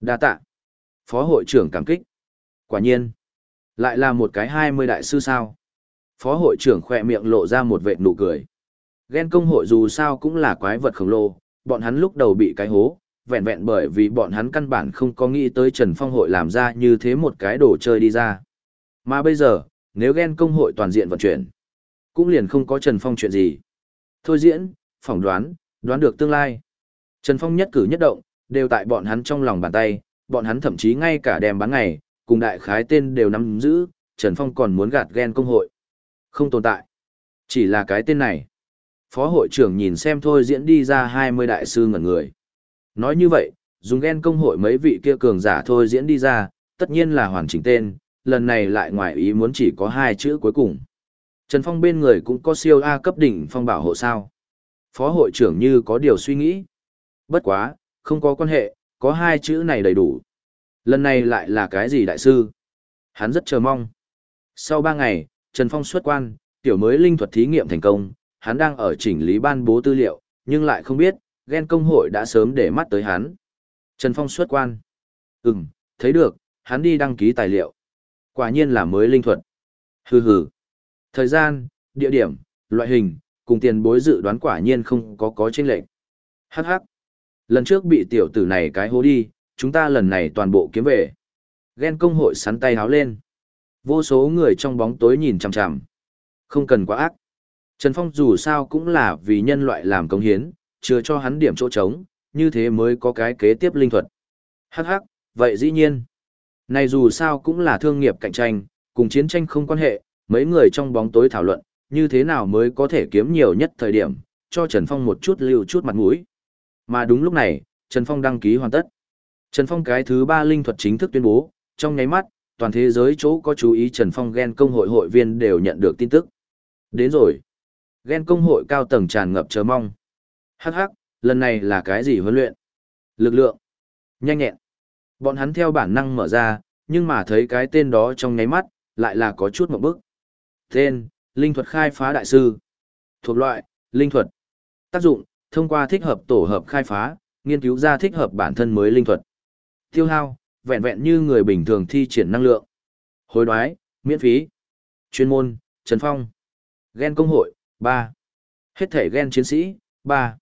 Đa tạ. Phó hội trưởng cảm kích. Quả nhiên. Lại là một cái hai mươi đại sư sao. Phó hội trưởng khỏe miệng lộ ra một vệt nụ cười. Ghen công hội dù sao cũng là quái vật khổng lồ, bọn hắn lúc đầu bị cái hố, vẹn vẹn bởi vì bọn hắn căn bản không có nghĩ tới Trần Phong hội làm ra như thế một cái đồ chơi đi ra. Mà bây giờ, nếu ghen công hội toàn diện vận chuyển, cũng liền không có Trần Phong chuyện gì. Thôi diễn, phỏng đoán, đoán được tương lai. Trần Phong nhất cử nhất động, đều tại bọn hắn trong lòng bàn tay, bọn hắn thậm chí ngay cả đem bán ngày, cùng đại khái tên đều nắm giữ, Trần Phong còn muốn gạt ghen công hội. Không tồn tại. Chỉ là cái tên này. Phó hội trưởng nhìn xem thôi diễn đi ra 20 đại sư ngẩn người. Nói như vậy, dùng ghen công hội mấy vị kia cường giả thôi diễn đi ra, tất nhiên là hoàn chỉnh tên, lần này lại ngoài ý muốn chỉ có hai chữ cuối cùng. Trần Phong bên người cũng có siêu A cấp đỉnh phong bảo hộ sao. Phó hội trưởng như có điều suy nghĩ. Bất quá, không có quan hệ, có hai chữ này đầy đủ. Lần này lại là cái gì đại sư? Hắn rất chờ mong. Sau ba ngày, Trần Phong xuất quan, tiểu mới linh thuật thí nghiệm thành công, hắn đang ở chỉnh lý ban bố tư liệu, nhưng lại không biết, ghen công hội đã sớm để mắt tới hắn. Trần Phong xuất quan. Ừm, thấy được, hắn đi đăng ký tài liệu. Quả nhiên là mới linh thuật. Hừ hừ. Thời gian, địa điểm, loại hình, cùng tiền bối dự đoán quả nhiên không có có chênh lệch. Hắc hắc. Lần trước bị tiểu tử này cái hố đi, chúng ta lần này toàn bộ kiếm về. Ghen công hội sắn tay háo lên. Vô số người trong bóng tối nhìn chằm chằm. Không cần quá ác. Trần Phong dù sao cũng là vì nhân loại làm công hiến, chưa cho hắn điểm chỗ trống, như thế mới có cái kế tiếp linh thuật. Hắc hắc, vậy dĩ nhiên. Này dù sao cũng là thương nghiệp cạnh tranh, cùng chiến tranh không quan hệ, mấy người trong bóng tối thảo luận, như thế nào mới có thể kiếm nhiều nhất thời điểm, cho Trần Phong một chút lưu chút mặt mũi. Mà đúng lúc này, Trần Phong đăng ký hoàn tất. Trần Phong cái thứ ba linh thuật chính thức tuyên bố, trong nháy mắt, toàn thế giới chỗ có chú ý Trần Phong ghen công hội hội viên đều nhận được tin tức. Đến rồi. Ghen công hội cao tầng tràn ngập chờ mong. Hắc hắc, lần này là cái gì huấn luyện? Lực lượng. Nhanh nhẹn. Bọn hắn theo bản năng mở ra, nhưng mà thấy cái tên đó trong nháy mắt, lại là có chút một bức. Tên, Linh thuật khai phá đại sư. Thuộc loại, Linh thuật. Tác dụng, thông qua thích hợp tổ hợp khai phá, nghiên cứu ra thích hợp bản thân mới linh thuật. Tiêu hao, vẹn vẹn như người bình thường thi triển năng lượng. Hối đoái, miễn phí. Chuyên môn, Trần Phong. Gen công hội, 3. Hết thể gen chiến sĩ, 3.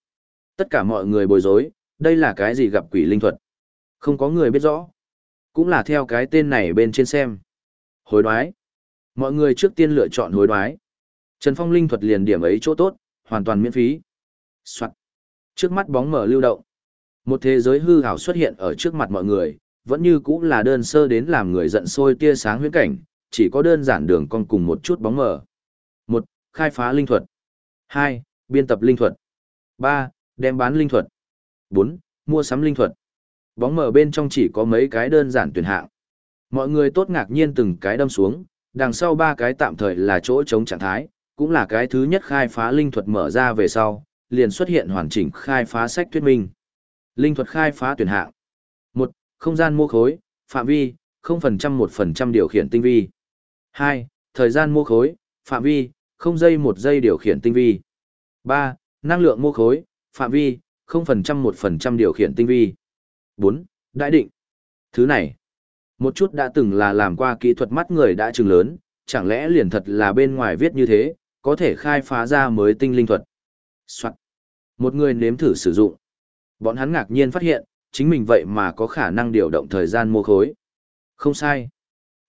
Tất cả mọi người bối rối, đây là cái gì gặp quỷ linh thuật. Không có người biết rõ. Cũng là theo cái tên này bên trên xem. Hối đoái. Mọi người trước tiên lựa chọn hối đoái. Trần Phong linh thuật liền điểm ấy chỗ tốt, hoàn toàn miễn phí. Soạn. Trước mắt bóng mở lưu động. Một thế giới hư ảo xuất hiện ở trước mặt mọi người, vẫn như cũng là đơn sơ đến làm người giận sôi tia sáng huyễn cảnh, chỉ có đơn giản đường con cùng một chút bóng mở. Một, Khai phá linh thuật. Hai, Biên tập linh thuật. Ba, Đem bán linh thuật. Bốn, Mua sắm linh thuật. Bóng mở bên trong chỉ có mấy cái đơn giản tuyển hạng. Mọi người tốt ngạc nhiên từng cái đâm xuống, đằng sau ba cái tạm thời là chỗ chống trạng thái, cũng là cái thứ nhất khai phá linh thuật mở ra về sau, liền xuất hiện hoàn chỉnh khai phá sách thuyết minh. Linh thuật khai phá tuyển hạng. một Không gian mô khối, phạm vi, 0% 1% điều khiển tinh vi. 2. Thời gian mô khối, phạm vi, không giây một giây điều khiển tinh vi. 3. Năng lượng mô khối, phạm vi, 0% 1% điều khiển tinh vi. 4. Đại định. Thứ này, một chút đã từng là làm qua kỹ thuật mắt người đã trừng lớn, chẳng lẽ liền thật là bên ngoài viết như thế, có thể khai phá ra mới tinh linh thuật. Soạn. Một người nếm thử sử dụng. Bọn hắn ngạc nhiên phát hiện, chính mình vậy mà có khả năng điều động thời gian mô khối. Không sai.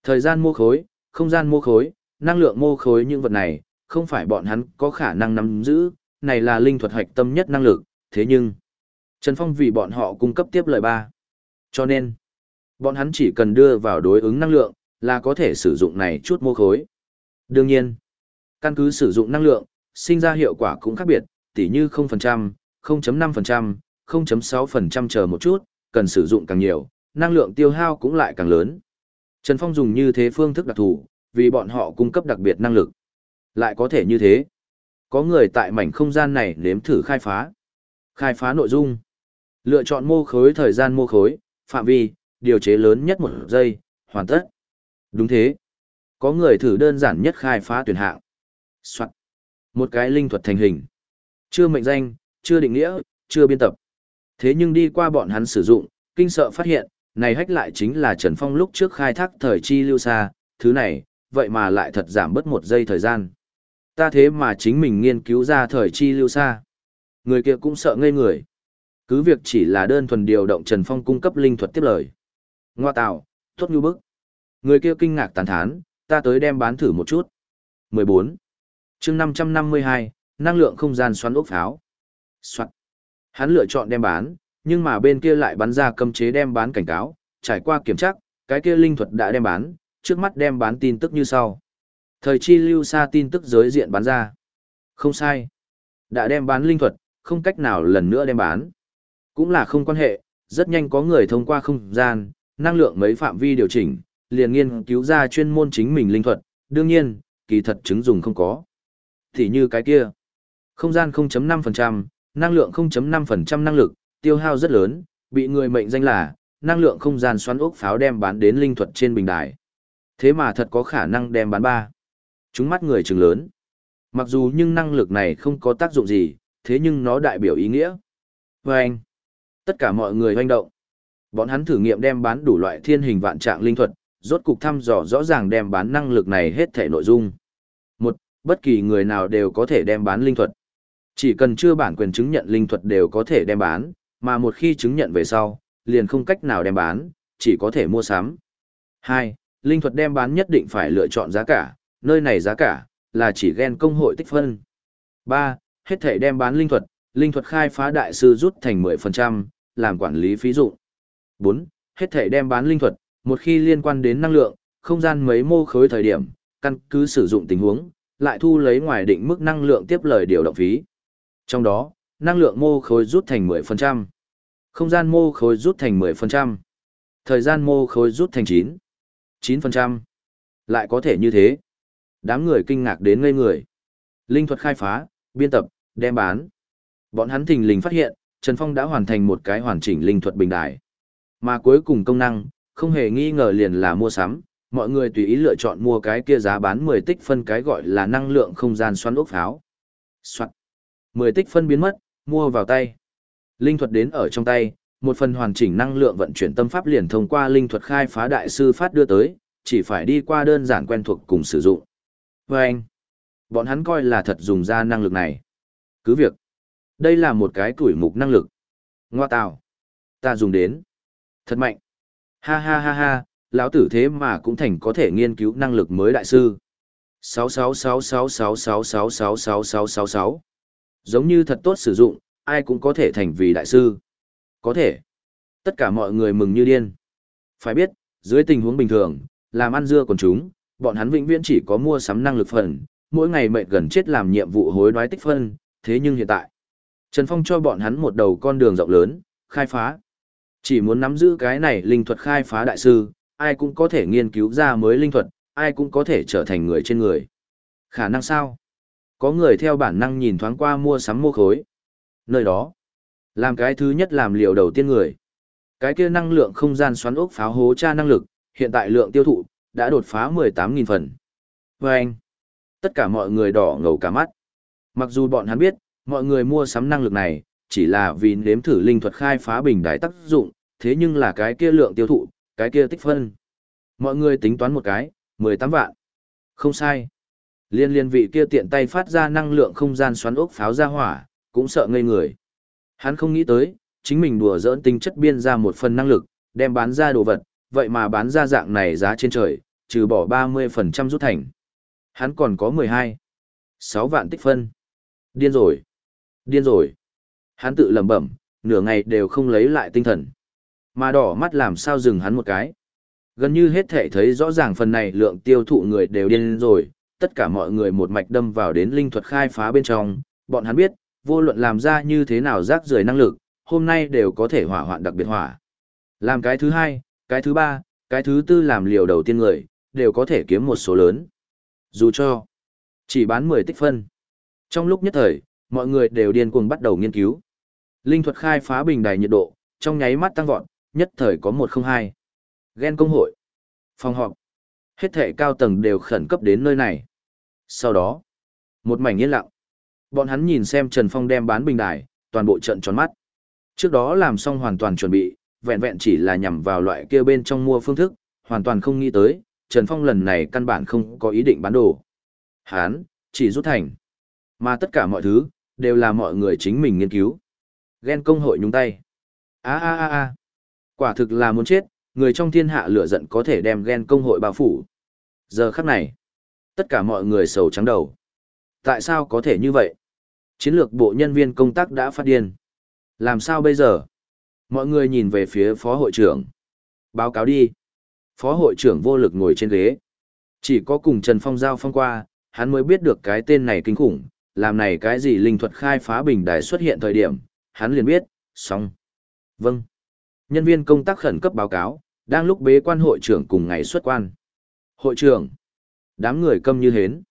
Thời gian mô khối, không gian mô khối, năng lượng mô khối những vật này, không phải bọn hắn có khả năng nắm giữ, này là linh thuật hạch tâm nhất năng lực, thế nhưng, Trần Phong vì bọn họ cung cấp tiếp lời ba. Cho nên, bọn hắn chỉ cần đưa vào đối ứng năng lượng, là có thể sử dụng này chút mô khối. Đương nhiên, căn cứ sử dụng năng lượng, sinh ra hiệu quả cũng khác biệt, tỉ như 0%, 0.5%, 0.6% chờ một chút, cần sử dụng càng nhiều, năng lượng tiêu hao cũng lại càng lớn. Trần Phong dùng như thế phương thức đặc thù, vì bọn họ cung cấp đặc biệt năng lực. Lại có thể như thế. Có người tại mảnh không gian này nếm thử khai phá. Khai phá nội dung. Lựa chọn mô khối thời gian mô khối, phạm vi, điều chế lớn nhất một giây, hoàn tất. Đúng thế. Có người thử đơn giản nhất khai phá tuyển hạng. Soạn. Một cái linh thuật thành hình. Chưa mệnh danh, chưa định nghĩa, chưa biên tập. Thế nhưng đi qua bọn hắn sử dụng, kinh sợ phát hiện, này hách lại chính là Trần Phong lúc trước khai thác thời chi lưu xa, thứ này, vậy mà lại thật giảm bớt một giây thời gian. Ta thế mà chính mình nghiên cứu ra thời chi lưu xa. Người kia cũng sợ ngây người. Cứ việc chỉ là đơn thuần điều động Trần Phong cung cấp linh thuật tiếp lời. Ngoa tạo, tốt như bức. Người kia kinh ngạc tán thán, ta tới đem bán thử một chút. 14. chương 552, năng lượng không gian xoắn ốc pháo. Soạn. Hắn lựa chọn đem bán, nhưng mà bên kia lại bắn ra cấm chế đem bán cảnh cáo, trải qua kiểm tra, cái kia linh thuật đã đem bán, trước mắt đem bán tin tức như sau. Thời chi lưu xa tin tức giới diện bán ra. Không sai. Đã đem bán linh thuật, không cách nào lần nữa đem bán. Cũng là không quan hệ, rất nhanh có người thông qua không gian, năng lượng mấy phạm vi điều chỉnh, liền nghiên cứu ra chuyên môn chính mình linh thuật, đương nhiên, kỳ thật chứng dùng không có. Thì như cái kia, không gian 0.5%, năng lượng 0.5% năng lực, tiêu hao rất lớn, bị người mệnh danh là, năng lượng không gian xoắn ốc pháo đem bán đến linh thuật trên bình đài. Thế mà thật có khả năng đem bán ba. Chúng mắt người trừng lớn. Mặc dù nhưng năng lực này không có tác dụng gì, thế nhưng nó đại biểu ý nghĩa. Và anh, tất cả mọi người hoành động. Bọn hắn thử nghiệm đem bán đủ loại thiên hình vạn trạng linh thuật, rốt cục thăm dò rõ ràng đem bán năng lực này hết thể nội dung. Một, bất kỳ người nào đều có thể đem bán linh thuật. Chỉ cần chưa bản quyền chứng nhận linh thuật đều có thể đem bán, mà một khi chứng nhận về sau, liền không cách nào đem bán, chỉ có thể mua sắm. 2. Linh thuật đem bán nhất định phải lựa chọn giá cả, nơi này giá cả, là chỉ ghen công hội tích phân. 3. Hết thể đem bán linh thuật, linh thuật khai phá đại sư rút thành 10%, làm quản lý phí dụng. 4. Hết thể đem bán linh thuật, một khi liên quan đến năng lượng, không gian mấy mô khối thời điểm, căn cứ sử dụng tình huống, lại thu lấy ngoài định mức năng lượng tiếp lời điều động phí. Trong đó, năng lượng mô khối rút thành 10%, không gian mô khối rút thành 10%, thời gian mô khối rút thành 9, 9%. Lại có thể như thế. Đám người kinh ngạc đến ngây người. Linh thuật khai phá, biên tập, đem bán. Bọn hắn thình lình phát hiện, Trần Phong đã hoàn thành một cái hoàn chỉnh linh thuật bình đại. Mà cuối cùng công năng, không hề nghi ngờ liền là mua sắm, mọi người tùy ý lựa chọn mua cái kia giá bán 10 tích phân cái gọi là năng lượng không gian xoắn ốc pháo. Soạn. 10 tích phân biến mất, mua vào tay. Linh thuật đến ở trong tay, một phần hoàn chỉnh năng lượng vận chuyển tâm pháp liền thông qua linh thuật khai phá đại sư phát đưa tới, chỉ phải đi qua đơn giản quen thuộc cùng sử dụng. Và anh, bọn hắn coi là thật dùng ra năng lực này. Cứ việc, đây là một cái tuổi mục năng lực. Ngoa tào, ta dùng đến. Thật mạnh. Ha ha ha ha, lão tử thế mà cũng thành có thể nghiên cứu năng lực mới đại sư. 6666666666666 Giống như thật tốt sử dụng, ai cũng có thể thành vì đại sư. Có thể. Tất cả mọi người mừng như điên. Phải biết, dưới tình huống bình thường, làm ăn dưa còn chúng, bọn hắn vĩnh viễn chỉ có mua sắm năng lực phần, mỗi ngày mệt gần chết làm nhiệm vụ hối đoái tích phân, thế nhưng hiện tại, Trần Phong cho bọn hắn một đầu con đường rộng lớn, khai phá. Chỉ muốn nắm giữ cái này linh thuật khai phá đại sư, ai cũng có thể nghiên cứu ra mới linh thuật, ai cũng có thể trở thành người trên người. Khả năng sao? Có người theo bản năng nhìn thoáng qua mua sắm mua khối. Nơi đó, làm cái thứ nhất làm liều đầu tiên người. Cái kia năng lượng không gian xoắn ốc pháo hố tra năng lực, hiện tại lượng tiêu thụ, đã đột phá 18.000 phần. Và anh, tất cả mọi người đỏ ngầu cả mắt. Mặc dù bọn hắn biết, mọi người mua sắm năng lực này, chỉ là vì nếm thử linh thuật khai phá bình đái tác dụng, thế nhưng là cái kia lượng tiêu thụ, cái kia tích phân. Mọi người tính toán một cái, 18 vạn. Không sai. Liên liên vị kia tiện tay phát ra năng lượng không gian xoắn ốc pháo ra hỏa, cũng sợ ngây người. Hắn không nghĩ tới, chính mình đùa dỡn tinh chất biên ra một phần năng lực, đem bán ra đồ vật, vậy mà bán ra dạng này giá trên trời, trừ bỏ 30% rút thành. Hắn còn có 12, 6 vạn tích phân. Điên rồi. Điên rồi. Hắn tự lẩm bẩm, nửa ngày đều không lấy lại tinh thần. Mà đỏ mắt làm sao dừng hắn một cái. Gần như hết thể thấy rõ ràng phần này lượng tiêu thụ người đều điên rồi, tất cả mọi người một mạch đâm vào đến linh thuật khai phá bên trong, bọn hắn biết, vô luận làm ra như thế nào rác rưởi năng lực, hôm nay đều có thể hỏa hoạn đặc biệt hỏa. Làm cái thứ hai, cái thứ ba, cái thứ tư làm liều đầu tiên người, đều có thể kiếm một số lớn. Dù cho chỉ bán 10 tích phân. Trong lúc nhất thời, mọi người đều điên cuồng bắt đầu nghiên cứu. Linh thuật khai phá bình đài nhiệt độ, trong nháy mắt tăng vọt, nhất thời có 102. Gen công hội. Phòng họp. Hết thệ cao tầng đều khẩn cấp đến nơi này. Sau đó, một mảnh yên lặng. Bọn hắn nhìn xem Trần Phong đem bán bình đài, toàn bộ trận tròn mắt. Trước đó làm xong hoàn toàn chuẩn bị, vẹn vẹn chỉ là nhằm vào loại kia bên trong mua phương thức, hoàn toàn không nghĩ tới, Trần Phong lần này căn bản không có ý định bán đồ. Hán, chỉ rút thành. Mà tất cả mọi thứ, đều là mọi người chính mình nghiên cứu. Ghen công hội nhúng tay. a a a a Quả thực là muốn chết, người trong thiên hạ lửa giận có thể đem ghen công hội bao phủ. Giờ khắc này, tất cả mọi người sầu trắng đầu. Tại sao có thể như vậy? Chiến lược bộ nhân viên công tác đã phát điên. Làm sao bây giờ? Mọi người nhìn về phía phó hội trưởng. Báo cáo đi. Phó hội trưởng vô lực ngồi trên ghế. Chỉ có cùng Trần Phong giao phong qua, hắn mới biết được cái tên này kinh khủng, làm này cái gì linh thuật khai phá bình đài xuất hiện thời điểm, hắn liền biết, xong. Vâng. Nhân viên công tác khẩn cấp báo cáo, đang lúc bế quan hội trưởng cùng ngày xuất quan. Hội trưởng. Đám người câm như hến.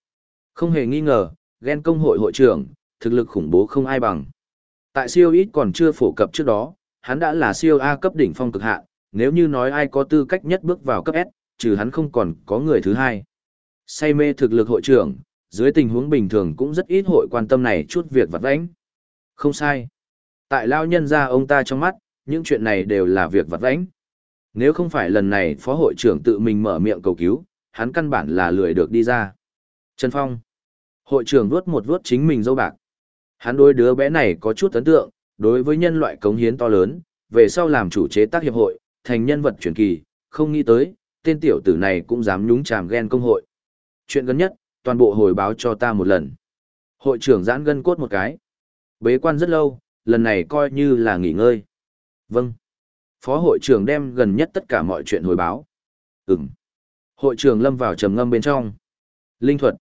Không hề nghi ngờ, ghen công hội hội trưởng, thực lực khủng bố không ai bằng. Tại siêu ít còn chưa phổ cập trước đó, hắn đã là siêu A cấp đỉnh phong cực hạn, nếu như nói ai có tư cách nhất bước vào cấp S, trừ hắn không còn có người thứ hai. Say mê thực lực hội trưởng, dưới tình huống bình thường cũng rất ít hội quan tâm này chút việc vặt vãnh. Không sai. Tại lao nhân ra ông ta trong mắt, những chuyện này đều là việc vặt vãnh. Nếu không phải lần này phó hội trưởng tự mình mở miệng cầu cứu, hắn căn bản là lười được đi ra. Trần Phong. Hội trưởng vuốt một vuốt chính mình dâu bạc. Hắn đối đứa bé này có chút ấn tượng, đối với nhân loại cống hiến to lớn, về sau làm chủ chế tác hiệp hội, thành nhân vật truyền kỳ, không nghĩ tới, tên tiểu tử này cũng dám nhúng chàm ghen công hội. Chuyện gần nhất, toàn bộ hồi báo cho ta một lần. Hội trưởng giãn gân cốt một cái. Bế quan rất lâu, lần này coi như là nghỉ ngơi. Vâng. Phó hội trưởng đem gần nhất tất cả mọi chuyện hồi báo. Ừm. Hội trưởng lâm vào trầm ngâm bên trong. Linh thuật.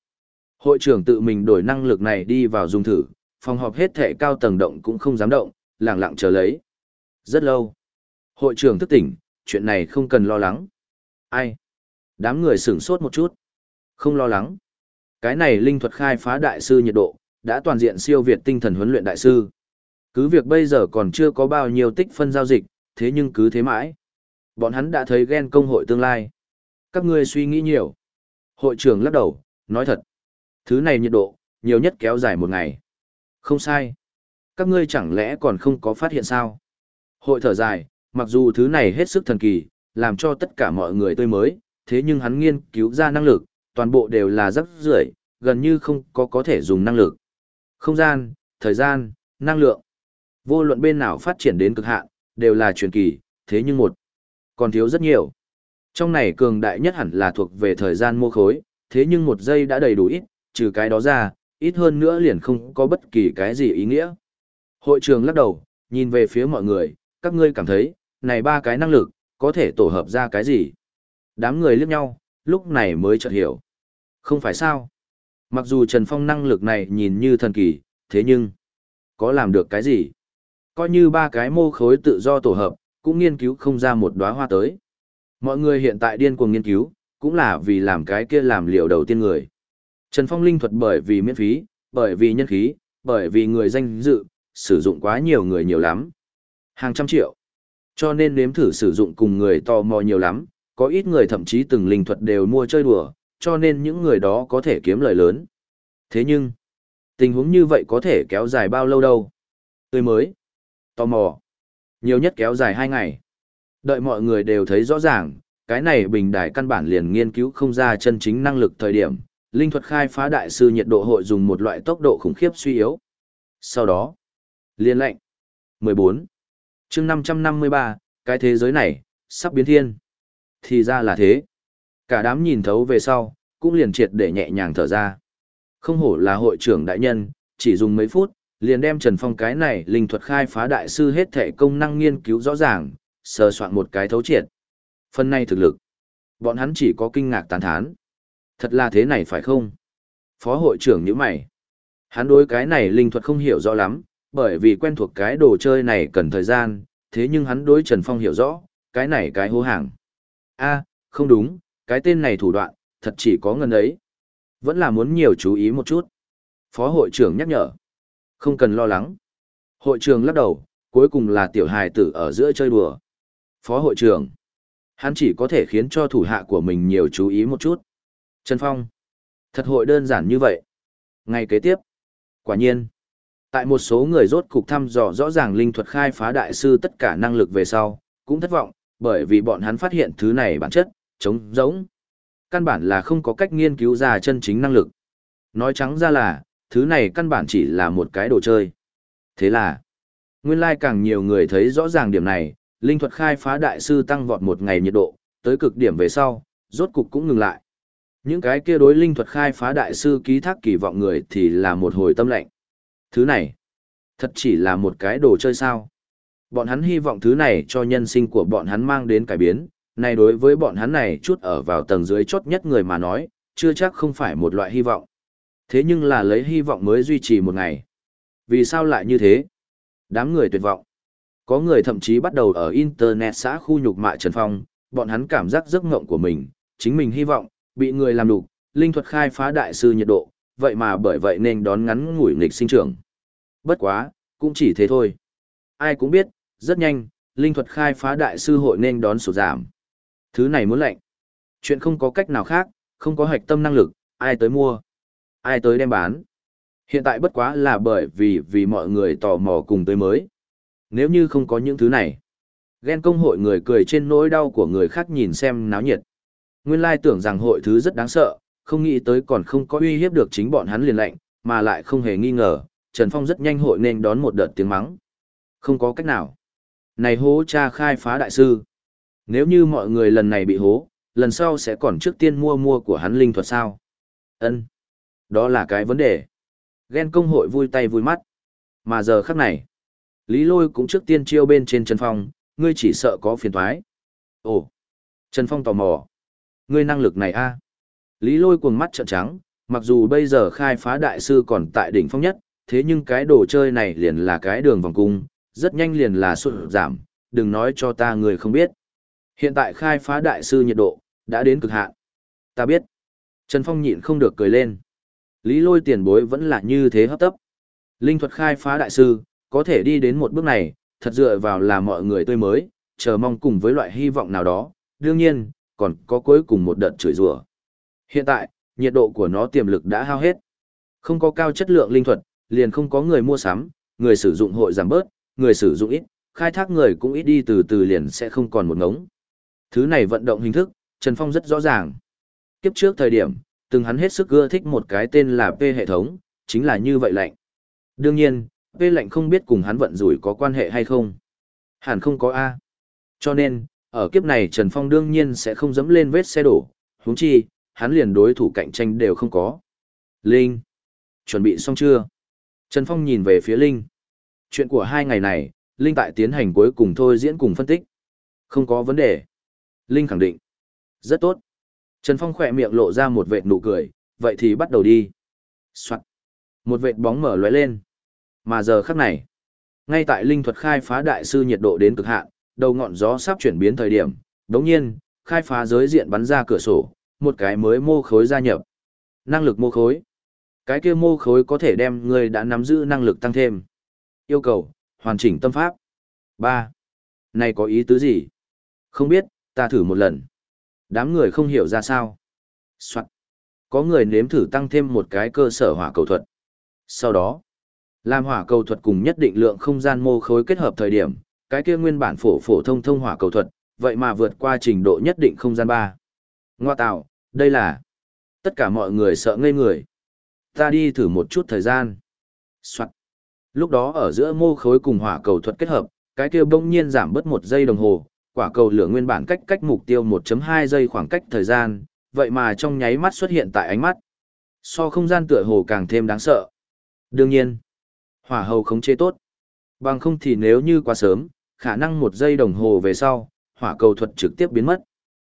Hội trưởng tự mình đổi năng lực này đi vào dùng thử, phòng họp hết thể cao tầng động cũng không dám động, lặng lặng chờ lấy. Rất lâu. Hội trưởng thức tỉnh, chuyện này không cần lo lắng. Ai? Đám người sửng sốt một chút. Không lo lắng. Cái này linh thuật khai phá đại sư nhiệt độ, đã toàn diện siêu việt tinh thần huấn luyện đại sư. Cứ việc bây giờ còn chưa có bao nhiêu tích phân giao dịch, thế nhưng cứ thế mãi. Bọn hắn đã thấy ghen công hội tương lai. Các ngươi suy nghĩ nhiều. Hội trưởng lắc đầu, nói thật. Thứ này nhiệt độ, nhiều nhất kéo dài một ngày. Không sai. Các ngươi chẳng lẽ còn không có phát hiện sao? Hội thở dài, mặc dù thứ này hết sức thần kỳ, làm cho tất cả mọi người tươi mới, thế nhưng hắn nghiên cứu ra năng lực, toàn bộ đều là rắc rưởi, gần như không có có thể dùng năng lực. Không gian, thời gian, năng lượng. Vô luận bên nào phát triển đến cực hạn, đều là truyền kỳ, thế nhưng một, còn thiếu rất nhiều. Trong này cường đại nhất hẳn là thuộc về thời gian mô khối, thế nhưng một giây đã đầy đủ ít, trừ cái đó ra, ít hơn nữa liền không có bất kỳ cái gì ý nghĩa. Hội trường lắc đầu, nhìn về phía mọi người, các ngươi cảm thấy, này ba cái năng lực, có thể tổ hợp ra cái gì? Đám người liếc nhau, lúc này mới chợt hiểu. Không phải sao? Mặc dù Trần Phong năng lực này nhìn như thần kỳ, thế nhưng, có làm được cái gì? Coi như ba cái mô khối tự do tổ hợp, cũng nghiên cứu không ra một đóa hoa tới. Mọi người hiện tại điên cuồng nghiên cứu, cũng là vì làm cái kia làm liệu đầu tiên người. Trần Phong linh thuật bởi vì miễn phí, bởi vì nhân khí, bởi vì người danh dự, sử dụng quá nhiều người nhiều lắm. Hàng trăm triệu. Cho nên nếm thử sử dụng cùng người tò mò nhiều lắm, có ít người thậm chí từng linh thuật đều mua chơi đùa, cho nên những người đó có thể kiếm lời lớn. Thế nhưng, tình huống như vậy có thể kéo dài bao lâu đâu? Tươi mới, tò mò, nhiều nhất kéo dài 2 ngày. Đợi mọi người đều thấy rõ ràng, cái này bình đài căn bản liền nghiên cứu không ra chân chính năng lực thời điểm, linh thuật khai phá đại sư nhiệt độ hội dùng một loại tốc độ khủng khiếp suy yếu. Sau đó, liên lệnh 14. chương 553, cái thế giới này, sắp biến thiên. Thì ra là thế. Cả đám nhìn thấu về sau, cũng liền triệt để nhẹ nhàng thở ra. Không hổ là hội trưởng đại nhân, chỉ dùng mấy phút, liền đem Trần Phong cái này linh thuật khai phá đại sư hết thể công năng nghiên cứu rõ ràng, sờ soạn một cái thấu triệt. Phần này thực lực, bọn hắn chỉ có kinh ngạc tán thán. Thật là thế này phải không? Phó hội trưởng như mày. Hắn đối cái này linh thuật không hiểu rõ lắm, bởi vì quen thuộc cái đồ chơi này cần thời gian, thế nhưng hắn đối Trần Phong hiểu rõ, cái này cái hô hàng. a không đúng, cái tên này thủ đoạn, thật chỉ có ngân ấy. Vẫn là muốn nhiều chú ý một chút. Phó hội trưởng nhắc nhở. Không cần lo lắng. Hội trường lắc đầu, cuối cùng là tiểu hài tử ở giữa chơi đùa. Phó hội trưởng. Hắn chỉ có thể khiến cho thủ hạ của mình nhiều chú ý một chút. Trần Phong. Thật hội đơn giản như vậy. Ngày kế tiếp. Quả nhiên. Tại một số người rốt cục thăm dò rõ ràng linh thuật khai phá đại sư tất cả năng lực về sau, cũng thất vọng, bởi vì bọn hắn phát hiện thứ này bản chất, trống rỗng. Căn bản là không có cách nghiên cứu ra chân chính năng lực. Nói trắng ra là, thứ này căn bản chỉ là một cái đồ chơi. Thế là, nguyên lai càng nhiều người thấy rõ ràng điểm này, linh thuật khai phá đại sư tăng vọt một ngày nhiệt độ, tới cực điểm về sau, rốt cục cũng ngừng lại. Những cái kia đối linh thuật khai phá đại sư ký thác kỳ vọng người thì là một hồi tâm lệnh. Thứ này, thật chỉ là một cái đồ chơi sao. Bọn hắn hy vọng thứ này cho nhân sinh của bọn hắn mang đến cải biến, này đối với bọn hắn này chút ở vào tầng dưới chốt nhất người mà nói, chưa chắc không phải một loại hy vọng. Thế nhưng là lấy hy vọng mới duy trì một ngày. Vì sao lại như thế? Đám người tuyệt vọng. Có người thậm chí bắt đầu ở Internet xã khu nhục mạ Trần Phong, bọn hắn cảm giác giấc ngộng của mình, chính mình hy vọng, bị người làm đục, linh thuật khai phá đại sư nhiệt độ, vậy mà bởi vậy nên đón ngắn ngủi nghịch sinh trưởng. Bất quá, cũng chỉ thế thôi. Ai cũng biết, rất nhanh, linh thuật khai phá đại sư hội nên đón sổ giảm. Thứ này muốn lạnh Chuyện không có cách nào khác, không có hạch tâm năng lực, ai tới mua, ai tới đem bán. Hiện tại bất quá là bởi vì vì mọi người tò mò cùng tới mới. Nếu như không có những thứ này, ghen công hội người cười trên nỗi đau của người khác nhìn xem náo nhiệt. Nguyên lai tưởng rằng hội thứ rất đáng sợ, không nghĩ tới còn không có uy hiếp được chính bọn hắn liền lệnh, mà lại không hề nghi ngờ, Trần Phong rất nhanh hội nên đón một đợt tiếng mắng. Không có cách nào. Này hố cha khai phá đại sư. Nếu như mọi người lần này bị hố, lần sau sẽ còn trước tiên mua mua của hắn linh thuật sao? Ân, đó là cái vấn đề. Ghen công hội vui tay vui mắt. Mà giờ khắc này, Lý Lôi cũng trước tiên chiêu bên trên Trần Phong, ngươi chỉ sợ có phiền thoái. Ồ, Trần Phong tò mò. Ngươi năng lực này a? Lý Lôi cuồng mắt trợn trắng, mặc dù bây giờ khai phá đại sư còn tại đỉnh phong nhất, thế nhưng cái đồ chơi này liền là cái đường vòng cung, rất nhanh liền là sụt giảm, đừng nói cho ta người không biết. Hiện tại khai phá đại sư nhiệt độ, đã đến cực hạn. Ta biết. Trần Phong nhịn không được cười lên. Lý lôi tiền bối vẫn là như thế hấp tấp. Linh thuật khai phá đại sư, có thể đi đến một bước này, thật dựa vào là mọi người tươi mới, chờ mong cùng với loại hy vọng nào đó, đương nhiên, còn có cuối cùng một đợt chửi rủa. Hiện tại, nhiệt độ của nó tiềm lực đã hao hết. Không có cao chất lượng linh thuật, liền không có người mua sắm, người sử dụng hội giảm bớt, người sử dụng ít, khai thác người cũng ít đi từ từ liền sẽ không còn một ngống. Thứ này vận động hình thức, Trần Phong rất rõ ràng. Kiếp trước thời điểm, từng hắn hết sức ưa thích một cái tên là P hệ thống, chính là như vậy lạnh. Đương nhiên, P lạnh không biết cùng hắn vận rủi có quan hệ hay không. Hẳn không có A. Cho nên, ở kiếp này Trần Phong đương nhiên sẽ không dẫm lên vết xe đổ, huống chi, hắn liền đối thủ cạnh tranh đều không có. Linh, chuẩn bị xong chưa? Trần Phong nhìn về phía Linh. Chuyện của hai ngày này, Linh tại tiến hành cuối cùng thôi diễn cùng phân tích. Không có vấn đề. Linh khẳng định. Rất tốt. Trần Phong khỏe miệng lộ ra một vệt nụ cười, vậy thì bắt đầu đi. Soạn. Một vệt bóng mở lóe lên. Mà giờ khắc này, ngay tại linh thuật khai phá đại sư nhiệt độ đến cực hạn, đầu ngọn gió sắp chuyển biến thời điểm, đống nhiên, khai phá giới diện bắn ra cửa sổ, một cái mới mô khối gia nhập. Năng lực mô khối. Cái kia mô khối có thể đem người đã nắm giữ năng lực tăng thêm. Yêu cầu, hoàn chỉnh tâm pháp. 3. Này có ý tứ gì? Không biết, ta thử một lần. Đám người không hiểu ra sao. Soạn. Có người nếm thử tăng thêm một cái cơ sở hỏa cầu thuật. Sau đó, làm hỏa cầu thuật cùng nhất định lượng không gian mô khối kết hợp thời điểm, cái kia nguyên bản phổ phổ thông thông hỏa cầu thuật, vậy mà vượt qua trình độ nhất định không gian ba. Ngoa tạo, đây là... Tất cả mọi người sợ ngây người. Ta đi thử một chút thời gian. Soạn. Lúc đó ở giữa mô khối cùng hỏa cầu thuật kết hợp, cái kia bỗng nhiên giảm bớt một giây đồng hồ, quả cầu lửa nguyên bản cách cách mục tiêu 1.2 giây khoảng cách thời gian, vậy mà trong nháy mắt xuất hiện tại ánh mắt. So không gian tựa hồ càng thêm đáng sợ. Đương nhiên, hỏa hầu khống chế tốt. Bằng không thì nếu như quá sớm, khả năng một giây đồng hồ về sau, hỏa cầu thuật trực tiếp biến mất.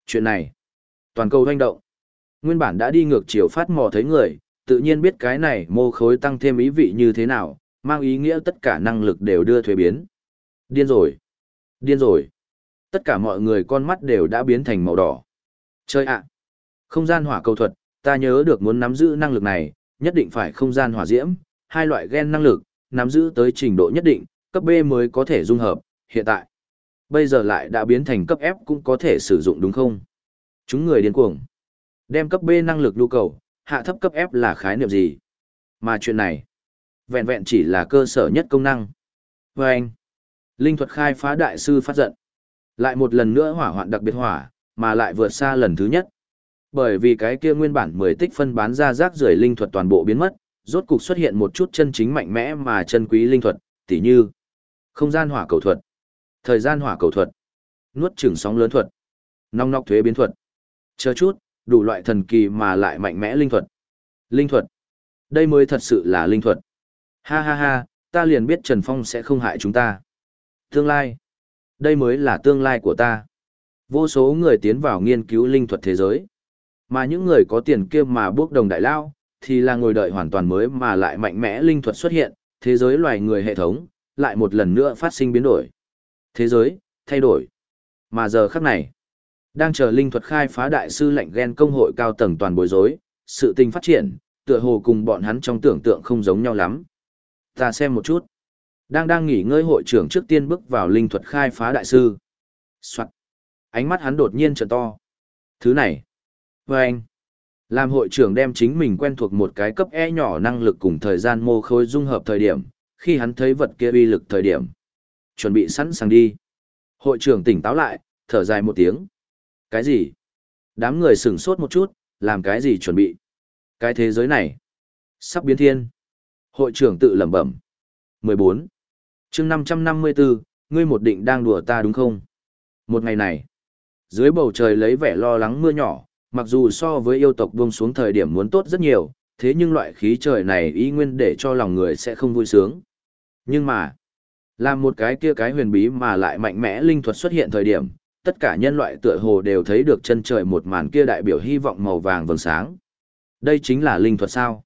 Chuyện này, toàn cầu hoành động. Nguyên bản đã đi ngược chiều phát mò thấy người, tự nhiên biết cái này mô khối tăng thêm ý vị như thế nào, mang ý nghĩa tất cả năng lực đều đưa thuế biến. Điên rồi. Điên rồi. Tất cả mọi người con mắt đều đã biến thành màu đỏ. Chơi ạ. Không gian hỏa cầu thuật, ta nhớ được muốn nắm giữ năng lực này, nhất định phải không gian hỏa diễm, hai loại gen năng lực, nắm giữ tới trình độ nhất định, cấp B mới có thể dung hợp, hiện tại. Bây giờ lại đã biến thành cấp F cũng có thể sử dụng đúng không? Chúng người điên cuồng. Đem cấp B năng lực nhu cầu, hạ thấp cấp F là khái niệm gì? Mà chuyện này, vẹn vẹn chỉ là cơ sở nhất công năng. Vâng! anh, linh thuật khai phá đại sư phát giận. Lại một lần nữa hỏa hoạn đặc biệt hỏa, mà lại vượt xa lần thứ nhất. Bởi vì cái kia nguyên bản 10 tích phân bán ra rác rưởi linh thuật toàn bộ biến mất, rốt cục xuất hiện một chút chân chính mạnh mẽ mà chân quý linh thuật, tỉ như không gian hỏa cầu thuật, thời gian hỏa cầu thuật, nuốt chửng sóng lớn thuật, nong nọc thuế biến thuật. Chờ chút, đủ loại thần kỳ mà lại mạnh mẽ linh thuật. Linh thuật. Đây mới thật sự là linh thuật. Ha ha ha, ta liền biết Trần Phong sẽ không hại chúng ta. Tương lai. Đây mới là tương lai của ta. Vô số người tiến vào nghiên cứu linh thuật thế giới. Mà những người có tiền kia mà bước đồng đại lao, thì là ngồi đợi hoàn toàn mới mà lại mạnh mẽ linh thuật xuất hiện, thế giới loài người hệ thống, lại một lần nữa phát sinh biến đổi. Thế giới, thay đổi. Mà giờ khắc này, đang chờ linh thuật khai phá đại sư lệnh ghen công hội cao tầng toàn bối rối, sự tình phát triển, tựa hồ cùng bọn hắn trong tưởng tượng không giống nhau lắm. Ta xem một chút. Đang đang nghỉ ngơi hội trưởng trước tiên bước vào linh thuật khai phá đại sư. Soạn. Ánh mắt hắn đột nhiên trở to. Thứ này. Và anh. Làm hội trưởng đem chính mình quen thuộc một cái cấp E nhỏ năng lực cùng thời gian mô khối dung hợp thời điểm, khi hắn thấy vật kia uy lực thời điểm. Chuẩn bị sẵn sàng đi. Hội trưởng tỉnh táo lại, thở dài một tiếng. Cái gì? Đám người sửng sốt một chút, làm cái gì chuẩn bị? Cái thế giới này, sắp biến thiên. Hội trưởng tự lẩm bẩm. 14 chương 554, ngươi một định đang đùa ta đúng không? Một ngày này, dưới bầu trời lấy vẻ lo lắng mưa nhỏ, mặc dù so với yêu tộc buông xuống thời điểm muốn tốt rất nhiều, thế nhưng loại khí trời này ý nguyên để cho lòng người sẽ không vui sướng. Nhưng mà, làm một cái kia cái huyền bí mà lại mạnh mẽ linh thuật xuất hiện thời điểm, tất cả nhân loại tựa hồ đều thấy được chân trời một màn kia đại biểu hy vọng màu vàng vầng sáng. Đây chính là linh thuật sao?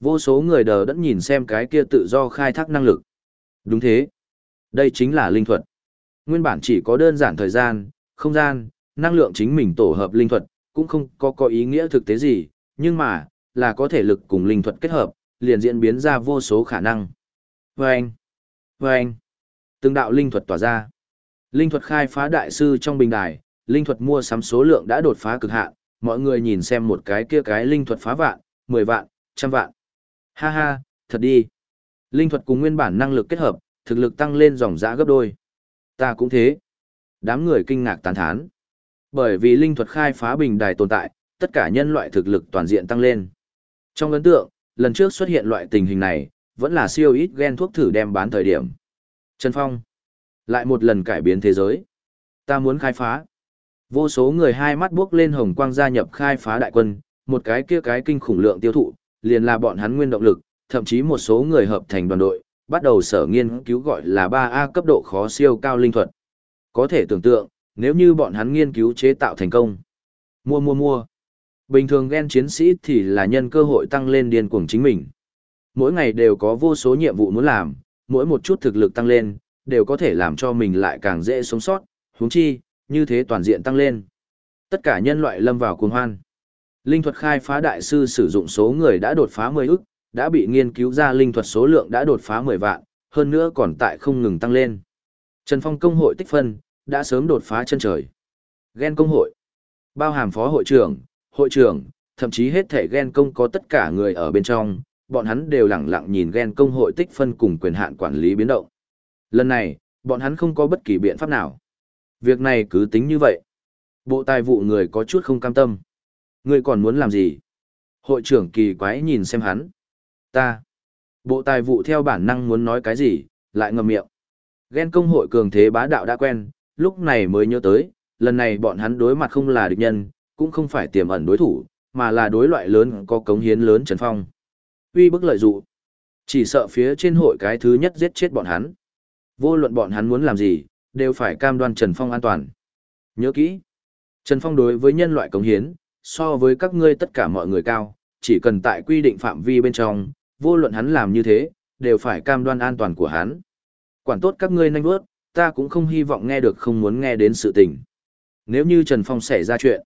Vô số người đờ đẫn nhìn xem cái kia tự do khai thác năng lực. Đúng thế. Đây chính là linh thuật. Nguyên bản chỉ có đơn giản thời gian, không gian, năng lượng chính mình tổ hợp linh thuật, cũng không có có ý nghĩa thực tế gì, nhưng mà, là có thể lực cùng linh thuật kết hợp, liền diễn biến ra vô số khả năng. Vâng! Vâng! Từng đạo linh thuật tỏa ra. Linh thuật khai phá đại sư trong bình đài, linh thuật mua sắm số lượng đã đột phá cực hạn, mọi người nhìn xem một cái kia cái linh thuật phá vạn, 10 vạn, trăm vạn. Ha ha, thật đi. Linh thuật cùng nguyên bản năng lực kết hợp, thực lực tăng lên dòng dã gấp đôi. Ta cũng thế. Đám người kinh ngạc tán thán. Bởi vì linh thuật khai phá bình đài tồn tại, tất cả nhân loại thực lực toàn diện tăng lên. Trong ấn tượng, lần trước xuất hiện loại tình hình này, vẫn là siêu ít gen thuốc thử đem bán thời điểm. Trần Phong. Lại một lần cải biến thế giới. Ta muốn khai phá. Vô số người hai mắt buốc lên hồng quang gia nhập khai phá đại quân, một cái kia cái kinh khủng lượng tiêu thụ, liền là bọn hắn nguyên động lực, thậm chí một số người hợp thành đoàn đội, bắt đầu sở nghiên cứu gọi là 3A cấp độ khó siêu cao linh thuật. Có thể tưởng tượng, nếu như bọn hắn nghiên cứu chế tạo thành công. Mua mua mua. Bình thường ghen chiến sĩ thì là nhân cơ hội tăng lên điên cuồng chính mình. Mỗi ngày đều có vô số nhiệm vụ muốn làm, mỗi một chút thực lực tăng lên, đều có thể làm cho mình lại càng dễ sống sót, huống chi, như thế toàn diện tăng lên. Tất cả nhân loại lâm vào cuồng hoan. Linh thuật khai phá đại sư sử dụng số người đã đột phá 10 ức, đã bị nghiên cứu ra linh thuật số lượng đã đột phá 10 vạn, hơn nữa còn tại không ngừng tăng lên. Trần Phong công hội tích phân, đã sớm đột phá chân trời. Gen công hội, bao hàm phó hội trưởng, hội trưởng, thậm chí hết thể gen công có tất cả người ở bên trong, bọn hắn đều lặng lặng nhìn gen công hội tích phân cùng quyền hạn quản lý biến động. Lần này, bọn hắn không có bất kỳ biện pháp nào. Việc này cứ tính như vậy. Bộ tài vụ người có chút không cam tâm. Người còn muốn làm gì? Hội trưởng kỳ quái nhìn xem hắn. Ta. Bộ tài vụ theo bản năng muốn nói cái gì, lại ngậm miệng. Ghen công hội cường thế bá đạo đã quen, lúc này mới nhớ tới, lần này bọn hắn đối mặt không là địch nhân, cũng không phải tiềm ẩn đối thủ, mà là đối loại lớn có cống hiến lớn Trần Phong. Uy bức lợi dụ. Chỉ sợ phía trên hội cái thứ nhất giết chết bọn hắn. Vô luận bọn hắn muốn làm gì, đều phải cam đoan Trần Phong an toàn. Nhớ kỹ. Trần Phong đối với nhân loại cống hiến, so với các ngươi tất cả mọi người cao, chỉ cần tại quy định phạm vi bên trong, vô luận hắn làm như thế, đều phải cam đoan an toàn của hắn. Quản tốt các ngươi nhanh bước, ta cũng không hy vọng nghe được không muốn nghe đến sự tình. Nếu như Trần Phong xảy ra chuyện,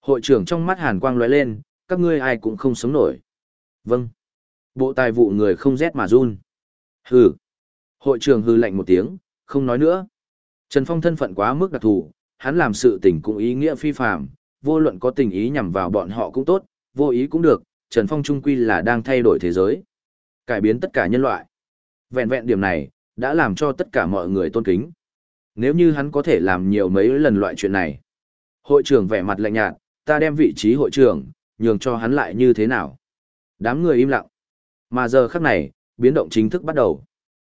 hội trưởng trong mắt hàn quang lóe lên, các ngươi ai cũng không sống nổi. Vâng. Bộ tài vụ người không rét mà run. Hừ. Hội trưởng hừ lạnh một tiếng, không nói nữa. Trần Phong thân phận quá mức đặc thù, hắn làm sự tình cũng ý nghĩa phi phàm, vô luận có tình ý nhằm vào bọn họ cũng tốt, vô ý cũng được, Trần Phong trung quy là đang thay đổi thế giới, cải biến tất cả nhân loại. Vẹn vẹn điểm này, đã làm cho tất cả mọi người tôn kính. Nếu như hắn có thể làm nhiều mấy lần loại chuyện này. Hội trưởng vẻ mặt lạnh nhạt, ta đem vị trí hội trưởng, nhường cho hắn lại như thế nào. Đám người im lặng. Mà giờ khắc này, biến động chính thức bắt đầu.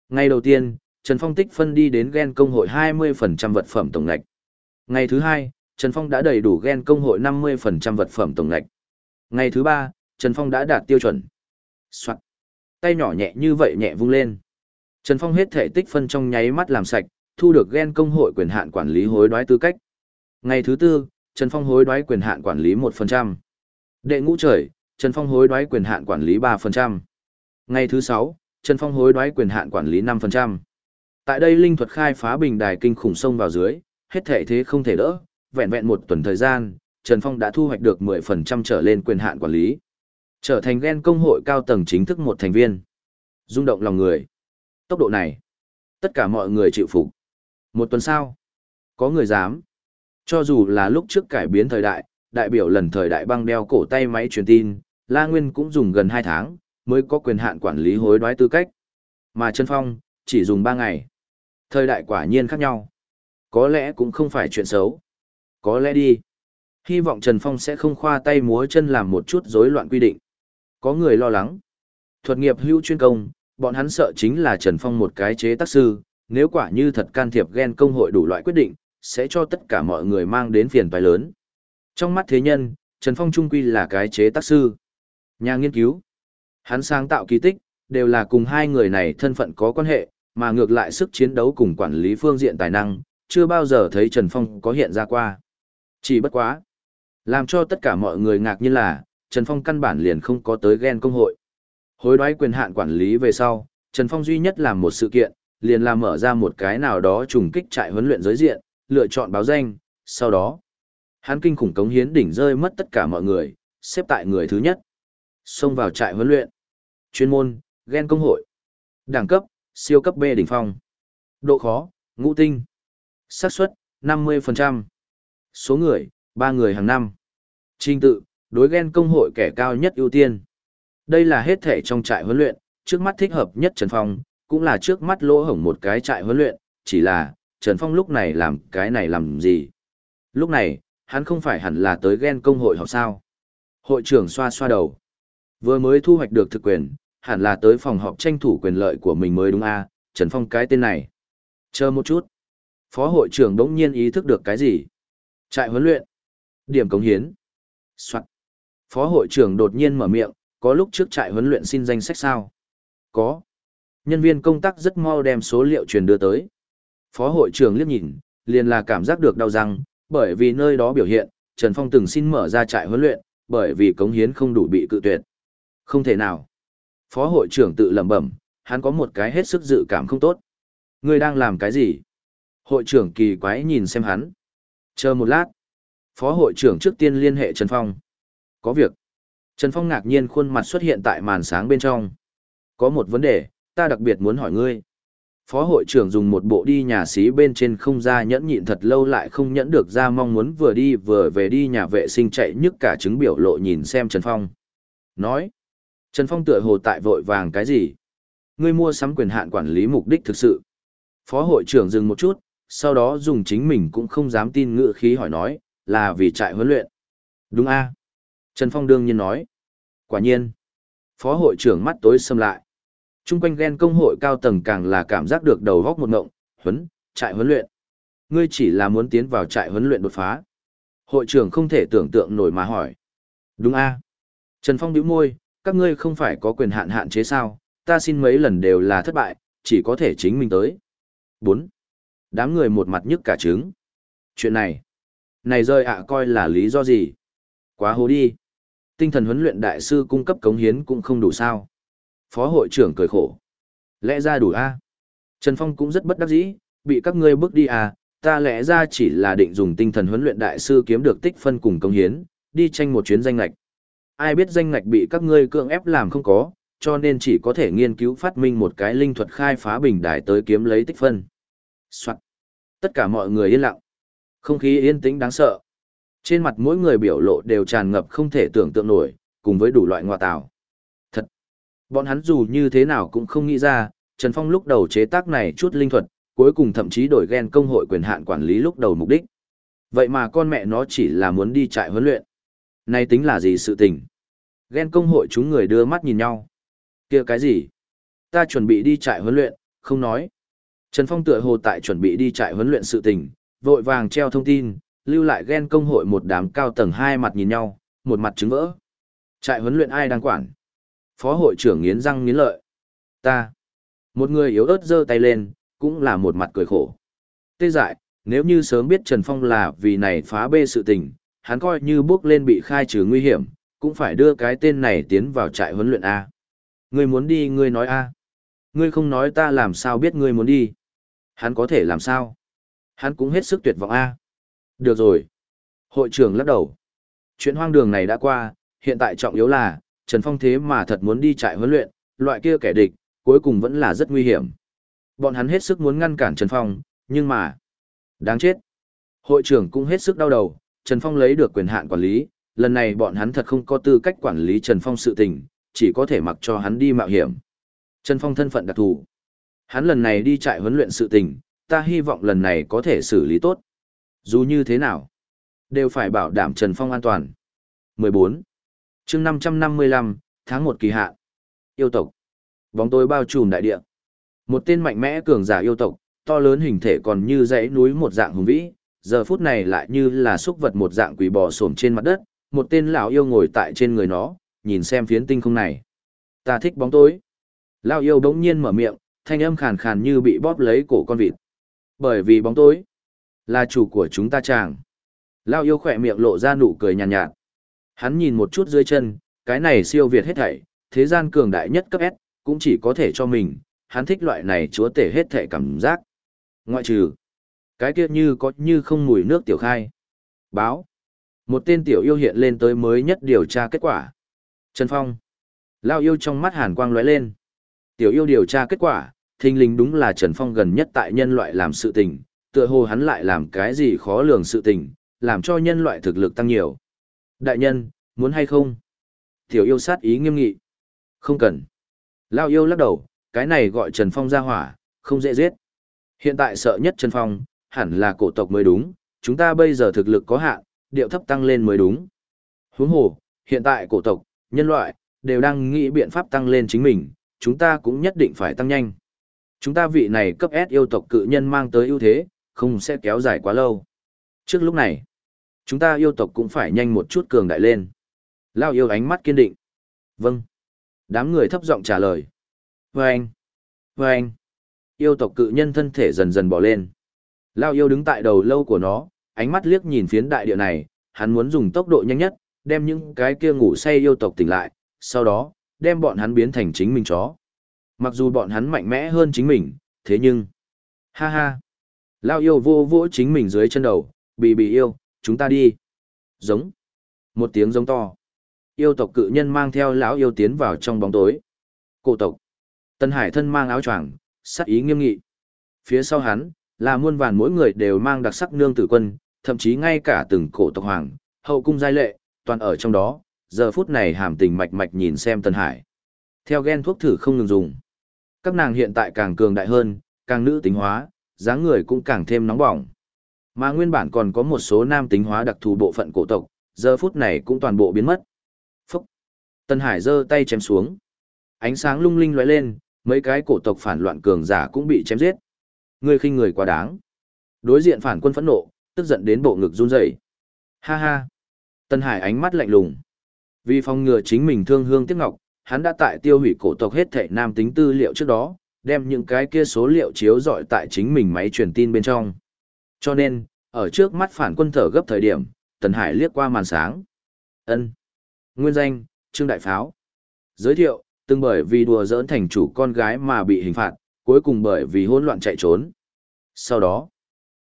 Ngày đầu tiên, Trần Phong tích phân đi đến gen công hội 20% vật phẩm tổng ngạch. Ngày thứ hai, Trần Phong đã đầy đủ gen công hội 50% vật phẩm tổng ngạch. Ngày thứ ba, Trần Phong đã đạt tiêu chuẩn. Soạn. Tay nhỏ nhẹ như vậy nhẹ vung lên. Trần Phong hết thể tích phân trong nháy mắt làm sạch, thu được gen công hội quyền hạn quản lý hối đoái tư cách. Ngày thứ tư, Trần Phong hối đoái quyền hạn quản lý 1%. Đệ ngũ trời, Trần Phong hối đoái quyền hạn quản lý 3%. Ngày thứ sáu, Trần Phong hối đoái quyền hạn quản lý 5%. Tại đây linh thuật khai phá bình đài kinh khủng sông vào dưới, hết thể thế không thể đỡ, vẹn vẹn một tuần thời gian, Trần Phong đã thu hoạch được 10% trở lên quyền hạn quản lý. Trở thành gen công hội cao tầng chính thức một thành viên. rung động lòng người. Tốc độ này, tất cả mọi người chịu phục. Một tuần sau, có người dám. Cho dù là lúc trước cải biến thời đại, đại biểu lần thời đại băng đeo cổ tay máy truyền tin, La Nguyên cũng dùng gần 2 tháng, mới có quyền hạn quản lý hối đoái tư cách. Mà Trần Phong, chỉ dùng 3 ngày. Thời đại quả nhiên khác nhau. Có lẽ cũng không phải chuyện xấu. Có lẽ đi. Hy vọng Trần Phong sẽ không khoa tay múa chân làm một chút rối loạn quy định. Có người lo lắng. Thuật nghiệp hữu chuyên công, bọn hắn sợ chính là Trần Phong một cái chế tác sư, nếu quả như thật can thiệp ghen công hội đủ loại quyết định, sẽ cho tất cả mọi người mang đến phiền phải lớn. Trong mắt thế nhân, Trần Phong trung quy là cái chế tác sư. Nhà nghiên cứu, hắn sáng tạo kỳ tích, đều là cùng hai người này thân phận có quan hệ, mà ngược lại sức chiến đấu cùng quản lý phương diện tài năng, chưa bao giờ thấy Trần Phong có hiện ra qua. Chỉ bất quá. Làm cho tất cả mọi người ngạc nhiên là, Trần Phong căn bản liền không có tới ghen công hội. Hối đoái quyền hạn quản lý về sau, Trần Phong duy nhất làm một sự kiện, liền là mở ra một cái nào đó trùng kích trại huấn luyện giới diện, lựa chọn báo danh, sau đó, hắn kinh khủng cống hiến đỉnh rơi mất tất cả mọi người, xếp tại người thứ nhất. Xông vào trại huấn luyện. Chuyên môn, ghen công hội. Đẳng cấp, siêu cấp B đỉnh phong. Độ khó, ngũ tinh. xác suất, 50%. Số người, 3 người hàng năm. Trình tự, đối ghen công hội kẻ cao nhất ưu tiên. Đây là hết thể trong trại huấn luyện, trước mắt thích hợp nhất Trần Phong, cũng là trước mắt lỗ hổng một cái trại huấn luyện, chỉ là, Trần Phong lúc này làm cái này làm gì? Lúc này, hắn không phải hẳn là tới ghen công hội học sao? Hội trưởng xoa xoa đầu. Vừa mới thu hoạch được thực quyền, hẳn là tới phòng họp tranh thủ quyền lợi của mình mới đúng a Trần Phong cái tên này. Chờ một chút. Phó hội trưởng đống nhiên ý thức được cái gì? Trại huấn luyện. Điểm cống hiến. Soạn. Phó hội trưởng đột nhiên mở miệng, có lúc trước trại huấn luyện xin danh sách sao? Có. Nhân viên công tác rất mau đem số liệu truyền đưa tới. Phó hội trưởng liếc nhìn, liền là cảm giác được đau răng, bởi vì nơi đó biểu hiện, Trần Phong từng xin mở ra trại huấn luyện, bởi vì cống hiến không đủ bị cự tuyệt. Không thể nào. Phó hội trưởng tự lẩm bẩm, hắn có một cái hết sức dự cảm không tốt. Ngươi đang làm cái gì? Hội trưởng kỳ quái nhìn xem hắn. Chờ một lát. Phó hội trưởng trước tiên liên hệ Trần Phong. Có việc. Trần Phong ngạc nhiên khuôn mặt xuất hiện tại màn sáng bên trong. Có một vấn đề, ta đặc biệt muốn hỏi ngươi. Phó hội trưởng dùng một bộ đi nhà xí bên trên không ra nhẫn nhịn thật lâu lại không nhẫn được ra mong muốn vừa đi vừa về đi nhà vệ sinh chạy nhức cả chứng biểu lộ nhìn xem Trần Phong. Nói. Trần Phong tựa hồ tại vội vàng cái gì? Ngươi mua sắm quyền hạn quản lý mục đích thực sự. Phó hội trưởng dừng một chút, sau đó dùng chính mình cũng không dám tin ngựa khí hỏi nói, là vì trại huấn luyện. Đúng a Trần Phong đương nhiên nói. Quả nhiên. Phó hội trưởng mắt tối xâm lại. Trung quanh ghen công hội cao tầng càng là cảm giác được đầu góc một ngộng, huấn, trại huấn luyện. Ngươi chỉ là muốn tiến vào trại huấn luyện đột phá. Hội trưởng không thể tưởng tượng nổi mà hỏi. Đúng a Trần Phong bĩu môi, các ngươi không phải có quyền hạn hạn chế sao, ta xin mấy lần đều là thất bại, chỉ có thể chính mình tới. 4. Đám người một mặt nhức cả trứng. Chuyện này, này rơi ạ coi là lý do gì? Quá hố đi. Tinh thần huấn luyện đại sư cung cấp cống hiến cũng không đủ sao. Phó hội trưởng cười khổ. Lẽ ra đủ a Trần Phong cũng rất bất đắc dĩ, bị các ngươi bước đi à, ta lẽ ra chỉ là định dùng tinh thần huấn luyện đại sư kiếm được tích phân cùng cống hiến, đi tranh một chuyến danh lạch. Ai biết danh ngạch bị các ngươi cưỡng ép làm không có, cho nên chỉ có thể nghiên cứu phát minh một cái linh thuật khai phá bình đài tới kiếm lấy tích phân. Soạn. Tất cả mọi người yên lặng. Không khí yên tĩnh đáng sợ. Trên mặt mỗi người biểu lộ đều tràn ngập không thể tưởng tượng nổi, cùng với đủ loại ngoa tạo. Thật. Bọn hắn dù như thế nào cũng không nghĩ ra, Trần Phong lúc đầu chế tác này chút linh thuật, cuối cùng thậm chí đổi ghen công hội quyền hạn quản lý lúc đầu mục đích. Vậy mà con mẹ nó chỉ là muốn đi trại huấn luyện. Này tính là gì sự tình? Ghen công hội chúng người đưa mắt nhìn nhau. kia cái gì? Ta chuẩn bị đi trại huấn luyện, không nói. Trần Phong tựa hồ tại chuẩn bị đi trại huấn luyện sự tình, vội vàng treo thông tin, lưu lại ghen công hội một đám cao tầng hai mặt nhìn nhau, một mặt trứng vỡ. Trại huấn luyện ai đang quản? Phó hội trưởng nghiến răng nghiến lợi. Ta. Một người yếu ớt giơ tay lên, cũng là một mặt cười khổ. Tê dại, nếu như sớm biết Trần Phong là vì này phá bê sự tình, hắn coi như bước lên bị khai trừ nguy hiểm, cũng phải đưa cái tên này tiến vào trại huấn luyện A. Ngươi muốn đi ngươi nói A. Ngươi không nói ta làm sao biết ngươi muốn đi. Hắn có thể làm sao? Hắn cũng hết sức tuyệt vọng A. Được rồi. Hội trưởng lắc đầu. Chuyện hoang đường này đã qua, hiện tại trọng yếu là, Trần Phong thế mà thật muốn đi trại huấn luyện, loại kia kẻ địch, cuối cùng vẫn là rất nguy hiểm. Bọn hắn hết sức muốn ngăn cản Trần Phong, nhưng mà... Đáng chết. Hội trưởng cũng hết sức đau đầu, Trần Phong lấy được quyền hạn quản lý, lần này bọn hắn thật không có tư cách quản lý Trần Phong sự tình, chỉ có thể mặc cho hắn đi mạo hiểm. Trần Phong thân phận đặc thù. Hắn lần này đi trại huấn luyện sự tình, ta hy vọng lần này có thể xử lý tốt. Dù như thế nào, đều phải bảo đảm Trần Phong an toàn. 14. chương 555, tháng 1 kỳ hạn. Yêu tộc. Bóng tối bao trùm đại địa. Một tên mạnh mẽ cường giả yêu tộc, to lớn hình thể còn như dãy núi một dạng hùng vĩ, giờ phút này lại như là xúc vật một dạng quỷ bò xổm trên mặt đất, một tên lão yêu ngồi tại trên người nó, nhìn xem phiến tinh không này. Ta thích bóng tối. Lão yêu đống nhiên mở miệng, thanh âm khàn khàn như bị bóp lấy cổ con vịt. Bởi vì bóng tối là chủ của chúng ta chàng. Lão yêu khỏe miệng lộ ra nụ cười nhàn nhạt, nhạt. Hắn nhìn một chút dưới chân, cái này siêu việt hết thảy, thế gian cường đại nhất cấp S, cũng chỉ có thể cho mình, hắn thích loại này chúa tể hết thảy cảm giác. Ngoại trừ, cái kia như có như không mùi nước tiểu khai. Báo. Một tên tiểu yêu hiện lên tới mới nhất điều tra kết quả. Trần Phong. Lao yêu trong mắt hàn quang lóe lên. Tiểu yêu điều tra kết quả, thình lình đúng là Trần Phong gần nhất tại nhân loại làm sự tình, tựa hồ hắn lại làm cái gì khó lường sự tình, làm cho nhân loại thực lực tăng nhiều. Đại nhân, muốn hay không? Tiểu yêu sát ý nghiêm nghị. Không cần. Lao yêu lắc đầu, cái này gọi Trần Phong ra hỏa, không dễ giết. Hiện tại sợ nhất Trần Phong, hẳn là cổ tộc mới đúng, chúng ta bây giờ thực lực có hạn, điệu thấp tăng lên mới đúng. Huống hồ, hiện tại cổ tộc, nhân loại, đều đang nghĩ biện pháp tăng lên chính mình, chúng ta cũng nhất định phải tăng nhanh. Chúng ta vị này cấp S yêu tộc cự nhân mang tới ưu thế, không sẽ kéo dài quá lâu. Trước lúc này, chúng ta yêu tộc cũng phải nhanh một chút cường đại lên. Lao yêu ánh mắt kiên định. Vâng. Đám người thấp giọng trả lời. Vâng. Vâng. Yêu tộc cự nhân thân thể dần dần bỏ lên. Lao yêu đứng tại đầu lâu của nó, ánh mắt liếc nhìn phiến đại địa này, hắn muốn dùng tốc độ nhanh nhất, đem những cái kia ngủ say yêu tộc tỉnh lại, sau đó, đem bọn hắn biến thành chính mình chó. Mặc dù bọn hắn mạnh mẽ hơn chính mình, thế nhưng... Ha ha! Lao yêu vô vỗ chính mình dưới chân đầu, bị bị yêu, chúng ta đi. Giống. Một tiếng giống to. Yêu tộc cự nhân mang theo lão yêu tiến vào trong bóng tối. Cổ tộc. Tân Hải thân mang áo choàng, sắc ý nghiêm nghị. Phía sau hắn, là muôn vàn mỗi người đều mang đặc sắc nương tử quân, thậm chí ngay cả từng cổ tộc hoàng, hậu cung giai lệ, toàn ở trong đó, giờ phút này hàm tình mạch mạch nhìn xem Tân Hải. Theo gen thuốc thử không ngừng dùng. Các nàng hiện tại càng cường đại hơn, càng nữ tính hóa, dáng người cũng càng thêm nóng bỏng. Mà nguyên bản còn có một số nam tính hóa đặc thù bộ phận cổ tộc, giờ phút này cũng toàn bộ biến mất. Phúc! Tân Hải giơ tay chém xuống. Ánh sáng lung linh lóe lên, mấy cái cổ tộc phản loạn cường giả cũng bị chém giết. người khinh người quá đáng. Đối diện phản quân phẫn nộ, tức giận đến bộ ngực run rẩy. Ha ha. Tân Hải ánh mắt lạnh lùng. Vì phòng ngừa chính mình thương hương tiếc ngọc, hắn đã tại tiêu hủy cổ tộc hết thể nam tính tư liệu trước đó, đem những cái kia số liệu chiếu dọi tại chính mình máy truyền tin bên trong. Cho nên, ở trước mắt phản quân thở gấp thời điểm, Tần Hải liếc qua màn sáng. Ân. Nguyên danh, Trương Đại Pháo. Giới thiệu, từng bởi vì đùa giỡn thành chủ con gái mà bị hình phạt, cuối cùng bởi vì hỗn loạn chạy trốn. Sau đó,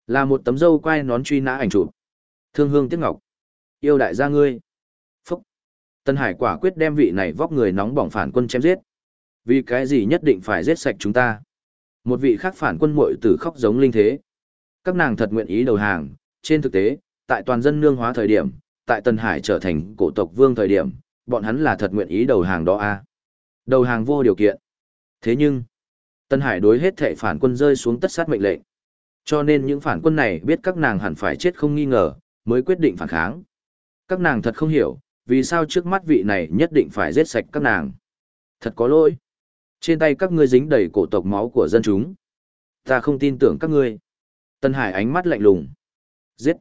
là một tấm dâu quay nón truy nã ảnh chụp. Thương hương tiếc ngọc. Yêu đại gia ngươi. Phúc. Tân Hải quả quyết đem vị này vóc người nóng bỏng phản quân chém giết. Vì cái gì nhất định phải giết sạch chúng ta? Một vị khác phản quân muội tử khóc giống linh thế. Các nàng thật nguyện ý đầu hàng, trên thực tế, tại toàn dân nương hóa thời điểm, tại Tân Hải trở thành cổ tộc vương thời điểm, bọn hắn là thật nguyện ý đầu hàng đó a. Đầu hàng vô điều kiện. Thế nhưng, Tân Hải đối hết thệ phản quân rơi xuống tất sát mệnh lệnh. Cho nên những phản quân này biết các nàng hẳn phải chết không nghi ngờ, mới quyết định phản kháng. Các nàng thật không hiểu, vì sao trước mắt vị này nhất định phải giết sạch các nàng. Thật có lỗi. Trên tay các ngươi dính đầy cổ tộc máu của dân chúng. Ta không tin tưởng các ngươi. Tân Hải ánh mắt lạnh lùng. Giết.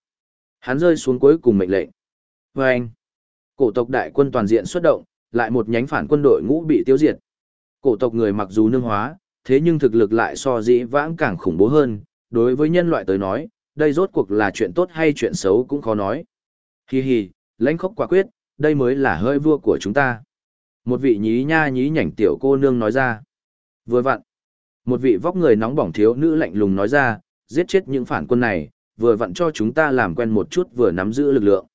Hắn rơi xuống cuối cùng mệnh lệnh. Và anh. Cổ tộc đại quân toàn diện xuất động, lại một nhánh phản quân đội ngũ bị tiêu diệt. Cổ tộc người mặc dù nương hóa, thế nhưng thực lực lại so dĩ vãng càng khủng bố hơn, đối với nhân loại tới nói, đây rốt cuộc là chuyện tốt hay chuyện xấu cũng khó nói. Hi hi, lãnh khốc quả quyết, đây mới là hơi vua của chúng ta. Một vị nhí nha nhí nhảnh tiểu cô nương nói ra. Vừa vặn. Một vị vóc người nóng bỏng thiếu nữ lạnh lùng nói ra, giết chết những phản quân này, vừa vặn cho chúng ta làm quen một chút vừa nắm giữ lực lượng.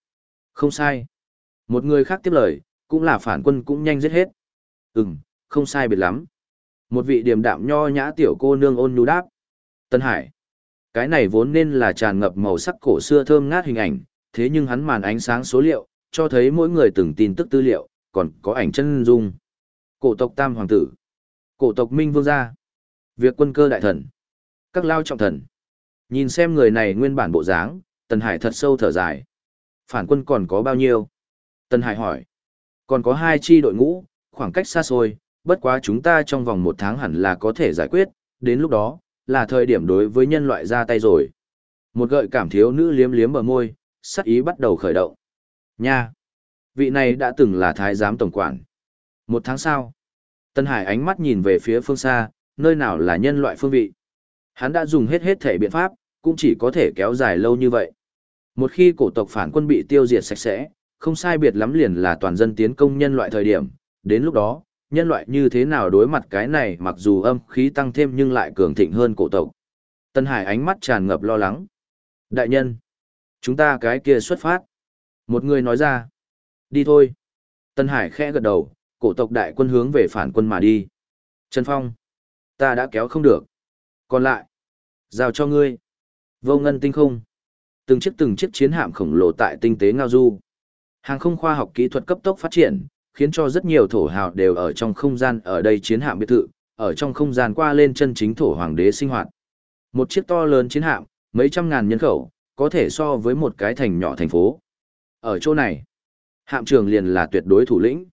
Không sai. Một người khác tiếp lời, cũng là phản quân cũng nhanh giết hết. Ừm, không sai biệt lắm. Một vị điềm đạm nho nhã tiểu cô nương ôn nhu đáp. Tân Hải. Cái này vốn nên là tràn ngập màu sắc cổ xưa thơm ngát hình ảnh, thế nhưng hắn màn ánh sáng số liệu, cho thấy mỗi người từng tin tức tư liệu, còn có ảnh chân dung. Cổ tộc Tam Hoàng tử. Cổ tộc Minh Vương gia. Việc quân cơ đại thần. Các lao trọng thần. Nhìn xem người này nguyên bản bộ dáng, Tần Hải thật sâu thở dài. Phản quân còn có bao nhiêu? Tần Hải hỏi. Còn có hai chi đội ngũ, khoảng cách xa xôi, bất quá chúng ta trong vòng một tháng hẳn là có thể giải quyết, đến lúc đó, là thời điểm đối với nhân loại ra tay rồi. Một gợi cảm thiếu nữ liếm liếm bờ môi, sắc ý bắt đầu khởi động. Nha! Vị này đã từng là thái giám tổng quản. Một tháng sau, Tân Hải ánh mắt nhìn về phía phương xa, nơi nào là nhân loại phương vị. Hắn đã dùng hết hết thể biện pháp, cũng chỉ có thể kéo dài lâu như vậy. Một khi cổ tộc phản quân bị tiêu diệt sạch sẽ, không sai biệt lắm liền là toàn dân tiến công nhân loại thời điểm, đến lúc đó, nhân loại như thế nào đối mặt cái này mặc dù âm khí tăng thêm nhưng lại cường thịnh hơn cổ tộc. Tân Hải ánh mắt tràn ngập lo lắng. Đại nhân, chúng ta cái kia xuất phát. Một người nói ra, đi thôi. Tân Hải khẽ gật đầu, cổ tộc đại quân hướng về phản quân mà đi. Trần Phong, ta đã kéo không được. Còn lại, giao cho ngươi. Vô ngân tinh không. Từng chiếc từng chiếc chiến hạm khổng lồ tại tinh tế ngao du. Hàng không khoa học kỹ thuật cấp tốc phát triển, khiến cho rất nhiều thổ hào đều ở trong không gian ở đây chiến hạm biệt thự, ở trong không gian qua lên chân chính thổ hoàng đế sinh hoạt. Một chiếc to lớn chiến hạm, mấy trăm ngàn nhân khẩu, có thể so với một cái thành nhỏ thành phố. Ở chỗ này, hạm trường liền là tuyệt đối thủ lĩnh.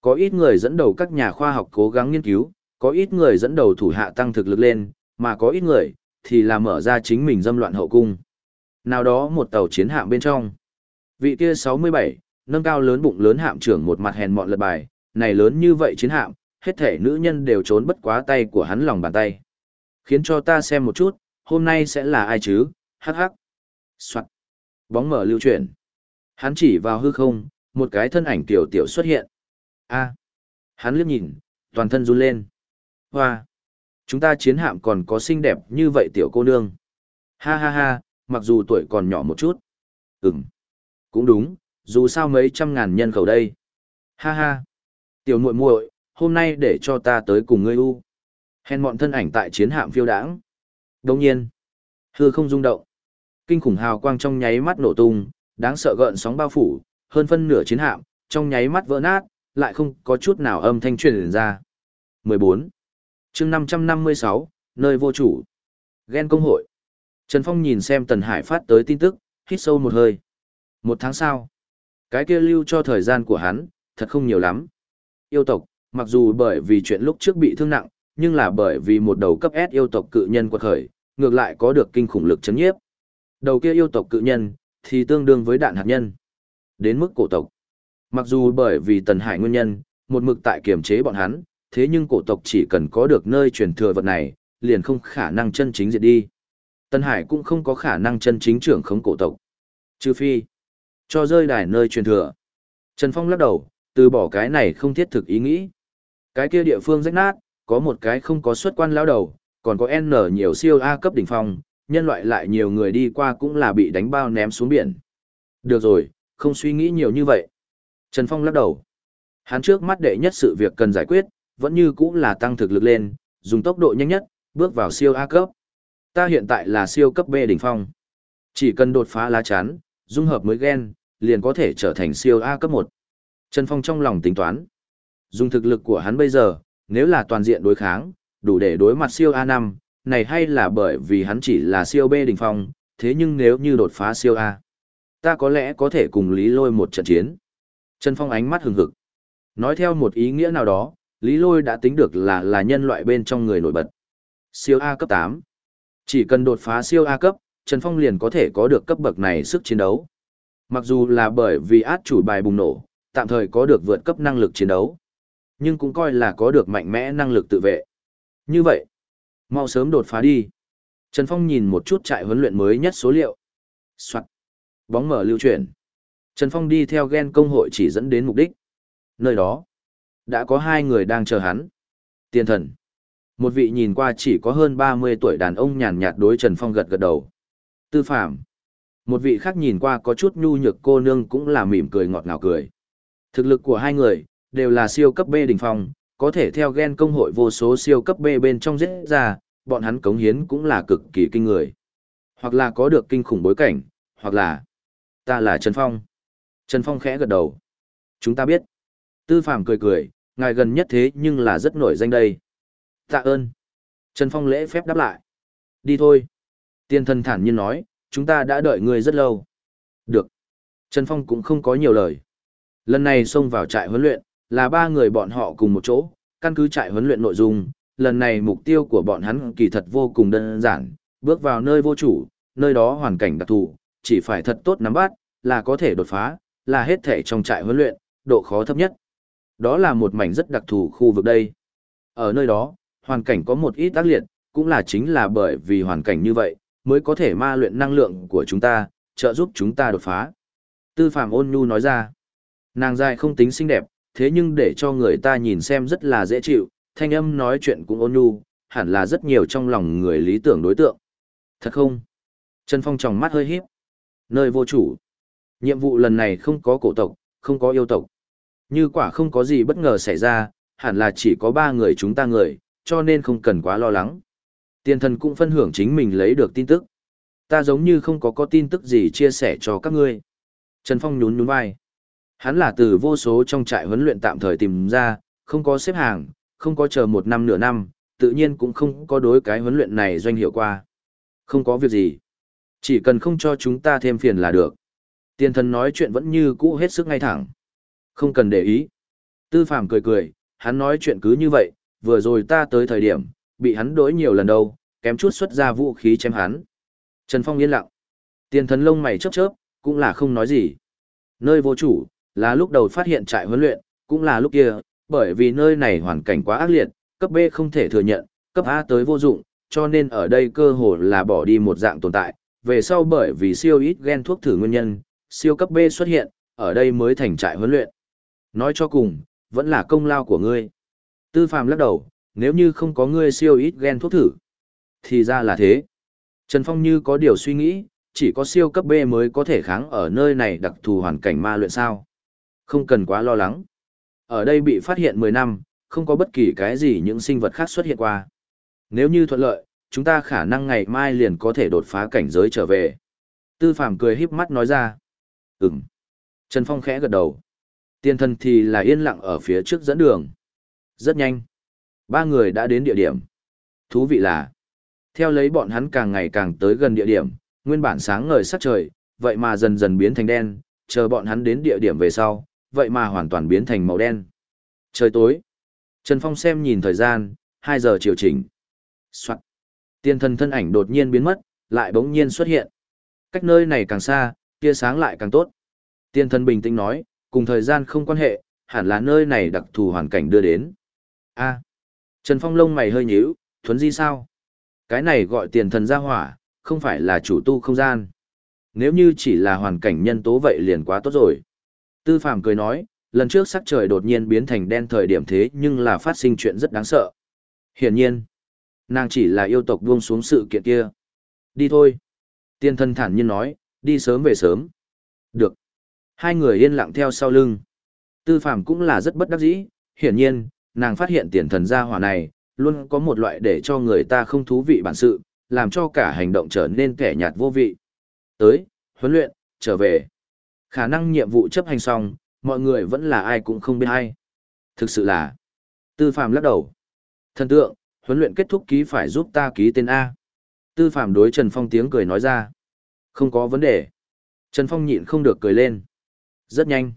Có ít người dẫn đầu các nhà khoa học cố gắng nghiên cứu, có ít người dẫn đầu thủ hạ tăng thực lực lên, mà có ít người, thì là mở ra chính mình dâm loạn hậu cung. Nào đó một tàu chiến hạm bên trong. Vị kia 67, nâng cao lớn bụng lớn hạm trưởng một mặt hèn mọn lật bài, này lớn như vậy chiến hạm, hết thể nữ nhân đều trốn bất quá tay của hắn lòng bàn tay. Khiến cho ta xem một chút, hôm nay sẽ là ai chứ, hắc hắc. Soạn. Bóng mở lưu chuyển. Hắn chỉ vào hư không, một cái thân ảnh tiểu tiểu xuất hiện. a Hắn liếc nhìn, toàn thân run lên. Hoa. Chúng ta chiến hạm còn có xinh đẹp như vậy tiểu cô nương. Ha ha ha, mặc dù tuổi còn nhỏ một chút. Ừm. Cũng đúng, dù sao mấy trăm ngàn nhân khẩu đây. Ha ha. Tiểu muội muội, hôm nay để cho ta tới cùng ngươi u. Hèn mọn thân ảnh tại chiến hạm phiêu đãng. Đồng nhiên, hư không rung động. Kinh khủng hào quang trong nháy mắt nổ tung, đáng sợ gợn sóng bao phủ, hơn phân nửa chiến hạm, trong nháy mắt vỡ nát, lại không có chút nào âm thanh truyền ra. 14. chương 556, nơi vô chủ. Ghen công hội. Trần Phong nhìn xem Tần Hải phát tới tin tức, hít sâu một hơi. Một tháng sau, cái kia lưu cho thời gian của hắn, thật không nhiều lắm. Yêu tộc, mặc dù bởi vì chuyện lúc trước bị thương nặng, nhưng là bởi vì một đầu cấp S yêu tộc cự nhân quật khởi, ngược lại có được kinh khủng lực chấn nhiếp. Đầu kia yêu tộc cự nhân, thì tương đương với đạn hạt nhân. Đến mức cổ tộc. Mặc dù bởi vì tần hải nguyên nhân, một mực tại kiềm chế bọn hắn, thế nhưng cổ tộc chỉ cần có được nơi truyền thừa vật này, liền không khả năng chân chính diệt đi. Tần hải cũng không có khả năng chân chính trưởng khống cổ tộc. Trừ phi, cho rơi đài nơi truyền thừa. Trần Phong lắc đầu, từ bỏ cái này không thiết thực ý nghĩ. Cái kia địa phương rách nát, có một cái không có xuất quan lão đầu, còn có N nhiều siêu A cấp đỉnh phong, nhân loại lại nhiều người đi qua cũng là bị đánh bao ném xuống biển. Được rồi, không suy nghĩ nhiều như vậy. Trần Phong lắc đầu. Hắn trước mắt đệ nhất sự việc cần giải quyết, vẫn như cũng là tăng thực lực lên, dùng tốc độ nhanh nhất, bước vào siêu A cấp. Ta hiện tại là siêu cấp B đỉnh phong. Chỉ cần đột phá lá chắn, dung hợp mới gen, liền có thể trở thành siêu A cấp 1. Trần Phong trong lòng tính toán. Dùng thực lực của hắn bây giờ, nếu là toàn diện đối kháng, đủ để đối mặt siêu A5, này hay là bởi vì hắn chỉ là siêu B đỉnh phong, thế nhưng nếu như đột phá siêu A, ta có lẽ có thể cùng Lý Lôi một trận chiến. Trần Phong ánh mắt hừng hực. Nói theo một ý nghĩa nào đó, Lý Lôi đã tính được là là nhân loại bên trong người nổi bật. Siêu A cấp 8. Chỉ cần đột phá siêu A cấp, Trần Phong liền có thể có được cấp bậc này sức chiến đấu. Mặc dù là bởi vì át chủ bài bùng nổ, tạm thời có được vượt cấp năng lực chiến đấu, nhưng cũng coi là có được mạnh mẽ năng lực tự vệ. Như vậy, mau sớm đột phá đi. Trần Phong nhìn một chút trại huấn luyện mới nhất số liệu. Soạn. Bóng mở lưu chuyển. Trần Phong đi theo gen công hội chỉ dẫn đến mục đích. Nơi đó, đã có hai người đang chờ hắn. Tiên thần. Một vị nhìn qua chỉ có hơn 30 tuổi đàn ông nhàn nhạt đối Trần Phong gật gật đầu. Tư phạm. Một vị khác nhìn qua có chút nhu nhược cô nương cũng là mỉm cười ngọt ngào cười. Thực lực của hai người, đều là siêu cấp B đỉnh phong, có thể theo gen công hội vô số siêu cấp B bên trong giết ra, bọn hắn cống hiến cũng là cực kỳ kinh người. Hoặc là có được kinh khủng bối cảnh, hoặc là ta là Trần Phong. Trần Phong khẽ gật đầu. Chúng ta biết. Tư Phạm cười cười, ngài gần nhất thế nhưng là rất nổi danh đây. Tạ ơn. Trần Phong lễ phép đáp lại. Đi thôi. Tiên thần thản nhiên nói, chúng ta đã đợi người rất lâu. Được. Trần Phong cũng không có nhiều lời. Lần này xông vào trại huấn luyện, là ba người bọn họ cùng một chỗ, căn cứ trại huấn luyện nội dung, lần này mục tiêu của bọn hắn kỳ thật vô cùng đơn giản, bước vào nơi vô chủ, nơi đó hoàn cảnh đặc thù, chỉ phải thật tốt nắm bắt, là có thể đột phá, là hết thể trong trại huấn luyện, độ khó thấp nhất. Đó là một mảnh rất đặc thù khu vực đây. Ở nơi đó, hoàn cảnh có một ít tác liệt, cũng là chính là bởi vì hoàn cảnh như vậy, mới có thể ma luyện năng lượng của chúng ta, trợ giúp chúng ta đột phá. Tư Phạm ôn nhu nói ra, nàng dài không tính xinh đẹp, thế nhưng để cho người ta nhìn xem rất là dễ chịu, thanh âm nói chuyện cũng ôn nhu, hẳn là rất nhiều trong lòng người lý tưởng đối tượng. Thật không? Trần Phong tròng mắt hơi híp. Nơi vô chủ. Nhiệm vụ lần này không có cổ tộc, không có yêu tộc. Như quả không có gì bất ngờ xảy ra, hẳn là chỉ có ba người chúng ta người, cho nên không cần quá lo lắng. Tiên thần cũng phân hưởng chính mình lấy được tin tức. Ta giống như không có có tin tức gì chia sẻ cho các ngươi. Trần Phong nhún nhún vai. Hắn là từ vô số trong trại huấn luyện tạm thời tìm ra, không có xếp hàng, không có chờ một năm nửa năm, tự nhiên cũng không có đối cái huấn luyện này doanh hiệu qua. Không có việc gì. Chỉ cần không cho chúng ta thêm phiền là được. Tiền thần nói chuyện vẫn như cũ hết sức ngay thẳng. Không cần để ý. Tư Phạm cười cười, hắn nói chuyện cứ như vậy, vừa rồi ta tới thời điểm, bị hắn đối nhiều lần đâu, kém chút xuất ra vũ khí chém hắn. Trần Phong yên lặng. Tiền thần lông mày chớp chớp, cũng là không nói gì. Nơi vô chủ, là lúc đầu phát hiện trại huấn luyện, cũng là lúc kia, bởi vì nơi này hoàn cảnh quá ác liệt, cấp B không thể thừa nhận, cấp A tới vô dụng, cho nên ở đây cơ hồ là bỏ đi một dạng tồn tại. Về sau bởi vì siêu ít gen thuốc thử nguyên nhân, siêu cấp B xuất hiện, ở đây mới thành trại huấn luyện. Nói cho cùng, vẫn là công lao của ngươi. Tư Phạm lắc đầu, nếu như không có ngươi siêu ít gen thuốc thử. Thì ra là thế. Trần Phong như có điều suy nghĩ, chỉ có siêu cấp B mới có thể kháng ở nơi này đặc thù hoàn cảnh ma luyện sao. Không cần quá lo lắng. Ở đây bị phát hiện 10 năm, không có bất kỳ cái gì những sinh vật khác xuất hiện qua. Nếu như thuận lợi, chúng ta khả năng ngày mai liền có thể đột phá cảnh giới trở về. Tư Phạm cười híp mắt nói ra. Ừm. Trần Phong khẽ gật đầu. Tiên thân thì là yên lặng ở phía trước dẫn đường. Rất nhanh. Ba người đã đến địa điểm. Thú vị là, theo lấy bọn hắn càng ngày càng tới gần địa điểm, nguyên bản sáng ngời sắc trời, vậy mà dần dần biến thành đen, chờ bọn hắn đến địa điểm về sau, vậy mà hoàn toàn biến thành màu đen. Trời tối. Trần Phong xem nhìn thời gian, 2 giờ chiều chỉnh. Soạn. Tiên thần thân ảnh đột nhiên biến mất, lại bỗng nhiên xuất hiện. Cách nơi này càng xa, tia sáng lại càng tốt. Tiên thần bình tĩnh nói, cùng thời gian không quan hệ, hẳn là nơi này đặc thù hoàn cảnh đưa đến. A. Trần Phong lông mày hơi nhíu, thuấn di sao? Cái này gọi tiền thần gia hỏa, không phải là chủ tu không gian. Nếu như chỉ là hoàn cảnh nhân tố vậy liền quá tốt rồi. Tư Phạm cười nói, lần trước sắc trời đột nhiên biến thành đen thời điểm thế nhưng là phát sinh chuyện rất đáng sợ. Hiển nhiên, nàng chỉ là yêu tộc buông xuống sự kiện kia. Đi thôi. Tiên thân thản nhiên nói, đi sớm về sớm. Được. Hai người yên lặng theo sau lưng. Tư Phạm cũng là rất bất đắc dĩ, hiển nhiên, nàng phát hiện tiền thần gia hỏa này, luôn có một loại để cho người ta không thú vị bản sự, làm cho cả hành động trở nên kẻ nhạt vô vị. Tới, huấn luyện, trở về. Khả năng nhiệm vụ chấp hành xong, mọi người vẫn là ai cũng không biết hay. Thực sự là, tư phàm lắc đầu. Thần tượng, Huấn luyện kết thúc ký phải giúp ta ký tên A. Tư phạm đối Trần Phong tiếng cười nói ra. Không có vấn đề. Trần Phong nhịn không được cười lên. Rất nhanh.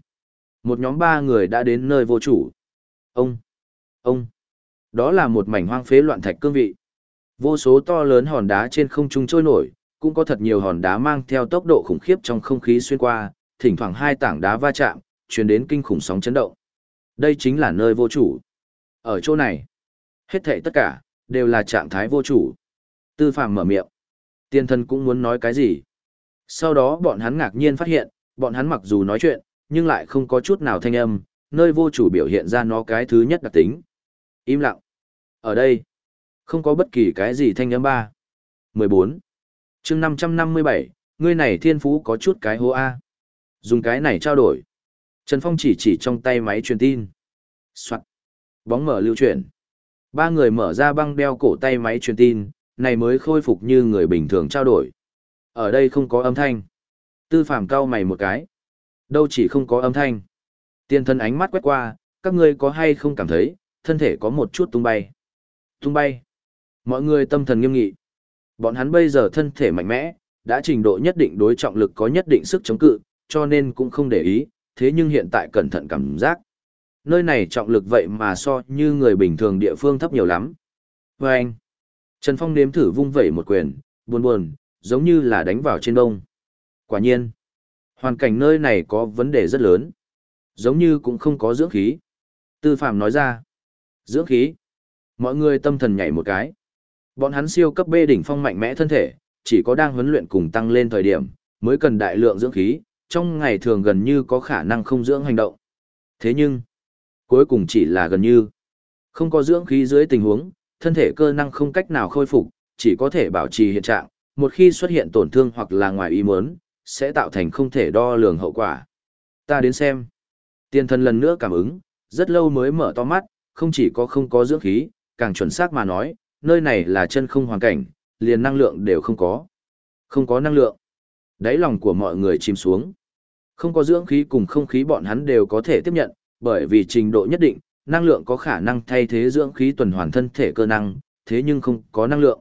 Một nhóm ba người đã đến nơi vô chủ. Ông. Ông. Đó là một mảnh hoang phế loạn thạch cương vị. Vô số to lớn hòn đá trên không trung trôi nổi, cũng có thật nhiều hòn đá mang theo tốc độ khủng khiếp trong không khí xuyên qua, thỉnh thoảng hai tảng đá va chạm, truyền đến kinh khủng sóng chấn động. Đây chính là nơi vô chủ. Ở chỗ này, hết thệ tất cả đều là trạng thái vô chủ. Tư Phạm mở miệng. Tiên thân cũng muốn nói cái gì. Sau đó bọn hắn ngạc nhiên phát hiện, bọn hắn mặc dù nói chuyện, nhưng lại không có chút nào thanh âm, nơi vô chủ biểu hiện ra nó cái thứ nhất đặc tính. Im lặng. Ở đây, không có bất kỳ cái gì thanh âm ba. 14. chương 557, ngươi này thiên phú có chút cái hố A. Dùng cái này trao đổi. Trần Phong chỉ chỉ trong tay máy truyền tin. Soạn. Bóng mở lưu chuyển. Ba người mở ra băng đeo cổ tay máy truyền tin, này mới khôi phục như người bình thường trao đổi. Ở đây không có âm thanh. Tư phàm cao mày một cái. Đâu chỉ không có âm thanh. Tiên thân ánh mắt quét qua, các ngươi có hay không cảm thấy, thân thể có một chút tung bay. Tung bay. Mọi người tâm thần nghiêm nghị. Bọn hắn bây giờ thân thể mạnh mẽ, đã trình độ nhất định đối trọng lực có nhất định sức chống cự, cho nên cũng không để ý, thế nhưng hiện tại cẩn thận cảm giác. Nơi này trọng lực vậy mà so như người bình thường địa phương thấp nhiều lắm. Và anh, Trần Phong nếm thử vung vẩy một quyền, buồn buồn, giống như là đánh vào trên đông. Quả nhiên, hoàn cảnh nơi này có vấn đề rất lớn. Giống như cũng không có dưỡng khí. Tư Phạm nói ra, dưỡng khí. Mọi người tâm thần nhảy một cái. Bọn hắn siêu cấp B đỉnh phong mạnh mẽ thân thể, chỉ có đang huấn luyện cùng tăng lên thời điểm, mới cần đại lượng dưỡng khí, trong ngày thường gần như có khả năng không dưỡng hành động. Thế nhưng, cuối cùng chỉ là gần như không có dưỡng khí dưới tình huống, thân thể cơ năng không cách nào khôi phục, chỉ có thể bảo trì hiện trạng, một khi xuất hiện tổn thương hoặc là ngoài ý muốn, sẽ tạo thành không thể đo lường hậu quả. Ta đến xem. Tiên thân lần nữa cảm ứng, rất lâu mới mở to mắt, không chỉ có không có dưỡng khí, càng chuẩn xác mà nói, nơi này là chân không hoàn cảnh, liền năng lượng đều không có. Không có năng lượng. Đáy lòng của mọi người chìm xuống. Không có dưỡng khí cùng không khí bọn hắn đều có thể tiếp nhận, bởi vì trình độ nhất định, năng lượng có khả năng thay thế dưỡng khí tuần hoàn thân thể cơ năng, thế nhưng không có năng lượng.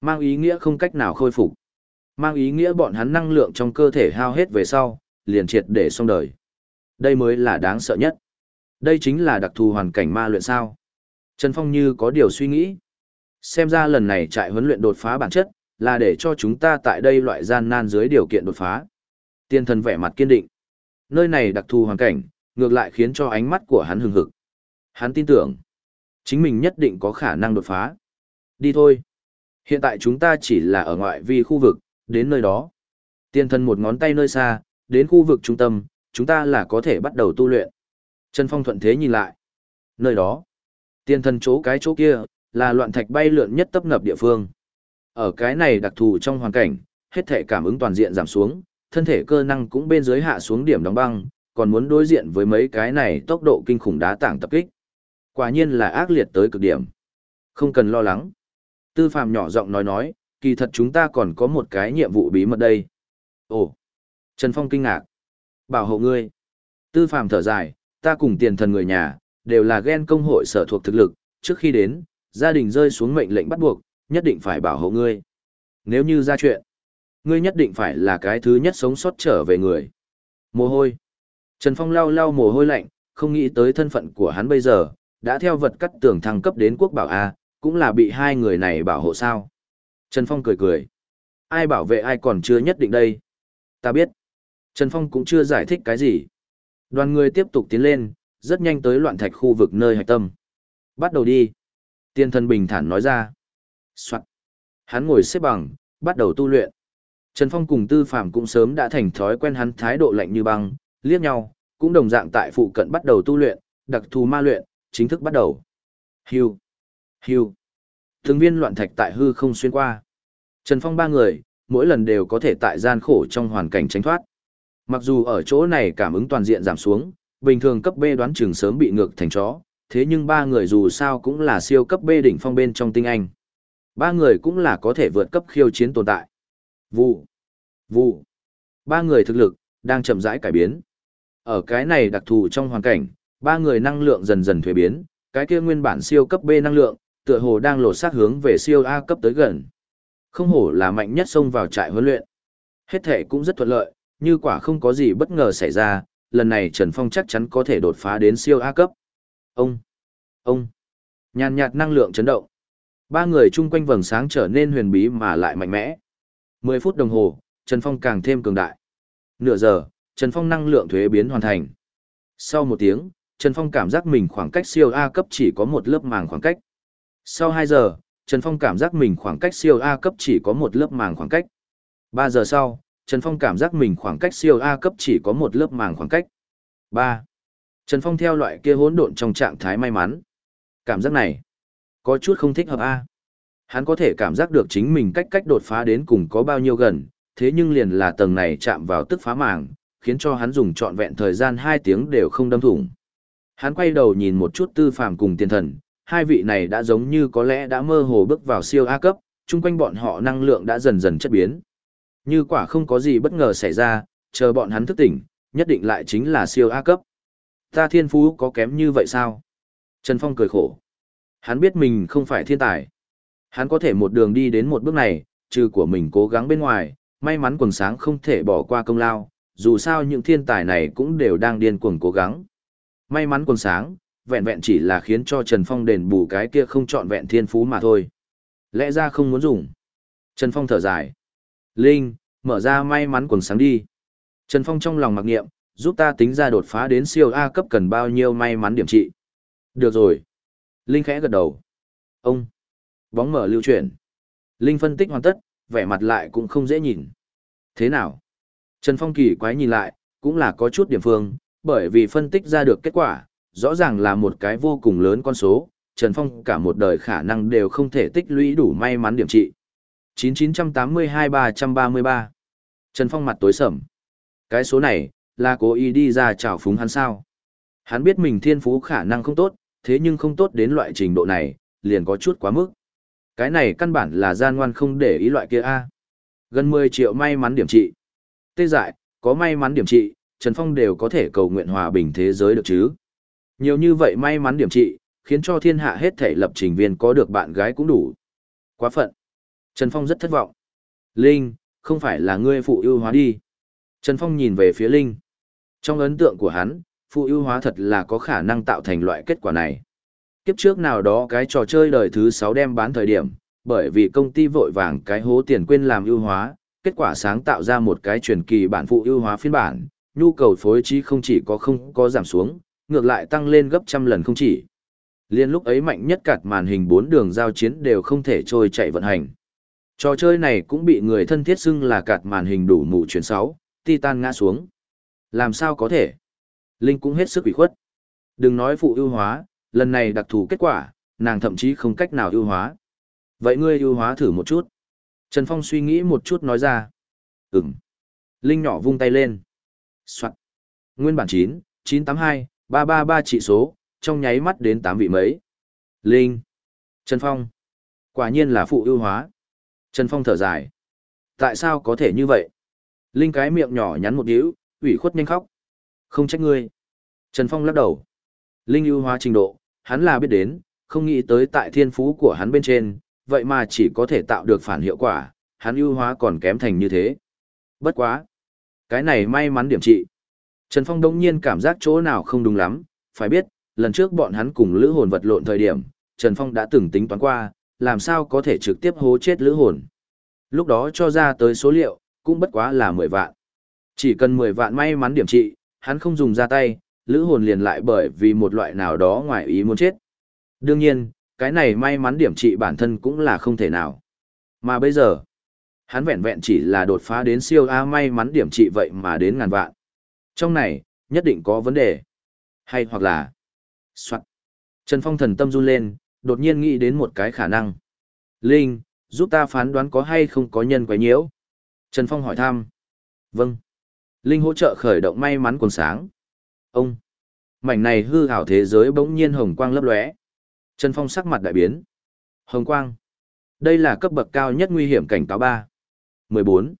Mang ý nghĩa không cách nào khôi phục. Mang ý nghĩa bọn hắn năng lượng trong cơ thể hao hết về sau, liền triệt để xong đời. Đây mới là đáng sợ nhất. Đây chính là đặc thù hoàn cảnh ma luyện sao. Trần Phong như có điều suy nghĩ. Xem ra lần này trại huấn luyện đột phá bản chất, là để cho chúng ta tại đây loại gian nan dưới điều kiện đột phá. Tiên thần vẻ mặt kiên định. Nơi này đặc thù hoàn cảnh, ngược lại khiến cho ánh mắt của hắn hừng hực. Hắn tin tưởng, chính mình nhất định có khả năng đột phá. Đi thôi. Hiện tại chúng ta chỉ là ở ngoại vi khu vực, đến nơi đó. Tiên thần một ngón tay nơi xa, đến khu vực trung tâm, chúng ta là có thể bắt đầu tu luyện. Trần Phong thuận thế nhìn lại. Nơi đó, tiên thần chỗ cái chỗ kia, là loạn thạch bay lượn nhất tấp nập địa phương. Ở cái này đặc thù trong hoàn cảnh, hết thể cảm ứng toàn diện giảm xuống, thân thể cơ năng cũng bên dưới hạ xuống điểm đóng băng, còn muốn đối diện với mấy cái này tốc độ kinh khủng đá tảng tập kích. Quả nhiên là ác liệt tới cực điểm. Không cần lo lắng. Tư Phạm nhỏ giọng nói nói, kỳ thật chúng ta còn có một cái nhiệm vụ bí mật đây. Ồ! Trần Phong kinh ngạc. Bảo hộ ngươi. Tư Phạm thở dài, ta cùng tiền thần người nhà, đều là ghen công hội sở thuộc thực lực, trước khi đến, gia đình rơi xuống mệnh lệnh bắt buộc, nhất định phải bảo hộ ngươi. Nếu như ra chuyện, ngươi nhất định phải là cái thứ nhất sống sót trở về người. Mồ hôi. Trần Phong lau lau mồ hôi lạnh, không nghĩ tới thân phận của hắn bây giờ, đã theo vật cắt tường thăng cấp đến quốc bảo A, cũng là bị hai người này bảo hộ sao. Trần Phong cười cười. Ai bảo vệ ai còn chưa nhất định đây. Ta biết. Trần Phong cũng chưa giải thích cái gì. Đoàn người tiếp tục tiến lên, rất nhanh tới loạn thạch khu vực nơi hạch tâm. Bắt đầu đi. Tiên thân bình thản nói ra. Soạn. Hắn ngồi xếp bằng, bắt đầu tu luyện. Trần Phong cùng Tư Phạm cũng sớm đã thành thói quen hắn thái độ lạnh như băng, liếc nhau, cũng đồng dạng tại phụ cận bắt đầu tu luyện, đặc thù ma luyện, chính thức bắt đầu. Hưu. Hưu. Thường viên loạn thạch tại hư không xuyên qua. Trần Phong ba người, mỗi lần đều có thể tại gian khổ trong hoàn cảnh tránh thoát. Mặc dù ở chỗ này cảm ứng toàn diện giảm xuống, bình thường cấp B đoán chừng sớm bị ngược thành chó, thế nhưng ba người dù sao cũng là siêu cấp B đỉnh phong bên trong tinh anh. Ba người cũng là có thể vượt cấp khiêu chiến tồn tại. Vụ. Vụ. Ba người thực lực, đang chậm rãi cải biến. Ở cái này đặc thù trong hoàn cảnh, ba người năng lượng dần dần thuế biến, cái kia nguyên bản siêu cấp B năng lượng, tựa hồ đang lột xác hướng về siêu A cấp tới gần. Không hổ là mạnh nhất xông vào trại huấn luyện. Hết thể cũng rất thuận lợi, như quả không có gì bất ngờ xảy ra, lần này Trần Phong chắc chắn có thể đột phá đến siêu A cấp. Ông, ông, nhàn nhạt năng lượng chấn động. Ba người chung quanh vầng sáng trở nên huyền bí mà lại mạnh mẽ. 10 phút đồng hồ, Trần Phong càng thêm cường đại. Nửa giờ, Trần Phong năng lượng thuế biến hoàn thành. Sau một tiếng, Trần Phong cảm giác mình khoảng cách siêu A cấp chỉ có một lớp màng khoảng cách. Sau 2 giờ, Trần Phong cảm giác mình khoảng cách siêu A cấp chỉ có một lớp màng khoảng cách. 3 giờ sau, Trần Phong cảm giác mình khoảng cách siêu A cấp chỉ có một lớp màng khoảng cách. 3. Trần Phong theo loại kia hỗn độn trong trạng thái may mắn. Cảm giác này, có chút không thích hợp A. Hắn có thể cảm giác được chính mình cách cách đột phá đến cùng có bao nhiêu gần, thế nhưng liền là tầng này chạm vào tức phá màng, khiến cho hắn dùng trọn vẹn thời gian hai tiếng đều không đâm thủng. Hắn quay đầu nhìn một chút tư phàm cùng tiền thần, hai vị này đã giống như có lẽ đã mơ hồ bước vào siêu A cấp, chung quanh bọn họ năng lượng đã dần dần chất biến. Như quả không có gì bất ngờ xảy ra, chờ bọn hắn thức tỉnh, nhất định lại chính là siêu A cấp. Ta thiên phú có kém như vậy sao? Trần Phong cười khổ. Hắn biết mình không phải thiên tài. Hắn có thể một đường đi đến một bước này, trừ của mình cố gắng bên ngoài, may mắn quần sáng không thể bỏ qua công lao, dù sao những thiên tài này cũng đều đang điên cuồng cố gắng. May mắn quần sáng, vẹn vẹn chỉ là khiến cho Trần Phong đền bù cái kia không chọn vẹn thiên phú mà thôi. Lẽ ra không muốn dùng. Trần Phong thở dài. Linh, mở ra may mắn quần sáng đi. Trần Phong trong lòng mặc niệm, giúp ta tính ra đột phá đến siêu A cấp cần bao nhiêu may mắn điểm trị. Được rồi. Linh khẽ gật đầu. Ông. Bóng mở lưu chuyển. Linh phân tích hoàn tất, vẻ mặt lại cũng không dễ nhìn. Thế nào? Trần Phong kỳ quái nhìn lại, cũng là có chút điểm phương, bởi vì phân tích ra được kết quả, rõ ràng là một cái vô cùng lớn con số, Trần Phong cả một đời khả năng đều không thể tích lũy đủ may mắn điểm trị. 9982-333 Trần Phong mặt tối sầm. Cái số này, là cố ý đi ra chào phúng hắn sao. Hắn biết mình thiên phú khả năng không tốt, thế nhưng không tốt đến loại trình độ này, liền có chút quá mức. Cái này căn bản là gian ngoan không để ý loại kia a. Gần 10 triệu may mắn điểm trị. Tê dại, có may mắn điểm trị, Trần Phong đều có thể cầu nguyện hòa bình thế giới được chứ. Nhiều như vậy may mắn điểm trị, khiến cho thiên hạ hết thể lập trình viên có được bạn gái cũng đủ. Quá phận. Trần Phong rất thất vọng. Linh, không phải là ngươi phụ ưu hóa đi. Trần Phong nhìn về phía Linh. Trong ấn tượng của hắn, phụ ưu hóa thật là có khả năng tạo thành loại kết quả này. Kiếp trước nào đó cái trò chơi đời thứ 6 đem bán thời điểm, bởi vì công ty vội vàng cái hố tiền quên làm ưu hóa, kết quả sáng tạo ra một cái truyền kỳ bản phụ ưu hóa phiên bản, nhu cầu phối trí không chỉ có không có giảm xuống, ngược lại tăng lên gấp trăm lần không chỉ. Liên lúc ấy mạnh nhất cạt màn hình bốn đường giao chiến đều không thể trôi chạy vận hành. Trò chơi này cũng bị người thân thiết xưng là cạt màn hình đủ mụ chuyển 6, Titan ngã xuống. Làm sao có thể? Linh cũng hết sức ủy khuất. Đừng nói phụ ưu hóa, lần này đặc thù kết quả, nàng thậm chí không cách nào ưu hóa. Vậy ngươi ưu hóa thử một chút. Trần Phong suy nghĩ một chút nói ra. Ừm. Linh nhỏ vung tay lên. Soạn. Nguyên bản 9, 982, 333 trị số, trong nháy mắt đến 8 vị mấy. Linh. Trần Phong. Quả nhiên là phụ ưu hóa. Trần Phong thở dài. Tại sao có thể như vậy? Linh cái miệng nhỏ nhắn một điếu, ủy khuất nhanh khóc. Không trách ngươi. Trần Phong lắc đầu. Linh ưu hóa trình độ, hắn là biết đến, không nghĩ tới tại thiên phú của hắn bên trên, vậy mà chỉ có thể tạo được phản hiệu quả, hắn ưu hóa còn kém thành như thế. Bất quá. Cái này may mắn điểm trị. Trần Phong đông nhiên cảm giác chỗ nào không đúng lắm, phải biết, lần trước bọn hắn cùng lữ hồn vật lộn thời điểm, Trần Phong đã từng tính toán qua, làm sao có thể trực tiếp hố chết lữ hồn. Lúc đó cho ra tới số liệu, cũng bất quá là 10 vạn. Chỉ cần 10 vạn may mắn điểm trị, hắn không dùng ra tay, lữ hồn liền lại bởi vì một loại nào đó ngoài ý muốn chết. Đương nhiên, cái này may mắn điểm trị bản thân cũng là không thể nào. Mà bây giờ, hắn vẹn vẹn chỉ là đột phá đến siêu A may mắn điểm trị vậy mà đến ngàn vạn. Trong này, nhất định có vấn đề. Hay hoặc là... Soạn. Trần Phong thần tâm run lên, đột nhiên nghĩ đến một cái khả năng. Linh, giúp ta phán đoán có hay không có nhân quấy nhiễu. Trần Phong hỏi thăm. Vâng. Linh hỗ trợ khởi động may mắn quần sáng. Ông. Mảnh này hư hảo thế giới bỗng nhiên hồng quang lấp lóe. Trần Phong sắc mặt đại biến. Hồng quang. Đây là cấp bậc cao nhất nguy hiểm cảnh cáo 3. 14.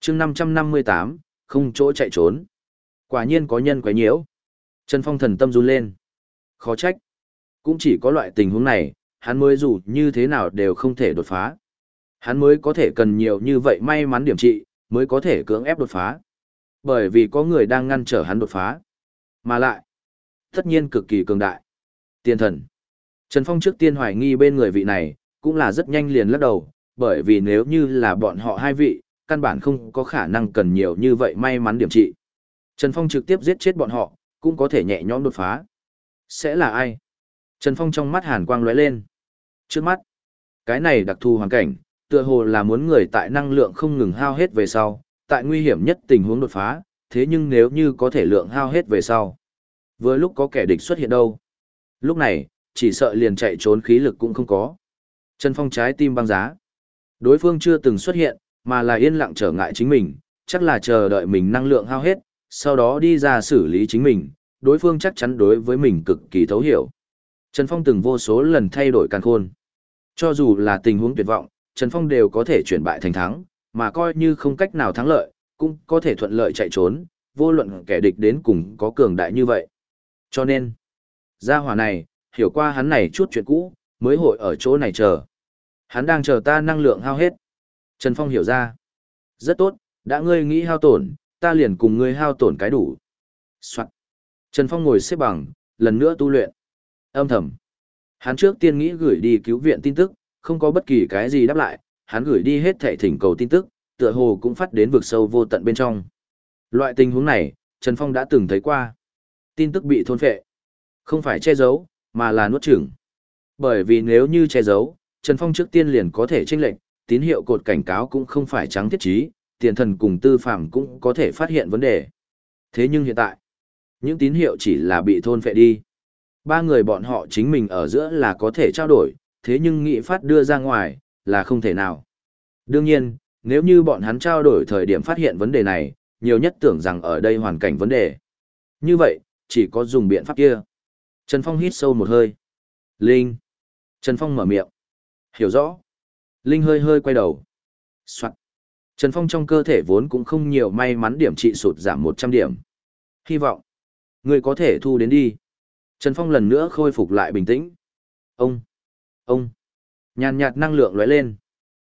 chương 558, không chỗ chạy trốn. Quả nhiên có nhân quấy nhiễu. Trần Phong thần tâm run lên. Khó trách. Cũng chỉ có loại tình huống này, hắn mới dù như thế nào đều không thể đột phá. Hắn mới có thể cần nhiều như vậy may mắn điểm trị, mới có thể cưỡng ép đột phá. Bởi vì có người đang ngăn trở hắn đột phá. Mà lại, tất nhiên cực kỳ cường đại. Tiên thần. Trần Phong trước tiên hoài nghi bên người vị này, cũng là rất nhanh liền lắc đầu, bởi vì nếu như là bọn họ hai vị, căn bản không có khả năng cần nhiều như vậy may mắn điểm trị. Trần Phong trực tiếp giết chết bọn họ, cũng có thể nhẹ nhõm đột phá. Sẽ là ai? Trần Phong trong mắt hàn quang lóe lên. Trước mắt, cái này đặc thù hoàn cảnh, tựa hồ là muốn người tại năng lượng không ngừng hao hết về sau, tại nguy hiểm nhất tình huống đột phá, thế nhưng nếu như có thể lượng hao hết về sau, vừa lúc có kẻ địch xuất hiện đâu. Lúc này, chỉ sợ liền chạy trốn khí lực cũng không có. Trần Phong trái tim băng giá. Đối phương chưa từng xuất hiện, mà là yên lặng trở ngại chính mình, chắc là chờ đợi mình năng lượng hao hết, sau đó đi ra xử lý chính mình, đối phương chắc chắn đối với mình cực kỳ thấu hiểu. Trần Phong từng vô số lần thay đổi càn khôn. Cho dù là tình huống tuyệt vọng, Trần Phong đều có thể chuyển bại thành thắng, mà coi như không cách nào thắng lợi, cũng có thể thuận lợi chạy trốn, vô luận kẻ địch đến cùng có cường đại như vậy. Cho nên, gia hỏa này, hiểu qua hắn này chút chuyện cũ, mới hội ở chỗ này chờ. Hắn đang chờ ta năng lượng hao hết. Trần Phong hiểu ra. Rất tốt, đã ngươi nghĩ hao tổn, ta liền cùng ngươi hao tổn cái đủ. Soạn. Trần Phong ngồi xếp bằng, lần nữa tu luyện. Âm thầm. Hắn trước tiên nghĩ gửi đi cứu viện tin tức, không có bất kỳ cái gì đáp lại, hắn gửi đi hết thẻ thỉnh cầu tin tức, tựa hồ cũng phát đến vực sâu vô tận bên trong. Loại tình huống này, Trần Phong đã từng thấy qua. Tin tức bị thôn phệ. Không phải che giấu, mà là nuốt chửng. Bởi vì nếu như che giấu, Trần Phong trước tiên liền có thể chênh lệnh, tín hiệu cột cảnh cáo cũng không phải trắng thiết trí, tiền thần cùng tư phạm cũng có thể phát hiện vấn đề. Thế nhưng hiện tại, những tín hiệu chỉ là bị thôn phệ đi. Ba người bọn họ chính mình ở giữa là có thể trao đổi, thế nhưng nghị phát đưa ra ngoài, là không thể nào. Đương nhiên, nếu như bọn hắn trao đổi thời điểm phát hiện vấn đề này, nhiều nhất tưởng rằng ở đây hoàn cảnh vấn đề. Như vậy, chỉ có dùng biện pháp kia. Trần Phong hít sâu một hơi. Linh. Trần Phong mở miệng. Hiểu rõ. Linh hơi hơi quay đầu. Soạn. Trần Phong trong cơ thể vốn cũng không nhiều may mắn điểm trị sụt giảm 100 điểm. Hy vọng. Người có thể thu đến đi. Trần Phong lần nữa khôi phục lại bình tĩnh. Ông. Ông. Nhàn nhạt năng lượng lóe lên.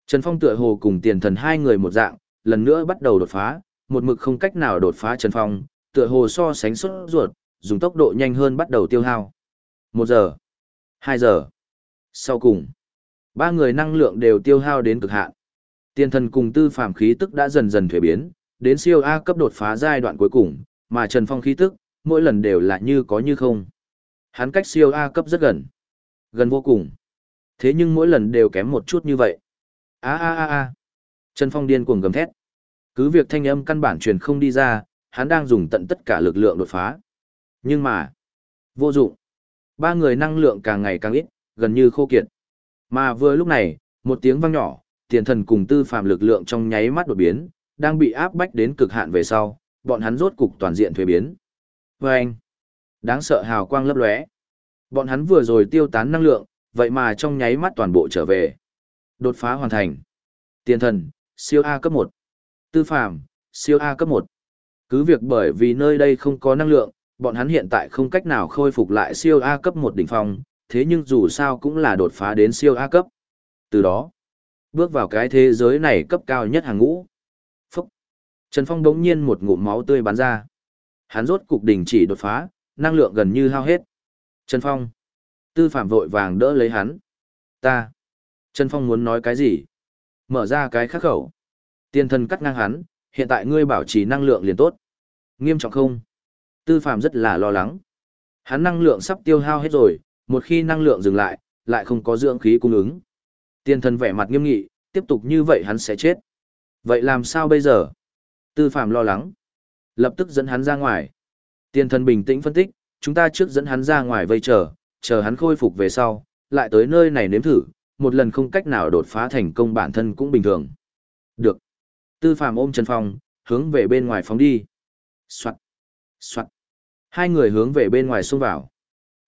Trần Phong tựa hồ cùng tiền thần hai người một dạng, lần nữa bắt đầu đột phá, một mực không cách nào đột phá Trần Phong, tựa hồ so sánh xuất ruột, dùng tốc độ nhanh hơn bắt đầu tiêu hao. Một giờ. Hai giờ. Sau cùng. Ba người năng lượng đều tiêu hao đến cực hạn. Tiên thần cùng tư phàm khí tức đã dần dần thuế biến, đến siêu A cấp đột phá giai đoạn cuối cùng, mà Trần Phong khí tức, mỗi lần đều là như có như không. Hắn cách siêu A cấp rất gần. Gần vô cùng. Thế nhưng mỗi lần đều kém một chút như vậy. A a a a. Trần Phong điên cuồng gầm thét. Cứ việc thanh âm căn bản truyền không đi ra, hắn đang dùng tận tất cả lực lượng đột phá. Nhưng mà, vô dụng. Ba người năng lượng càng ngày càng ít, gần như khô kiệt. Mà vừa lúc này, một tiếng vang nhỏ, tiền thần cùng tư phạm lực lượng trong nháy mắt đột biến, đang bị áp bách đến cực hạn về sau, bọn hắn rốt cục toàn diện thuế biến. Và anh, đáng sợ hào quang lấp lóe. Bọn hắn vừa rồi tiêu tán năng lượng, vậy mà trong nháy mắt toàn bộ trở về. Đột phá hoàn thành. Tiền thần, siêu A cấp 1. Tư phạm, siêu A cấp 1. Cứ việc bởi vì nơi đây không có năng lượng, bọn hắn hiện tại không cách nào khôi phục lại siêu A cấp một đỉnh phong, thế nhưng dù sao cũng là đột phá đến siêu A cấp. Từ đó, bước vào cái thế giới này cấp cao nhất hàng ngũ. Phúc! Trần Phong đống nhiên một ngụm máu tươi bắn ra. Hắn rốt cục đỉnh chỉ đột phá, năng lượng gần như hao hết. Trần Phong! Tư phạm vội vàng đỡ lấy hắn. Ta! Trần Phong muốn nói cái gì? Mở ra cái khắc khẩu. Tiên thần cắt ngang hắn, hiện tại ngươi bảo trì năng lượng liền tốt. Nghiêm trọng không? Tư phạm rất là lo lắng. Hắn năng lượng sắp tiêu hao hết rồi, một khi năng lượng dừng lại, lại không có dưỡng khí cung ứng. Tiên thần vẻ mặt nghiêm nghị, tiếp tục như vậy hắn sẽ chết. Vậy làm sao bây giờ? Tư phạm lo lắng. Lập tức dẫn hắn ra ngoài. Tiên thần bình tĩnh phân tích, chúng ta trước dẫn hắn ra ngoài vây chờ, chờ hắn khôi phục về sau, lại tới nơi này nếm thử, một lần không cách nào đột phá thành công bản thân cũng bình thường. Được. Tư phạm ôm Trần Phong, hướng về bên ngoài phóng đi. Soạn. Soạn. Hai người hướng về bên ngoài xông vào.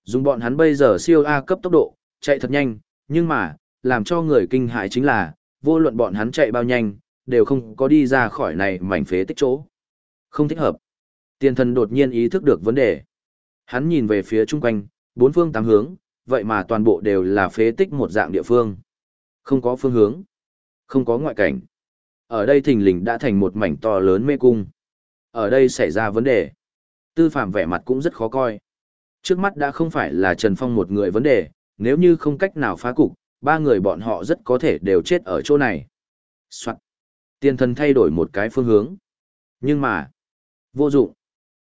Dùng bọn hắn bây giờ siêu A cấp tốc độ, chạy thật nhanh, nhưng mà, làm cho người kinh hại chính là, vô luận bọn hắn chạy bao nhanh, đều không có đi ra khỏi này mảnh phế tích chỗ. Không thích hợp. Tiền thần đột nhiên ý thức được vấn đề. Hắn nhìn về phía chung quanh, bốn phương tám hướng, vậy mà toàn bộ đều là phế tích một dạng địa phương. Không có phương hướng, không có ngoại cảnh. Ở đây thình lình đã thành một mảnh to lớn mê cung. Ở đây xảy ra vấn đề. Tư phạm vẻ mặt cũng rất khó coi. Trước mắt đã không phải là Trần Phong một người vấn đề, nếu như không cách nào phá cục, ba người bọn họ rất có thể đều chết ở chỗ này. Soạn. Tiên thần thay đổi một cái phương hướng. Nhưng mà, vô dụng.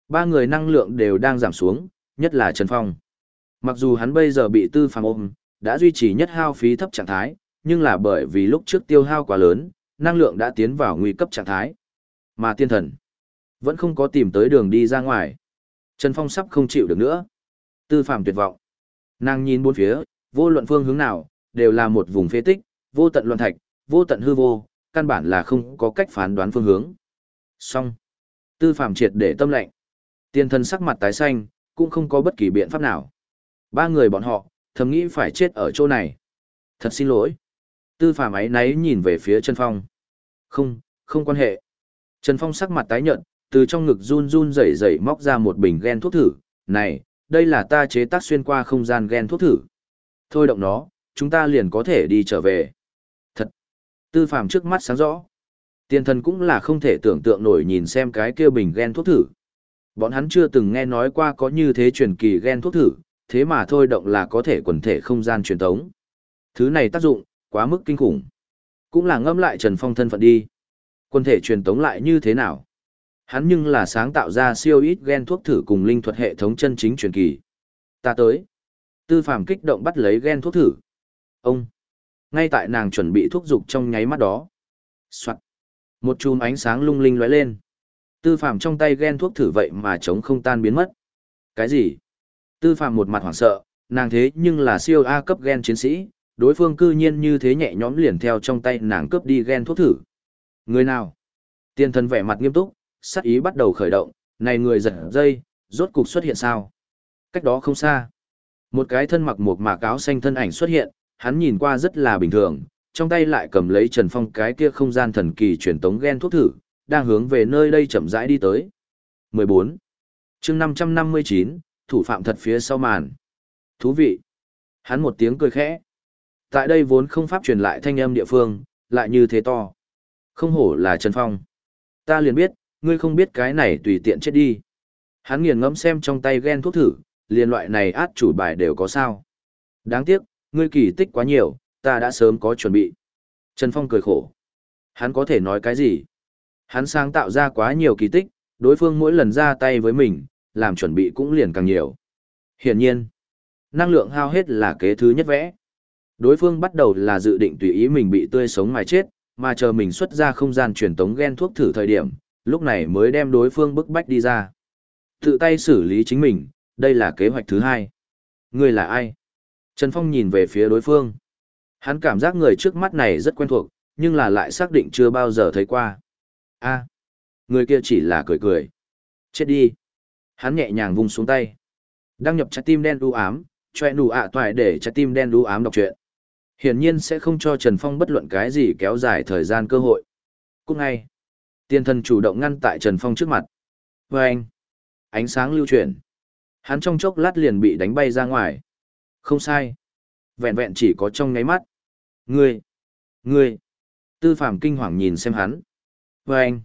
Ba người năng lượng đều đang giảm xuống, nhất là Trần Phong. Mặc dù hắn bây giờ bị tư Phạm ôm, đã duy trì nhất hao phí thấp trạng thái, nhưng là bởi vì lúc trước tiêu hao quá lớn, năng lượng đã tiến vào nguy cấp trạng thái. Mà tiên thần, vẫn không có tìm tới đường đi ra ngoài. Trần Phong sắp không chịu được nữa. Tư Phạm tuyệt vọng. Nàng nhìn bốn phía, vô luận phương hướng nào, đều là một vùng phế tích, vô tận luận thạch, vô tận hư vô, căn bản là không có cách phán đoán phương hướng. Xong. Tư Phạm triệt để tâm lệnh. Tiên thần sắc mặt tái xanh, cũng không có bất kỳ biện pháp nào. Ba người bọn họ, thầm nghĩ phải chết ở chỗ này. Thật xin lỗi. Tư Phạm ấy náy nhìn về phía Trần Phong. Không, không quan hệ. Trần Phong sắc mặt tái nhợt, từ trong ngực run run rẩy rẩy móc ra một bình gen thuốc thử. Này, đây là ta chế tác xuyên qua không gian gen thuốc thử. Thôi động nó, chúng ta liền có thể đi trở về. Thật. Tư phàm trước mắt sáng rõ. Tiên thần cũng là không thể tưởng tượng nổi nhìn xem cái kia bình gen thuốc thử. Bọn hắn chưa từng nghe nói qua có như thế truyền kỳ gen thuốc thử, thế mà thôi động là có thể quần thể không gian truyền tống. Thứ này tác dụng, quá mức kinh khủng. Cũng là ngâm lại Trần Phong thân phận đi. Quần thể truyền tống lại như thế nào? Hắn nhưng là sáng tạo ra siêu ít gen thuốc thử cùng linh thuật hệ thống chân chính truyền kỳ. Ta tới. Tư phàm kích động bắt lấy gen thuốc thử. Ông. Ngay tại nàng chuẩn bị thuốc dục trong nháy mắt đó. Soạn. Một chùm ánh sáng lung linh lóe lên. Tư phàm trong tay gen thuốc thử vậy mà chống không tan biến mất. Cái gì? Tư phàm một mặt hoảng sợ, nàng thế nhưng là siêu A cấp gen chiến sĩ, đối phương cư nhiên như thế nhẹ nhõm liền theo trong tay nàng cướp đi gen thuốc thử. Người nào? Tiên thần vẻ mặt nghiêm túc, Sát ý bắt đầu khởi động, này người giật dây, rốt cục xuất hiện sao? Cách đó không xa. Một cái thân mặc một mạc áo xanh thân ảnh xuất hiện, hắn nhìn qua rất là bình thường, trong tay lại cầm lấy Trần Phong cái kia không gian thần kỳ truyền tống gen thuốc thử, đang hướng về nơi đây chậm rãi đi tới. 14. chương 559, thủ phạm thật phía sau màn. Thú vị. Hắn một tiếng cười khẽ. Tại đây vốn không pháp truyền lại thanh âm địa phương, lại như thế to. Không hổ là Trần Phong. Ta liền biết, ngươi không biết cái này tùy tiện chết đi. Hắn nghiền ngẫm xem trong tay ghen thuốc thử, liền loại này át chủ bài đều có sao. Đáng tiếc, ngươi kỳ tích quá nhiều, ta đã sớm có chuẩn bị. Trần Phong cười khổ. Hắn có thể nói cái gì? Hắn sáng tạo ra quá nhiều kỳ tích, đối phương mỗi lần ra tay với mình, làm chuẩn bị cũng liền càng nhiều. Hiển nhiên, năng lượng hao hết là kế thứ nhất vẽ. Đối phương bắt đầu là dự định tùy ý mình bị tươi sống mà chết, mà chờ mình xuất ra không gian truyền tống gen thuốc thử thời điểm, lúc này mới đem đối phương bức bách đi ra. Tự tay xử lý chính mình, đây là kế hoạch thứ hai. Người là ai? Trần Phong nhìn về phía đối phương. Hắn cảm giác người trước mắt này rất quen thuộc, nhưng là lại xác định chưa bao giờ thấy qua. a người kia chỉ là cười cười. Chết đi. Hắn nhẹ nhàng vung xuống tay. Đăng nhập trái tim đen đu ám, choe nụ ạ à toại để trái tim đen đu ám đọc truyện. Hiển nhiên sẽ không cho Trần Phong bất luận cái gì kéo dài thời gian cơ hội. Cũng ngay, tiên thần chủ động ngăn tại Trần Phong trước mặt. Và anh, ánh sáng lưu chuyển. Hắn trong chốc lát liền bị đánh bay ra ngoài. Không sai. Vẹn vẹn chỉ có trong ngáy mắt. Ngươi, ngươi. Tư phạm kinh hoàng nhìn xem hắn. Và anh,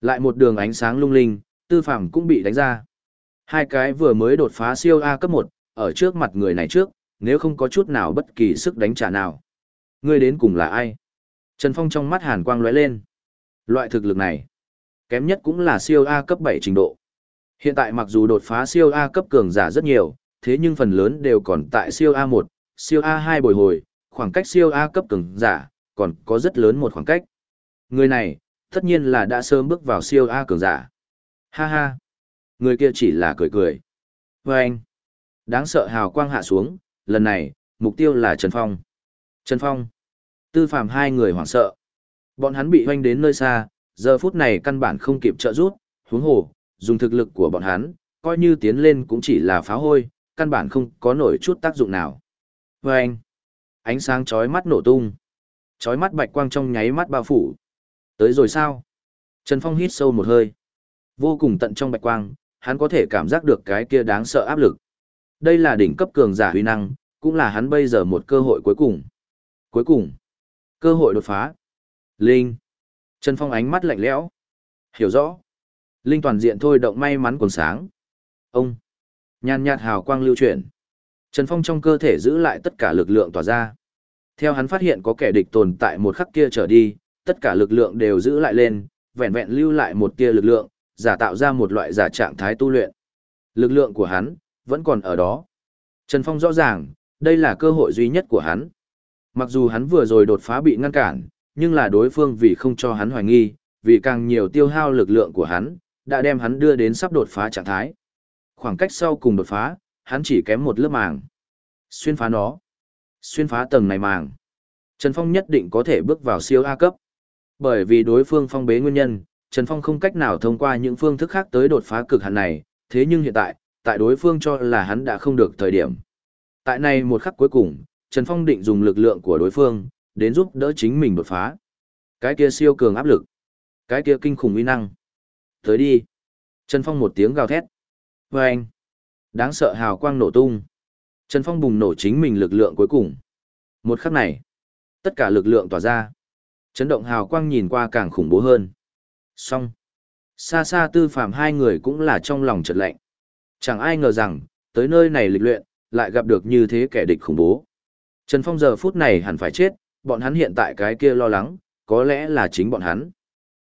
lại một đường ánh sáng lung linh, tư phạm cũng bị đánh ra. Hai cái vừa mới đột phá siêu A cấp 1, ở trước mặt người này trước, nếu không có chút nào bất kỳ sức đánh trả nào. Ngươi đến cùng là ai? Trần Phong trong mắt hàn quang lóe lên. Loại thực lực này, kém nhất cũng là siêu A cấp 7 trình độ. Hiện tại mặc dù đột phá siêu A cấp cường giả rất nhiều, thế nhưng phần lớn đều còn tại siêu A1, siêu A2 bồi hồi, khoảng cách siêu A cấp cường giả, còn có rất lớn một khoảng cách. Người này, tất nhiên là đã sớm bước vào siêu A cường giả. Ha ha. Người kia chỉ là cười cười. Và anh, đáng sợ hào quang hạ xuống, lần này, mục tiêu là Trần Phong. Trần Phong, tư Phạm hai người hoảng sợ. Bọn hắn bị hoanh đến nơi xa, giờ phút này căn bản không kịp trợ rút, huống hồ, dùng thực lực của bọn hắn, coi như tiến lên cũng chỉ là phá hôi, căn bản không có nổi chút tác dụng nào. Và anh, ánh sáng chói mắt nổ tung. Chói mắt bạch quang trong nháy mắt bao phủ. Tới rồi sao? Trần Phong hít sâu một hơi. Vô cùng tận trong bạch quang, hắn có thể cảm giác được cái kia đáng sợ áp lực. Đây là đỉnh cấp cường giả huy năng, cũng là hắn bây giờ một cơ hội cuối cùng. Cuối cùng, cơ hội đột phá. Linh. Trần Phong ánh mắt lạnh lẽo. Hiểu rõ. Linh toàn diện thôi động may mắn còn sáng. Ông. Nhàn nhạt hào quang lưu chuyển. Trần Phong trong cơ thể giữ lại tất cả lực lượng tỏa ra. Theo hắn phát hiện có kẻ địch tồn tại một khắc kia trở đi, tất cả lực lượng đều giữ lại lên, vẹn vẹn lưu lại một tia lực lượng, giả tạo ra một loại giả trạng thái tu luyện. Lực lượng của hắn, vẫn còn ở đó. Trần Phong rõ ràng, đây là cơ hội duy nhất của hắn. Mặc dù hắn vừa rồi đột phá bị ngăn cản, nhưng là đối phương vì không cho hắn hoài nghi, vì càng nhiều tiêu hao lực lượng của hắn, đã đem hắn đưa đến sắp đột phá trạng thái. Khoảng cách sau cùng đột phá, hắn chỉ kém một lớp màng. Xuyên phá nó. Xuyên phá tầng này màng. Trần Phong nhất định có thể bước vào siêu A cấp. Bởi vì đối phương phong bế nguyên nhân, Trần Phong không cách nào thông qua những phương thức khác tới đột phá cực hạn này, thế nhưng hiện tại, tại đối phương cho là hắn đã không được thời điểm. Tại này một khắc cuối cùng, Trần Phong định dùng lực lượng của đối phương, đến giúp đỡ chính mình đột phá. Cái kia siêu cường áp lực. Cái kia kinh khủng uy năng. Tới đi. Trần Phong một tiếng gào thét. Và anh. Đáng sợ hào quang nổ tung. Trần Phong bùng nổ chính mình lực lượng cuối cùng. Một khắc này, tất cả lực lượng tỏa ra. Chấn động hào quang nhìn qua càng khủng bố hơn. Xong. Xa xa tư phạm hai người cũng là trong lòng chợt lạnh. Chẳng ai ngờ rằng, tới nơi này lịch luyện, lại gặp được như thế kẻ địch khủng bố. Trần Phong giờ phút này hẳn phải chết, bọn hắn hiện tại cái kia lo lắng, có lẽ là chính bọn hắn.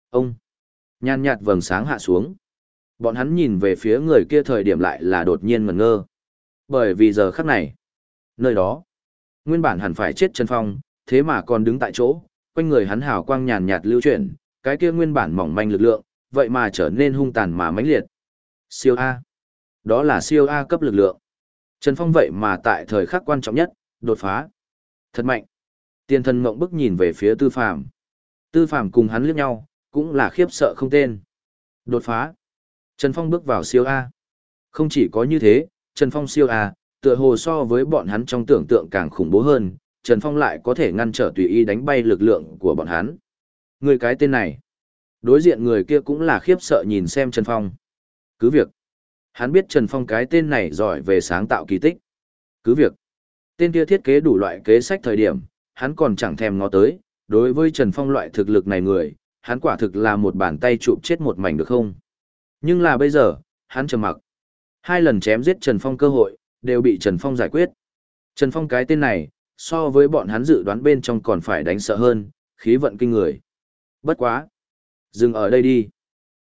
Ông! nhàn nhạt vầng sáng hạ xuống. Bọn hắn nhìn về phía người kia thời điểm lại là đột nhiên ngẩn ngơ. Bởi vì giờ khắc này, nơi đó, nguyên bản hẳn phải chết Trần Phong, thế mà còn đứng tại chỗ, quanh người hắn hào quang nhàn nhạt lưu chuyển, cái kia nguyên bản mỏng manh lực lượng, vậy mà trở nên hung tàn mà mãnh liệt. Siêu A. Đó là siêu A cấp lực lượng. Trần Phong vậy mà tại thời khắc quan trọng nhất, đột phá. Thật mạnh. Tiên thần mộng bức nhìn về phía tư Phạm, Tư Phạm cùng hắn liếc nhau, cũng là khiếp sợ không tên. Đột phá. Trần Phong bước vào siêu A. Không chỉ có như thế, Trần Phong siêu A, tựa hồ so với bọn hắn trong tưởng tượng càng khủng bố hơn, Trần Phong lại có thể ngăn trở tùy ý đánh bay lực lượng của bọn hắn. Người cái tên này. Đối diện người kia cũng là khiếp sợ nhìn xem Trần Phong. Cứ việc. Hắn biết Trần Phong cái tên này giỏi về sáng tạo kỳ tích. Cứ việc. Tên kia thiết kế đủ loại kế sách thời điểm, hắn còn chẳng thèm ngó tới. Đối với Trần Phong loại thực lực này người, hắn quả thực là một bàn tay chụp chết một mảnh được không? Nhưng là bây giờ, hắn trầm mặc. Hai lần chém giết Trần Phong cơ hội, đều bị Trần Phong giải quyết. Trần Phong cái tên này, so với bọn hắn dự đoán bên trong còn phải đánh sợ hơn, khí vận kinh người. Bất quá. Dừng ở đây đi.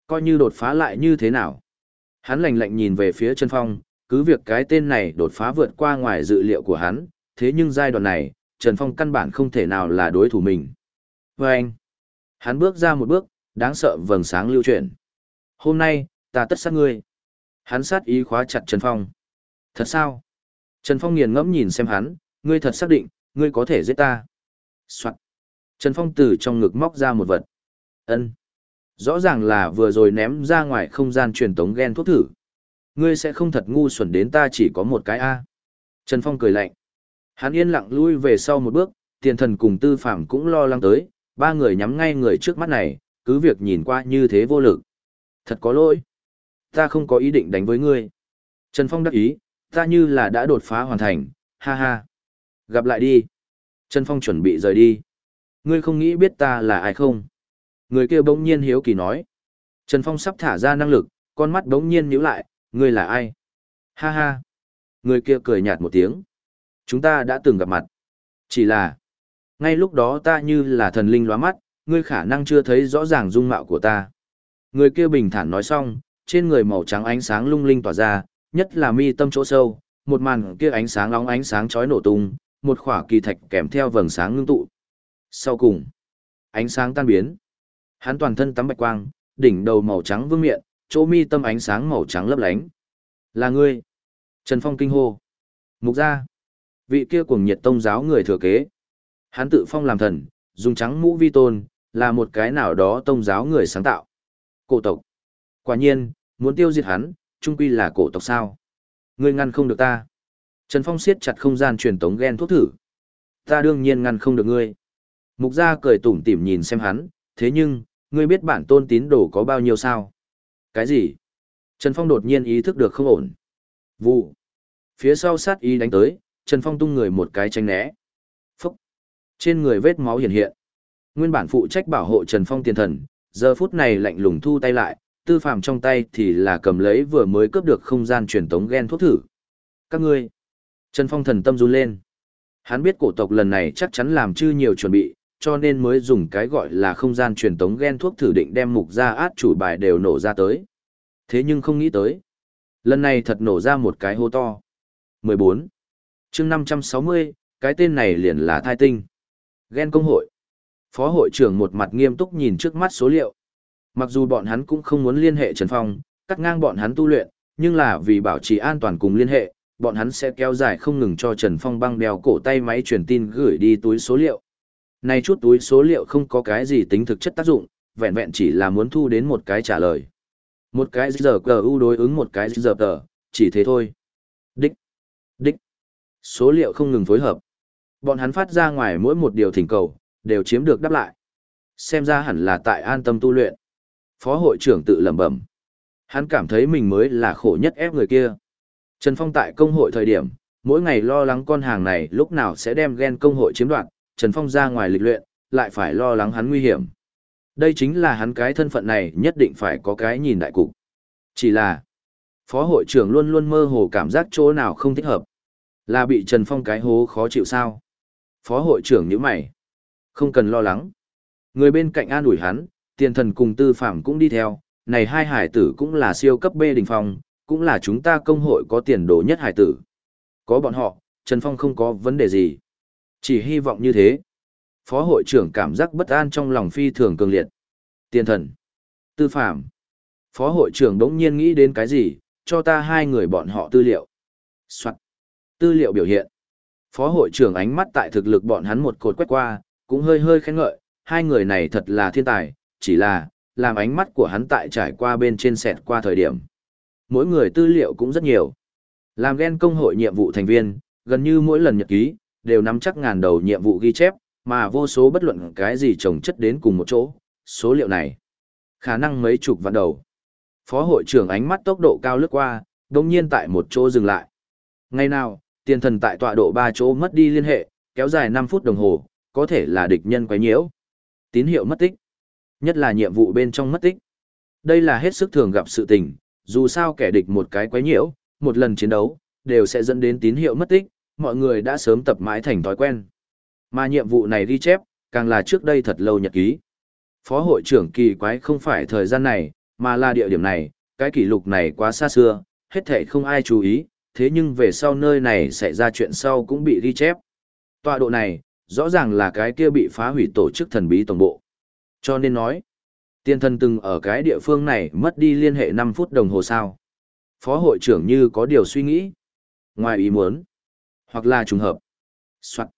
Coi như đột phá lại như thế nào. Hắn lạnh lạnh nhìn về phía Trần Phong, cứ việc cái tên này đột phá vượt qua ngoài dự liệu của hắn, thế nhưng giai đoạn này, Trần Phong căn bản không thể nào là đối thủ mình. Và anh, hắn bước ra một bước, đáng sợ vầng sáng lưu chuyển. Hôm nay, ta tất sát ngươi. Hắn sát ý khóa chặt Trần Phong. Thật sao? Trần Phong nghiền ngẫm nhìn xem hắn, ngươi thật xác định, ngươi có thể giết ta. Soạn. Trần Phong từ trong ngực móc ra một vật. ân Rõ ràng là vừa rồi ném ra ngoài không gian truyền tống gen thuốc thử. Ngươi sẽ không thật ngu xuẩn đến ta chỉ có một cái A. Trần Phong cười lạnh. Hắn yên lặng lui về sau một bước, tiền thần cùng tư phạm cũng lo lắng tới, ba người nhắm ngay người trước mắt này, cứ việc nhìn qua như thế vô lực. Thật có lỗi. Ta không có ý định đánh với ngươi. Trần Phong đắc ý, ta như là đã đột phá hoàn thành, ha ha. Gặp lại đi. Trần Phong chuẩn bị rời đi. Ngươi không nghĩ biết ta là ai không? Người kia bỗng nhiên hiếu kỳ nói. Trần Phong sắp thả ra năng lực, con mắt bỗng nhiên nhíu lại, ngươi là ai? Ha ha. Người kia cười nhạt một tiếng. Chúng ta đã từng gặp mặt. Chỉ là, ngay lúc đó ta như là thần linh lóa mắt, ngươi khả năng chưa thấy rõ ràng dung mạo của ta. Người kia bình thản nói xong, trên người màu trắng ánh sáng lung linh tỏa ra, nhất là mi tâm chỗ sâu, một màn kia ánh sáng nóng ánh sáng chói nổ tung, một khỏa kỳ thạch kèm theo vầng sáng ngưng tụ. Sau cùng, ánh sáng tan biến. Hắn toàn thân tắm bạch quang, đỉnh đầu màu trắng vương miện, chỗ mi tâm ánh sáng màu trắng lấp lánh. Là ngươi. Trần Phong kinh hô. Mục gia. Vị kia cuồng nhiệt tông giáo người thừa kế. Hắn tự phong làm thần, dùng trắng mũ vi tôn, là một cái nào đó tông giáo người sáng tạo. Cổ tộc. Quả nhiên, muốn tiêu diệt hắn, trung quy là cổ tộc sao. Ngươi ngăn không được ta. Trần Phong siết chặt không gian truyền tống gen thuốc thử. Ta đương nhiên ngăn không được ngươi. Mục gia cười tủm tỉm nhìn xem hắn, thế nhưng, ngươi biết bản tôn tín đồ có bao nhiêu sao? Cái gì? Trần Phong đột nhiên ý thức được không ổn. Vụ. Phía sau sát ý đánh tới, Trần Phong tung người một cái tránh né. Phúc! Trên người vết máu hiện hiện. Nguyên bản phụ trách bảo hộ Trần Phong tiền thần, giờ phút này lạnh lùng thu tay lại, tư phàm trong tay thì là cầm lấy vừa mới cướp được không gian truyền tống gen thuốc thử. Các ngươi! Trần Phong thần tâm run lên. Hắn biết cổ tộc lần này chắc chắn làm chưa nhiều chuẩn bị, cho nên mới dùng cái gọi là không gian truyền tống gen thuốc thử định đem mục ra át chủ bài đều nổ ra tới. Thế nhưng không nghĩ tới. Lần này thật nổ ra một cái hô to. 14 chương 560, cái tên này liền là thai tinh. Gen công hội. Phó hội trưởng một mặt nghiêm túc nhìn trước mắt số liệu. Mặc dù bọn hắn cũng không muốn liên hệ Trần Phong, cắt ngang bọn hắn tu luyện, nhưng là vì bảo trì an toàn cùng liên hệ, bọn hắn sẽ kéo dài không ngừng cho Trần Phong băng đeo cổ tay máy truyền tin gửi đi túi số liệu. Này chút túi số liệu không có cái gì tính thực chất tác dụng, vẹn vẹn chỉ là muốn thu đến một cái trả lời. Một cái giờ cờ ưu đối ứng một cái giờ tờ, chỉ thế thôi. Số liệu không ngừng phối hợp. Bọn hắn phát ra ngoài mỗi một điều thỉnh cầu, đều chiếm được đáp lại. Xem ra hẳn là tại an tâm tu luyện. Phó hội trưởng tự lẩm bẩm. Hắn cảm thấy mình mới là khổ nhất ép người kia. Trần Phong tại công hội thời điểm, mỗi ngày lo lắng con hàng này lúc nào sẽ đem ghen công hội chiếm đoạt, Trần Phong ra ngoài lịch luyện, lại phải lo lắng hắn nguy hiểm. Đây chính là hắn cái thân phận này nhất định phải có cái nhìn đại cục. Chỉ là, phó hội trưởng luôn luôn mơ hồ cảm giác chỗ nào không thích hợp. Là bị Trần Phong cái hố khó chịu sao? Phó hội trưởng như mày. Không cần lo lắng. Người bên cạnh an ủi hắn, tiền thần cùng tư phạm cũng đi theo, này hai hải tử cũng là siêu cấp B đỉnh phong, cũng là chúng ta công hội có tiền đồ nhất hải tử. Có bọn họ, Trần Phong không có vấn đề gì. Chỉ hy vọng như thế. Phó hội trưởng cảm giác bất an trong lòng phi thường cường liệt. Tiền thần. Tư phạm. Phó hội trưởng đống nhiên nghĩ đến cái gì, cho ta hai người bọn họ tư liệu. Soạn. Tư liệu biểu hiện. Phó hội trưởng ánh mắt tại thực lực bọn hắn một cột quét qua, cũng hơi hơi khen ngợi, hai người này thật là thiên tài, chỉ là, làm ánh mắt của hắn tại trải qua bên trên sẹt qua thời điểm. Mỗi người tư liệu cũng rất nhiều. Làm ghen công hội nhiệm vụ thành viên, gần như mỗi lần nhật ký, đều nắm chắc ngàn đầu nhiệm vụ ghi chép, mà vô số bất luận cái gì trồng chất đến cùng một chỗ, số liệu này. Khả năng mấy chục vạn đầu. Phó hội trưởng ánh mắt tốc độ cao lướt qua, đồng nhiên tại một chỗ dừng lại. Ngày nào, tiền thần tại tọa độ ba chỗ mất đi liên hệ, kéo dài 5 phút đồng hồ, có thể là địch nhân quấy nhiễu. Tín hiệu mất tích. Nhất là nhiệm vụ bên trong mất tích. Đây là hết sức thường gặp sự tình, dù sao kẻ địch một cái quấy nhiễu, một lần chiến đấu, đều sẽ dẫn đến tín hiệu mất tích, mọi người đã sớm tập mãi thành thói quen. Mà nhiệm vụ này ghi chép, càng là trước đây thật lâu nhật ký. Phó hội trưởng kỳ quái không phải thời gian này, mà là địa điểm này, cái kỷ lục này quá xa xưa, hết thảy không ai chú ý, thế nhưng về sau nơi này xảy ra chuyện sau cũng bị ghi chép. Tọa độ này, rõ ràng là cái kia bị phá hủy tổ chức thần bí tổng bộ. Cho nên nói, tiên thần từng ở cái địa phương này mất đi liên hệ 5 phút đồng hồ sao. Phó hội trưởng như có điều suy nghĩ. Ngoài ý muốn, hoặc là trùng hợp. Soạn.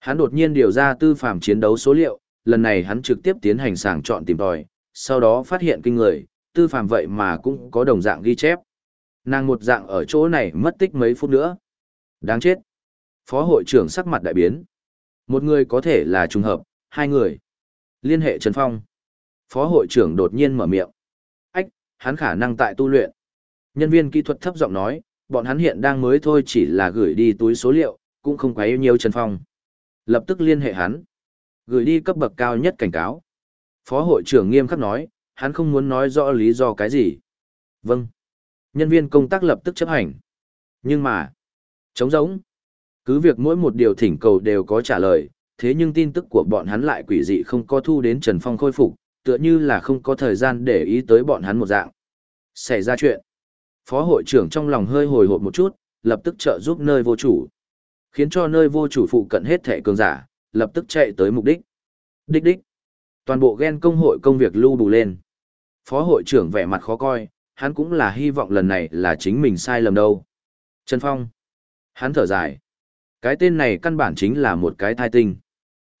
Hắn đột nhiên điều ra tư phạm chiến đấu số liệu, lần này hắn trực tiếp tiến hành sàng chọn tìm tòi, sau đó phát hiện kinh người, tư phạm vậy mà cũng có đồng dạng ghi chép. Nàng một dạng ở chỗ này mất tích mấy phút nữa. Đáng chết. Phó hội trưởng sắc mặt đại biến. Một người có thể là trùng hợp, hai người. Liên hệ Trần Phong. Phó hội trưởng đột nhiên mở miệng. Ách, hắn khả năng tại tu luyện. Nhân viên kỹ thuật thấp giọng nói, bọn hắn hiện đang mới thôi chỉ là gửi đi túi số liệu, cũng không quá yêu nhiều Trần Phong. Lập tức liên hệ hắn. Gửi đi cấp bậc cao nhất cảnh cáo. Phó hội trưởng nghiêm khắc nói, hắn không muốn nói rõ lý do cái gì. Vâng. Nhân viên công tác lập tức chấp hành. Nhưng mà, trống rỗng. Cứ việc mỗi một điều thỉnh cầu đều có trả lời, thế nhưng tin tức của bọn hắn lại quỷ dị không có thu đến Trần Phong khôi phục, tựa như là không có thời gian để ý tới bọn hắn một dạng. Xảy ra chuyện. Phó hội trưởng trong lòng hơi hồi hộp một chút, lập tức trợ giúp nơi vô chủ. Khiến cho nơi vô chủ phụ cận hết thẻ cường giả, lập tức chạy tới mục đích. Đích đích. Toàn bộ ghen công hội công việc lưu đủ lên. Phó hội trưởng vẻ mặt khó coi, hắn cũng là hy vọng lần này là chính mình sai lầm đâu. Trần Phong. Hắn thở dài. Cái tên này căn bản chính là một cái thai tinh.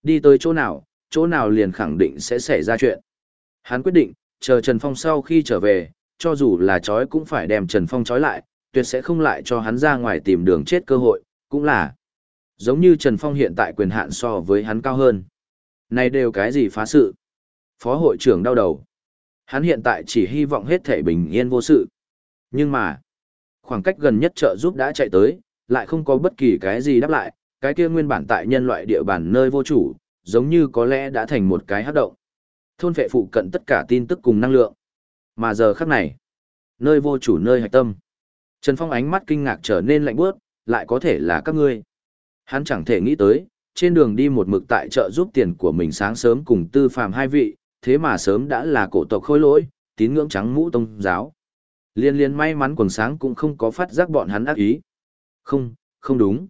Đi tới chỗ nào, chỗ nào liền khẳng định sẽ xảy ra chuyện. Hắn quyết định, chờ Trần Phong sau khi trở về, cho dù là chói cũng phải đem Trần Phong chói lại, tuyệt sẽ không lại cho hắn ra ngoài tìm đường chết cơ hội, cũng là. Giống như Trần Phong hiện tại quyền hạn so với hắn cao hơn. Này đều cái gì phá sự? Phó hội trưởng đau đầu. Hắn hiện tại chỉ hy vọng hết thể bình yên vô sự. Nhưng mà, khoảng cách gần nhất trợ giúp đã chạy tới, lại không có bất kỳ cái gì đáp lại, cái kia nguyên bản tại nhân loại địa bàn nơi vô chủ, giống như có lẽ đã thành một cái hấp động. Thôn vệ phụ cận tất cả tin tức cùng năng lượng. Mà giờ khắc này, nơi vô chủ nơi hạch tâm. Trần Phong ánh mắt kinh ngạc trở nên lạnh bước, lại có thể là các ngươi. Hắn chẳng thể nghĩ tới, trên đường đi một mực tại chợ giúp tiền của mình sáng sớm cùng tư phàm hai vị, thế mà sớm đã là cổ tộc khôi lỗi, tín ngưỡng trắng mũ tông giáo. Liên liên may mắn quần sáng cũng không có phát giác bọn hắn ác ý. Không, không đúng.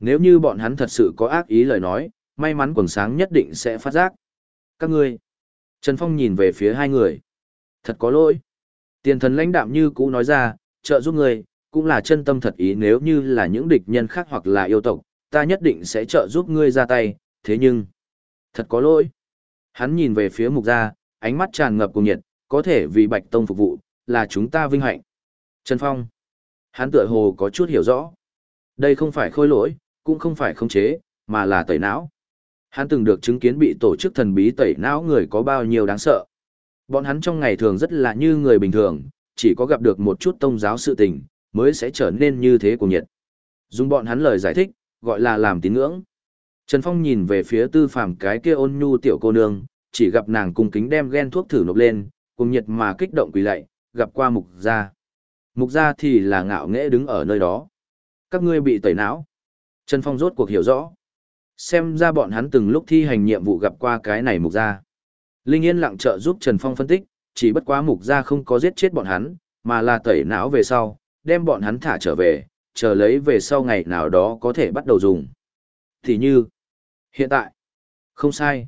Nếu như bọn hắn thật sự có ác ý lời nói, may mắn quần sáng nhất định sẽ phát giác. Các ngươi. Trần Phong nhìn về phía hai người. Thật có lỗi. Tiền thần lãnh đạm như cũ nói ra, trợ giúp người, cũng là chân tâm thật ý nếu như là những địch nhân khác hoặc là yêu tộc, ta nhất định sẽ trợ giúp ngươi ra tay, thế nhưng, thật có lỗi. Hắn nhìn về phía mục gia, ánh mắt tràn ngập cùng nhiệt, có thể vì Bạch Tông phục vụ, là chúng ta vinh hạnh. Trần Phong, hắn tựa hồ có chút hiểu rõ. Đây không phải khôi lỗi, cũng không phải khống chế, mà là tẩy não. Hắn từng được chứng kiến bị tổ chức thần bí tẩy não người có bao nhiêu đáng sợ. Bọn hắn trong ngày thường rất là như người bình thường, chỉ có gặp được một chút tông giáo sự tình, mới sẽ trở nên như thế của nhiệt. Dùng bọn hắn lời giải thích, gọi là làm tín ngưỡng. Trần Phong nhìn về phía tư phàm cái kia ôn nhu tiểu cô nương, chỉ gặp nàng cung kính đem ghen thuốc thử nộp lên, cùng nhiệt mà kích động quỳ lạy, gặp qua mục gia. Mục gia thì là ngạo nghễ đứng ở nơi đó. Các ngươi bị tẩy não. Trần Phong rốt cuộc hiểu rõ. Xem ra bọn hắn từng lúc thi hành nhiệm vụ gặp qua cái này mục gia. Linh Yên lặng trợ giúp Trần Phong phân tích, chỉ bất quá mục gia không có giết chết bọn hắn, mà là tẩy não về sau, đem bọn hắn thả trở về, chờ lấy về sau ngày nào đó có thể bắt đầu dùng. Thì như, hiện tại, không sai.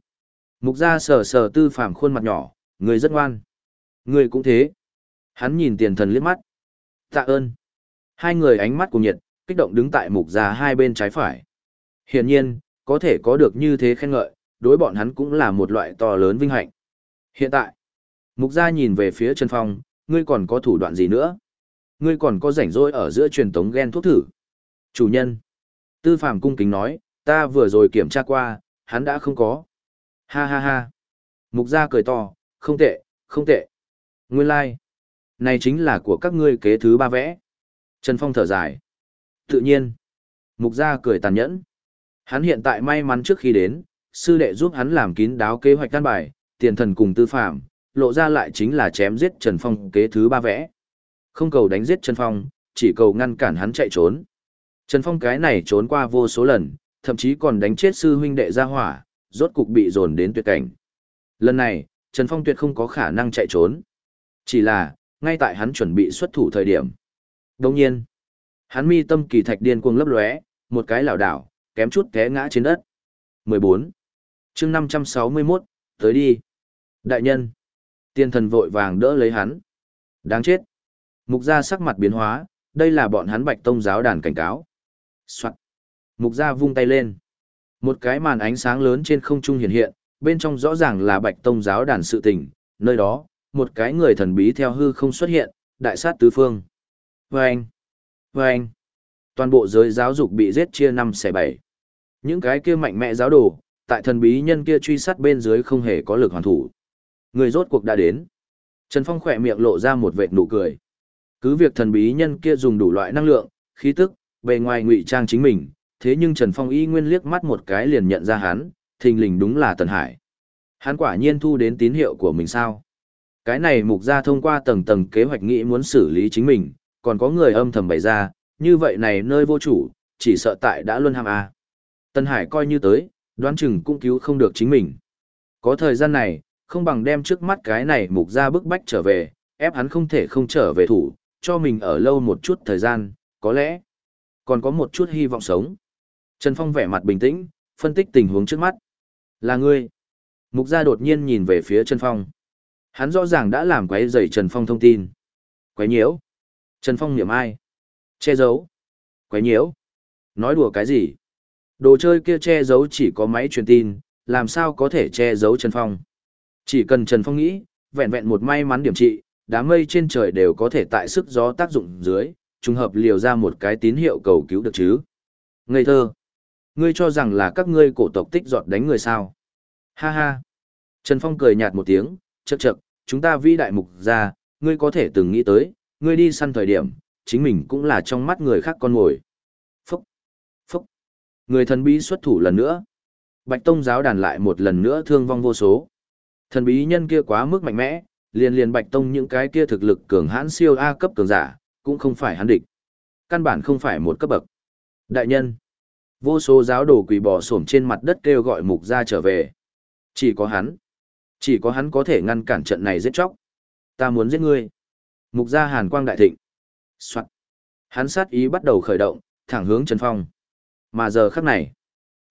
Mục gia sờ sờ tư phàm khuôn mặt nhỏ, người rất ngoan. Người cũng thế. Hắn nhìn tiền thần liếc mắt. Tạ ơn. Hai người ánh mắt cùng nhiệt, kích động đứng tại mục gia hai bên trái phải. Hiển nhiên, có thể có được như thế khen ngợi, đối bọn hắn cũng là một loại to lớn vinh hạnh. Hiện tại, mục gia nhìn về phía Trần Phong, ngươi còn có thủ đoạn gì nữa? Ngươi còn có rảnh rỗi ở giữa truyền tống ghen thuốc thử. Chủ nhân. Tư phàm cung kính nói, ta vừa rồi kiểm tra qua, hắn đã không có. Ha ha ha. Mục gia cười to, không tệ, không tệ. Nguyên lai. Like. Này chính là của các ngươi kế thứ ba vẽ. Trần Phong thở dài. Tự nhiên. Mục gia cười tàn nhẫn. Hắn hiện tại may mắn trước khi đến, sư đệ giúp hắn làm kín đáo kế hoạch căn bài, tiền thần cùng tư phạm, lộ ra lại chính là chém giết Trần Phong kế thứ ba vẽ. Không cầu đánh giết Trần Phong, chỉ cầu ngăn cản hắn chạy trốn. Trần Phong cái này trốn qua vô số lần, thậm chí còn đánh chết sư huynh đệ gia hỏa, rốt cục bị dồn đến tuyệt cảnh. Lần này, Trần Phong tuyệt không có khả năng chạy trốn. Chỉ là, ngay tại hắn chuẩn bị xuất thủ thời điểm. Đồng nhiên, hắn mi tâm kỳ thạch điên cuồng lấp lóe, một cái lảo đảo, kém chút té ngã trên đất. 14. chương 561, tới đi. Đại nhân. Tiên thần vội vàng đỡ lấy hắn. Đáng chết. Mục gia sắc mặt biến hóa, đây là bọn hắn bạch tông giáo đàn cảnh cáo. Soạn. Mục gia vung tay lên. Một cái màn ánh sáng lớn trên không trung hiện hiện, bên trong rõ ràng là bạch tông giáo đàn sự tình, nơi đó, một cái người thần bí theo hư không xuất hiện, đại sát tứ phương. Vâng! Vâng! Toàn bộ giới giáo dục bị giết chia năm xẻ bảy. Những cái kia mạnh mẽ giáo đồ, tại thần bí nhân kia truy sát bên dưới không hề có lực hoàn thủ. Người rốt cuộc đã đến. Trần Phong khỏe miệng lộ ra một vệt nụ cười. Cứ việc thần bí nhân kia dùng đủ loại năng lượng, khí tức, bề ngoài ngụy trang chính mình, thế nhưng Trần Phong y nguyên liếc mắt một cái liền nhận ra hắn, thình lình đúng là Tần Hải. Hắn quả nhiên thu đến tín hiệu của mình sao? Cái này mục ra thông qua tầng tầng kế hoạch nghĩ muốn xử lý chính mình, còn có người âm thầm bày ra, như vậy này nơi vô chủ, chỉ sợ tại đã luân ham a. À. Tần Hải coi như tới, đoán chừng cũng cứu không được chính mình. Có thời gian này, không bằng đem trước mắt cái này mục ra bức bách trở về, ép hắn không thể không trở về thủ, cho mình ở lâu một chút thời gian, có lẽ còn có một chút hy vọng sống. Trần Phong vẻ mặt bình tĩnh, phân tích tình huống trước mắt. Là ngươi. Mục gia đột nhiên nhìn về phía Trần Phong. Hắn rõ ràng đã làm quấy rầy Trần Phong thông tin. Quấy nhiễu. Trần Phong niệm ai? Che giấu. Quấy nhiễu. Nói đùa cái gì? Đồ chơi kia che giấu chỉ có máy truyền tin, làm sao có thể che giấu Trần Phong? Chỉ cần Trần Phong nghĩ, vẹn vẹn một may mắn điểm trị, đám mây trên trời đều có thể tại sức gió tác dụng dưới, trùng hợp liều ra một cái tín hiệu cầu cứu được chứ. Ngây thơ. Ngươi cho rằng là các ngươi cổ tộc tích giọt đánh người sao. Ha ha. Trần Phong cười nhạt một tiếng, chậc chậc, chúng ta vĩ đại mục ra, ngươi có thể từng nghĩ tới, ngươi đi săn thời điểm, chính mình cũng là trong mắt người khác con ngồi. Phúc, phúc. Người thần bí xuất thủ lần nữa. Bạch Tông giáo đàn lại một lần nữa thương vong vô số. Thần bí nhân kia quá mức mạnh mẽ, liền liền Bạch Tông những cái kia thực lực cường hãn siêu A cấp cường giả, cũng không phải hắn địch. Căn bản không phải một cấp bậc. Đại nhân, vô số giáo đồ quỳ bò xổm trên mặt đất kêu gọi mục gia trở về. Chỉ có hắn, chỉ có hắn có thể ngăn cản trận này giết chóc. Ta muốn giết ngươi. Mục gia hàn quang đại thịnh. Soạn. Hắn sát ý bắt đầu khởi động, thẳng hướng Trần Phong. Mà giờ khắc này,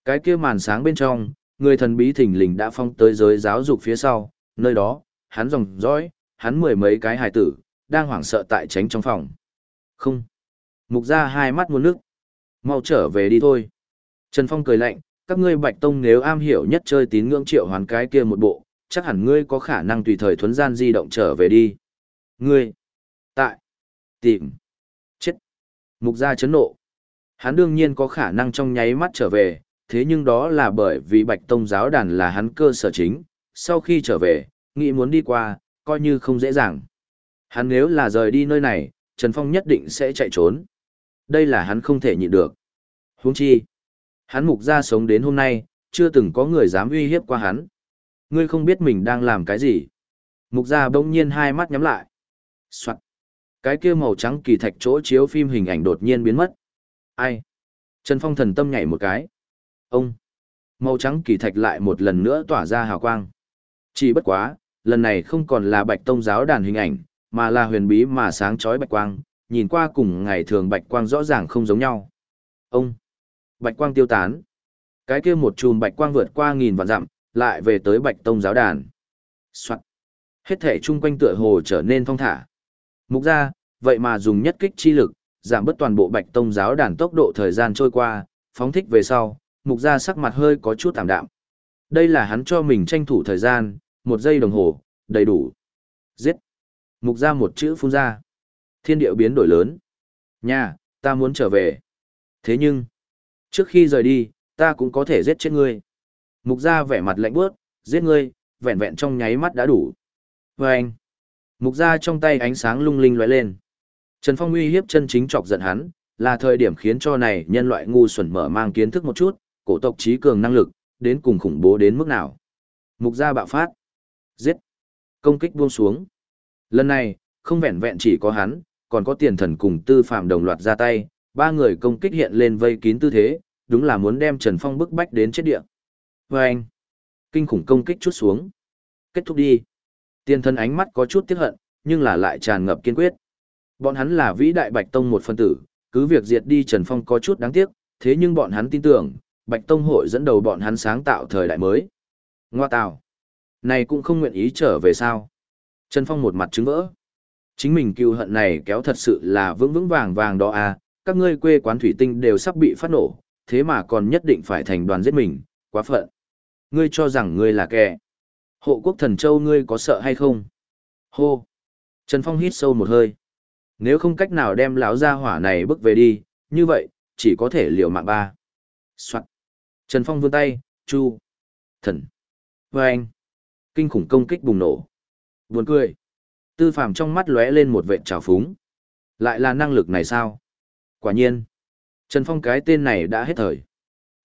cái kia màn sáng bên trong, người thần bí thỉnh lình đã phong tới giới giáo dục phía sau, nơi đó, hắn dòng dõi, hắn mười mấy cái hài tử, đang hoảng sợ tại tránh trong phòng. Không. Mục ra hai mắt muốn nước. Mau trở về đi thôi. Trần Phong cười lạnh, các ngươi bạch tông nếu am hiểu nhất chơi tín ngưỡng triệu hoàn cái kia một bộ, chắc hẳn ngươi có khả năng tùy thời thuấn gian di động trở về đi. Ngươi. Tại. Tìm. Chết. Mục gia chấn nộ. Hắn đương nhiên có khả năng trong nháy mắt trở về, thế nhưng đó là bởi vì Bạch Tông giáo đàn là hắn cơ sở chính, sau khi trở về, nghĩ muốn đi qua, coi như không dễ dàng. Hắn nếu là rời đi nơi này, Trần Phong nhất định sẽ chạy trốn. Đây là hắn không thể nhịn được. Huống chi, hắn mục ra sống đến hôm nay, chưa từng có người dám uy hiếp qua hắn. Ngươi không biết mình đang làm cái gì. Mục ra bỗng nhiên hai mắt nhắm lại. Soạn. Cái kia màu trắng kỳ thạch chỗ chiếu phim hình ảnh đột nhiên biến mất. Ai? Trần Phong thần tâm nhảy một cái. Ông! Màu trắng kỳ thạch lại một lần nữa tỏa ra hào quang. Chỉ bất quá, lần này không còn là bạch tông giáo đàn hình ảnh, mà là huyền bí mà sáng chói bạch quang, nhìn qua cùng ngày thường bạch quang rõ ràng không giống nhau. Ông! Bạch quang tiêu tán. Cái kia một chùm bạch quang vượt qua nghìn vạn dặm, lại về tới bạch tông giáo đàn. Soạn! Hết thể chung quanh tựa hồ trở nên thong thả. Mục ra, vậy mà dùng nhất kích chi lực, giảm bớt toàn bộ bạch tông giáo đàn tốc độ thời gian trôi qua, phóng thích về sau, mục ra sắc mặt hơi có chút tạm đạm. Đây là hắn cho mình tranh thủ thời gian, một giây đồng hồ, đầy đủ. Giết. Mục ra một chữ phun ra. Thiên điệu biến đổi lớn. Nha, ta muốn trở về. Thế nhưng, trước khi rời đi, ta cũng có thể giết chết ngươi. Mục gia vẻ mặt lạnh bước, giết ngươi, vẹn vẹn trong nháy mắt đã đủ. Và anh, mục gia trong tay ánh sáng lung linh lóe lên. Trần Phong uy hiếp chân chính chọc giận hắn, là thời điểm khiến cho này nhân loại ngu xuẩn mở mang kiến thức một chút, cổ tộc trí cường năng lực, đến cùng khủng bố đến mức nào. Mục gia bạo phát. Giết. Công kích buông xuống. Lần này, không vẹn vẹn chỉ có hắn, còn có tiền thần cùng tư phạm đồng loạt ra tay, ba người công kích hiện lên vây kín tư thế, đúng là muốn đem Trần Phong bức bách đến chết địa. Và anh, kinh khủng công kích chút xuống. Kết thúc đi. Tiên thần ánh mắt có chút tiếc hận, nhưng là lại tràn ngập kiên quyết. Bọn hắn là vĩ đại Bạch Tông một phân tử, cứ việc diệt đi Trần Phong có chút đáng tiếc, thế nhưng bọn hắn tin tưởng, Bạch Tông hội dẫn đầu bọn hắn sáng tạo thời đại mới. Ngoa tào, Này cũng không nguyện ý trở về sao. Trần Phong một mặt chứng vỡ. Chính mình cựu hận này kéo thật sự là vững vững vàng vàng đó à, các ngươi quê quán thủy tinh đều sắp bị phát nổ, thế mà còn nhất định phải thành đoàn giết mình, quá phận. Ngươi cho rằng ngươi là kẻ. Hộ quốc thần châu ngươi có sợ hay không? Hô. Trần Phong hít sâu một hơi. Nếu không cách nào đem lão gia hỏa này bước về đi, như vậy, chỉ có thể liều mạng ba. Soạn. Trần Phong vươn tay, chu. Thần. Vâng! anh. Kinh khủng công kích bùng nổ. Buồn cười. Tư phàm trong mắt lóe lên một vệt trào phúng. Lại là năng lực này sao? Quả nhiên. Trần Phong cái tên này đã hết thời.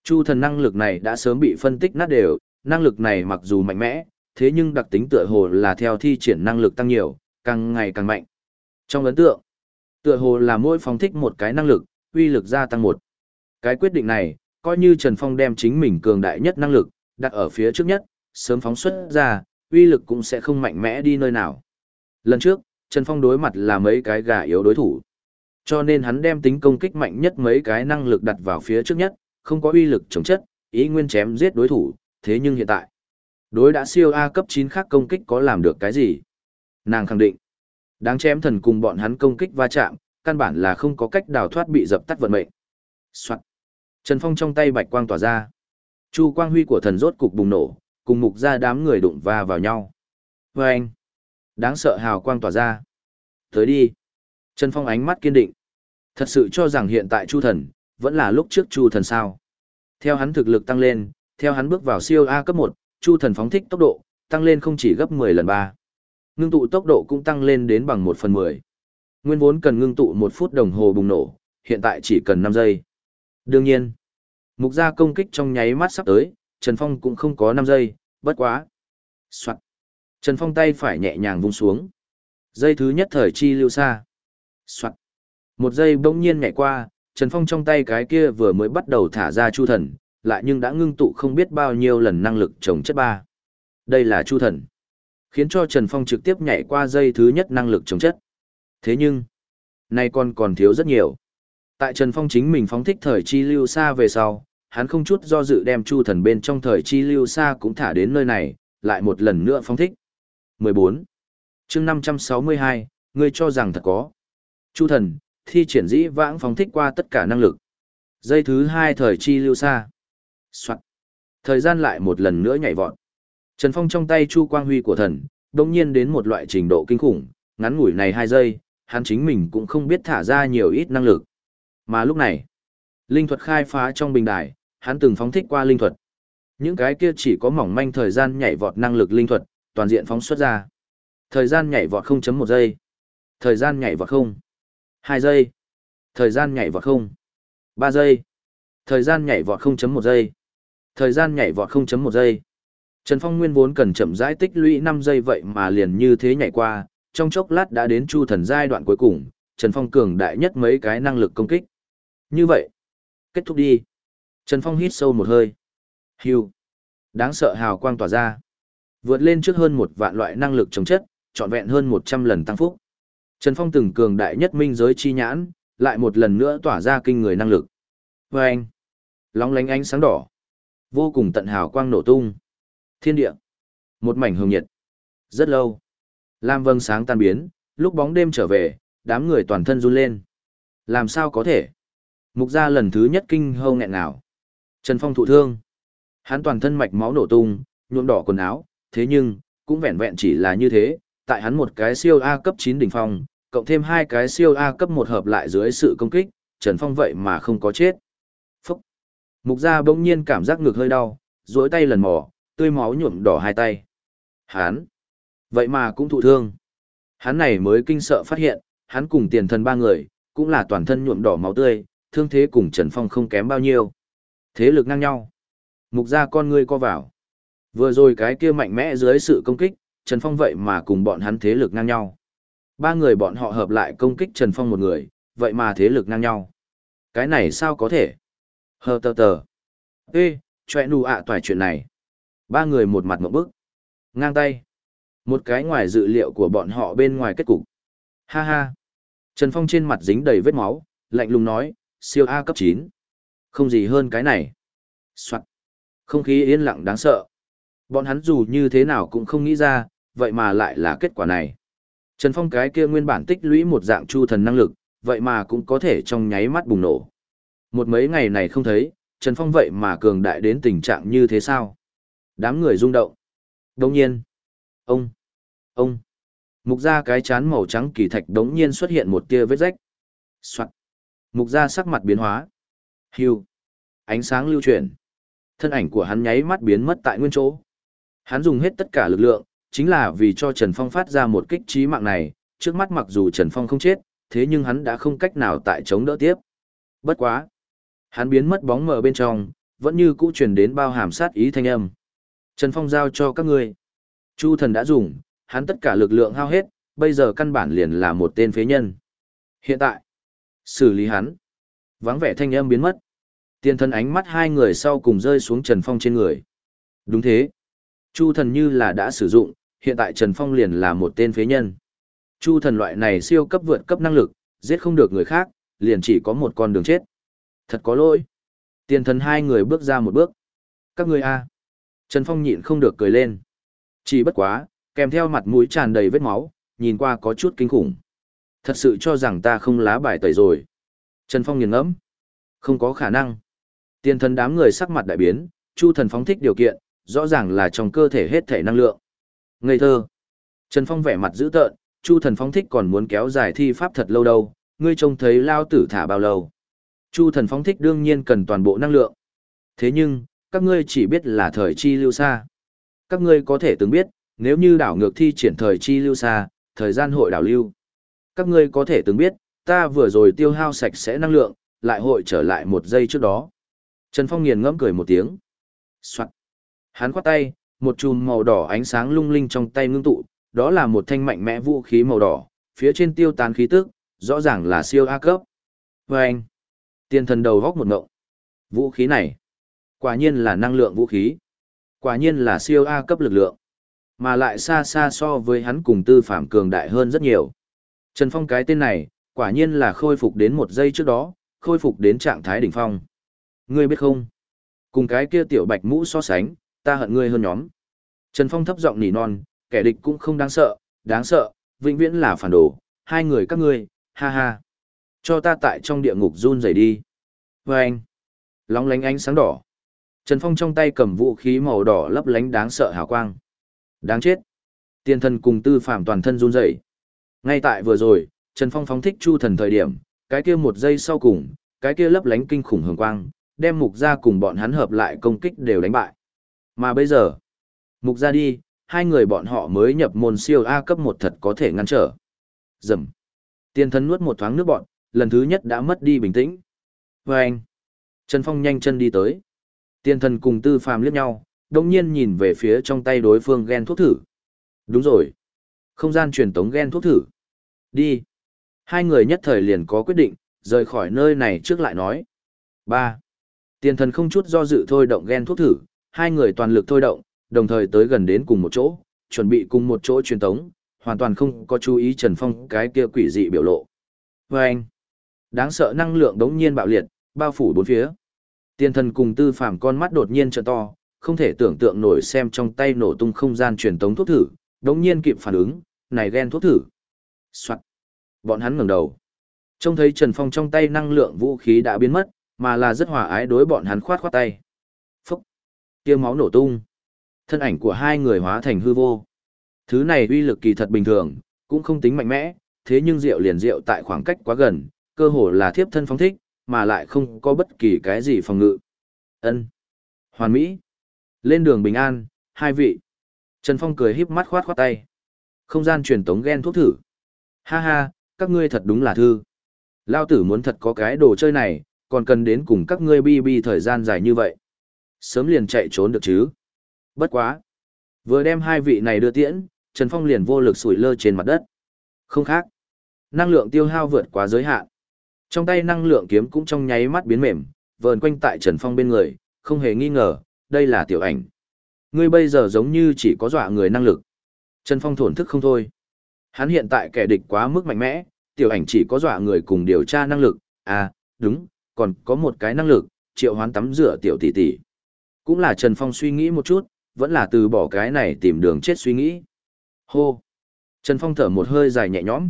Chu thần năng lực này đã sớm bị phân tích nát đều, năng lực này mặc dù mạnh mẽ, thế nhưng đặc tính tựa hồ là theo thi triển năng lực tăng nhiều, càng ngày càng mạnh. Trong ấn tượng, tựa hồ là mỗi phóng thích một cái năng lực, uy lực gia tăng một. Cái quyết định này, coi như Trần Phong đem chính mình cường đại nhất năng lực, đặt ở phía trước nhất, sớm phóng xuất ra, uy lực cũng sẽ không mạnh mẽ đi nơi nào. Lần trước, Trần Phong đối mặt là mấy cái gà yếu đối thủ. Cho nên hắn đem tính công kích mạnh nhất mấy cái năng lực đặt vào phía trước nhất, không có uy lực chống chất, ý nguyên chém giết đối thủ, thế nhưng hiện tại, đối đã siêu A cấp 9 khác công kích có làm được cái gì? Nàng khẳng định, Đáng chém thần cùng bọn hắn công kích va chạm, căn bản là không có cách đào thoát bị dập tắt vận mệnh. Soạn. Trần Phong trong tay bạch quang tỏa ra. Chu quang huy của thần rốt cục bùng nổ, cùng mục ra đám người đụng va vào nhau. Và anh. Đáng sợ hào quang tỏa ra. Tới đi. Trần Phong ánh mắt kiên định. Thật sự cho rằng hiện tại Chu thần, vẫn là lúc trước Chu thần sao. Theo hắn thực lực tăng lên, theo hắn bước vào siêu A cấp 1, Chu thần phóng thích tốc độ, tăng lên không chỉ gấp 10 lần 3. Ngưng tụ tốc độ cũng tăng lên đến bằng 1 phần 10. Nguyên vốn cần ngưng tụ 1 phút đồng hồ bùng nổ, hiện tại chỉ cần 5 giây. Đương nhiên, Mục gia công kích trong nháy mắt sắp tới, Trần Phong cũng không có 5 giây, bất quá. Soạn. Trần Phong tay phải nhẹ nhàng vung xuống. Dây thứ nhất thời chi lưu xa. Soạn. Một giây bỗng nhiên nhảy qua, Trần Phong trong tay cái kia vừa mới bắt đầu thả ra chu thần, lại nhưng đã ngưng tụ không biết bao nhiêu lần năng lực chống chất ba. Đây là chu thần. Khiến cho Trần Phong trực tiếp nhảy qua dây thứ nhất năng lực chống chất. Thế nhưng, nay còn còn thiếu rất nhiều. Tại Trần Phong chính mình phóng thích thời chi lưu xa về sau, hắn không chút do dự đem chu thần bên trong thời chi lưu xa cũng thả đến nơi này, lại một lần nữa phóng thích. 14. chương 562, ngươi cho rằng thật có. Chu thần, thi triển dĩ vãng phóng thích qua tất cả năng lực. Dây thứ hai thời chi lưu xa. Soạn. Thời gian lại một lần nữa nhảy vọt. Trần Phong trong tay chu quang huy của thần, đồng nhiên đến một loại trình độ kinh khủng, ngắn ngủi này hai giây, hắn chính mình cũng không biết thả ra nhiều ít năng lực. Mà lúc này, linh thuật khai phá trong bình đài, hắn từng phóng thích qua linh thuật. Những cái kia chỉ có mỏng manh thời gian nhảy vọt năng lực linh thuật, toàn diện phóng xuất ra. Thời gian nhảy vọt 0.1 giây. Thời gian nhảy vọt 0. 2 giây. Thời gian nhảy vọt 0. 3 giây. Thời gian nhảy vọt 0.1 giây. Thời gian nhảy vọt 0.1 giây. Trần Phong nguyên vốn cần chậm rãi tích lũy 5 giây vậy mà liền như thế nhảy qua, trong chốc lát đã đến chu thần giai đoạn cuối cùng, Trần Phong cường đại nhất mấy cái năng lực công kích. Như vậy, kết thúc đi. Trần Phong hít sâu một hơi. Hưu. Đáng sợ hào quang tỏa ra. Vượt lên trước hơn một vạn loại năng lực chống chất, trọn vẹn hơn 100 lần tăng phúc. Trần Phong từng cường đại nhất minh giới chi nhãn, lại một lần nữa tỏa ra kinh người năng lực. Và anh, lóng lánh ánh sáng đỏ, vô cùng tận hào quang nổ tung. Thiên địa, một mảnh hồng nhiệt. Rất lâu, lam vâng sáng tan biến, lúc bóng đêm trở về, đám người toàn thân run lên. Làm sao có thể? Mục gia lần thứ nhất kinh hâu nghẹn nào. Trần Phong thụ thương. Hắn toàn thân mạch máu nổ tung, nhuộm đỏ quần áo, thế nhưng, cũng vẹn vẹn chỉ là như thế, tại hắn một cái siêu A cấp 9 đỉnh phong, cộng thêm hai cái siêu A cấp một hợp lại dưới sự công kích, Trần Phong vậy mà không có chết. Phúc! Mục gia bỗng nhiên cảm giác ngực hơi đau, duỗi tay lần mò, tươi máu nhuộm đỏ hai tay. hán, Vậy mà cũng thụ thương. Hắn này mới kinh sợ phát hiện, hắn cùng tiền thần ba người, cũng là toàn thân nhuộm đỏ máu tươi, thương thế cùng Trần Phong không kém bao nhiêu. Thế lực ngang nhau. Mục gia con ngươi co vào. Vừa rồi cái kia mạnh mẽ dưới sự công kích, Trần Phong vậy mà cùng bọn hắn thế lực ngang nhau. Ba người bọn họ hợp lại công kích Trần Phong một người, vậy mà thế lực ngang nhau. Cái này sao có thể? Hờ tờ tờ. Ê, chọe nụ ạ toài chuyện này. Ba người một mặt một bức. Ngang tay. Một cái ngoài dự liệu của bọn họ bên ngoài kết cục. Ha ha. Trần Phong trên mặt dính đầy vết máu, lạnh lùng nói, siêu A cấp 9. Không gì hơn cái này. Soạn. Không khí yên lặng đáng sợ. Bọn hắn dù như thế nào cũng không nghĩ ra, vậy mà lại là kết quả này. Trần Phong cái kia nguyên bản tích lũy một dạng chu thần năng lực, vậy mà cũng có thể trong nháy mắt bùng nổ. Một mấy ngày này không thấy, Trần Phong vậy mà cường đại đến tình trạng như thế sao? Đám người rung động. Đồng nhiên. Ông. Ông. Mục ra cái chán màu trắng kỳ thạch đống nhiên xuất hiện một tia vết rách. Soạn. Mục ra sắc mặt biến hóa. Hưu. Ánh sáng lưu chuyển. Thân ảnh của hắn nháy mắt biến mất tại nguyên chỗ. Hắn dùng hết tất cả lực lượng, chính là vì cho Trần Phong phát ra một kích trí mạng này, trước mắt mặc dù Trần Phong không chết, thế nhưng hắn đã không cách nào tại chống đỡ tiếp. Bất quá. Hắn biến mất bóng mờ bên trong, vẫn như cũ truyền đến bao hàm sát ý thanh âm. Trần Phong giao cho các ngươi. Chu thần đã dùng, hắn tất cả lực lượng hao hết, bây giờ căn bản liền là một tên phế nhân. Hiện tại, xử lý hắn. Vắng vẻ thanh âm biến mất. Tiên thân ánh mắt hai người sau cùng rơi xuống Trần Phong trên người. Đúng thế. Chu thần như là đã sử dụng, hiện tại Trần Phong liền là một tên phế nhân. Chu thần loại này siêu cấp vượt cấp năng lực, giết không được người khác, liền chỉ có một con đường chết. Thật có lỗi. Tiền thần hai người bước ra một bước. Các ngươi a. Trần Phong nhịn không được cười lên. Chỉ bất quá, kèm theo mặt mũi tràn đầy vết máu, nhìn qua có chút kinh khủng. Thật sự cho rằng ta không lá bài tẩy rồi. Trần Phong nghiền ngẫm. Không có khả năng. Tiền thần đám người sắc mặt đại biến, Chu thần phóng thích điều kiện, rõ ràng là trong cơ thể hết thể năng lượng. Ngây thơ. Trần Phong vẻ mặt dữ tợn, Chu thần Phong thích còn muốn kéo dài thi pháp thật lâu đâu, ngươi trông thấy lao tử thả bao lâu. Chu thần Phong thích đương nhiên cần toàn bộ năng lượng. Thế nhưng, các ngươi chỉ biết là thời chi lưu xa. Các ngươi có thể từng biết, nếu như đảo ngược thi triển thời chi lưu xa, thời gian hội đảo lưu. Các ngươi có thể từng biết, ta vừa rồi tiêu hao sạch sẽ năng lượng, lại hội trở lại một giây trước đó. Trần Phong nghiền ngẫm cười một tiếng. Soạn. Hắn khoát tay, một chùm màu đỏ ánh sáng lung linh trong tay ngưng tụ, đó là một thanh mạnh mẽ vũ khí màu đỏ, phía trên tiêu tán khí tức, rõ ràng là siêu A cấp. Vâng! anh, tiên thần đầu góc một ngộng. Vũ khí này, quả nhiên là năng lượng vũ khí. Quả nhiên là siêu A cấp lực lượng. Mà lại xa xa so với hắn cùng tư phạm cường đại hơn rất nhiều. Trần Phong cái tên này, quả nhiên là khôi phục đến một giây trước đó, khôi phục đến trạng thái đỉnh phong. Ngươi biết không? Cùng cái kia tiểu bạch mũ so sánh, ta hận ngươi hơn nhóm. Trần Phong thấp giọng nỉ non, kẻ địch cũng không đáng sợ, đáng sợ, vĩnh viễn là phản đồ, hai người các ngươi, ha ha. Cho ta tại trong địa ngục run rẩy đi. Và anh, lóng lánh ánh sáng đỏ. Trần Phong trong tay cầm vũ khí màu đỏ lấp lánh đáng sợ hào quang. Đáng chết. Tiên thần cùng tư phạm toàn thân run rẩy. Ngay tại vừa rồi, Trần Phong phóng thích chu thần thời điểm, cái kia một giây sau cùng, cái kia lấp lánh kinh khủng hường quang, đem mục ra cùng bọn hắn hợp lại công kích đều đánh bại. Mà bây giờ, mục ra đi, hai người bọn họ mới nhập môn siêu A cấp một thật có thể ngăn trở. Dầm. Tiên thần nuốt một thoáng nước bọn, lần thứ nhất đã mất đi bình tĩnh. Và anh. Trần Phong nhanh chân đi tới. Tiên thần cùng tư phàm liếc nhau, đồng nhiên nhìn về phía trong tay đối phương ghen thuốc thử. Đúng rồi. Không gian truyền tống ghen thuốc thử. Đi. Hai người nhất thời liền có quyết định, rời khỏi nơi này trước lại nói. 3. Tiên thần không chút do dự thôi động ghen thuốc thử, hai người toàn lực thôi động, đồng thời tới gần đến cùng một chỗ, chuẩn bị cùng một chỗ truyền tống, hoàn toàn không có chú ý Trần Phong cái kia quỷ dị biểu lộ. Và anh, đáng sợ năng lượng đống nhiên bạo liệt, bao phủ bốn phía. Tiên thần cùng tư phạm con mắt đột nhiên trợ to, không thể tưởng tượng nổi xem trong tay nổ tung không gian truyền tống thuốc thử, đống nhiên kịp phản ứng, này ghen thuốc thử. Soạn. Bọn hắn ngẩng đầu. Trông thấy Trần Phong trong tay năng lượng vũ khí đã biến mất, mà là rất hòa ái đối bọn hắn khoát khoát tay. Phúc! Máu nổ tung. Thân ảnh của hai người hóa thành hư vô. Thứ này uy lực kỳ thật bình thường, cũng không tính mạnh mẽ, thế nhưng rượu liền rượu tại khoảng cách quá gần, cơ hồ là thiếp thân phóng thích, mà lại không có bất kỳ cái gì phòng ngự. Ân, Hoàn Mỹ! Lên đường bình an, hai vị. Trần Phong cười híp mắt khoát khoát tay. Không gian truyền tống ghen thuốc thử. Ha ha, các ngươi thật đúng là thư. Lao tử muốn thật có cái đồ chơi này, còn cần đến cùng các ngươi bi bi thời gian dài như vậy. Sớm liền chạy trốn được chứ. Bất quá. Vừa đem hai vị này đưa tiễn, Trần Phong liền vô lực sủi lơ trên mặt đất. Không khác. Năng lượng tiêu hao vượt quá giới hạn. Trong tay năng lượng kiếm cũng trong nháy mắt biến mềm, vờn quanh tại Trần Phong bên người, không hề nghi ngờ, đây là tiểu ảnh. Ngươi bây giờ giống như chỉ có dọa người năng lực. Trần Phong thổn thức không thôi. Hắn hiện tại kẻ địch quá mức mạnh mẽ, tiểu ảnh chỉ có dọa người cùng điều tra năng lực, à, đúng, còn có một cái năng lực, triệu hoán tắm rửa tiểu tỷ tỷ. Cũng là Trần Phong suy nghĩ một chút, vẫn là từ bỏ cái này tìm đường chết suy nghĩ. Hô! Trần Phong thở một hơi dài nhẹ nhõm.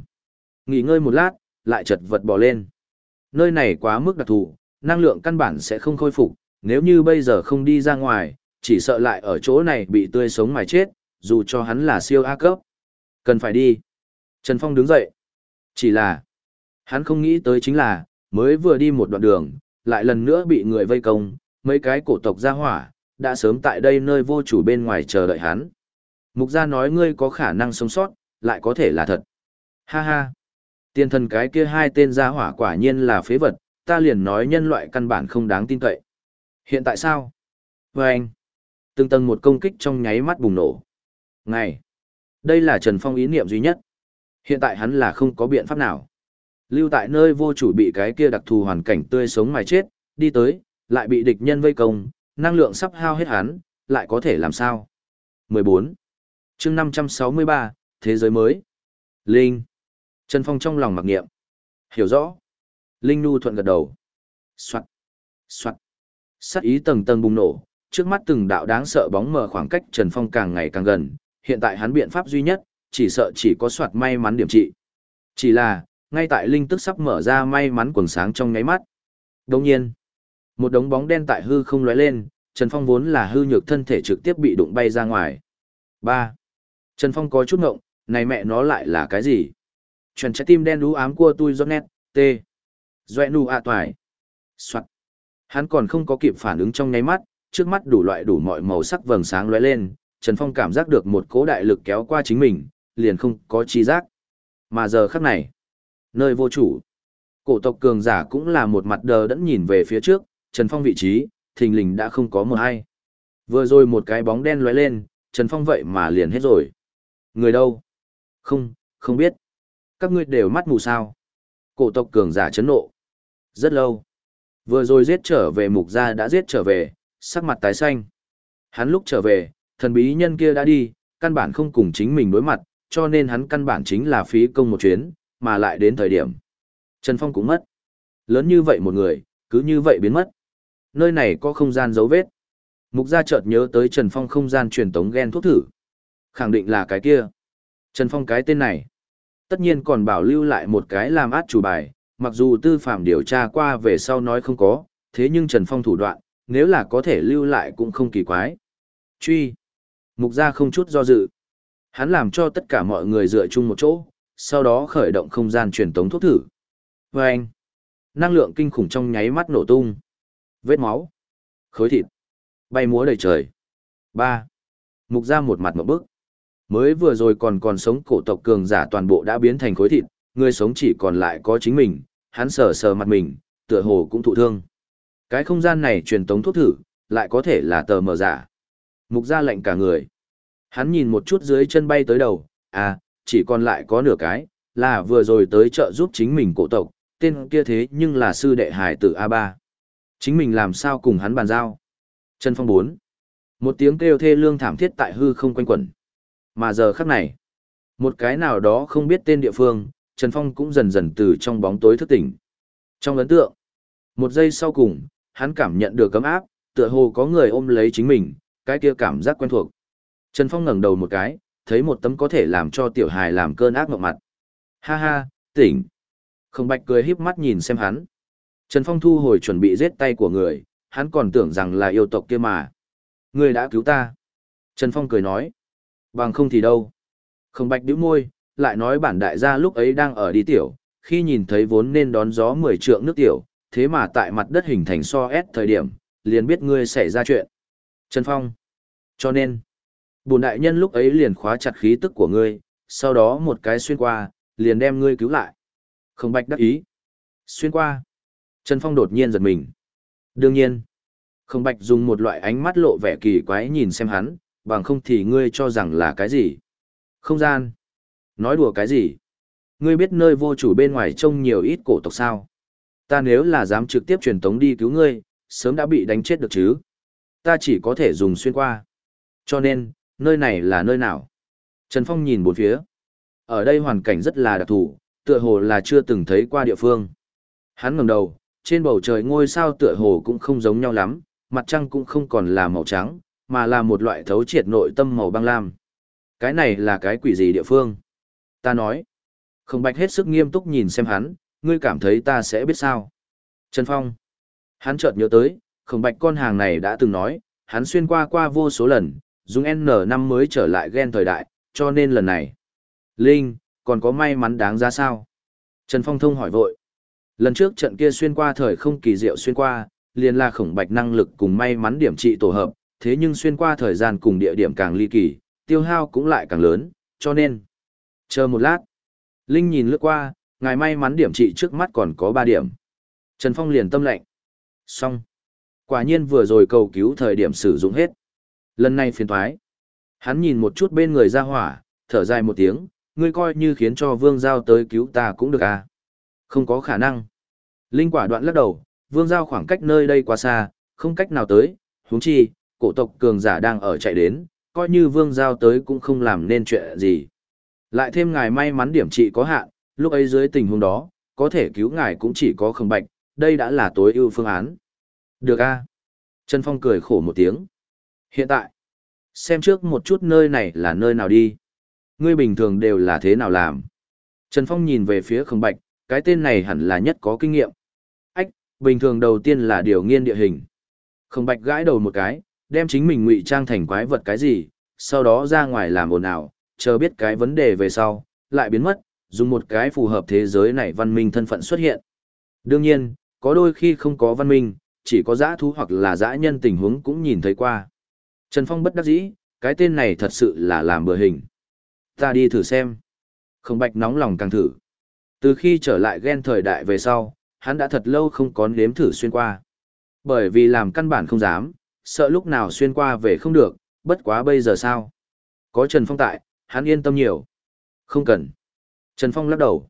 Nghỉ ngơi một lát, lại chật vật bò lên. Nơi này quá mức đặc thù, năng lượng căn bản sẽ không khôi phục, nếu như bây giờ không đi ra ngoài, chỉ sợ lại ở chỗ này bị tươi sống mà chết, dù cho hắn là siêu A cấp. Cần phải đi. Trần Phong đứng dậy. Chỉ là, hắn không nghĩ tới chính là, mới vừa đi một đoạn đường, lại lần nữa bị người vây công, mấy cái cổ tộc gia hỏa, đã sớm tại đây nơi vô chủ bên ngoài chờ đợi hắn. Mục gia nói ngươi có khả năng sống sót, lại có thể là thật. Ha ha. Tiên thần cái kia hai tên gia hỏa quả nhiên là phế vật, ta liền nói nhân loại căn bản không đáng tin cậy. Hiện tại sao? Và anh. Từng tầng một công kích trong nháy mắt bùng nổ. Ngày. Đây là Trần Phong ý niệm duy nhất. Hiện tại hắn là không có biện pháp nào. Lưu tại nơi vô chủ bị cái kia đặc thù hoàn cảnh tươi sống mà chết, đi tới, lại bị địch nhân vây công, năng lượng sắp hao hết hắn, lại có thể làm sao? 14. chương 563, Thế giới mới. Linh. Trần Phong trong lòng mặc nghiệm. Hiểu rõ. Linh Nu thuận gật đầu. Xoạn. Xoạn. Sát ý tầng tầng bùng nổ, trước mắt từng đạo đáng sợ bóng mờ khoảng cách Trần Phong càng ngày càng gần, hiện tại hắn biện pháp duy nhất, chỉ sợ chỉ có soạt may mắn điểm trị. Chỉ là, ngay tại linh tức sắp mở ra may mắn quần sáng trong nháy mắt. Đồng nhiên, một đống bóng đen tại hư không lóe lên, Trần Phong vốn là hư nhược thân thể trực tiếp bị đụng bay ra ngoài. 3. Trần Phong có chút ngộng, này mẹ nó lại là cái gì? Chuẩn trái tim đen đú ám của tôi giọt nét, T. Doẹ nụ ạ toài. Soạn. Hắn còn không có kịp phản ứng trong nháy mắt, trước mắt đủ loại đủ mọi màu sắc vầng sáng lóe lên, Trần Phong cảm giác được một cố đại lực kéo qua chính mình, liền không có chi giác. Mà giờ khắc này, nơi vô chủ, cổ tộc cường giả cũng là một mặt đờ đẫn nhìn về phía trước, Trần Phong vị trí, thình lình đã không có một ai. Vừa rồi một cái bóng đen lóe lên, Trần Phong vậy mà liền hết rồi. Người đâu? Không, không biết. Các ngươi đều mắt mù sao. Cổ tộc cường giả chấn nộ. Rất lâu. Vừa rồi giết trở về mục gia đã giết trở về, sắc mặt tái xanh. Hắn lúc trở về, thần bí nhân kia đã đi, căn bản không cùng chính mình đối mặt, cho nên hắn căn bản chính là phí công một chuyến, mà lại đến thời điểm. Trần Phong cũng mất. Lớn như vậy một người, cứ như vậy biến mất. Nơi này có không gian dấu vết. Mục gia chợt nhớ tới Trần Phong không gian truyền tống gen thuốc thử. Khẳng định là cái kia. Trần Phong cái tên này. Tất nhiên còn bảo lưu lại một cái làm át chủ bài, mặc dù tư phạm điều tra qua về sau nói không có, thế nhưng Trần Phong thủ đoạn, nếu là có thể lưu lại cũng không kỳ quái. Truy. Mục gia không chút do dự. Hắn làm cho tất cả mọi người dựa chung một chỗ, sau đó khởi động không gian truyền tống thuốc thử. vâng, năng lượng kinh khủng trong nháy mắt nổ tung. Vết máu, khối thịt, bay múa đầy trời. ba Mục ra một mặt một bức. Mới vừa rồi còn còn sống cổ tộc cường giả toàn bộ đã biến thành khối thịt, người sống chỉ còn lại có chính mình, hắn sờ sờ mặt mình, tựa hồ cũng thụ thương. Cái không gian này truyền tống thuốc thử, lại có thể là tờ mờ giả. Mục ra lệnh cả người. Hắn nhìn một chút dưới chân bay tới đầu, à, chỉ còn lại có nửa cái, là vừa rồi tới chợ giúp chính mình cổ tộc, tên kia thế nhưng là sư đệ hải tử A3. Chính mình làm sao cùng hắn bàn giao. Trần Phong 4. Một tiếng kêu thê lương thảm thiết tại hư không quanh quẩn. Mà giờ khắc này, một cái nào đó không biết tên địa phương, Trần Phong cũng dần dần từ trong bóng tối thức tỉnh. Trong ấn tượng, một giây sau cùng, hắn cảm nhận được cấm áp, tựa hồ có người ôm lấy chính mình, cái kia cảm giác quen thuộc. Trần Phong ngẩng đầu một cái, thấy một tấm có thể làm cho tiểu hài làm cơn ác mộng mặt. Ha ha, tỉnh. Không bạch cười híp mắt nhìn xem hắn. Trần Phong thu hồi chuẩn bị giết tay của người, hắn còn tưởng rằng là yêu tộc kia mà. Người đã cứu ta. Trần Phong cười nói. Bằng không thì đâu. Không bạch đứa môi, lại nói bản đại gia lúc ấy đang ở đi tiểu, khi nhìn thấy vốn nên đón gió 10 trượng nước tiểu, thế mà tại mặt đất hình thành so S thời điểm, liền biết ngươi xảy ra chuyện. Trần Phong. Cho nên, Bùn đại nhân lúc ấy liền khóa chặt khí tức của ngươi, sau đó một cái xuyên qua, liền đem ngươi cứu lại. Không bạch đắc ý. Xuyên qua. Trần Phong đột nhiên giật mình. Đương nhiên. Không bạch dùng một loại ánh mắt lộ vẻ kỳ quái nhìn xem hắn, bằng không thì ngươi cho rằng là cái gì. Không gian. Nói đùa cái gì. Ngươi biết nơi vô chủ bên ngoài trông nhiều ít cổ tộc sao. Ta nếu là dám trực tiếp truyền tống đi cứu ngươi, sớm đã bị đánh chết được chứ. Ta chỉ có thể dùng xuyên qua. Cho nên, nơi này là nơi nào? Trần Phong nhìn bốn phía. Ở đây hoàn cảnh rất là đặc thù, tựa hồ là chưa từng thấy qua địa phương. Hắn ngẩng đầu, trên bầu trời ngôi sao tựa hồ cũng không giống nhau lắm, mặt trăng cũng không còn là màu trắng, mà là một loại thấu triệt nội tâm màu băng lam. Cái này là cái quỷ gì địa phương? Ta nói. Không bạch hết sức nghiêm túc nhìn xem hắn, ngươi cảm thấy ta sẽ biết sao? Trần Phong. Hắn chợt nhớ tới, không bạch con hàng này đã từng nói, hắn xuyên qua qua vô số lần, dùng N5 mới trở lại gen thời đại, cho nên lần này. Linh, còn có may mắn đáng ra sao? Trần Phong Thông hỏi vội. Lần trước trận kia xuyên qua thời không kỳ diệu xuyên qua, liền là khổng bạch năng lực cùng may mắn điểm trị tổ hợp, thế nhưng xuyên qua thời gian cùng địa điểm càng ly kỳ, tiêu hao cũng lại càng lớn, cho nên. Chờ một lát. Linh nhìn lướt qua, ngài may mắn điểm trị trước mắt còn có 3 điểm. Trần Phong liền tâm lệnh. Xong. Quả nhiên vừa rồi cầu cứu thời điểm sử dụng hết. Lần này phiền thoái. Hắn nhìn một chút bên người ra hỏa, thở dài một tiếng, ngươi coi như khiến cho vương giao tới cứu ta cũng được à. Không có khả năng. Linh quả đoạn lắc đầu, vương giao khoảng cách nơi đây quá xa, không cách nào tới, huống chi, cổ tộc cường giả đang ở chạy đến, coi như vương giao tới cũng không làm nên chuyện gì. Lại thêm ngài may mắn điểm trị có hạn, lúc ấy dưới tình huống đó, có thể cứu ngài cũng chỉ có không bạch, đây đã là tối ưu phương án. Được a à? Trần Phong cười khổ một tiếng. Hiện tại, xem trước một chút nơi này là nơi nào đi. Ngươi bình thường đều là thế nào làm. Trần Phong nhìn về phía khổng bạch, cái tên này hẳn là nhất có kinh nghiệm. Ách, bình thường đầu tiên là điều nghiên địa hình. Khổng bạch gãi đầu một cái, đem chính mình ngụy trang thành quái vật cái gì, sau đó ra ngoài làm ồn ào, chờ biết cái vấn đề về sau, lại biến mất, dùng một cái phù hợp thế giới này văn minh thân phận xuất hiện. Đương nhiên, có đôi khi không có văn minh, chỉ có dã thú hoặc là dã nhân tình huống cũng nhìn thấy qua. Trần Phong bất đắc dĩ, cái tên này thật sự là làm bừa hình. Ta đi thử xem. Không bạch nóng lòng càng thử. Từ khi trở lại ghen thời đại về sau, hắn đã thật lâu không có nếm thử xuyên qua. Bởi vì làm căn bản không dám, sợ lúc nào xuyên qua về không được, bất quá bây giờ sao? Có Trần Phong tại, hắn yên tâm nhiều. Không cần. Trần Phong lắc đầu.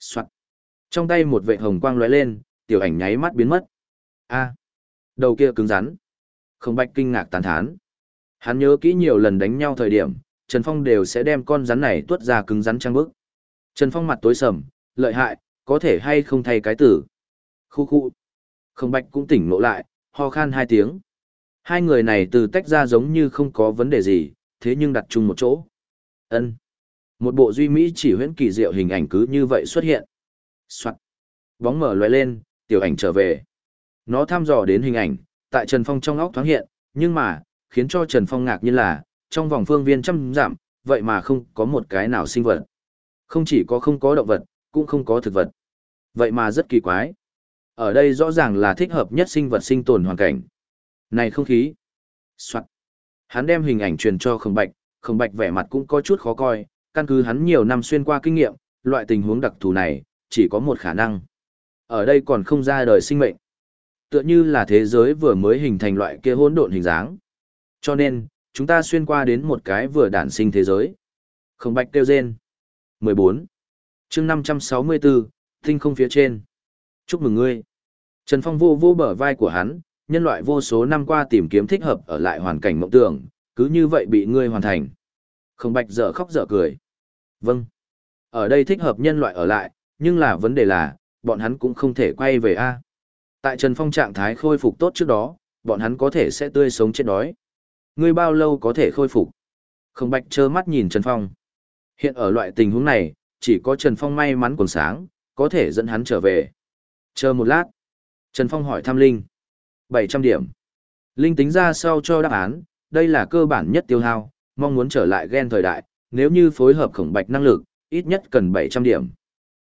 Soạn. Trong tay một vệ hồng quang lóe lên, tiểu ảnh nháy mắt biến mất. A, đầu kia cứng rắn. Không bạch kinh ngạc tán thán. Hắn nhớ kỹ nhiều lần đánh nhau thời điểm, Trần Phong đều sẽ đem con rắn này tuốt ra cứng rắn trang bức. Trần Phong mặt tối sầm, lợi hại, có thể hay không thay cái tử. Khu khu. Không bạch cũng tỉnh ngộ lại, ho khan hai tiếng. Hai người này từ tách ra giống như không có vấn đề gì, thế nhưng đặt chung một chỗ. ân Một bộ duy mỹ chỉ huyễn kỳ diệu hình ảnh cứ như vậy xuất hiện. Soạn. Bóng mở loe lên, tiểu ảnh trở về. Nó thăm dò đến hình ảnh, tại Trần Phong trong óc thoáng hiện, nhưng mà, khiến cho Trần Phong ngạc nhiên là, trong vòng phương viên trăm giảm, vậy mà không có một cái nào sinh vật. Không chỉ có không có động vật, cũng không có thực vật. Vậy mà rất kỳ quái. Ở đây rõ ràng là thích hợp nhất sinh vật sinh tồn hoàn cảnh. Này không khí. Soạn. Hắn đem hình ảnh truyền cho Khổng Bạch, Khổng Bạch vẻ mặt cũng có chút khó coi, căn cứ hắn nhiều năm xuyên qua kinh nghiệm, loại tình huống đặc thù này, chỉ có một khả năng. Ở đây còn không ra đời sinh mệnh. Tựa như là thế giới vừa mới hình thành loại kia hỗn độn hình dáng. Cho nên, chúng ta xuyên qua đến một cái vừa đản sinh thế giới. Khổng Bạch kêu rên. 14 chương 564, tinh không phía trên. Chúc mừng ngươi. Trần Phong vô vô bờ vai của hắn, nhân loại vô số năm qua tìm kiếm thích hợp ở lại hoàn cảnh mộng tưởng, cứ như vậy bị ngươi hoàn thành. Không bạch dở khóc dở cười. Vâng. Ở đây thích hợp nhân loại ở lại, nhưng là vấn đề là, bọn hắn cũng không thể quay về A. Tại Trần Phong trạng thái khôi phục tốt trước đó, bọn hắn có thể sẽ tươi sống chết đói. Ngươi bao lâu có thể khôi phục? Không bạch trơ mắt nhìn Trần Phong. Hiện ở loại tình huống này, chỉ có Trần Phong may mắn còn sáng, có thể dẫn hắn trở về. Chờ một lát. Trần Phong hỏi thăm Linh. 700 điểm. Linh tính ra sau cho đáp án, đây là cơ bản nhất tiêu hao, mong muốn trở lại gen thời đại, nếu như phối hợp khổng bạch năng lực, ít nhất cần 700 điểm.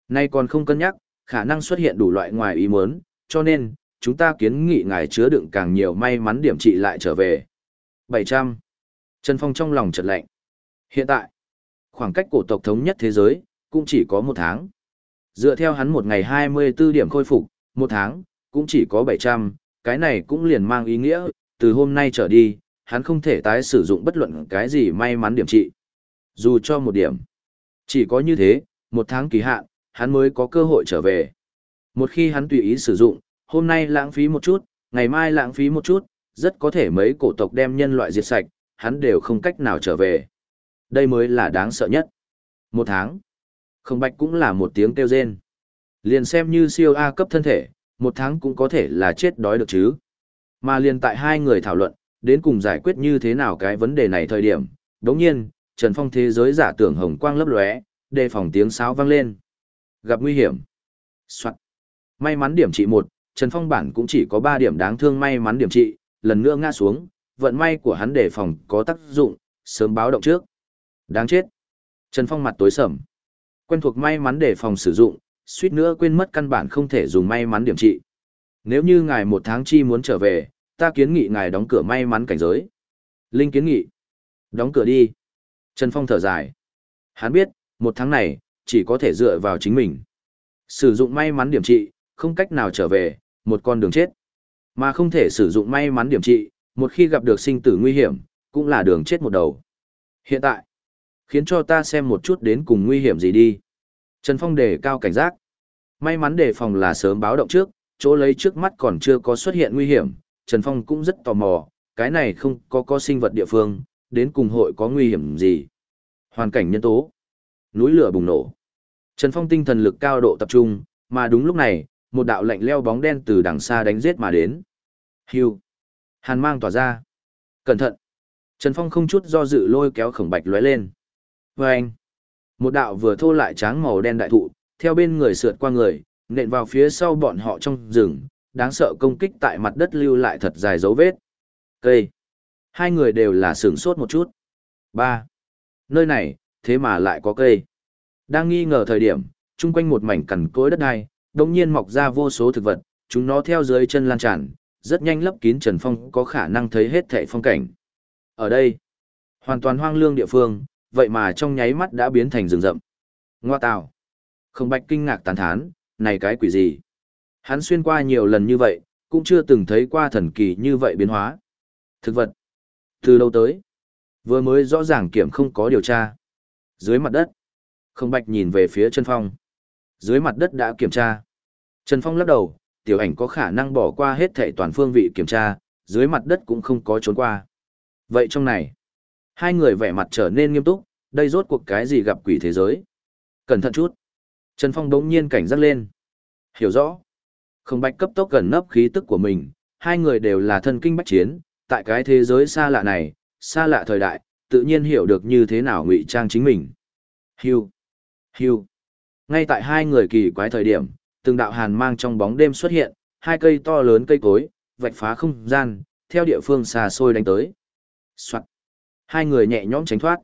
Nay còn không cân nhắc, khả năng xuất hiện đủ loại ngoài ý muốn, cho nên, chúng ta kiến nghị ngài chứa đựng càng nhiều may mắn điểm trị lại trở về. 700. Trần Phong trong lòng chợt lạnh. Hiện tại, khoảng cách cổ tộc thống nhất thế giới, cũng chỉ có một tháng. Dựa theo hắn một ngày 24 điểm khôi phục, một tháng, cũng chỉ có 700, cái này cũng liền mang ý nghĩa, từ hôm nay trở đi, hắn không thể tái sử dụng bất luận cái gì may mắn điểm trị. Dù cho một điểm. Chỉ có như thế, một tháng kỳ hạn, hắn mới có cơ hội trở về. Một khi hắn tùy ý sử dụng, hôm nay lãng phí một chút, ngày mai lãng phí một chút, rất có thể mấy cổ tộc đem nhân loại diệt sạch, hắn đều không cách nào trở về. Đây mới là đáng sợ nhất. Một tháng. Không bạch cũng là một tiếng kêu rên. Liền xem như siêu A cấp thân thể, một tháng cũng có thể là chết đói được chứ. Mà liền tại hai người thảo luận, đến cùng giải quyết như thế nào cái vấn đề này thời điểm, đống nhiên, Trần Phong thế giới giả tưởng hồng quang lấp lóe, đề phòng tiếng sáo vang lên. Gặp nguy hiểm. Soạn. May mắn điểm trị một, Trần Phong bản cũng chỉ có 3 điểm đáng thương may mắn điểm trị, lần nữa ngã xuống, vận may của hắn đề phòng có tác dụng, sớm báo động trước. Đáng chết. Trần Phong mặt tối sầm. Quen thuộc may mắn để phòng sử dụng, suýt nữa quên mất căn bản không thể dùng may mắn điểm trị. Nếu như ngài một tháng chi muốn trở về, ta kiến nghị ngài đóng cửa may mắn cảnh giới. Linh kiến nghị. Đóng cửa đi. Trần Phong thở dài. Hắn biết, một tháng này, chỉ có thể dựa vào chính mình. Sử dụng may mắn điểm trị, không cách nào trở về, một con đường chết. Mà không thể sử dụng may mắn điểm trị, một khi gặp được sinh tử nguy hiểm, cũng là đường chết một đầu. Hiện tại, khiến cho ta xem một chút đến cùng nguy hiểm gì đi. Trần Phong đề cao cảnh giác. May mắn đề phòng là sớm báo động trước, chỗ lấy trước mắt còn chưa có xuất hiện nguy hiểm, Trần Phong cũng rất tò mò, cái này không có có sinh vật địa phương, đến cùng hội có nguy hiểm gì. Hoàn cảnh nhân tố. Núi lửa bùng nổ. Trần Phong tinh thần lực cao độ tập trung, mà đúng lúc này, một đạo lạnh leo bóng đen từ đằng xa đánh giết mà đến. Hưu. Hàn mang tỏa ra. Cẩn thận. Trần Phong không chút do dự lôi kéo khổng bạch lóe lên. Và anh. Một đạo vừa thô lại tráng màu đen đại thụ, theo bên người sượt qua người, nện vào phía sau bọn họ trong rừng, đáng sợ công kích tại mặt đất lưu lại thật dài dấu vết. Cây. Hai người đều là sửng sốt một chút. Ba. Nơi này, thế mà lại có cây. Đang nghi ngờ thời điểm, chung quanh một mảnh cằn cối đất đai, đồng nhiên mọc ra vô số thực vật, chúng nó theo dưới chân lan tràn, rất nhanh lấp kín Trần Phong có khả năng thấy hết thảy phong cảnh. Ở đây, hoàn toàn hoang lương địa phương, vậy mà trong nháy mắt đã biến thành rừng rậm. Ngoa tào. Không bạch kinh ngạc tàn thán, này cái quỷ gì? Hắn xuyên qua nhiều lần như vậy, cũng chưa từng thấy qua thần kỳ như vậy biến hóa. Thực vật. Từ lâu tới. Vừa mới rõ ràng kiểm không có điều tra. Dưới mặt đất. Không bạch nhìn về phía Trần Phong. Dưới mặt đất đã kiểm tra. Trần Phong lắc đầu, tiểu ảnh có khả năng bỏ qua hết thảy toàn phương vị kiểm tra, dưới mặt đất cũng không có trốn qua. Vậy trong này, hai người vẻ mặt trở nên nghiêm túc, đây rốt cuộc cái gì gặp quỷ thế giới. Cẩn thận chút. Trần Phong đống nhiên cảnh giác lên. Hiểu rõ. Không bạch cấp tốc gần nấp khí tức của mình, hai người đều là thân kinh bách chiến, tại cái thế giới xa lạ này, xa lạ thời đại, tự nhiên hiểu được như thế nào ngụy trang chính mình. Hiu, hiu, Ngay tại hai người kỳ quái thời điểm, từng đạo hàn mang trong bóng đêm xuất hiện, hai cây to lớn cây cối, vạch phá không gian, theo địa phương xa xôi đánh tới. Soạn. Hai người nhẹ nhõm tránh thoát.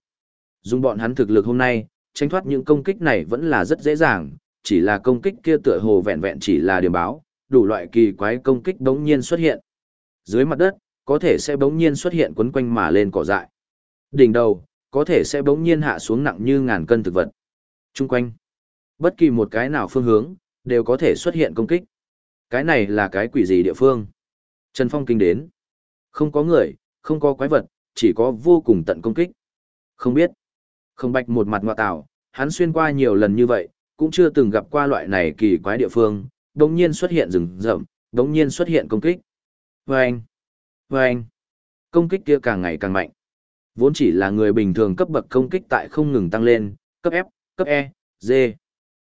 Dùng bọn hắn thực lực hôm nay, tránh thoát những công kích này vẫn là rất dễ dàng, chỉ là công kích kia tựa hồ vẹn vẹn chỉ là điểm báo, đủ loại kỳ quái công kích đống nhiên xuất hiện. Dưới mặt đất, có thể sẽ bỗng nhiên xuất hiện quấn quanh mà lên cỏ dại. Đỉnh đầu, có thể sẽ bỗng nhiên hạ xuống nặng như ngàn cân thực vật. Trung quanh, bất kỳ một cái nào phương hướng, đều có thể xuất hiện công kích. Cái này là cái quỷ gì địa phương? Trần Phong kinh đến. Không có người, không có quái vật, chỉ có vô cùng tận công kích. Không biết. Không bạch một mặt ngọa tạo, hắn xuyên qua nhiều lần như vậy, cũng chưa từng gặp qua loại này kỳ quái địa phương, đồng nhiên xuất hiện rừng rậm, đồng nhiên xuất hiện công kích. Vâng! Vâng! Công kích kia càng ngày càng mạnh. Vốn chỉ là người bình thường cấp bậc công kích tại không ngừng tăng lên, cấp F, cấp E, D.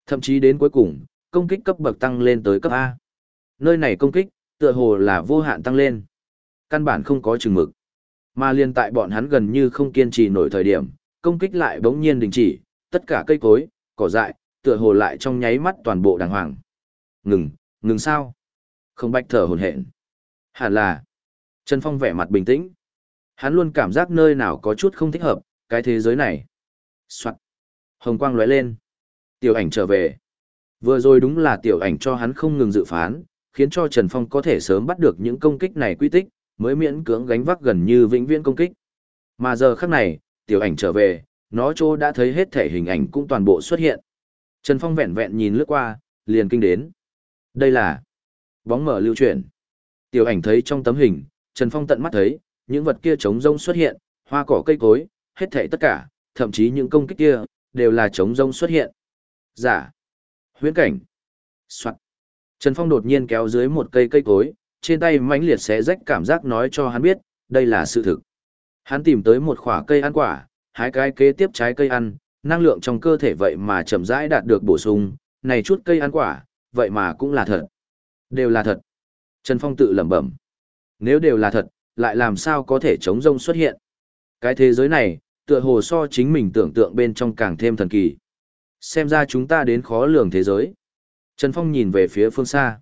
Thậm chí đến cuối cùng, công kích cấp bậc tăng lên tới cấp A. Nơi này công kích, tựa hồ là vô hạn tăng lên. Căn bản không có chừng mực. Mà liên tại bọn hắn gần như không kiên trì nổi thời điểm, công kích lại bỗng nhiên đình chỉ, tất cả cây cối, cỏ dại, tựa hồ lại trong nháy mắt toàn bộ đàng hoàng. Ngừng, ngừng sao? Không bạch thở hồn hển. Hẳn là. Trần Phong vẻ mặt bình tĩnh. Hắn luôn cảm giác nơi nào có chút không thích hợp, cái thế giới này. Soạn. Hồng quang lóe lên. Tiểu ảnh trở về. Vừa rồi đúng là tiểu ảnh cho hắn không ngừng dự phán, khiến cho Trần Phong có thể sớm bắt được những công kích này quy tích, mới miễn cưỡng gánh vác gần như vĩnh viễn công kích. Mà giờ khắc này, tiểu ảnh trở về, nó chỗ đã thấy hết thể hình ảnh cũng toàn bộ xuất hiện. Trần Phong vẹn vẹn nhìn lướt qua, liền kinh đến. Đây là bóng mở lưu chuyển. Tiểu ảnh thấy trong tấm hình, Trần Phong tận mắt thấy, những vật kia trống rông xuất hiện, hoa cỏ cây cối, hết thảy tất cả, thậm chí những công kích kia, đều là trống rông xuất hiện. Giả. Dạ. Huyễn cảnh. Soạn. Trần Phong đột nhiên kéo dưới một cây cây cối, trên tay mãnh liệt xé rách cảm giác nói cho hắn biết, đây là sự thực. Hắn tìm tới một khỏa cây ăn quả, hái cái kế tiếp trái cây ăn, năng lượng trong cơ thể vậy mà chậm rãi đạt được bổ sung, này chút cây ăn quả, vậy mà cũng là thật. Đều là thật. Trần Phong tự lẩm bẩm. Nếu đều là thật, lại làm sao có thể chống rông xuất hiện? Cái thế giới này, tựa hồ so chính mình tưởng tượng bên trong càng thêm thần kỳ. Xem ra chúng ta đến khó lường thế giới. Trần Phong nhìn về phía phương xa.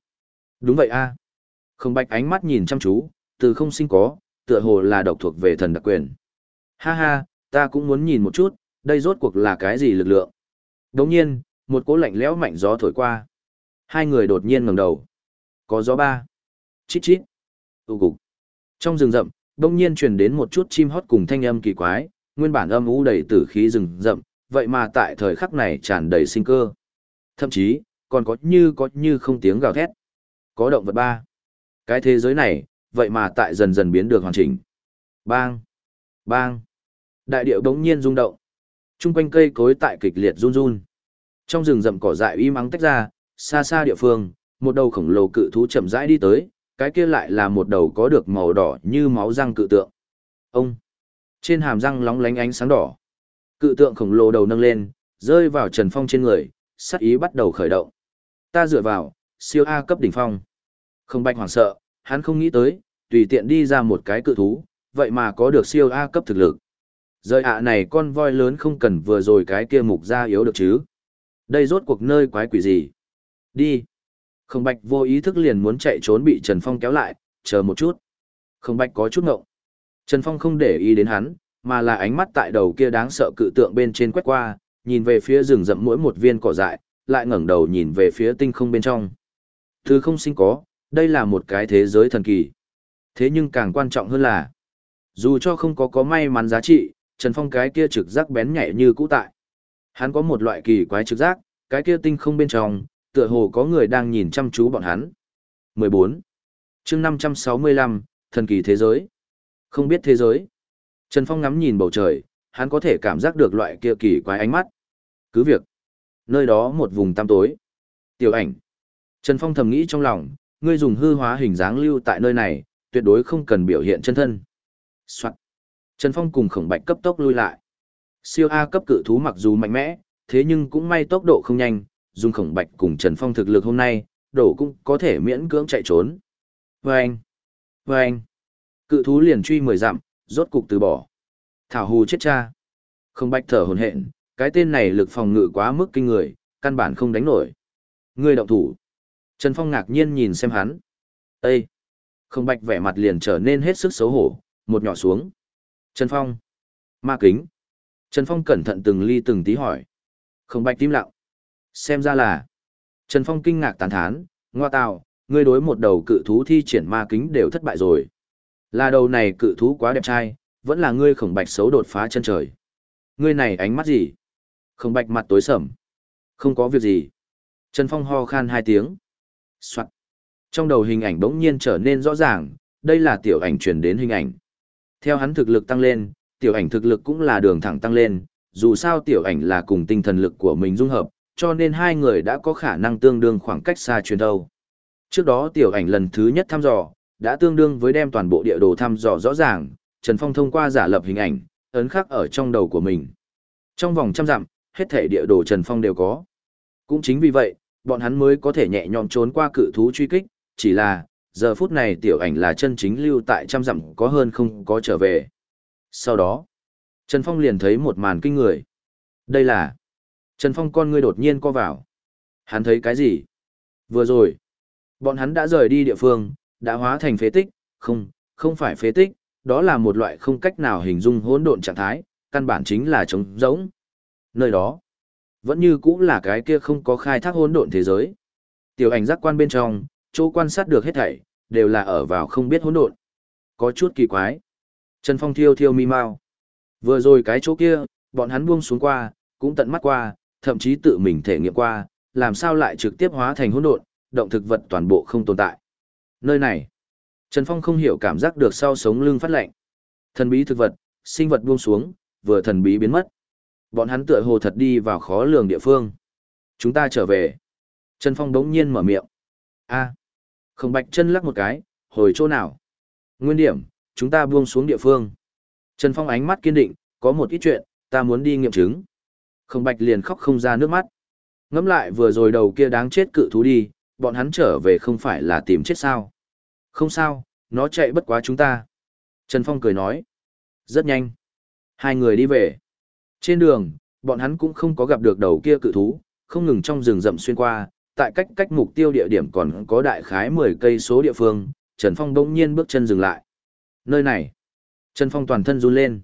Đúng vậy a. Không bạch ánh mắt nhìn chăm chú, từ không sinh có, tựa hồ là độc thuộc về thần đặc quyền. Ha ha, ta cũng muốn nhìn một chút, đây rốt cuộc là cái gì lực lượng. Đồng nhiên, một cỗ lạnh lẽo mạnh gió thổi qua. Hai người đột nhiên ngẩng đầu. Có gió ba. Chít chít. Tù cục. Trong rừng rậm, đông nhiên truyền đến một chút chim hót cùng thanh âm kỳ quái, nguyên bản âm u đầy tử khí rừng rậm, vậy mà tại thời khắc này tràn đầy sinh cơ. Thậm chí, còn có như có như không tiếng gào thét. Có động vật ba. Cái thế giới này, vậy mà tại dần dần biến được hoàn chỉnh. Bang! Bang! Đại điệu đống nhiên rung động. Trung quanh cây cối tại kịch liệt run run. Trong rừng rậm cỏ dại im ắng tách ra, xa xa địa phương, một đầu khổng lồ cự thú chậm rãi đi tới, cái kia lại là một đầu có được màu đỏ như máu răng cự tượng. Ông! Trên hàm răng lóng lánh ánh sáng đỏ. Cự tượng khổng lồ đầu nâng lên, rơi vào Trần Phong trên người, sắc ý bắt đầu khởi động. Ta dựa vào, siêu A cấp đỉnh phong. Không bạch hoảng sợ, hắn không nghĩ tới, tùy tiện đi ra một cái cự thú, vậy mà có được siêu A cấp thực lực. Rời ạ này con voi lớn không cần vừa rồi cái kia mục ra yếu được chứ. Đây rốt cuộc nơi quái quỷ gì. Đi. Không bạch vô ý thức liền muốn chạy trốn bị Trần Phong kéo lại, chờ một chút. Không bạch có chút ngộng. Trần Phong không để ý đến hắn, mà là ánh mắt tại đầu kia đáng sợ cự tượng bên trên quét qua, nhìn về phía rừng rậm mỗi một viên cỏ dại, lại ngẩng đầu nhìn về phía tinh không bên trong. Thứ không sinh có, đây là một cái thế giới thần kỳ. Thế nhưng càng quan trọng hơn là, dù cho không có có may mắn giá trị, Trần Phong cái kia trực giác bén nhạy như cũ tại. Hắn có một loại kỳ quái trực giác, cái kia tinh không bên trong, tựa hồ có người đang nhìn chăm chú bọn hắn. 14. chương 565, thần kỳ thế giới. Không biết thế giới. Trần Phong ngắm nhìn bầu trời, hắn có thể cảm giác được loại kia kỳ quái ánh mắt. Cứ việc. Nơi đó một vùng tăm tối. Tiểu ảnh. Trần Phong thầm nghĩ trong lòng, ngươi dùng hư hóa hình dáng lưu tại nơi này, tuyệt đối không cần biểu hiện chân thân. Soạn. Trần Phong cùng khổng bạch cấp tốc lui lại. Siêu A cấp cự thú mặc dù mạnh mẽ, thế nhưng cũng may tốc độ không nhanh, dùng khổng bạch cùng Trần Phong thực lực hôm nay, đổ cũng có thể miễn cưỡng chạy trốn. Vâng! Vâng! Cự thú liền truy mười dặm, rốt cục từ bỏ. Thảo hù chết cha. Khổng bạch thở hồn hện, cái tên này lực phòng ngự quá mức kinh người, căn bản không đánh nổi. Ngươi động thủ. Trần Phong ngạc nhiên nhìn xem hắn. Ê! Không bạch vẻ mặt liền trở nên hết sức xấu hổ, một nhỏ xuống. Trần Phong. Ma kính. Trần Phong cẩn thận từng ly từng tí hỏi. Không bạch tim lặng. Xem ra là. Trần Phong kinh ngạc tán thán, ngoa tào, ngươi đối một đầu cự thú thi triển ma kính đều thất bại rồi. Là đầu này cự thú quá đẹp trai, vẫn là ngươi khổng bạch xấu đột phá chân trời. Ngươi này ánh mắt gì? Khổng bạch mặt tối sầm. Không có việc gì. Trần Phong ho khan hai tiếng. Soạn. Trong đầu hình ảnh bỗng nhiên trở nên rõ ràng, đây là tiểu ảnh truyền đến hình ảnh. Theo hắn thực lực tăng lên, tiểu ảnh thực lực cũng là đường thẳng tăng lên, dù sao tiểu ảnh là cùng tinh thần lực của mình dung hợp, cho nên hai người đã có khả năng tương đương khoảng cách xa truyền đâu Trước đó tiểu ảnh lần thứ nhất thăm dò, đã tương đương với đem toàn bộ địa đồ thăm dò rõ ràng, Trần Phong thông qua giả lập hình ảnh, ấn khắc ở trong đầu của mình. Trong vòng trăm dặm, hết thể địa đồ Trần Phong đều có. Cũng chính vì vậy, bọn hắn mới có thể nhẹ nhõm trốn qua cự thú truy kích, chỉ là, giờ phút này tiểu ảnh là chân chính lưu tại trăm dặm có hơn không có trở về. Sau đó, Trần Phong liền thấy một màn kinh người. Đây là... Trần Phong con ngươi đột nhiên co vào. Hắn thấy cái gì? Vừa rồi, bọn hắn đã rời đi địa phương, đã hóa thành phế tích, không, không phải phế tích, đó là một loại không cách nào hình dung hỗn độn trạng thái, căn bản chính là trống rỗng. Nơi đó, vẫn như cũng là cái kia không có khai thác hỗn độn thế giới. Tiểu ảnh giác quan bên trong, chỗ quan sát được hết thảy, đều là ở vào không biết hỗn độn. Có chút kỳ quái. Trần Phong thiêu thiêu mi mau. Vừa rồi cái chỗ kia, bọn hắn buông xuống qua, cũng tận mắt qua, thậm chí tự mình thể nghiệm qua, làm sao lại trực tiếp hóa thành hỗn độn, động thực vật toàn bộ không tồn tại. Nơi này, Trần Phong không hiểu cảm giác được sau sống lưng phát lạnh. Thần bí thực vật, sinh vật buông xuống, vừa thần bí biến mất. Bọn hắn tựa hồ thật đi vào khó lường địa phương. Chúng ta trở về. Trần Phong đống nhiên mở miệng. a không bạch chân lắc một cái, hồi chỗ nào? Nguyên điểm, chúng ta buông xuống địa phương. Trần Phong ánh mắt kiên định, có một ít chuyện, ta muốn đi nghiệm chứng. Không bạch liền khóc không ra nước mắt. Ngẫm lại vừa rồi đầu kia đáng chết cự thú đi, bọn hắn trở về không phải là tìm chết sao. Không sao, nó chạy bất quá chúng ta. Trần Phong cười nói. Rất nhanh. Hai người đi về. Trên đường, bọn hắn cũng không có gặp được đầu kia cự thú, không ngừng trong rừng rậm xuyên qua, tại cách cách mục tiêu địa điểm còn có đại khái 10 cây số địa phương, Trần Phong bỗng nhiên bước chân dừng lại. Nơi này, Trần Phong toàn thân run lên.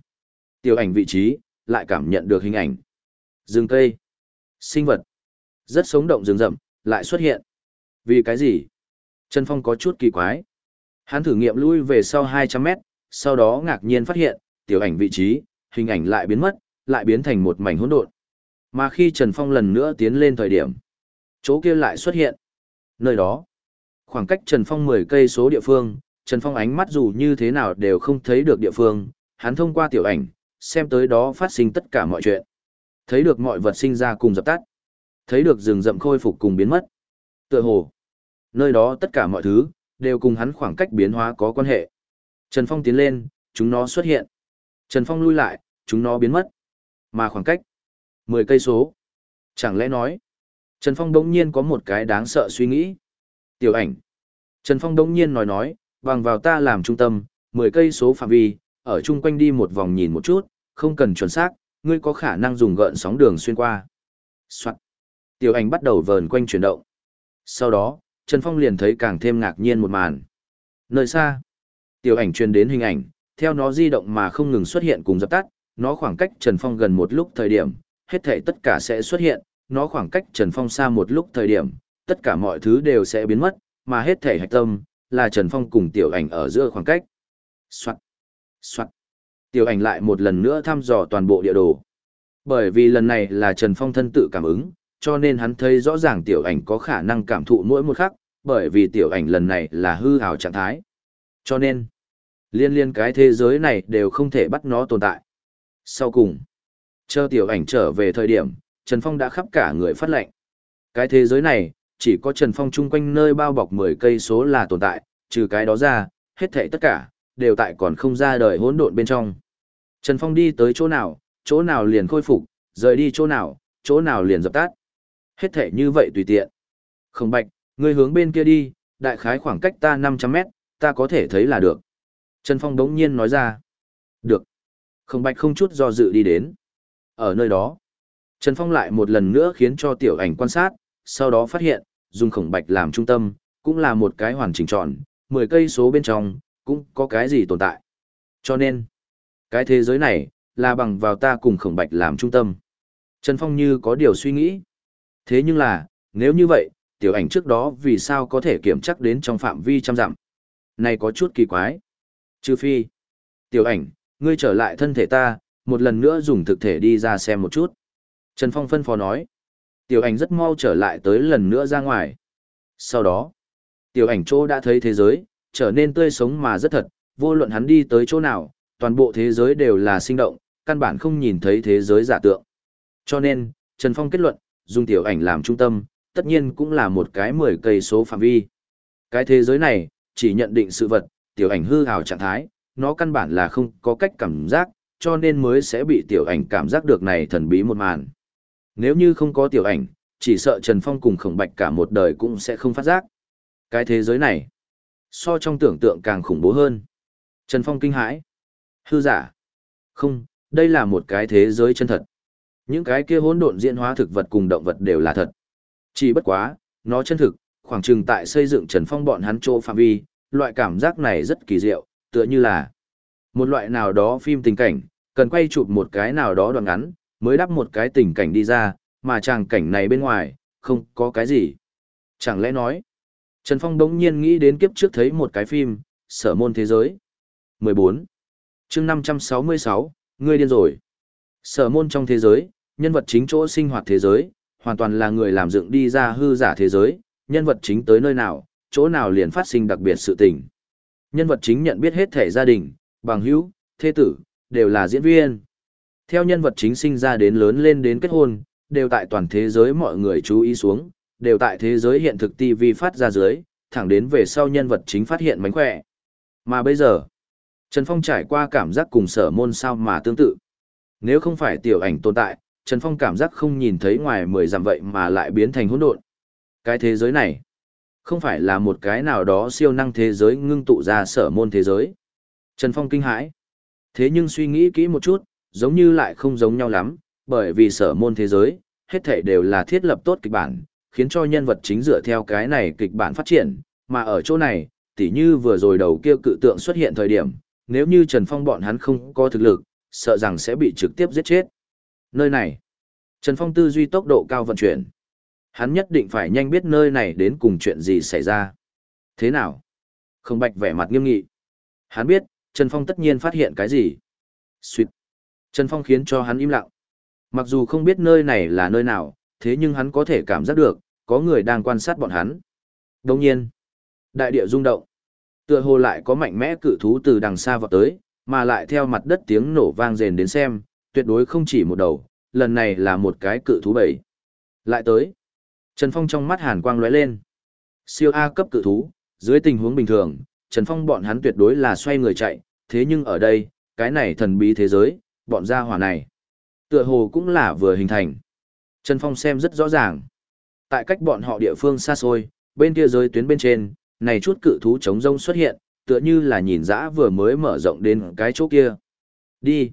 Tiểu ảnh vị trí, lại cảm nhận được hình ảnh. Rừng cây, sinh vật, rất sống động rừng rậm, lại xuất hiện. Vì cái gì? Trần Phong có chút kỳ quái. Hắn thử nghiệm lui về sau 200 mét, sau đó ngạc nhiên phát hiện, tiểu ảnh vị trí, hình ảnh lại biến mất, lại biến thành một mảnh hỗn độn. Mà khi Trần Phong lần nữa tiến lên thời điểm, chỗ kia lại xuất hiện. Nơi đó, khoảng cách Trần Phong 10 cây số địa phương, Trần Phong ánh mắt dù như thế nào đều không thấy được địa phương, hắn thông qua tiểu ảnh, xem tới đó phát sinh tất cả mọi chuyện. Thấy được mọi vật sinh ra cùng dập tắt. Thấy được rừng rậm khôi phục cùng biến mất. Tựa hồ, nơi đó tất cả mọi thứ, đều cùng hắn khoảng cách biến hóa có quan hệ. Trần Phong tiến lên, chúng nó xuất hiện. Trần Phong lui lại, chúng nó biến mất. Mà khoảng cách, 10 cây số. Chẳng lẽ nói, Trần Phong đống nhiên có một cái đáng sợ suy nghĩ. Tiểu ảnh. Trần Phong đống nhiên nói nói, bằng vào ta làm trung tâm, 10 cây số phạm vi, ở chung quanh đi một vòng nhìn một chút, không cần chuẩn xác, ngươi có khả năng dùng gợn sóng đường xuyên qua. Soạn. Tiểu ảnh bắt đầu vờn quanh chuyển động. Sau đó, Trần Phong liền thấy càng thêm ngạc nhiên một màn. Nơi xa, tiểu ảnh truyền đến hình ảnh, theo nó di động mà không ngừng xuất hiện cùng dập tắt, nó khoảng cách Trần Phong gần một lúc thời điểm, hết thảy tất cả sẽ xuất hiện, nó khoảng cách Trần Phong xa một lúc thời điểm, tất cả mọi thứ đều sẽ biến mất, mà hết thảy hạch tâm, là Trần Phong cùng tiểu ảnh ở giữa khoảng cách. Soạn, soạn. Tiểu ảnh lại một lần nữa thăm dò toàn bộ địa đồ. Bởi vì lần này là Trần Phong thân tự cảm ứng, cho nên hắn thấy rõ ràng tiểu ảnh có khả năng cảm thụ mỗi một khắc, bởi vì tiểu ảnh lần này là hư hào trạng thái. Cho nên, liên liên cái thế giới này đều không thể bắt nó tồn tại. Sau cùng, chờ tiểu ảnh trở về thời điểm, Trần Phong đã khắp cả người phát lệnh. Cái thế giới này, chỉ có Trần Phong chung quanh nơi bao bọc 10 cây số là tồn tại, trừ cái đó ra, hết thảy tất cả, đều tại còn không ra đời hỗn độn bên trong. Trần Phong đi tới chỗ nào, chỗ nào liền khôi phục, rời đi chỗ nào, chỗ nào liền dập tắt. Hết thảy như vậy tùy tiện. Không bạch, ngươi hướng bên kia đi, đại khái khoảng cách ta 500 mét, ta có thể thấy là được. Trần Phong đống nhiên nói ra. Được khổng bạch không chút do dự đi đến. Ở nơi đó, Trần Phong lại một lần nữa khiến cho tiểu ảnh quan sát, sau đó phát hiện, dùng khổng bạch làm trung tâm, cũng là một cái hoàn chỉnh tròn, 10 cây số bên trong, cũng có cái gì tồn tại. Cho nên, cái thế giới này, là bằng vào ta cùng khổng bạch làm trung tâm. Trần Phong như có điều suy nghĩ. Thế nhưng là, nếu như vậy, tiểu ảnh trước đó vì sao có thể kiểm chắc đến trong phạm vi trăm dặm. Này có chút kỳ quái. Trừ phi. Tiểu ảnh, ngươi trở lại thân thể ta, một lần nữa dùng thực thể đi ra xem một chút. Trần Phong phân phó nói. Tiểu ảnh rất mau trở lại tới lần nữa ra ngoài. Sau đó, tiểu ảnh chỗ đã thấy thế giới, trở nên tươi sống mà rất thật, vô luận hắn đi tới chỗ nào, toàn bộ thế giới đều là sinh động, căn bản không nhìn thấy thế giới giả tượng. Cho nên, Trần Phong kết luận, dùng tiểu ảnh làm trung tâm, tất nhiên cũng là một cái 10 cây số phạm vi. Cái thế giới này, chỉ nhận định sự vật, tiểu ảnh hư hào trạng thái, nó căn bản là không có cách cảm giác, cho nên mới sẽ bị tiểu ảnh cảm giác được này thần bí một màn. Nếu như không có tiểu ảnh, chỉ sợ Trần Phong cùng khổng bạch cả một đời cũng sẽ không phát giác. Cái thế giới này, so trong tưởng tượng càng khủng bố hơn. Trần Phong kinh hãi. Hư giả. Không, đây là một cái thế giới chân thật. Những cái kia hỗn độn diễn hóa thực vật cùng động vật đều là thật. Chỉ bất quá, nó chân thực, khoảng chừng tại xây dựng Trần Phong bọn hắn chỗ phạm vi, loại cảm giác này rất kỳ diệu, tựa như là một loại nào đó phim tình cảnh, cần quay chụp một cái nào đó đoạn ngắn, mới đắp một cái tình cảnh đi ra, mà tràng cảnh này bên ngoài, không có cái gì. Chẳng lẽ nói, Trần Phong đống nhiên nghĩ đến kiếp trước thấy một cái phim, sở môn thế giới. 14. chương 566, ngươi điên rồi. Sở môn trong thế giới, nhân vật chính chỗ sinh hoạt thế giới, hoàn toàn là người làm dựng đi ra hư giả thế giới, nhân vật chính tới nơi nào, chỗ nào liền phát sinh đặc biệt sự tình. Nhân vật chính nhận biết hết thể gia đình, bằng hữu, thế tử, đều là diễn viên. Theo nhân vật chính sinh ra đến lớn lên đến kết hôn, đều tại toàn thế giới mọi người chú ý xuống, đều tại thế giới hiện thực TV phát ra dưới, thẳng đến về sau nhân vật chính phát hiện mánh khỏe. Mà bây giờ, Trần Phong trải qua cảm giác cùng sở môn sao mà tương tự. Nếu không phải tiểu ảnh tồn tại, Trần Phong cảm giác không nhìn thấy ngoài mười dặm vậy mà lại biến thành hỗn độn. Cái thế giới này, không phải là một cái nào đó siêu năng thế giới ngưng tụ ra sở môn thế giới. Trần Phong kinh hãi. Thế nhưng suy nghĩ kỹ một chút, giống như lại không giống nhau lắm, bởi vì sở môn thế giới, hết thảy đều là thiết lập tốt kịch bản, khiến cho nhân vật chính dựa theo cái này kịch bản phát triển, mà ở chỗ này, tỉ như vừa rồi đầu kia cự tượng xuất hiện thời điểm, nếu như Trần Phong bọn hắn không có thực lực, sợ rằng sẽ bị trực tiếp giết chết. Nơi này, Trần Phong tư duy tốc độ cao vận chuyển. Hắn nhất định phải nhanh biết nơi này đến cùng chuyện gì xảy ra. Thế nào? Không bạch vẻ mặt nghiêm nghị. Hắn biết, Trần Phong tất nhiên phát hiện cái gì. Xuyệt. Trần Phong khiến cho hắn im lặng. Mặc dù không biết nơi này là nơi nào, thế nhưng hắn có thể cảm giác được, có người đang quan sát bọn hắn. Đồng nhiên, đại địa rung động. Tựa hồ lại có mạnh mẽ cự thú từ đằng xa vọt tới, mà lại theo mặt đất tiếng nổ vang rền đến xem, tuyệt đối không chỉ một đầu, lần này là một cái cự thú bảy. Lại tới. Trần Phong trong mắt hàn quang lóe lên. Siêu A cấp cự thú, dưới tình huống bình thường, Trần Phong bọn hắn tuyệt đối là xoay người chạy, thế nhưng ở đây, cái này thần bí thế giới, bọn gia hỏa này. Tựa hồ cũng là vừa hình thành. Trần Phong xem rất rõ ràng. Tại cách bọn họ địa phương xa xôi, bên kia giới tuyến bên trên, này chút cự thú chống rông xuất hiện, tựa như là nhìn dã vừa mới mở rộng đến cái chỗ kia. Đi.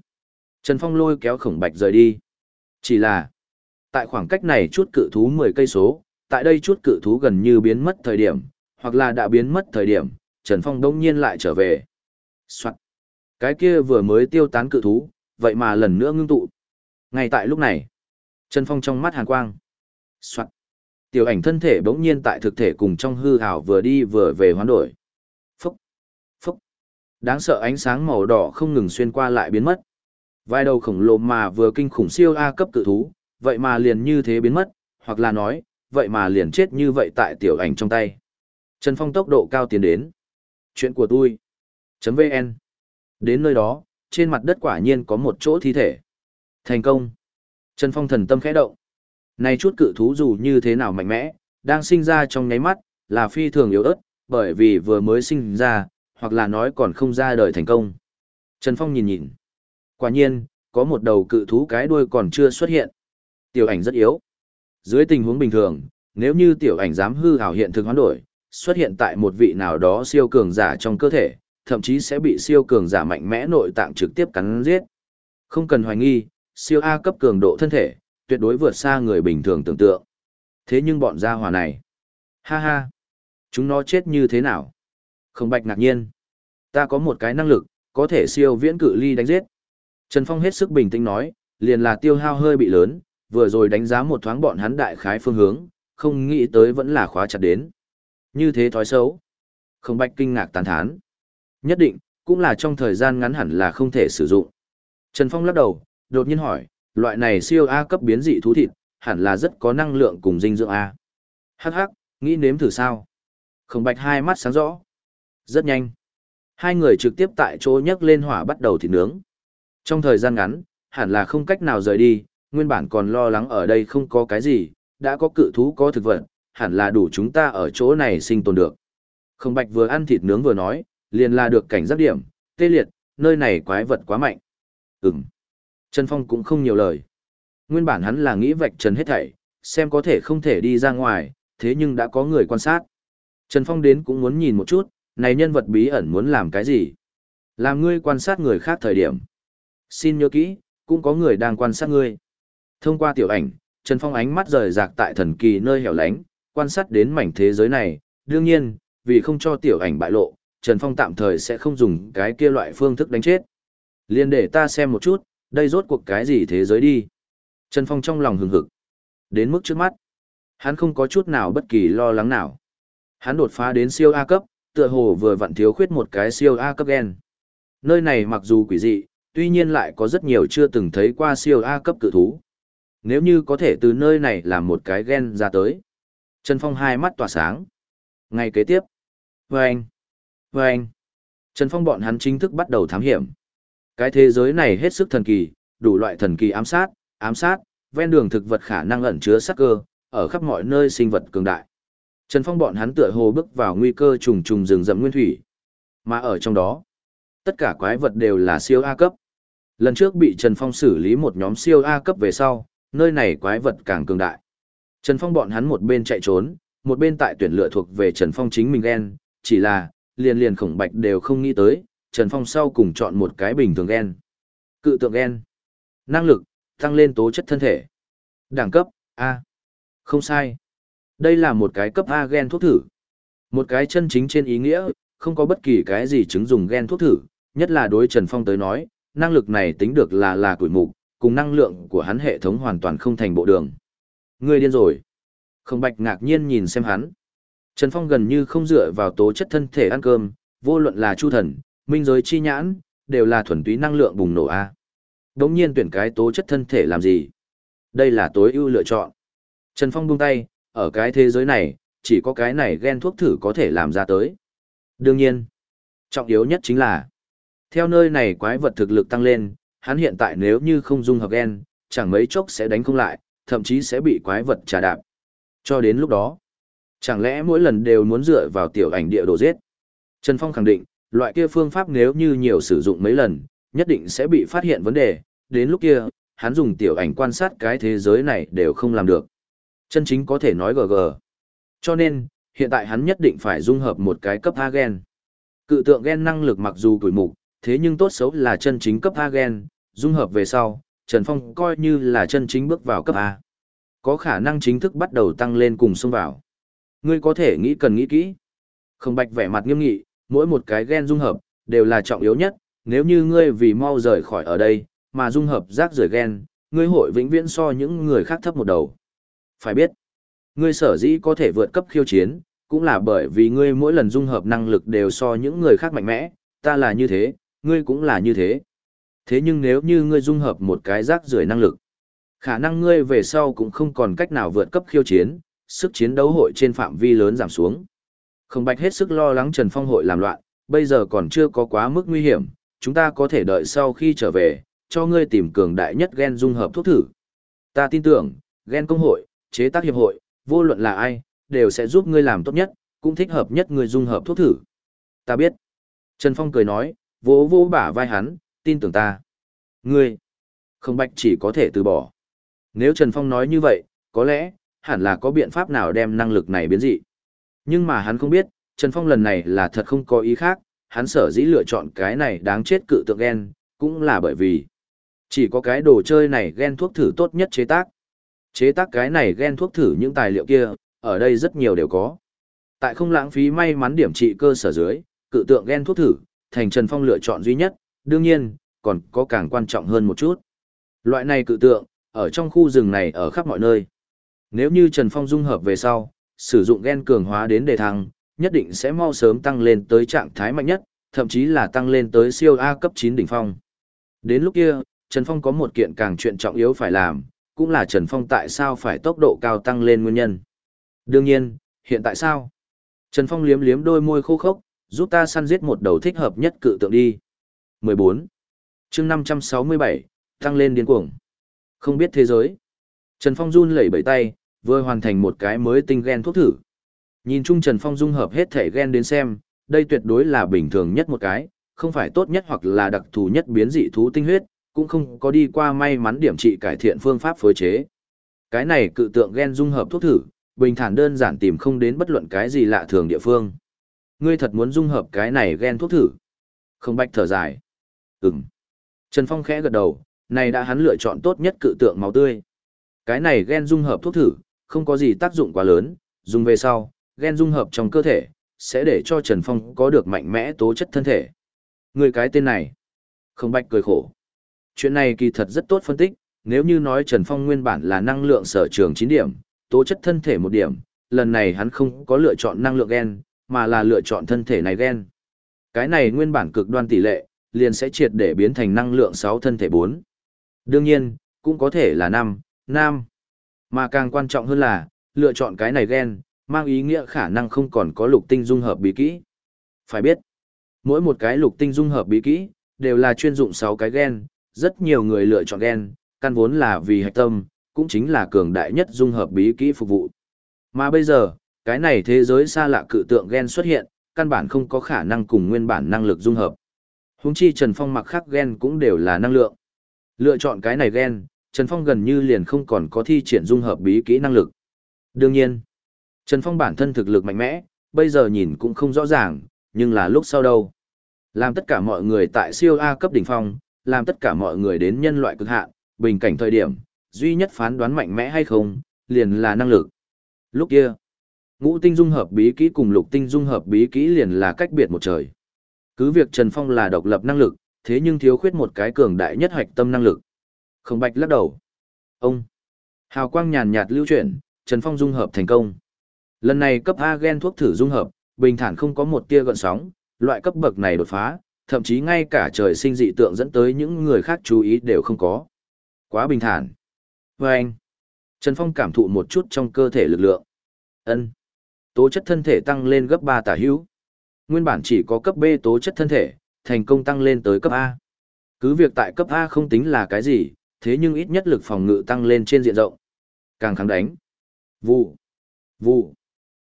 Trần Phong lôi kéo khổng bạch rời đi. Chỉ là, tại khoảng cách này chút cự thú 10 cây số, tại đây chút cự thú gần như biến mất thời điểm, hoặc là đã biến mất thời điểm, Trần Phong đông nhiên lại trở về. Soạn. Cái kia vừa mới tiêu tán cự thú, vậy mà lần nữa ngưng tụ. Ngay tại lúc này, Trần Phong trong mắt hàn quang. Soạn. Tiểu ảnh thân thể bỗng nhiên tại thực thể cùng trong hư ảo vừa đi vừa về hoán đổi. Phúc. Phúc. Đáng sợ ánh sáng màu đỏ không ngừng xuyên qua lại biến mất. Vài đầu khổng lồ mà vừa kinh khủng siêu A cấp cự thú, vậy mà liền như thế biến mất, hoặc là nói, vậy mà liền chết như vậy tại tiểu ảnh trong tay. Trần Phong tốc độ cao tiến đến. Chuyện của tôi. Chấm VN. Đến nơi đó, trên mặt đất quả nhiên có một chỗ thi thể. Thành công. Trần Phong thần tâm khẽ động. Này chút cự thú dù như thế nào mạnh mẽ, đang sinh ra trong nháy mắt, là phi thường yếu ớt, bởi vì vừa mới sinh ra, hoặc là nói còn không ra đời thành công. Trần Phong nhìn nhìn. Quả nhiên, có một đầu cự thú cái đuôi còn chưa xuất hiện. Tiểu ảnh rất yếu. Dưới tình huống bình thường, nếu như tiểu ảnh dám hư hào hiện thực hoán đổi, xuất hiện tại một vị nào đó siêu cường giả trong cơ thể, thậm chí sẽ bị siêu cường giả mạnh mẽ nội tạng trực tiếp cắn giết. Không cần hoài nghi, siêu A cấp cường độ thân thể, tuyệt đối vượt xa người bình thường tưởng tượng. Thế nhưng bọn gia hỏa này, ha ha, chúng nó chết như thế nào? Không bạch ngạc nhiên. Ta có một cái năng lực, có thể siêu viễn cự ly đánh giết. Trần Phong hết sức bình tĩnh nói, liền là tiêu hao hơi bị lớn, vừa rồi đánh giá một thoáng bọn hắn đại khái phương hướng, không nghĩ tới vẫn là khóa chặt đến. Như thế thói xấu. Không bạch kinh ngạc tán thán. Nhất định, cũng là trong thời gian ngắn hẳn là không thể sử dụng. Trần Phong lắc đầu, đột nhiên hỏi, loại này siêu A cấp biến dị thú thịt, hẳn là rất có năng lượng cùng dinh dưỡng A. Hắc hắc, nghĩ nếm thử sao? Khổng bạch hai mắt sáng rõ. Rất nhanh. Hai người trực tiếp tại chỗ nhấc lên hỏa bắt đầu thịt nướng. Trong thời gian ngắn, hẳn là không cách nào rời đi, nguyên bản còn lo lắng ở đây không có cái gì, đã có cự thú có thực vật, hẳn là đủ chúng ta ở chỗ này sinh tồn được. Khổng bạch vừa ăn thịt nướng vừa nói, liền là được cảnh giác điểm, tê liệt, nơi này quái vật quá mạnh. Ừm. Trần Phong cũng không nhiều lời. Nguyên bản hắn là nghĩ vạch trần hết thảy, xem có thể không thể đi ra ngoài, thế nhưng đã có người quan sát. Trần Phong đến cũng muốn nhìn một chút, này nhân vật bí ẩn muốn làm cái gì? Làm ngươi quan sát người khác thời điểm. Xin nhớ kỹ, cũng có người đang quan sát ngươi. Thông qua tiểu ảnh, Trần Phong ánh mắt rời rạc tại thần kỳ nơi hẻo lánh, quan sát đến mảnh thế giới này. Đương nhiên, vì không cho tiểu ảnh bại lộ, Trần Phong tạm thời sẽ không dùng cái kia loại phương thức đánh chết. Liên để ta xem một chút, đây rốt cuộc cái gì thế giới đi. Trần Phong trong lòng hừng hực. Đến mức trước mắt, hắn không có chút nào bất kỳ lo lắng nào. Hắn đột phá đến siêu A cấp, tựa hồ vừa vặn thiếu khuyết một cái siêu A cấp gen. Nơi này mặc dù quỷ dị, tuy nhiên lại có rất nhiều chưa từng thấy qua siêu A cấp cự thú. Nếu như có thể từ nơi này làm một cái gen ra tới. Trần Phong hai mắt tỏa sáng. Ngay kế tiếp. Vâng! Vâng! Trần Phong bọn hắn chính thức bắt đầu thám hiểm. Cái thế giới này hết sức thần kỳ, đủ loại thần kỳ ám sát, ám sát, ven đường thực vật khả năng ẩn chứa sắc cơ, ở khắp mọi nơi sinh vật cường đại. Trần Phong bọn hắn tựa hồ bước vào nguy cơ trùng trùng rừng rậm nguyên thủy. Mà ở trong đó, tất cả quái vật đều là siêu A cấp. Lần trước bị Trần Phong xử lý một nhóm siêu A cấp về sau, nơi này quái vật càng cường đại. Trần Phong bọn hắn một bên chạy trốn, một bên tại tuyển lựa thuộc về Trần Phong chính mình ghen, chỉ là, liền liền khổng bạch đều không nghĩ tới, Trần Phong sau cùng chọn một cái bình thường gen. Cự tượng gen. Năng lực, tăng lên tố chất thân thể. Đẳng cấp, A. Không sai. Đây là một cái cấp A gen thuốc thử. Một cái chân chính trên ý nghĩa, không có bất kỳ cái gì chứng dùng gen thuốc thử, nhất là đối Trần Phong tới nói, năng lực này tính được là là tuổi mục, cùng năng lượng của hắn hệ thống hoàn toàn không thành bộ đường. Ngươi điên rồi. Không bạch ngạc nhiên nhìn xem hắn. Trần Phong gần như không dựa vào tố chất thân thể ăn cơm, vô luận là chu thần, minh giới chi nhãn, đều là thuần túy năng lượng bùng nổ A. Đống nhiên tuyển cái tố chất thân thể làm gì? Đây là tối ưu lựa chọn. Trần Phong buông tay, ở cái thế giới này, chỉ có cái này ghen thuốc thử có thể làm ra tới. Đương nhiên, trọng yếu nhất chính là, theo nơi này quái vật thực lực tăng lên, hắn hiện tại nếu như không dung hợp gen, chẳng mấy chốc sẽ đánh không lại, thậm chí sẽ bị quái vật trà đạp. Cho đến lúc đó, chẳng lẽ mỗi lần đều muốn dựa vào tiểu ảnh địa đồ giết? Trần Phong khẳng định, loại kia phương pháp nếu như nhiều sử dụng mấy lần, nhất định sẽ bị phát hiện vấn đề, đến lúc kia, hắn dùng tiểu ảnh quan sát cái thế giới này đều không làm được. Chân chính có thể nói gờ gờ. Cho nên, hiện tại hắn nhất định phải dung hợp một cái cấp A gen. Cự tượng gen năng lực mặc dù tuổi mục, thế nhưng tốt xấu là chân chính cấp A gen, dung hợp về sau, Trần Phong coi như là chân chính bước vào cấp A. Có khả năng chính thức bắt đầu tăng lên cùng xông vào. Ngươi có thể nghĩ cần nghĩ kỹ. Không bạch vẻ mặt nghiêm nghị, mỗi một cái gen dung hợp, đều là trọng yếu nhất, nếu như ngươi vì mau rời khỏi ở đây, mà dung hợp rác rưởi gen, ngươi hội vĩnh viễn so những người khác thấp một đầu. Phải biết, ngươi sở dĩ có thể vượt cấp khiêu chiến, cũng là bởi vì ngươi mỗi lần dung hợp năng lực đều so những người khác mạnh mẽ, ta là như thế, ngươi cũng là như thế. Thế nhưng nếu như ngươi dung hợp một cái rác rưởi năng lực, khả năng ngươi về sau cũng không còn cách nào vượt cấp khiêu chiến, sức chiến đấu hội trên phạm vi lớn giảm xuống. Không bạch hết sức lo lắng Trần Phong hội làm loạn, bây giờ còn chưa có quá mức nguy hiểm, chúng ta có thể đợi sau khi trở về, cho ngươi tìm cường đại nhất gen dung hợp thuốc thử. Ta tin tưởng, gen công hội, chế tác hiệp hội, vô luận là ai, đều sẽ giúp ngươi làm tốt nhất, cũng thích hợp nhất người dung hợp thuốc thử. Ta biết. Trần Phong cười nói, vỗ vỗ bả vai hắn, tin tưởng ta. Ngươi, không bạch chỉ có thể từ bỏ. Nếu Trần Phong nói như vậy, có lẽ, hẳn là có biện pháp nào đem năng lực này biến dị. Nhưng mà hắn không biết, Trần Phong lần này là thật không có ý khác, hắn sở dĩ lựa chọn cái này đáng chết cự tượng gen, cũng là bởi vì chỉ có cái đồ chơi này gen thuốc thử tốt nhất chế tác. Chế tác cái này gen thuốc thử những tài liệu kia, ở đây rất nhiều đều có. Tại không lãng phí may mắn điểm trị cơ sở dưới, cự tượng gen thuốc thử, thành Trần Phong lựa chọn duy nhất, đương nhiên, còn có càng quan trọng hơn một chút. Loại này cự tượng, ở trong khu rừng này ở khắp mọi nơi. Nếu như Trần Phong dung hợp về sau, sử dụng gen cường hóa đến đề thăng, nhất định sẽ mau sớm tăng lên tới trạng thái mạnh nhất, thậm chí là tăng lên tới siêu A cấp 9 đỉnh phong. Đến lúc kia, Trần Phong có một kiện càng chuyện trọng yếu phải làm, cũng là Trần Phong tại sao phải tốc độ cao tăng lên nguyên nhân. Đương nhiên, hiện tại sao? Trần Phong liếm liếm đôi môi khô khốc, giúp ta săn giết một đầu thích hợp nhất cự tượng đi. 14. chương 567, tăng lên điên cuồng. Không biết thế giới. Trần Phong run lẩy bẩy tay, vừa hoàn thành một cái mới tinh gen thuốc thử. Nhìn chung Trần Phong dung hợp hết thể gen đến xem, đây tuyệt đối là bình thường nhất một cái, không phải tốt nhất hoặc là đặc thù nhất biến dị thú tinh huyết, cũng không có đi qua may mắn điểm trị cải thiện phương pháp phối chế. Cái này cự tượng gen dung hợp thuốc thử, bình thản đơn giản tìm không đến bất luận cái gì lạ thường địa phương. Ngươi thật muốn dung hợp cái này gen thuốc thử. Không bạch thở dài. Ừm. Trần Phong khẽ gật đầu, này đã hắn lựa chọn tốt nhất cự tượng máu tươi. Cái này gen dung hợp thuốc thử, không có gì tác dụng quá lớn, dùng về sau, gen dung hợp trong cơ thể, sẽ để cho Trần Phong có được mạnh mẽ tố chất thân thể. Người cái tên này. Không bạch cười khổ. Chuyện này kỳ thật rất tốt phân tích, nếu như nói Trần Phong nguyên bản là năng lượng sở trường 9 điểm, tố chất thân thể 1 điểm, lần này hắn không có lựa chọn năng lượng gen, mà là lựa chọn thân thể này gen. Cái này nguyên bản cực đoan tỷ lệ, liền sẽ triệt để biến thành năng lượng 6 thân thể 4. Đương nhiên, cũng có thể là 5, nam. Mà càng quan trọng hơn là, lựa chọn cái này gen, mang ý nghĩa khả năng không còn có lục tinh dung hợp bí kỹ. Phải biết, mỗi một cái lục tinh dung hợp bí kỹ, đều là chuyên dụng 6 cái gen, rất nhiều người lựa chọn gen, căn vốn là vì hạch tâm, cũng chính là cường đại nhất dung hợp bí kỹ phục vụ. Mà bây giờ, cái này thế giới xa lạ cự tượng gen xuất hiện, căn bản không có khả năng cùng nguyên bản năng lực dung hợp. Huống chi Trần Phong mặc khác gen cũng đều là năng lượng. Lựa chọn cái này gen, Trần Phong gần như liền không còn có thi triển dung hợp bí kỹ năng lực. Đương nhiên, Trần Phong bản thân thực lực mạnh mẽ, bây giờ nhìn cũng không rõ ràng, nhưng là lúc sau đâu. Làm tất cả mọi người tại siêu A cấp đỉnh phong, làm tất cả mọi người đến nhân loại cực hạn, bình cảnh thời điểm, duy nhất phán đoán mạnh mẽ hay không, liền là năng lực. Lúc kia, ngũ tinh dung hợp bí kỹ cùng lục tinh dung hợp bí kỹ liền là cách biệt một trời. Cứ việc Trần Phong là độc lập năng lực, thế nhưng thiếu khuyết một cái cường đại nhất hoạch tâm năng lực. Không bạch lắc đầu. Ông. Hào quang nhàn nhạt lưu chuyển, Trần Phong dung hợp thành công. Lần này cấp A gen thuốc thử dung hợp, bình thản không có một tia gợn sóng, loại cấp bậc này đột phá, thậm chí ngay cả trời sinh dị tượng dẫn tới những người khác chú ý đều không có. Quá bình thản. Và anh. Trần Phong cảm thụ một chút trong cơ thể lực lượng. ân Tố chất thân thể tăng lên gấp 3 tả hữu. Nguyên bản chỉ có cấp B tố chất thân thể, thành công tăng lên tới cấp A. Cứ việc tại cấp A không tính là cái gì, thế nhưng ít nhất lực phòng ngự tăng lên trên diện rộng. Càng kháng đánh. Vụ. Vụ.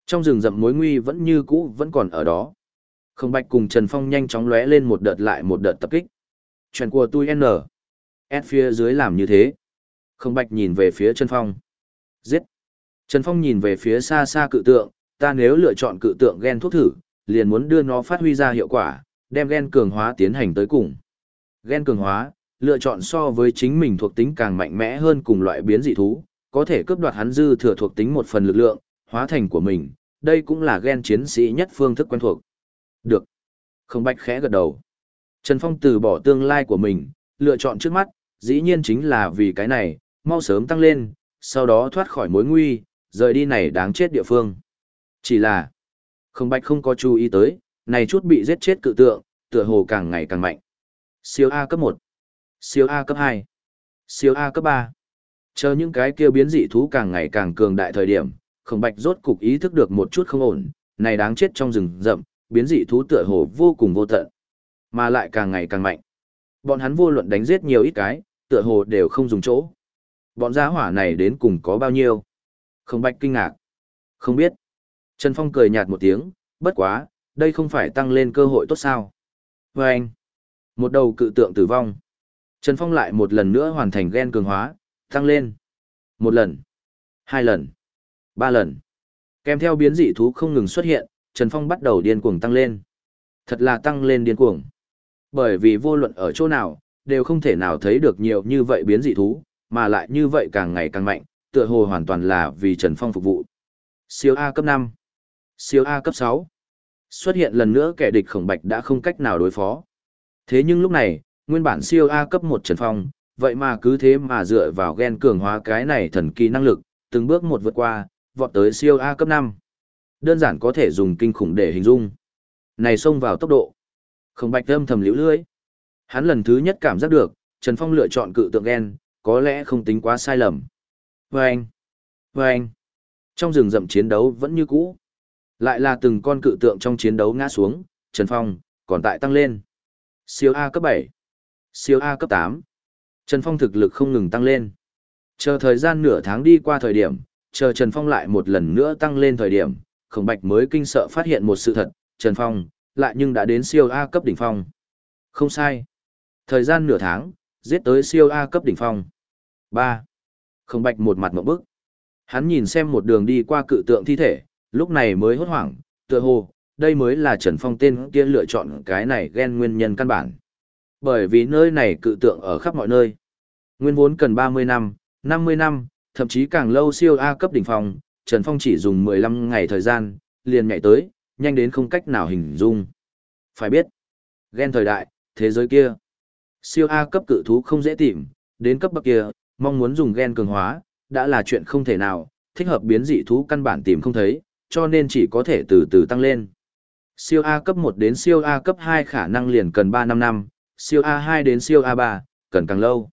Trong rừng rậm mối nguy vẫn như cũ vẫn còn ở đó. Không bạch cùng Trần Phong nhanh chóng lóe lên một đợt lại một đợt tập kích. Chuyện của tôi N. S phía dưới làm như thế. Không bạch nhìn về phía Trần Phong. Giết. Trần Phong nhìn về phía xa xa cự tượng, ta nếu lựa chọn cự tượng ghen thuốc thử, liền muốn đưa nó phát huy ra hiệu quả, đem gen cường hóa tiến hành tới cùng. Gen cường hóa, lựa chọn so với chính mình thuộc tính càng mạnh mẽ hơn cùng loại biến dị thú, có thể cướp đoạt hắn dư thừa thuộc tính một phần lực lượng, hóa thành của mình, đây cũng là gen chiến sĩ nhất phương thức quen thuộc. Được. Không bạch khẽ gật đầu. Trần Phong từ bỏ tương lai của mình, lựa chọn trước mắt, dĩ nhiên chính là vì cái này, mau sớm tăng lên, sau đó thoát khỏi mối nguy, rời đi này đáng chết địa phương. Chỉ là, không bạch không có chú ý tới, này chút bị giết chết cự tượng, tựa hồ càng ngày càng mạnh. Siêu A cấp 1, siêu A cấp 2, siêu A cấp 3. Chờ những cái kia biến dị thú càng ngày càng cường đại thời điểm, khổng bạch rốt cục ý thức được một chút không ổn, này đáng chết trong rừng rậm, biến dị thú tựa hồ vô cùng vô tận, mà lại càng ngày càng mạnh. Bọn hắn vô luận đánh giết nhiều ít cái, tựa hồ đều không dùng chỗ. Bọn gia hỏa này đến cùng có bao nhiêu? Không bạch kinh ngạc. Không biết. Trần Phong cười nhạt một tiếng, bất quá, đây không phải tăng lên cơ hội tốt sao. Và anh, một đầu cự tượng tử vong. Trần Phong lại một lần nữa hoàn thành gen cường hóa, tăng lên. Một lần, hai lần, ba lần. Kèm theo biến dị thú không ngừng xuất hiện, Trần Phong bắt đầu điên cuồng tăng lên. Thật là tăng lên điên cuồng. Bởi vì vô luận ở chỗ nào, đều không thể nào thấy được nhiều như vậy biến dị thú, mà lại như vậy càng ngày càng mạnh, tựa hồ hoàn toàn là vì Trần Phong phục vụ. Siêu A cấp 5, siêu A cấp 6. Xuất hiện lần nữa kẻ địch khổng bạch đã không cách nào đối phó. Thế nhưng lúc này, nguyên bản siêu A cấp 1 Trần Phong, vậy mà cứ thế mà dựa vào gen cường hóa cái này thần kỳ năng lực, từng bước một vượt qua, vọt tới siêu A cấp 5. Đơn giản có thể dùng kinh khủng để hình dung. Này xông vào tốc độ. Khổng bạch âm thầm liễu lưới. Hắn lần thứ nhất cảm giác được, Trần Phong lựa chọn cự tượng gen, có lẽ không tính quá sai lầm. Vâng! Vâng! Trong rừng rậm chiến đấu vẫn như cũ. Lại là từng con cự tượng trong chiến đấu ngã xuống, Trần Phong, còn tại tăng lên. Siêu A cấp 7, siêu A cấp 8. Trần Phong thực lực không ngừng tăng lên. Chờ thời gian nửa tháng đi qua thời điểm, chờ Trần Phong lại một lần nữa tăng lên thời điểm, Khổng Bạch mới kinh sợ phát hiện một sự thật, Trần Phong, lại nhưng đã đến siêu A cấp đỉnh phong. Không sai. Thời gian nửa tháng, giết tới siêu A cấp đỉnh phong. 3. Khổng Bạch một mặt ngộp bức. Hắn nhìn xem một đường đi qua cự tượng thi thể, lúc này mới hốt hoảng, tựa hồ, đây mới là Trần Phong tên kia lựa chọn cái này ghen nguyên nhân căn bản. Bởi vì nơi này cự tượng ở khắp mọi nơi. Nguyên vốn cần 30 năm, 50 năm, thậm chí càng lâu siêu A cấp đỉnh phòng, Trần Phong chỉ dùng 15 ngày thời gian, liền nhảy tới, nhanh đến không cách nào hình dung. Phải biết, ghen thời đại, thế giới kia. Siêu A cấp cự thú không dễ tìm, đến cấp bậc kia, mong muốn dùng ghen cường hóa, đã là chuyện không thể nào, thích hợp biến dị thú căn bản tìm không thấy, cho nên chỉ có thể từ từ tăng lên. Siêu A cấp 1 đến siêu A cấp 2 khả năng liền cần 3 năm năm, siêu A2 đến siêu A3, cần càng lâu.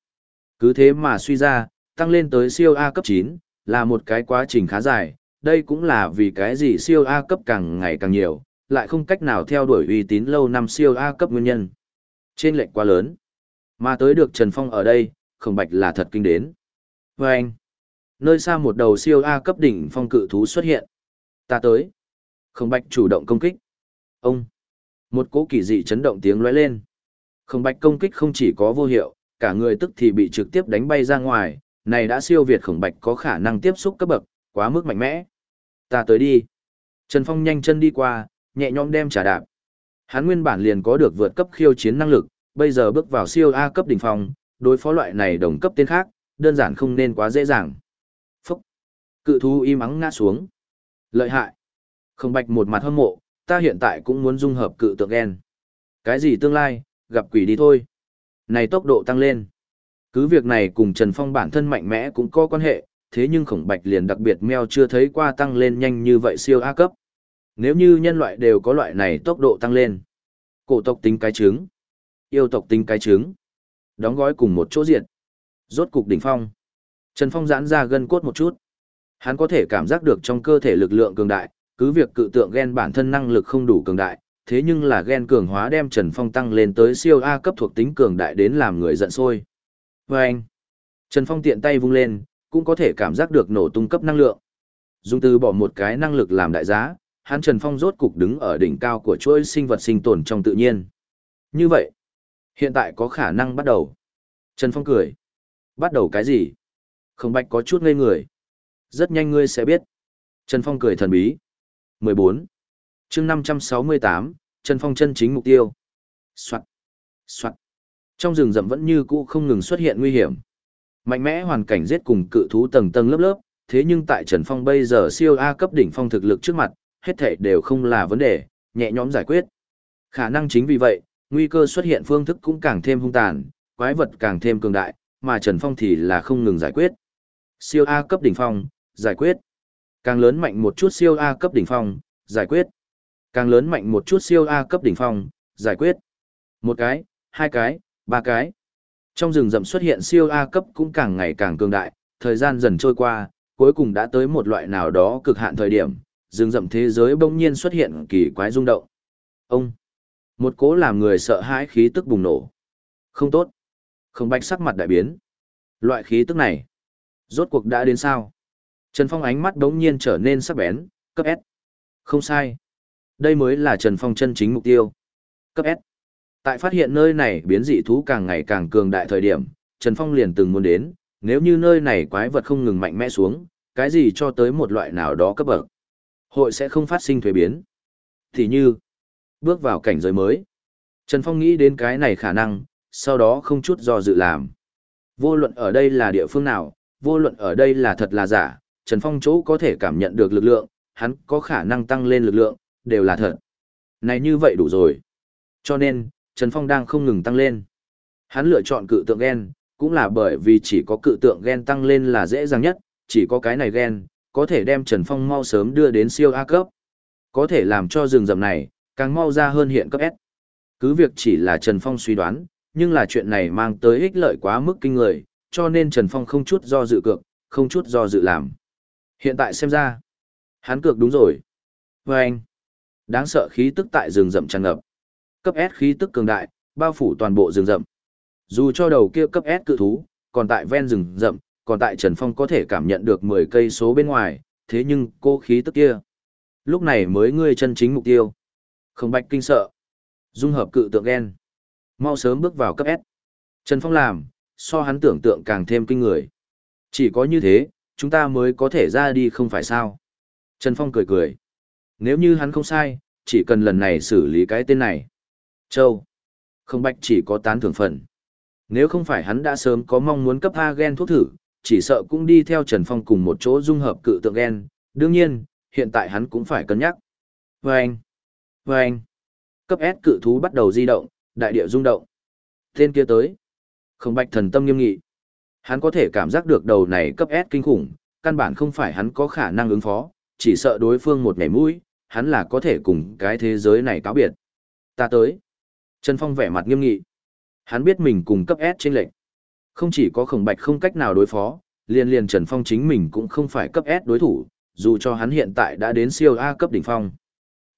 Cứ thế mà suy ra, tăng lên tới siêu A cấp 9, là một cái quá trình khá dài, đây cũng là vì cái gì siêu A cấp càng ngày càng nhiều, lại không cách nào theo đuổi uy tín lâu năm siêu A cấp nguyên nhân. Trên lệnh quá lớn. Mà tới được Trần Phong ở đây, không bạch là thật kinh đến. Và anh, nơi xa một đầu siêu A cấp đỉnh phong cự thú xuất hiện. Ta tới. Khổng bạch chủ động công kích. Ông. Một cỗ kỳ dị chấn động tiếng lóe lên. Khổng bạch công kích không chỉ có vô hiệu, cả người tức thì bị trực tiếp đánh bay ra ngoài, này đã siêu việt khổng bạch có khả năng tiếp xúc cấp bậc, quá mức mạnh mẽ. Ta tới đi. Trần Phong nhanh chân đi qua, nhẹ nhõm đem trả đạp. Hắn nguyên bản liền có được vượt cấp khiêu chiến năng lực, bây giờ bước vào siêu A cấp đỉnh phong, đối phó loại này đồng cấp tên khác, đơn giản không nên quá dễ dàng. Phúc! Cự thú im ắng ngã xuống. Lợi hại! Không bạch một mặt hâm mộ, ta hiện tại cũng muốn dung hợp cự tượng gen. Cái gì tương lai, gặp quỷ đi thôi. Này tốc độ tăng lên. Cứ việc này cùng Trần Phong bản thân mạnh mẽ cũng có quan hệ, thế nhưng khổng bạch liền đặc biệt meo chưa thấy qua tăng lên nhanh như vậy siêu A cấp. Nếu như nhân loại đều có loại này tốc độ tăng lên. Cổ tộc tính cái trứng. Yêu tộc tính cái trứng. Đóng gói cùng một chỗ diện. Rốt cục đỉnh phong. Trần Phong giãn ra gân cốt một chút. Hắn có thể cảm giác được trong cơ thể lực lượng cường đại, cứ việc cự tượng gen bản thân năng lực không đủ cường đại, thế nhưng là gen cường hóa đem Trần Phong tăng lên tới siêu A cấp thuộc tính cường đại đến làm người giận sôi. Và anh, Trần Phong tiện tay vung lên, cũng có thể cảm giác được nổ tung cấp năng lượng. Dung từ bỏ một cái năng lực làm đại giá, hắn Trần Phong rốt cục đứng ở đỉnh cao của chuỗi sinh vật sinh tồn trong tự nhiên. Như vậy, hiện tại có khả năng bắt đầu. Trần Phong cười. Bắt đầu cái gì? Không bạch có chút ngây người. Rất nhanh ngươi sẽ biết. Trần Phong cười thần bí. 14. chương 568, Trần Phong chân chính mục tiêu. Soạn. Soạn. Trong rừng rậm vẫn như cũ không ngừng xuất hiện nguy hiểm. Mạnh mẽ hoàn cảnh giết cùng cự thú tầng tầng lớp lớp, thế nhưng tại Trần Phong bây giờ siêu A cấp đỉnh phong thực lực trước mặt, hết thảy đều không là vấn đề, nhẹ nhõm giải quyết. Khả năng chính vì vậy, nguy cơ xuất hiện phương thức cũng càng thêm hung tàn, quái vật càng thêm cường đại, mà Trần Phong thì là không ngừng giải quyết. Siêu A cấp đỉnh phong, giải quyết. Càng lớn mạnh một chút siêu A cấp đỉnh phong, giải quyết. Càng lớn mạnh một chút siêu A cấp đỉnh phong, giải quyết. Một cái, hai cái, ba cái. Trong rừng rậm xuất hiện siêu A cấp cũng càng ngày càng cường đại, thời gian dần trôi qua, cuối cùng đã tới một loại nào đó cực hạn thời điểm, rừng rậm thế giới bỗng nhiên xuất hiện kỳ quái rung động. Ông, một cố làm người sợ hãi khí tức bùng nổ. Không tốt. Không bạch sắc mặt đại biến. Loại khí tức này, rốt cuộc đã đến sao? Trần Phong ánh mắt đống nhiên trở nên sắc bén, cấp S. Không sai. Đây mới là Trần Phong chân chính mục tiêu. Cấp S. Tại phát hiện nơi này biến dị thú càng ngày càng cường đại thời điểm, Trần Phong liền từng muốn đến, nếu như nơi này quái vật không ngừng mạnh mẽ xuống, cái gì cho tới một loại nào đó cấp bậc, hội sẽ không phát sinh thuế biến. Thì như, bước vào cảnh giới mới. Trần Phong nghĩ đến cái này khả năng, sau đó không chút do dự làm. Vô luận ở đây là địa phương nào, vô luận ở đây là thật là giả, Trần Phong chỗ có thể cảm nhận được lực lượng, hắn có khả năng tăng lên lực lượng, đều là thật. Này như vậy đủ rồi. Cho nên, Trần Phong đang không ngừng tăng lên. Hắn lựa chọn cự tượng gen, cũng là bởi vì chỉ có cự tượng gen tăng lên là dễ dàng nhất, chỉ có cái này gen, có thể đem Trần Phong mau sớm đưa đến siêu A cấp. Có thể làm cho rừng rậm này, càng mau ra hơn hiện cấp S. Cứ việc chỉ là Trần Phong suy đoán, nhưng là chuyện này mang tới ích lợi quá mức kinh người, cho nên Trần Phong không chút do dự cược, không chút do dự làm. Hiện tại xem ra, hắn cược đúng rồi. Và anh, đáng sợ khí tức tại rừng rậm tràn ngập. Cấp S khí tức cường đại, bao phủ toàn bộ rừng rậm. Dù cho đầu kia cấp S cự thú, còn tại ven rừng rậm, còn tại Trần Phong có thể cảm nhận được 10 cây số bên ngoài, thế nhưng cô khí tức kia. Lúc này mới ngươi chân chính mục tiêu. Không bạch kinh sợ. Dung hợp cự tượng gen. Mau sớm bước vào cấp S. Trần Phong làm, so hắn tưởng tượng càng thêm kinh người. Chỉ có như thế, chúng ta mới có thể ra đi không phải sao. Trần Phong cười cười. Nếu như hắn không sai, chỉ cần lần này xử lý cái tên này. Châu. Không bạch chỉ có tán thưởng phần. Nếu không phải hắn đã sớm có mong muốn cấp A gen thuốc thử, chỉ sợ cũng đi theo Trần Phong cùng một chỗ dung hợp cự tượng gen. Đương nhiên, hiện tại hắn cũng phải cân nhắc. Vâng! Vâng! Cấp S cự thú bắt đầu di động, đại địa rung động. Tên kia tới. Không bạch thần tâm nghiêm nghị. Hắn có thể cảm giác được đầu này cấp S kinh khủng, căn bản không phải hắn có khả năng ứng phó, chỉ sợ đối phương một mẻ mũi, hắn là có thể cùng cái thế giới này cáo biệt. Ta tới. Trần Phong vẻ mặt nghiêm nghị. Hắn biết mình cùng cấp S trên lệnh. Không chỉ có khổng bạch không cách nào đối phó, liền liền Trần Phong chính mình cũng không phải cấp S đối thủ, dù cho hắn hiện tại đã đến siêu A cấp đỉnh phong.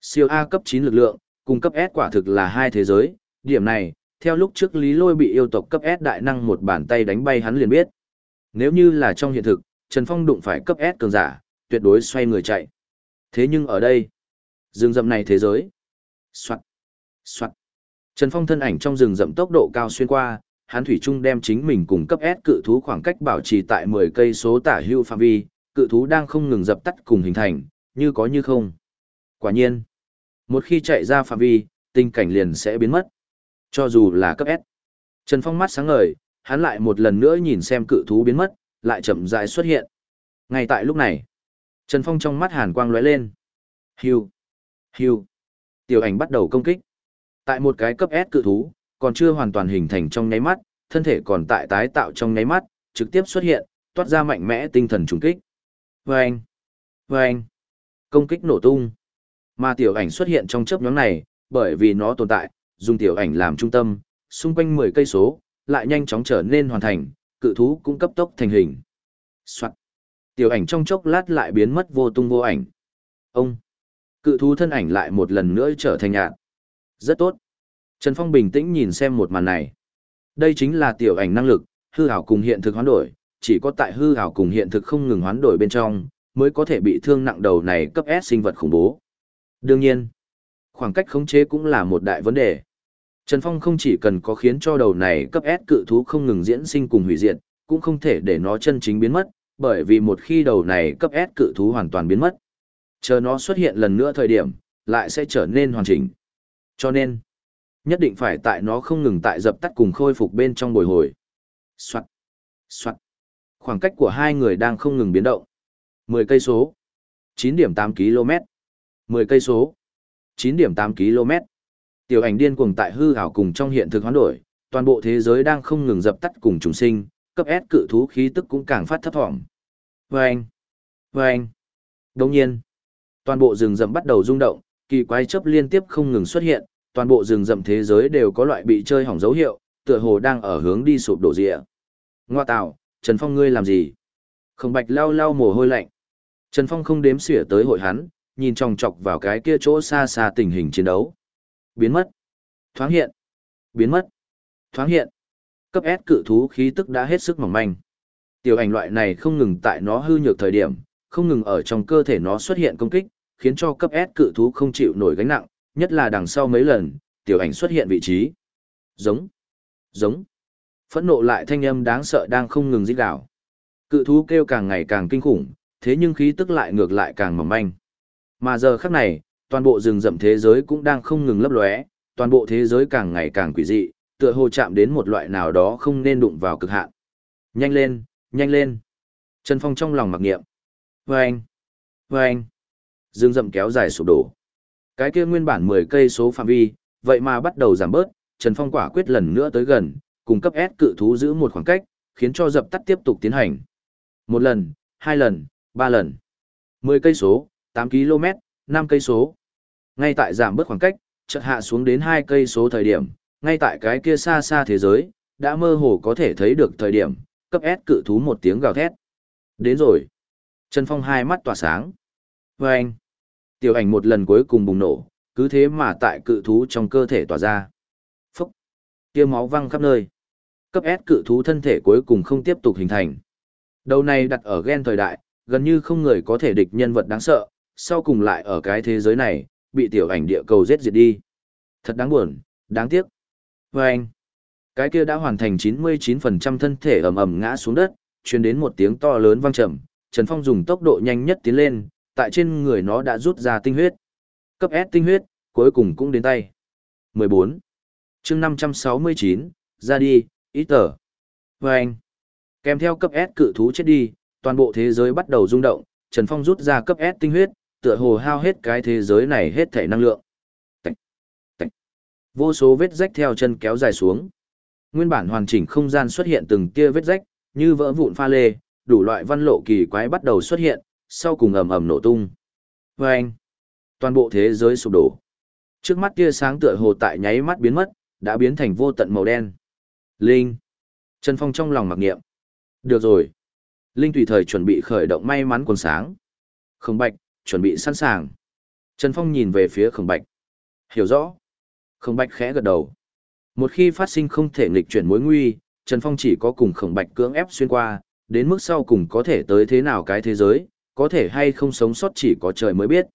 Siêu A cấp 9 lực lượng, cùng cấp S quả thực là hai thế giới, điểm này, theo lúc trước Lý Lôi bị yêu tộc cấp S đại năng một bàn tay đánh bay hắn liền biết. Nếu như là trong hiện thực, Trần Phong đụng phải cấp S cường giả, tuyệt đối xoay người chạy. Thế nhưng ở đây, rừng rậm này thế giới. Soạn, soạn. Trần Phong thân ảnh trong rừng rậm tốc độ cao xuyên qua, hắn thủy trung đem chính mình cùng cấp S cự thú khoảng cách bảo trì tại 10 cây số tả hưu phạm vi, cự thú đang không ngừng dập tắt cùng hình thành, như có như không. Quả nhiên, một khi chạy ra phạm vi, tình cảnh liền sẽ biến mất. Cho dù là cấp S. Trần Phong mắt sáng ngời, hắn lại một lần nữa nhìn xem cự thú biến mất, lại chậm rãi xuất hiện. Ngay tại lúc này, Trần Phong trong mắt hàn quang lóe lên. Hưu, hưu. Tiểu ảnh bắt đầu công kích. Tại một cái cấp S cự thú, còn chưa hoàn toàn hình thành trong nháy mắt, thân thể còn tại tái tạo trong nháy mắt, trực tiếp xuất hiện, toát ra mạnh mẽ tinh thần trùng kích. Vâng! Vâng! Công kích nổ tung. Mà tiểu ảnh xuất hiện trong chớp nhóm này, bởi vì nó tồn tại, dùng tiểu ảnh làm trung tâm, xung quanh 10 cây số, lại nhanh chóng trở nên hoàn thành, cự thú cũng cấp tốc thành hình. Soạn. Tiểu ảnh trong chốc lát lại biến mất vô tung vô ảnh. Ông. Cự thú thân ảnh lại một lần nữa trở thành nhạt. Rất tốt. Trần Phong bình tĩnh nhìn xem một màn này. Đây chính là tiểu ảnh năng lực, hư ảo cùng hiện thực hoán đổi, chỉ có tại hư ảo cùng hiện thực không ngừng hoán đổi bên trong, mới có thể bị thương nặng đầu này cấp S sinh vật khủng bố. Đương nhiên, khoảng cách khống chế cũng là một đại vấn đề. Trần Phong không chỉ cần có khiến cho đầu này cấp S cự thú không ngừng diễn sinh cùng hủy diệt, cũng không thể để nó chân chính biến mất, bởi vì một khi đầu này cấp S cự thú hoàn toàn biến mất, chờ nó xuất hiện lần nữa thời điểm, lại sẽ trở nên hoàn chỉnh. Cho nên, nhất định phải tại nó không ngừng tại dập tắt cùng khôi phục bên trong bồi hồi. Soạn, soạn. Khoảng cách của hai người đang không ngừng biến động. 10 cây số, 9 điểm 8 km. 10 cây số, 9 điểm 8 km. Tiểu ảnh điên cuồng tại hư ảo cùng trong hiện thực hoán đổi, toàn bộ thế giới đang không ngừng dập tắt cùng trùng sinh, cấp S cự thú khí tức cũng càng phát thấp thỏm. Vâng! Vâng! Đồng nhiên, toàn bộ rừng rậm bắt đầu rung động, kỳ quái chấp liên tiếp không ngừng xuất hiện, toàn bộ rừng rậm thế giới đều có loại bị chơi hỏng dấu hiệu, tựa hồ đang ở hướng đi sụp đổ rịa. Ngoa tạo, Trần Phong ngươi làm gì? Khổng bạch lau lau mồ hôi lạnh. Trần Phong không đếm xỉa tới hội hắn, nhìn chòng chọc vào cái kia chỗ xa xa tình hình chiến đấu. Biến mất. Thoáng hiện. Biến mất. Thoáng hiện. Cấp S cự thú khí tức đã hết sức mỏng manh. Tiểu ảnh loại này không ngừng tại nó hư nhược thời điểm, không ngừng ở trong cơ thể nó xuất hiện công kích, khiến cho cấp S cự thú không chịu nổi gánh nặng, nhất là đằng sau mấy lần, tiểu ảnh xuất hiện vị trí. Giống. Giống. Phẫn nộ lại thanh âm đáng sợ đang không ngừng dích đảo Cự thú kêu càng ngày càng kinh khủng, thế nhưng khí tức lại ngược lại càng mỏng manh. Mà giờ khắc này, toàn bộ rừng rậm thế giới cũng đang không ngừng lấp lóe, toàn bộ thế giới càng ngày càng quỷ dị, tựa hồ chạm đến một loại nào đó không nên đụng vào cực hạn. Nhanh lên, nhanh lên. Trần Phong trong lòng mặc niệm. Vâng, vâng. Rừng rậm kéo dài sụp đổ. Cái kia nguyên bản 10 cây số phạm vi, vậy mà bắt đầu giảm bớt, Trần Phong quả quyết lần nữa tới gần, cùng cấp S cự thú giữ một khoảng cách, khiến cho dập tắt tiếp tục tiến hành. Một lần, hai lần, ba lần. 10 cây số, 8 km, 5 cây số. Ngay tại giảm bớt khoảng cách, chợt hạ xuống đến 2 cây số thời điểm, ngay tại cái kia xa xa thế giới, đã mơ hồ có thể thấy được thời điểm, cấp S cự thú một tiếng gào thét. Đến rồi. Trần Phong hai mắt tỏa sáng. Và anh. Tiểu ảnh một lần cuối cùng bùng nổ, cứ thế mà tại cự thú trong cơ thể tỏa ra. Phúc. Tiêu máu văng khắp nơi. Cấp S cự thú thân thể cuối cùng không tiếp tục hình thành. Đầu này đặt ở gen thời đại, gần như không người có thể địch nhân vật đáng sợ, sau cùng lại ở cái thế giới này, bị tiểu ảnh địa cầu giết diệt đi. Thật đáng buồn, đáng tiếc. Và anh, cái kia đã hoàn thành 99% thân thể ầm ầm ngã xuống đất, truyền đến một tiếng to lớn vang trầm, Trần Phong dùng tốc độ nhanh nhất tiến lên, tại trên người nó đã rút ra tinh huyết. Cấp S tinh huyết, cuối cùng cũng đến tay. 14. chương 569, ra đi, ít tờ. Và anh, kèm theo cấp S cự thú chết đi, toàn bộ thế giới bắt đầu rung động, Trần Phong rút ra cấp S tinh huyết, tựa hồ hao hết cái thế giới này hết thể năng lượng. Tạch, tạch. Vô số vết rách theo chân kéo dài xuống. Nguyên bản hoàn chỉnh không gian xuất hiện từng tia vết rách, như vỡ vụn pha lê, đủ loại văn lộ kỳ quái bắt đầu xuất hiện, sau cùng ầm ầm nổ tung. Và anh, toàn bộ thế giới sụp đổ. Trước mắt tia sáng tựa hồ tại nháy mắt biến mất, đã biến thành vô tận màu đen. Linh. Trần Phong trong lòng mặc niệm. Được rồi. Linh tùy thời chuẩn bị khởi động may mắn quần sáng. không Bạch, chuẩn bị sẵn sàng. Trần Phong nhìn về phía Khổng Bạch. Hiểu rõ. Khổng Bạch khẽ gật đầu. Một khi phát sinh không thể nghịch chuyển mối nguy, Trần Phong chỉ có cùng Khổng Bạch cưỡng ép xuyên qua, đến mức sau cùng có thể tới thế nào cái thế giới, có thể hay không sống sót chỉ có trời mới biết.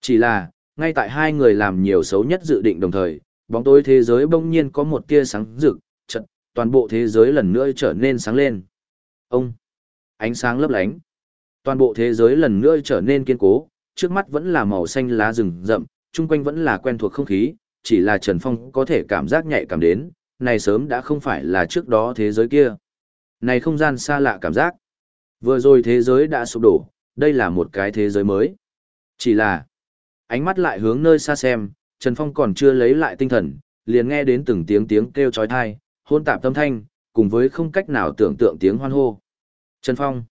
Chỉ là, ngay tại hai người làm nhiều xấu nhất dự định đồng thời, bóng tối thế giới bỗng nhiên có một tia sáng rực, trận toàn bộ thế giới lần nữa trở nên sáng lên. Ông, ánh sáng lấp lánh. Toàn bộ thế giới lần nữa trở nên kiên cố, trước mắt vẫn là màu xanh lá rừng rậm, chung quanh vẫn là quen thuộc không khí, chỉ là Trần Phong có thể cảm giác nhạy cảm đến, này sớm đã không phải là trước đó thế giới kia. Này không gian xa lạ cảm giác. Vừa rồi thế giới đã sụp đổ, đây là một cái thế giới mới. Chỉ là, ánh mắt lại hướng nơi xa xem, Trần Phong còn chưa lấy lại tinh thần, liền nghe đến từng tiếng tiếng kêu chói tai, hôn tạp tâm thanh, cùng với không cách nào tưởng tượng tiếng hoan hô. Trần Phong!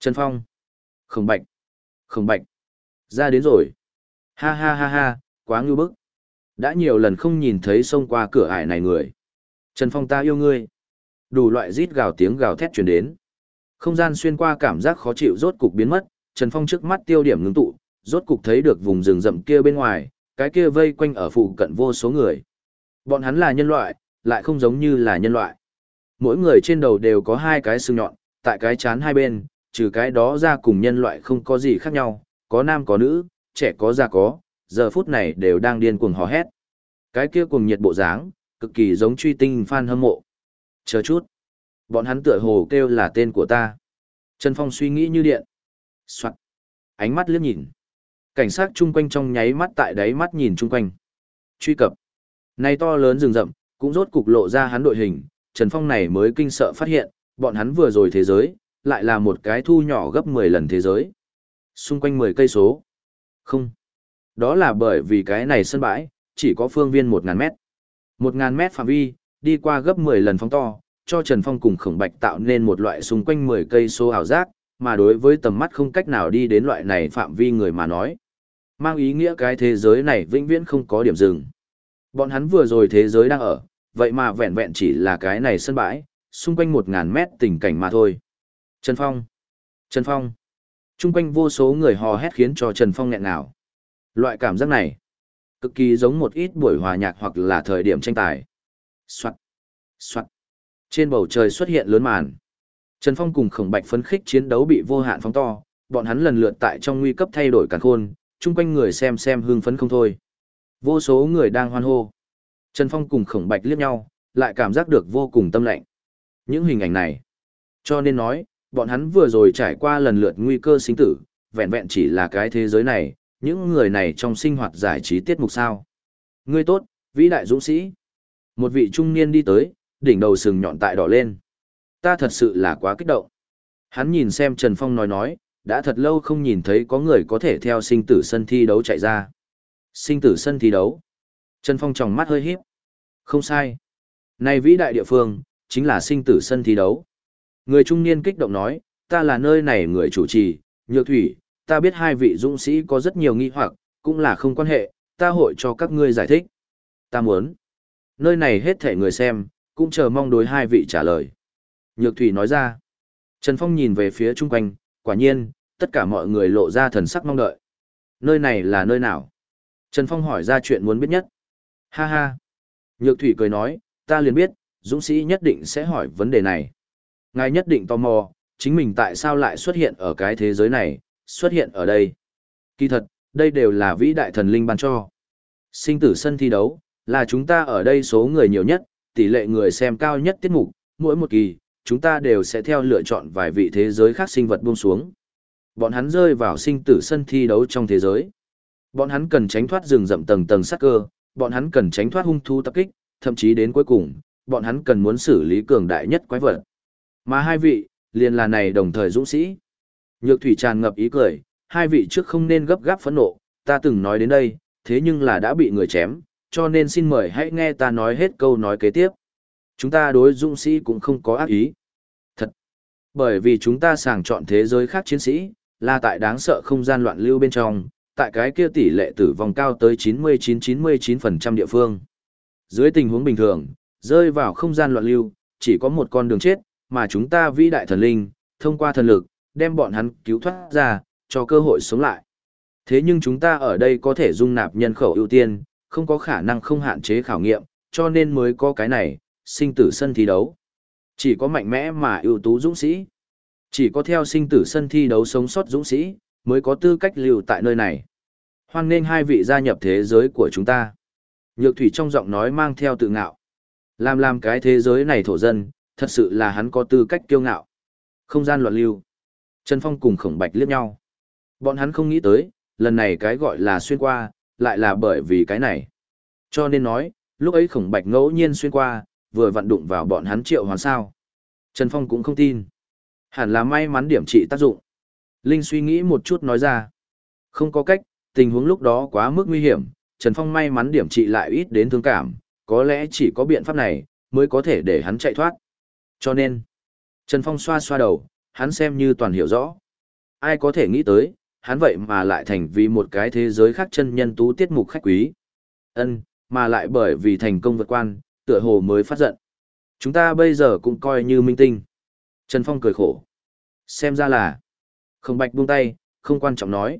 Trần Phong! Khổng Bạch! Khổng Bạch! Ra đến rồi! Ha ha ha ha, quá ngưu bức! Đã nhiều lần không nhìn thấy xông qua cửa ải này người. Trần Phong ta yêu ngươi! Đủ loại rít gào tiếng gào thét truyền đến. Không gian xuyên qua cảm giác khó chịu rốt cục biến mất, Trần Phong trước mắt tiêu điểm ngưng tụ, rốt cục thấy được vùng rừng rậm kia bên ngoài, cái kia vây quanh ở phụ cận vô số người. Bọn hắn là nhân loại, lại không giống như là nhân loại. Mỗi người trên đầu đều có hai cái xương nhọn, tại cái chán hai bên, trừ cái đó ra cùng nhân loại không có gì khác nhau, có nam có nữ, trẻ có già có, giờ phút này đều đang điên cuồng hò hét. Cái kia cuồng nhiệt bộ dáng, cực kỳ giống truy tinh fan hâm mộ. Chờ chút. Bọn hắn tựa hồ kêu là tên của ta. Trần Phong suy nghĩ như điện. Soạn. Ánh mắt liếc nhìn. Cảnh sát chung quanh trong nháy mắt tại đáy mắt nhìn chung quanh. Truy cập. Này to lớn rừng rậm, cũng rốt cục lộ ra hắn đội hình, Trần Phong này mới kinh sợ phát hiện, bọn hắn vừa rồi thế giới, lại là một cái thu nhỏ gấp 10 lần thế giới. Xung quanh 10 cây số. Không. Đó là bởi vì cái này sân bãi, chỉ có phương viên 1.000 mét. 1.000 mét phạm vi, đi qua gấp 10 lần phóng to, cho Trần Phong cùng khổng bạch tạo nên một loại xung quanh 10 cây số ảo giác, mà đối với tầm mắt không cách nào đi đến loại này phạm vi người mà nói. Mang ý nghĩa cái thế giới này vĩnh viễn không có điểm dừng. Bọn hắn vừa rồi thế giới đang ở, vậy mà vẹn vẹn chỉ là cái này sân bãi, xung quanh 1.000 mét tình cảnh mà thôi. Trần Phong! Trần Phong! Trung quanh vô số người hò hét khiến cho Trần Phong nghẹn ngào. Loại cảm giác này, cực kỳ giống một ít buổi hòa nhạc hoặc là thời điểm tranh tài. Soạt, soạt. Trên bầu trời xuất hiện lớn màn. Trần Phong cùng Khổng Bạch phấn khích chiến đấu bị vô hạn phóng to, bọn hắn lần lượt tại trong nguy cấp thay đổi cả khôn, chung quanh người xem xem hưng phấn không thôi. Vô số người đang hoan hô. Trần Phong cùng Khổng Bạch liếc nhau, lại cảm giác được vô cùng tâm lạnh. Những hình ảnh này, cho nên nói, bọn hắn vừa rồi trải qua lần lượt nguy cơ sinh tử, vẹn vẹn chỉ là cái thế giới này, những người này trong sinh hoạt giải trí tiết mục sao. Ngươi tốt, vĩ đại dũng sĩ. Một vị trung niên đi tới, đỉnh đầu sừng nhọn tại đỏ lên. Ta thật sự là quá kích động. Hắn nhìn xem Trần Phong nói nói, đã thật lâu không nhìn thấy có người có thể theo sinh tử sân thi đấu chạy ra. Sinh tử sân thi đấu. Trần Phong tròng mắt hơi híp. Không sai. Này vĩ đại địa phương, chính là sinh tử sân thi đấu. Người trung niên kích động nói, ta là nơi này người chủ trì, nhược thủy, ta biết hai vị dũng sĩ có rất nhiều nghi hoặc, cũng là không quan hệ, ta hội cho các ngươi giải thích. Ta muốn. Nơi này hết thể người xem, cũng chờ mong đối hai vị trả lời. Nhược thủy nói ra. Trần Phong nhìn về phía chung quanh, quả nhiên, tất cả mọi người lộ ra thần sắc mong đợi. Nơi này là nơi nào? Trần Phong hỏi ra chuyện muốn biết nhất. Ha ha. Nhược thủy cười nói, ta liền biết, dũng sĩ nhất định sẽ hỏi vấn đề này. Ngài nhất định tò mò, chính mình tại sao lại xuất hiện ở cái thế giới này, xuất hiện ở đây. Kỳ thật, đây đều là vĩ đại thần linh ban cho. Sinh tử sân thi đấu, là chúng ta ở đây số người nhiều nhất, tỷ lệ người xem cao nhất tiết mục, mỗi một kỳ, chúng ta đều sẽ theo lựa chọn vài vị thế giới khác sinh vật buông xuống. Bọn hắn rơi vào sinh tử sân thi đấu trong thế giới. Bọn hắn cần tránh thoát rừng rậm tầng tầng sát cơ, bọn hắn cần tránh thoát hung thú tập kích, thậm chí đến cuối cùng, bọn hắn cần muốn xử lý cường đại nhất quái vật. Mà hai vị, liền là này đồng thời dũng sĩ. Nhược thủy tràn ngập ý cười, hai vị trước không nên gấp gáp phẫn nộ, ta từng nói đến đây, thế nhưng là đã bị người chém, cho nên xin mời hãy nghe ta nói hết câu nói kế tiếp. Chúng ta đối dũng sĩ cũng không có ác ý. Thật. Bởi vì chúng ta sàng chọn thế giới khác chiến sĩ, là tại đáng sợ không gian loạn lưu bên trong, tại cái kia tỷ lệ tử vong cao tới 99-99% địa phương. Dưới tình huống bình thường, rơi vào không gian loạn lưu, chỉ có một con đường chết, mà chúng ta vĩ đại thần linh, thông qua thần lực, đem bọn hắn cứu thoát ra, cho cơ hội sống lại. Thế nhưng chúng ta ở đây có thể dung nạp nhân khẩu ưu tiên, không có khả năng không hạn chế khảo nghiệm, cho nên mới có cái này, sinh tử sân thi đấu. Chỉ có mạnh mẽ mà ưu tú dũng sĩ. Chỉ có theo sinh tử sân thi đấu sống sót dũng sĩ, mới có tư cách lưu tại nơi này. Hoan nên hai vị gia nhập thế giới của chúng ta. Nhược thủy trong giọng nói mang theo tự ngạo. Làm làm cái thế giới này thổ dân, thật sự là hắn có tư cách kiêu ngạo. Không gian loạn lưu. Trần Phong cùng khổng bạch liếc nhau. Bọn hắn không nghĩ tới, lần này cái gọi là xuyên qua, lại là bởi vì cái này. Cho nên nói, lúc ấy khổng bạch ngẫu nhiên xuyên qua, vừa vặn đụng vào bọn hắn triệu hoàn sao. Trần Phong cũng không tin. Hẳn là may mắn điểm trị tác dụng. Linh suy nghĩ một chút nói ra. Không có cách, tình huống lúc đó quá mức nguy hiểm, Trần Phong may mắn điểm trị lại ít đến thương cảm, có lẽ chỉ có biện pháp này, mới có thể để hắn chạy thoát. Cho nên, Trần Phong xoa xoa đầu, hắn xem như toàn hiểu rõ. Ai có thể nghĩ tới, hắn vậy mà lại thành vì một cái thế giới khác chân nhân tú tiết mục khách quý. Ân, mà lại bởi vì thành công vượt quan, tựa hồ mới phát giận. Chúng ta bây giờ cũng coi như minh tinh. Trần Phong cười khổ. Xem ra là, không bạch buông tay, không quan trọng nói.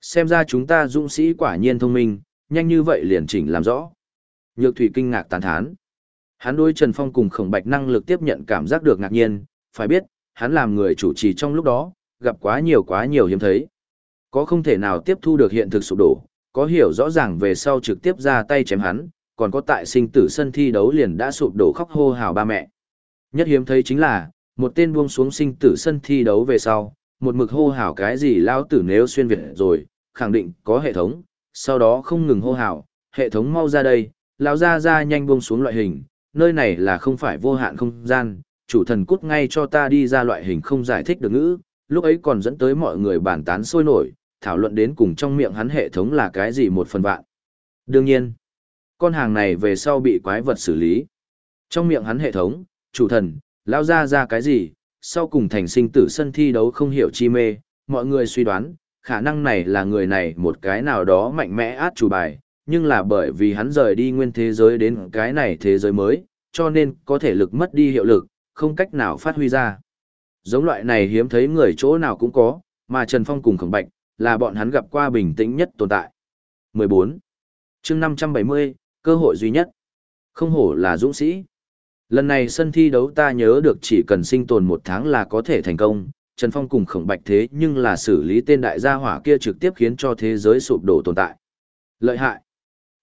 Xem ra chúng ta dũng sĩ quả nhiên thông minh, nhanh như vậy liền chỉnh làm rõ. Nhược thủy kinh ngạc tán thán. Hắn đối Trần Phong cùng khổng bạch năng lực tiếp nhận cảm giác được ngạc nhiên, phải biết, hắn làm người chủ trì trong lúc đó, gặp quá nhiều quá nhiều hiếm thấy. Có không thể nào tiếp thu được hiện thực sụp đổ, có hiểu rõ ràng về sau trực tiếp ra tay chém hắn, còn có tại sinh tử sân thi đấu liền đã sụp đổ khóc hô hào ba mẹ. Nhất hiếm thấy chính là, một tên buông xuống sinh tử sân thi đấu về sau, một mực hô hào cái gì lao tử nếu xuyên Việt rồi, khẳng định có hệ thống, sau đó không ngừng hô hào, hệ thống mau ra đây, lao ra ra nhanh buông xuống loại hình, nơi này là không phải vô hạn không gian, chủ thần cút ngay cho ta đi ra loại hình không giải thích được ngữ, lúc ấy còn dẫn tới mọi người bàn tán sôi nổi, thảo luận đến cùng trong miệng hắn hệ thống là cái gì một phần vạn. Đương nhiên, con hàng này về sau bị quái vật xử lý. Trong miệng hắn hệ thống, chủ thần, lao ra ra cái gì, sau cùng thành sinh tử sân thi đấu không hiểu chi mê, mọi người suy đoán, khả năng này là người này một cái nào đó mạnh mẽ át chủ bài, nhưng là bởi vì hắn rời đi nguyên thế giới đến cái này thế giới mới, cho nên có thể lực mất đi hiệu lực, không cách nào phát huy ra. Giống loại này hiếm thấy người chỗ nào cũng có, mà Trần Phong cùng Khổng Bạch, là bọn hắn gặp qua bình tĩnh nhất tồn tại. 14. chương 570, cơ hội duy nhất. Không hổ là dũng sĩ. Lần này sân thi đấu ta nhớ được chỉ cần sinh tồn một tháng là có thể thành công, Trần Phong cùng khổng bạch thế nhưng là xử lý tên đại gia hỏa kia trực tiếp khiến cho thế giới sụp đổ tồn tại. Lợi hại.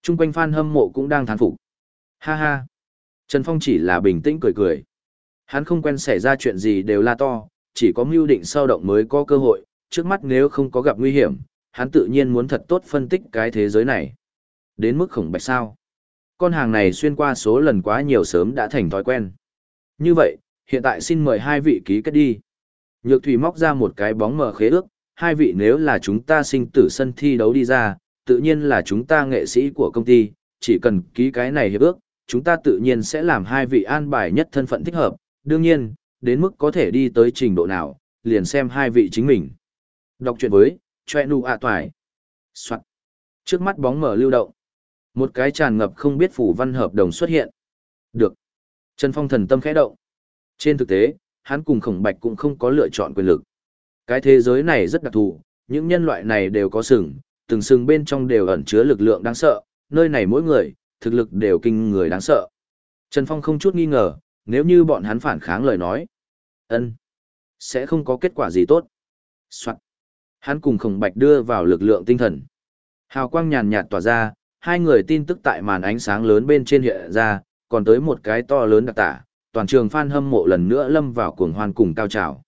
Trung quanh fan hâm mộ cũng đang thán phục. Ha ha. Trần Phong chỉ là bình tĩnh cười cười. Hắn không quen xảy ra chuyện gì đều la to, chỉ có mưu định sâu động mới có cơ hội, trước mắt nếu không có gặp nguy hiểm, hắn tự nhiên muốn thật tốt phân tích cái thế giới này. Đến mức khổng bạch sao. Con hàng này xuyên qua số lần quá nhiều sớm đã thành thói quen. Như vậy, hiện tại xin mời hai vị ký kết đi. Nhược thủy móc ra một cái bóng mờ khế ước, hai vị nếu là chúng ta sinh tử sân thi đấu đi ra, tự nhiên là chúng ta nghệ sĩ của công ty, chỉ cần ký cái này hiệp ước, chúng ta tự nhiên sẽ làm hai vị an bài nhất thân phận thích hợp, đương nhiên, đến mức có thể đi tới trình độ nào, liền xem hai vị chính mình. Đọc chuyện với, choe nụ ạ toài. Soạn. Trước mắt bóng mở lưu động. Một cái tràn ngập không biết phủ văn hợp đồng xuất hiện. Được. Trần Phong thần tâm khẽ động. Trên thực tế, hắn cùng khổng bạch cũng không có lựa chọn quyền lực. Cái thế giới này rất đặc thù, những nhân loại này đều có sừng, từng sừng bên trong đều ẩn chứa lực lượng đáng sợ, nơi này mỗi người, thực lực đều kinh người đáng sợ. Trần Phong không chút nghi ngờ, nếu như bọn hắn phản kháng lời nói, ân sẽ không có kết quả gì tốt. Soạn. Hắn cùng khổng bạch đưa vào lực lượng tinh thần. Hào quang nhàn nhạt tỏa ra, hai người tin tức tại màn ánh sáng lớn bên trên hiện ra, còn tới một cái to lớn đặc tả, toàn trường fan hâm mộ lần nữa lâm vào cuồng hoan cùng cao trào.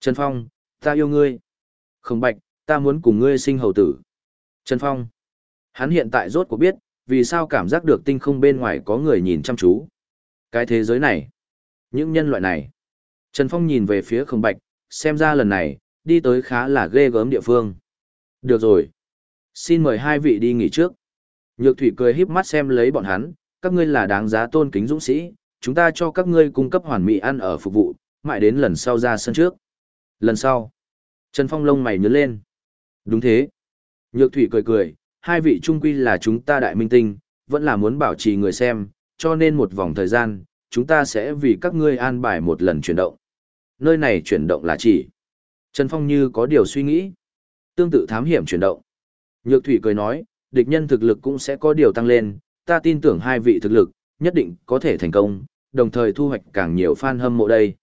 Trần Phong, ta yêu ngươi. Khổng bạch, ta muốn cùng ngươi sinh hầu tử. Trần Phong. Hắn hiện tại rốt cuộc biết, vì sao cảm giác được tinh không bên ngoài có người nhìn chăm chú. Cái thế giới này. Những nhân loại này. Trần Phong nhìn về phía khổng bạch, xem ra lần này, đi tới khá là ghê gớm địa phương. Được rồi. Xin mời hai vị đi nghỉ trước. Nhược thủy cười híp mắt xem lấy bọn hắn, các ngươi là đáng giá tôn kính dũng sĩ, chúng ta cho các ngươi cung cấp hoàn mỹ ăn ở phục vụ, mãi đến lần sau ra sân trước. Lần sau. Trần Phong lông mày nhớ lên. Đúng thế. Nhược thủy cười cười, hai vị trung quy là chúng ta đại minh tinh, vẫn là muốn bảo trì người xem, cho nên một vòng thời gian, chúng ta sẽ vì các ngươi an bài một lần chuyển động. Nơi này chuyển động là chỉ. Trần Phong như có điều suy nghĩ. Tương tự thám hiểm chuyển động. Nhược thủy cười nói, địch nhân thực lực cũng sẽ có điều tăng lên, ta tin tưởng hai vị thực lực, nhất định có thể thành công, đồng thời thu hoạch càng nhiều fan hâm mộ đây.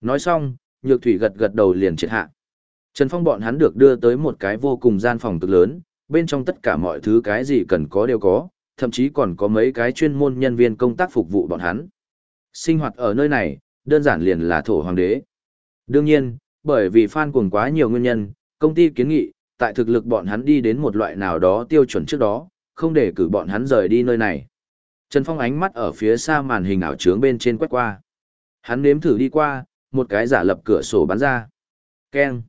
Nói xong, Nhược Thủy gật gật đầu liền triệt hạ. Trần Phong bọn hắn được đưa tới một cái vô cùng gian phòng cực lớn, bên trong tất cả mọi thứ cái gì cần có đều có, thậm chí còn có mấy cái chuyên môn nhân viên công tác phục vụ bọn hắn. Sinh hoạt ở nơi này, đơn giản liền là thổ hoàng đế. Đương nhiên, bởi vì fan cuồng quá nhiều nguyên nhân, công ty kiến nghị, tại thực lực bọn hắn đi đến một loại nào đó tiêu chuẩn trước đó, không để cử bọn hắn rời đi nơi này. Trần Phong ánh mắt ở phía xa màn hình ảo trướng bên trên quét qua. Hắn nếm thử đi qua, một cái giả lập cửa sổ bắn ra. Keng.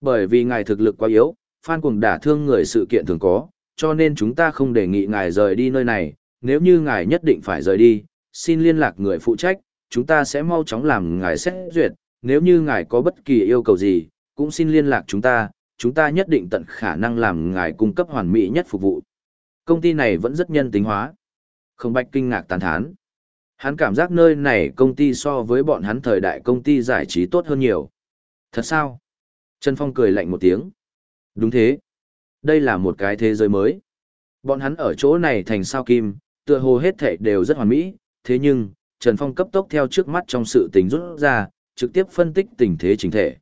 Bởi vì ngài thực lực quá yếu, Phan Cuồng đả thương người sự kiện thường có, cho nên chúng ta không đề nghị ngài rời đi nơi này, nếu như ngài nhất định phải rời đi, xin liên lạc người phụ trách, chúng ta sẽ mau chóng làm ngài xét duyệt, nếu như ngài có bất kỳ yêu cầu gì, cũng xin liên lạc chúng ta, chúng ta nhất định tận khả năng làm ngài cung cấp hoàn mỹ nhất phục vụ. Công ty này vẫn rất nhân tính hóa. Không bạch kinh ngạc tán thán. Hắn cảm giác nơi này công ty so với bọn hắn thời đại công ty giải trí tốt hơn nhiều. Thật sao? Trần Phong cười lạnh một tiếng. Đúng thế. Đây là một cái thế giới mới. Bọn hắn ở chỗ này thành sao kim, tựa hồ hết thảy đều rất hoàn mỹ, thế nhưng, Trần Phong cấp tốc theo trước mắt trong sự tình rút ra, trực tiếp phân tích tình thế chính thể.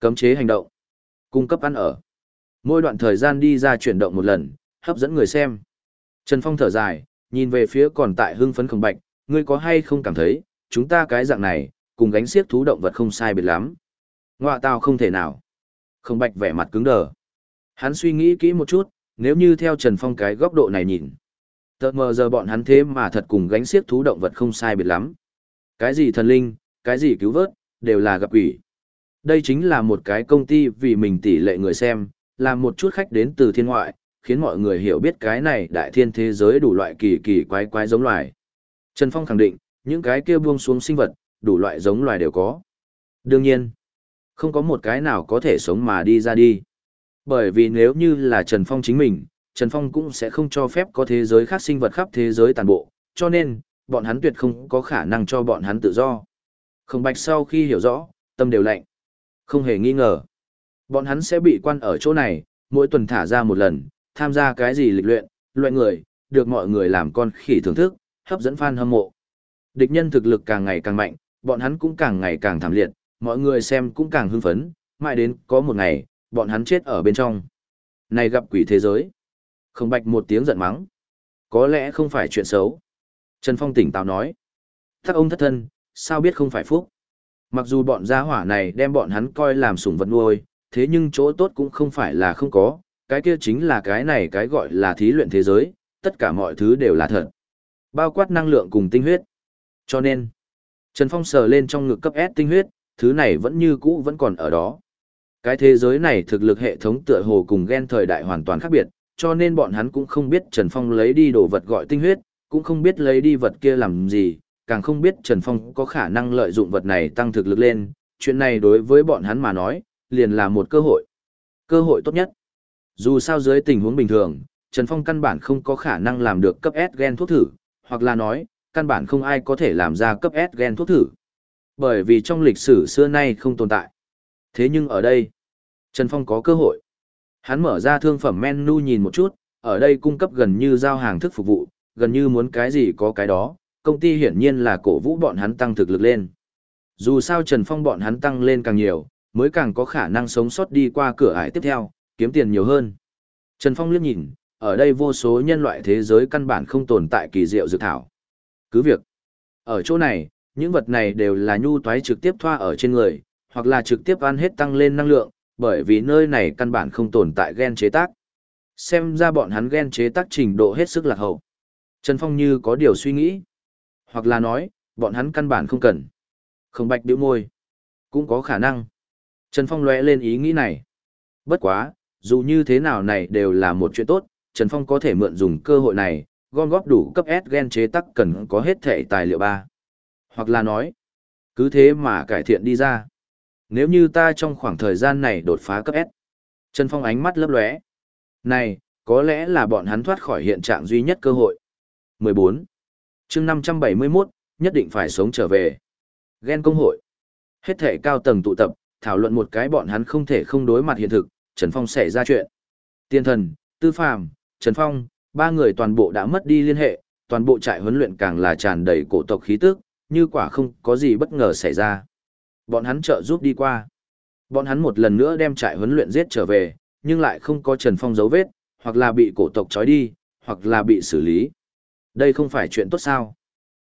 Cấm chế hành động. Cung cấp ăn ở. Mỗi đoạn thời gian đi ra chuyển động một lần, hấp dẫn người xem. Trần Phong thở dài, nhìn về phía còn tại hưng phấn khổng bạch, ngươi có hay không cảm thấy, chúng ta cái dạng này, cùng gánh xiếc thú động vật không sai biệt lắm. Ngoạ tao không thể nào không bạch vẻ mặt cứng đờ. Hắn suy nghĩ kỹ một chút, nếu như theo Trần Phong cái góc độ này nhìn. Tợt mờ giờ bọn hắn thế mà thật cùng gánh xiếc thú động vật không sai biệt lắm. Cái gì thần linh, cái gì cứu vớt, đều là gặp quỷ. Đây chính là một cái công ty vì mình tỷ lệ người xem, làm một chút khách đến từ thiên ngoại, khiến mọi người hiểu biết cái này đại thiên thế giới đủ loại kỳ kỳ quái quái giống loài. Trần Phong khẳng định, những cái kia buông xuống sinh vật, đủ loại giống loài đều có. Đương nhiên, không có một cái nào có thể sống mà đi ra đi. Bởi vì nếu như là Trần Phong chính mình, Trần Phong cũng sẽ không cho phép có thế giới khác sinh vật khắp thế giới toàn bộ, cho nên, bọn hắn tuyệt không có khả năng cho bọn hắn tự do. Không bạch sau khi hiểu rõ, tâm đều lạnh. Không hề nghi ngờ. Bọn hắn sẽ bị quan ở chỗ này, mỗi tuần thả ra một lần, tham gia cái gì lịch luyện, loại người, được mọi người làm con khỉ thưởng thức, hấp dẫn fan hâm mộ. Địch nhân thực lực càng ngày càng mạnh, bọn hắn cũng càng ngày càng thảm liệt, mọi người xem cũng càng hưng phấn, mãi đến có một ngày, bọn hắn chết ở bên trong. Này gặp quỷ thế giới. Không bạch một tiếng giận mắng. Có lẽ không phải chuyện xấu. Trần Phong tỉnh táo nói. Thắc ông thất thân, sao biết không phải phúc. Mặc dù bọn gia hỏa này đem bọn hắn coi làm sủng vật nuôi, thế nhưng chỗ tốt cũng không phải là không có, cái kia chính là cái này cái gọi là thí luyện thế giới, tất cả mọi thứ đều là thật. Bao quát năng lượng cùng tinh huyết. Cho nên, Trần Phong sờ lên trong ngực cấp S tinh huyết, thứ này vẫn như cũ vẫn còn ở đó. Cái thế giới này thực lực hệ thống tựa hồ cùng gen thời đại hoàn toàn khác biệt, cho nên bọn hắn cũng không biết Trần Phong lấy đi đồ vật gọi tinh huyết, cũng không biết lấy đi vật kia làm gì, càng không biết Trần Phong có khả năng lợi dụng vật này tăng thực lực lên, chuyện này đối với bọn hắn mà nói, liền là một cơ hội. Cơ hội tốt nhất. Dù sao dưới tình huống bình thường, Trần Phong căn bản không có khả năng làm được cấp S gen thuốc thử, hoặc là nói, căn bản không ai có thể làm ra cấp S gen thuốc thử. Bởi vì trong lịch sử xưa nay không tồn tại. Thế nhưng ở đây, Trần Phong có cơ hội. Hắn mở ra thương phẩm menu nhìn một chút, ở đây cung cấp gần như giao hàng thức phục vụ, gần như muốn cái gì có cái đó, công ty hiển nhiên là cổ vũ bọn hắn tăng thực lực lên. Dù sao Trần Phong bọn hắn tăng lên càng nhiều, mới càng có khả năng sống sót đi qua cửa ải tiếp theo, kiếm tiền nhiều hơn. Trần Phong liếc nhìn, ở đây vô số nhân loại thế giới căn bản không tồn tại kỳ diệu dược thảo. Cứ việc, ở chỗ này, những vật này đều là nhu toái trực tiếp thoa ở trên người, hoặc là trực tiếp ăn hết tăng lên năng lượng, bởi vì nơi này căn bản không tồn tại gen chế tác. Xem ra bọn hắn gen chế tác trình độ hết sức lạc hậu. Trần Phong như có điều suy nghĩ. Hoặc là nói, bọn hắn căn bản không cần. Không bạch biểu môi. Cũng có khả năng. Trần Phong lóe lên ý nghĩ này. Bất quá, dù như thế nào này đều là một chuyện tốt, Trần Phong có thể mượn dùng cơ hội này, gom góp đủ cấp S gen chế tác cần có hết thể tài liệu ba. Hoặc là nói, cứ thế mà cải thiện đi ra. Nếu như ta trong khoảng thời gian này đột phá cấp S. Trần Phong ánh mắt lấp lóe. Này, có lẽ là bọn hắn thoát khỏi hiện trạng duy nhất cơ hội. 14. chương 571, nhất định phải sống trở về. ghen công hội. Hết thể cao tầng tụ tập, thảo luận một cái bọn hắn không thể không đối mặt hiện thực, Trần Phong xảy ra chuyện. Tiên thần, Tư Phàm, Trần Phong, ba người toàn bộ đã mất đi liên hệ, toàn bộ trại huấn luyện càng là tràn đầy cổ tộc khí tức, như quả không có gì bất ngờ xảy ra. Bọn hắn trợ giúp đi qua. Bọn hắn một lần nữa đem trại huấn luyện giết trở về, nhưng lại không có Trần Phong dấu vết, hoặc là bị cổ tộc trói đi, hoặc là bị xử lý. Đây không phải chuyện tốt sao.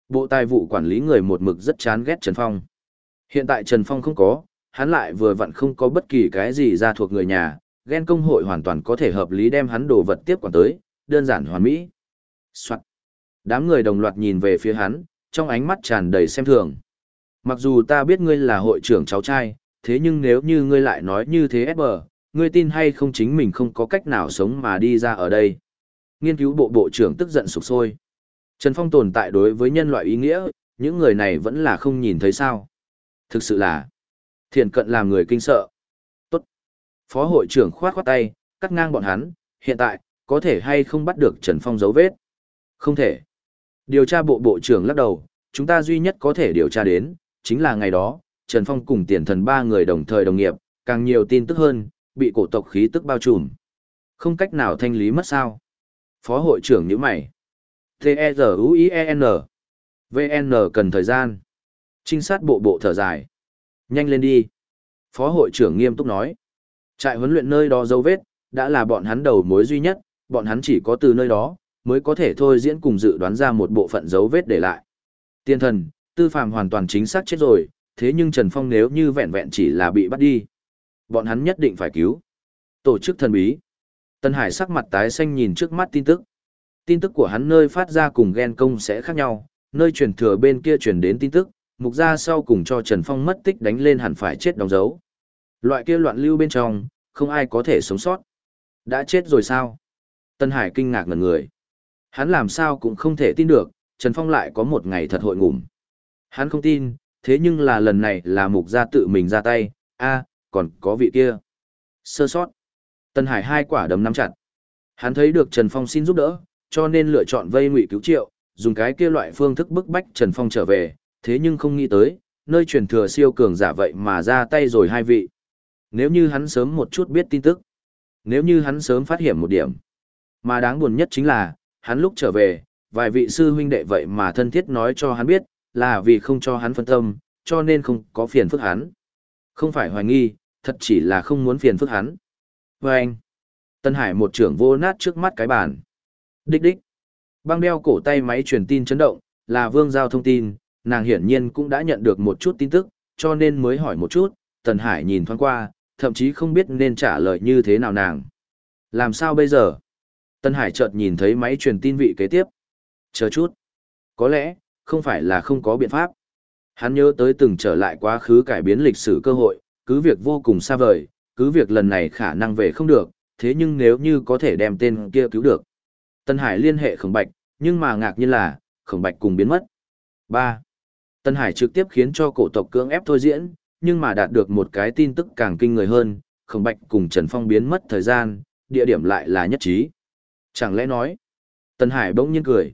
Bộ tài vụ quản lý người một mực rất chán ghét Trần Phong. Hiện tại Trần Phong không có, hắn lại vừa vặn không có bất kỳ cái gì ra thuộc người nhà, ghen công hội hoàn toàn có thể hợp lý đem hắn đồ vật tiếp quản tới, đơn giản hoàn mỹ. Soạn. Đám người đồng loạt nhìn về phía hắn, trong ánh mắt tràn đầy xem thường. Mặc dù ta biết ngươi là hội trưởng cháu trai, thế nhưng nếu như ngươi lại nói như thế ép bờ, ngươi tin hay không chính mình không có cách nào sống mà đi ra ở đây. Nghiên cứu bộ bộ trưởng tức giận sụp sôi. Trần Phong tồn tại đối với nhân loại ý nghĩa, những người này vẫn là không nhìn thấy sao. Thực sự là Thiền cận làm người kinh sợ. Tốt. Phó hội trưởng khoát khoát tay, cắt ngang bọn hắn, hiện tại, có thể hay không bắt được Trần Phong dấu vết? Không thể. Điều tra bộ bộ trưởng lắc đầu, chúng ta duy nhất có thể điều tra đến, chính là ngày đó, Trần Phong cùng tiền thần ba người đồng thời đồng nghiệp, càng nhiều tin tức hơn, bị cổ tộc khí tức bao trùm. Không cách nào thanh lý mất sao. Phó hội trưởng như mày. T-E-Z-U-I-E-N. VN cần thời gian. Trinh sát bộ bộ thở dài. Nhanh lên đi. Phó hội trưởng nghiêm túc nói. Trại huấn luyện nơi đó dấu vết, đã là bọn hắn đầu mối duy nhất, bọn hắn chỉ có từ nơi đó, mới có thể thôi diễn cùng dự đoán ra một bộ phận dấu vết để lại. Tiên thần, tư phàm hoàn toàn chính xác chết rồi, thế nhưng Trần Phong nếu như vẹn vẹn chỉ là bị bắt đi, bọn hắn nhất định phải cứu. Tổ chức thần bí. Tân Hải sắc mặt tái xanh nhìn trước mắt tin tức. Tin tức của hắn nơi phát ra cùng ghen công sẽ khác nhau, nơi truyền thừa bên kia truyền đến tin tức, mục ra sau cùng cho Trần Phong mất tích đánh lên hẳn phải chết đóng dấu. Loại kia loạn lưu bên trong, không ai có thể sống sót. Đã chết rồi sao? Tân Hải kinh ngạc ngẩn người. Hắn làm sao cũng không thể tin được, Trần Phong lại có một ngày thật hội ngủm. Hắn không tin, thế nhưng là lần này là mục gia tự mình ra tay, a còn có vị kia. Sơ sót. Tân Hải hai quả đấm nắm chặt. Hắn thấy được Trần Phong xin giúp đỡ, cho nên lựa chọn vây ngụy cứu triệu, dùng cái kia loại phương thức bức bách Trần Phong trở về, thế nhưng không nghĩ tới, nơi truyền thừa siêu cường giả vậy mà ra tay rồi hai vị. Nếu như hắn sớm một chút biết tin tức, nếu như hắn sớm phát hiện một điểm, Mà đáng buồn nhất chính là, hắn lúc trở về, vài vị sư huynh đệ vậy mà thân thiết nói cho hắn biết, là vì không cho hắn phân tâm, cho nên không có phiền phức hắn. Không phải hoài nghi, thật chỉ là không muốn phiền phức hắn. Và anh, Tân Hải một trưởng vô nát trước mắt cái bàn. Đích đích. Băng đeo cổ tay máy truyền tin chấn động, là vương giao thông tin, nàng hiển nhiên cũng đã nhận được một chút tin tức, cho nên mới hỏi một chút, Tần Hải nhìn thoáng qua, thậm chí không biết nên trả lời như thế nào nàng. Làm sao bây giờ? Tân Hải chợt nhìn thấy máy truyền tin vị kế tiếp. Chờ chút. Có lẽ, không phải là không có biện pháp. Hắn nhớ tới từng trở lại quá khứ cải biến lịch sử cơ hội, cứ việc vô cùng xa vời, cứ việc lần này khả năng về không được, thế nhưng nếu như có thể đem tên kia cứu được. Tân Hải liên hệ khổng bạch, nhưng mà ngạc nhiên là, khổng bạch cùng biến mất. 3. Tân Hải trực tiếp khiến cho cổ tộc cưỡng ép thôi diễn, nhưng mà đạt được một cái tin tức càng kinh người hơn, khổng bạch cùng Trần Phong biến mất thời gian, địa điểm lại là nhất trí. Chẳng lẽ nói, Tân Hải bỗng nhiên cười.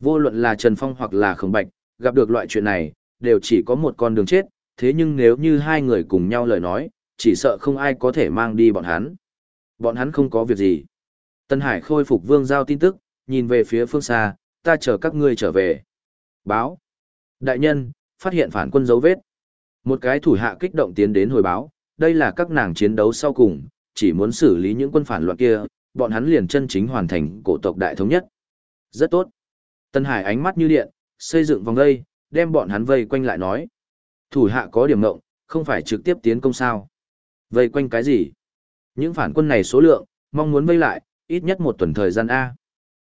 Vô luận là Trần Phong hoặc là khổng bạch, gặp được loại chuyện này, đều chỉ có một con đường chết, thế nhưng nếu như hai người cùng nhau lời nói, chỉ sợ không ai có thể mang đi bọn hắn. Bọn hắn không có việc gì. Tân Hải khôi phục vương giao tin tức, nhìn về phía phương xa, ta chờ các ngươi trở về. Báo. Đại nhân, phát hiện phản quân dấu vết. Một cái thủ hạ kích động tiến đến hồi báo, đây là các nàng chiến đấu sau cùng, chỉ muốn xử lý những quân phản loạn kia, bọn hắn liền chân chính hoàn thành cổ tộc đại thống nhất. Rất tốt. Tân Hải ánh mắt như điện, xây dựng vòng vây, đem bọn hắn vây quanh lại nói. Thủ hạ có điểm ngộng, không phải trực tiếp tiến công sao. Vây quanh cái gì? Những phản quân này số lượng, mong muốn vây lại, ít nhất một tuần thời gian A.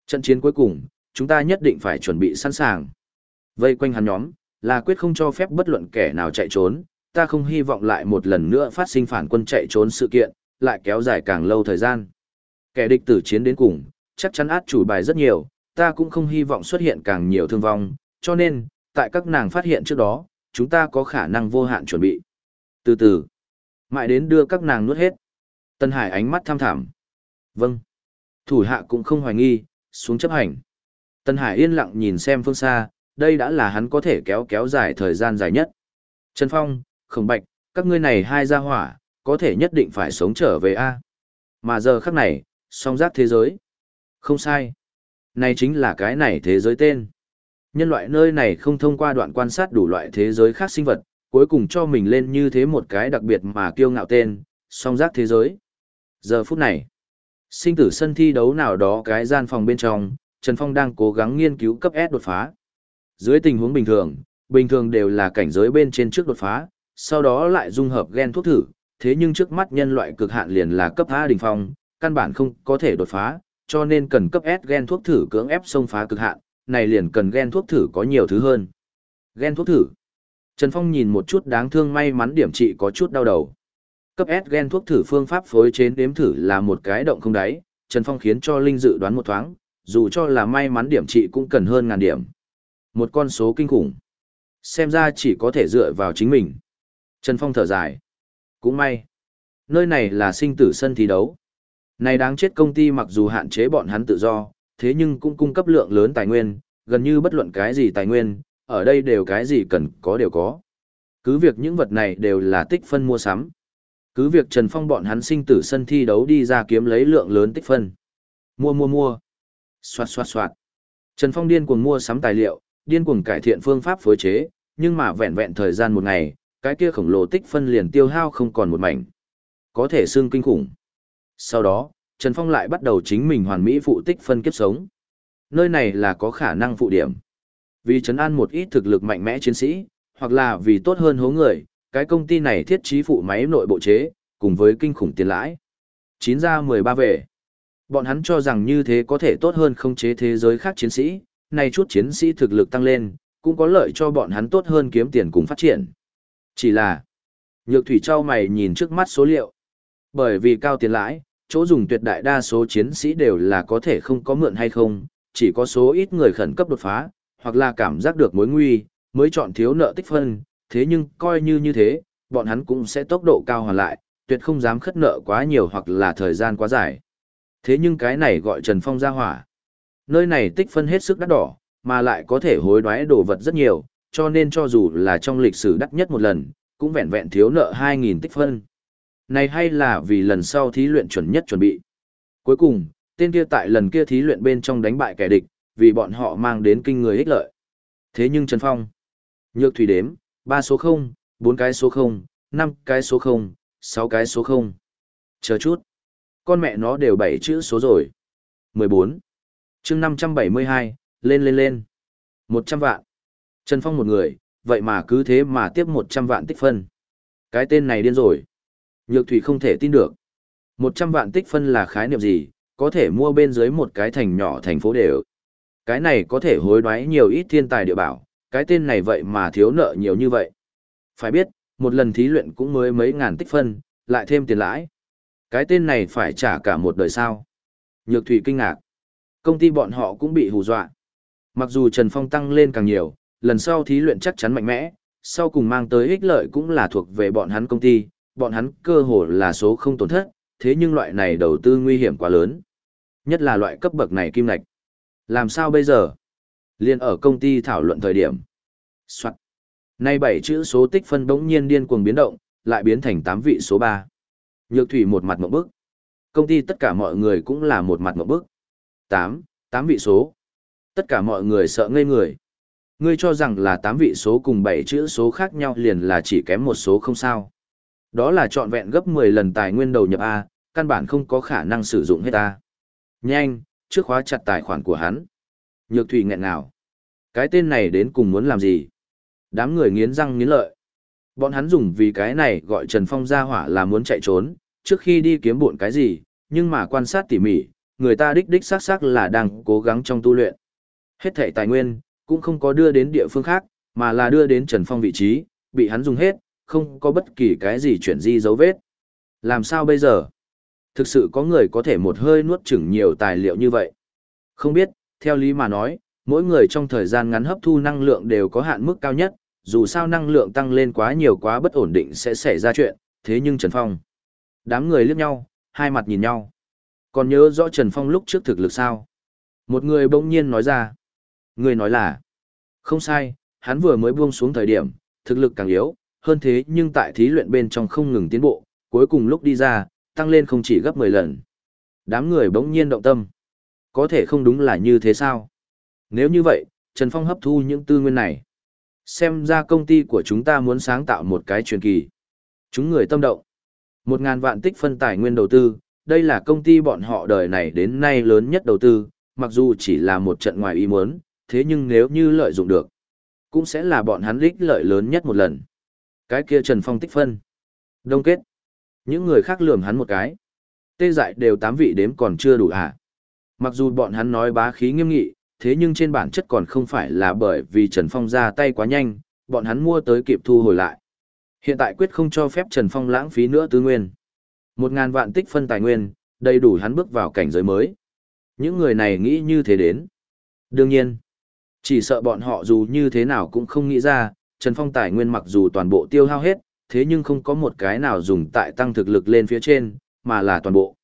Trận chiến cuối cùng, chúng ta nhất định phải chuẩn bị sẵn sàng. Vây quanh hắn nhóm, là quyết không cho phép bất luận kẻ nào chạy trốn, ta không hy vọng lại một lần nữa phát sinh phản quân chạy trốn sự kiện, lại kéo dài càng lâu thời gian. Kẻ địch tử chiến đến cùng, chắc chắn át chủ bài rất nhiều, ta cũng không hy vọng xuất hiện càng nhiều thương vong, cho nên, tại các nàng phát hiện trước đó, chúng ta có khả năng vô hạn chuẩn bị. Từ từ, mãi đến đưa các nàng nuốt hết. Tân Hải ánh mắt tham thảm. Vâng. Thủ hạ cũng không hoài nghi, xuống chấp hành. Tân Hải yên lặng nhìn xem phương xa, đây đã là hắn có thể kéo kéo dài thời gian dài nhất. Trần Phong, Khổng Bạch, các ngươi này hai gia hỏa, có thể nhất định phải sống trở về A. Mà giờ khắc này, song giác thế giới. Không sai. Này chính là cái này thế giới tên. Nhân loại nơi này không thông qua đoạn quan sát đủ loại thế giới khác sinh vật, cuối cùng cho mình lên như thế một cái đặc biệt mà kiêu ngạo tên, song giác thế giới. Giờ phút này, sinh tử sân thi đấu nào đó cái gian phòng bên trong, Trần Phong đang cố gắng nghiên cứu cấp S đột phá. Dưới tình huống bình thường, bình thường đều là cảnh giới bên trên trước đột phá, sau đó lại dung hợp gen thuốc thử, thế nhưng trước mắt nhân loại cực hạn liền là cấp A đỉnh phong, căn bản không có thể đột phá, cho nên cần cấp S gen thuốc thử cưỡng ép xông phá cực hạn, này liền cần gen thuốc thử có nhiều thứ hơn. Gen thuốc thử. Trần Phong nhìn một chút đáng thương may mắn điểm trị có chút đau đầu. Cấp S gen thuốc thử phương pháp phối chế đếm thử là một cái động không đáy, Trần Phong khiến cho Linh dự đoán một thoáng, dù cho là may mắn điểm trị cũng cần hơn ngàn điểm. Một con số kinh khủng. Xem ra chỉ có thể dựa vào chính mình. Trần Phong thở dài. Cũng may. Nơi này là sinh tử sân thi đấu. Này đáng chết công ty mặc dù hạn chế bọn hắn tự do, thế nhưng cũng cung cấp lượng lớn tài nguyên, gần như bất luận cái gì tài nguyên, ở đây đều cái gì cần có đều có. Cứ việc những vật này đều là tích phân mua sắm. Cứ việc Trần Phong bọn hắn sinh tử sân thi đấu đi ra kiếm lấy lượng lớn tích phân. Mua mua mua. Xoạt xoạt xoạt. Trần Phong điên cuồng mua sắm tài liệu, điên cuồng cải thiện phương pháp phối chế, nhưng mà vẹn vẹn thời gian một ngày, cái kia khổng lồ tích phân liền tiêu hao không còn một mảnh. Có thể xương kinh khủng. Sau đó, Trần Phong lại bắt đầu chính mình hoàn mỹ phụ tích phân kiếp sống. Nơi này là có khả năng phụ điểm. Vì trấn an một ít thực lực mạnh mẽ chiến sĩ, hoặc là vì tốt hơn hố người, cái công ty này thiết trí phụ máy nội bộ chế, cùng với kinh khủng tiền lãi. 9 ra 13 về. Bọn hắn cho rằng như thế có thể tốt hơn không chế thế giới khác chiến sĩ, này chút chiến sĩ thực lực tăng lên, cũng có lợi cho bọn hắn tốt hơn kiếm tiền cùng phát triển. Chỉ là, nhược thủy trao mày nhìn trước mắt số liệu. Bởi vì cao tiền lãi, chỗ dùng tuyệt đại đa số chiến sĩ đều là có thể không có mượn hay không, chỉ có số ít người khẩn cấp đột phá, hoặc là cảm giác được mối nguy, mới chọn thiếu nợ tích phân, thế nhưng coi như như thế, bọn hắn cũng sẽ tốc độ cao hoàn lại, tuyệt không dám khất nợ quá nhiều hoặc là thời gian quá dài. Thế nhưng cái này gọi Trần Phong ra hỏa. Nơi này tích phân hết sức đắt đỏ, mà lại có thể hối đoái đồ vật rất nhiều, cho nên cho dù là trong lịch sử đắt nhất một lần, cũng vẹn vẹn thiếu nợ 2.000 tích phân. Này hay là vì lần sau thí luyện chuẩn nhất chuẩn bị. Cuối cùng, Tên kia tại lần kia thí luyện bên trong đánh bại kẻ địch, vì bọn họ mang đến kinh người ích lợi. Thế nhưng Trần Phong, nhược thủy đếm, 3 số 0, 4 cái số 0, 5 cái số 0, 6 cái số 0. Chờ chút. Con mẹ nó đều 7 chữ số rồi. 14. chương 572, lên lên lên. 100 vạn. Trần Phong một người, vậy mà cứ thế mà tiếp 100 vạn tích phân. Cái tên này điên rồi. Nhược thủy không thể tin được. 100 vạn tích phân là khái niệm gì, có thể mua bên dưới một cái thành nhỏ thành phố đều. Cái này có thể hối đoái nhiều ít thiên tài địa bảo, cái tên này vậy mà thiếu nợ nhiều như vậy. Phải biết, một lần thí luyện cũng mới mấy ngàn tích phân, lại thêm tiền lãi. Cái tên này phải trả cả một đời sao. Nhược thủy kinh ngạc. Công ty bọn họ cũng bị hù dọa. Mặc dù Trần Phong tăng lên càng nhiều, lần sau thí luyện chắc chắn mạnh mẽ, sau cùng mang tới ích lợi cũng là thuộc về bọn hắn công ty, bọn hắn cơ hồ là số không tổn thất, thế nhưng loại này đầu tư nguy hiểm quá lớn. Nhất là loại cấp bậc này kim lạch. Làm sao bây giờ? Liên ở công ty thảo luận thời điểm. Soạn. Nay bảy chữ số tích phân bỗng nhiên điên cuồng biến động, lại biến thành tám vị số ba. Nhược thủy một mặt mộng bức. Công ty tất cả mọi người cũng là một mặt mộng bức. Tám, tám vị số. Tất cả mọi người sợ ngây người. Ngươi cho rằng là tám vị số cùng bảy chữ số khác nhau liền là chỉ kém một số không sao. Đó là trọn vẹn gấp 10 lần tài nguyên đầu nhập A, căn bản không có khả năng sử dụng hết A. Nhanh, trước khóa chặt tài khoản của hắn. Nhược thủy nghẹn nào. Cái tên này đến cùng muốn làm gì? Đám người nghiến răng nghiến lợi. Bọn hắn dùng vì cái này gọi Trần Phong ra hỏa là muốn chạy trốn, trước khi đi kiếm buộn cái gì, nhưng mà quan sát tỉ mỉ, người ta đích đích xác xác là đang cố gắng trong tu luyện. Hết thảy tài nguyên, cũng không có đưa đến địa phương khác, mà là đưa đến Trần Phong vị trí, bị hắn dùng hết, không có bất kỳ cái gì chuyển di dấu vết. Làm sao bây giờ? Thực sự có người có thể một hơi nuốt chửng nhiều tài liệu như vậy? Không biết, theo lý mà nói, mỗi người trong thời gian ngắn hấp thu năng lượng đều có hạn mức cao nhất, dù sao năng lượng tăng lên quá nhiều quá bất ổn định sẽ xảy ra chuyện, thế nhưng Trần Phong. Đám người liếc nhau, hai mặt nhìn nhau. Còn nhớ rõ Trần Phong lúc trước thực lực sao? Một người bỗng nhiên nói ra. Người nói là, không sai, hắn vừa mới buông xuống thời điểm, thực lực càng yếu, hơn thế nhưng tại thí luyện bên trong không ngừng tiến bộ, cuối cùng lúc đi ra, tăng lên không chỉ gấp 10 lần. Đám người bỗng nhiên động tâm. Có thể không đúng là như thế sao? Nếu như vậy, Trần Phong hấp thu những tư nguyên này. Xem ra công ty của chúng ta muốn sáng tạo một cái truyền kỳ. Chúng người tâm động. Một ngàn vạn tích phân tài nguyên đầu tư, đây là công ty bọn họ đời này đến nay lớn nhất đầu tư, mặc dù chỉ là một trận ngoài ý muốn, thế nhưng nếu như lợi dụng được, cũng sẽ là bọn hắn lích lợi lớn nhất một lần. Cái kia Trần Phong tích phân. Đông kết. Những người khác lườm hắn một cái. Tê dại đều tám vị đếm còn chưa đủ hả? Mặc dù bọn hắn nói bá khí nghiêm nghị, thế nhưng trên bản chất còn không phải là bởi vì Trần Phong ra tay quá nhanh, bọn hắn mua tới kịp thu hồi lại. Hiện tại quyết không cho phép Trần Phong lãng phí nữa tư nguyên. Một ngàn vạn tích phân tài nguyên, đầy đủ hắn bước vào cảnh giới mới. Những người này nghĩ như thế đến. Đương nhiên, chỉ sợ bọn họ dù như thế nào cũng không nghĩ ra, Trần Phong tài nguyên mặc dù toàn bộ tiêu hao hết, thế nhưng không có một cái nào dùng tại tăng thực lực lên phía trên, mà là toàn bộ.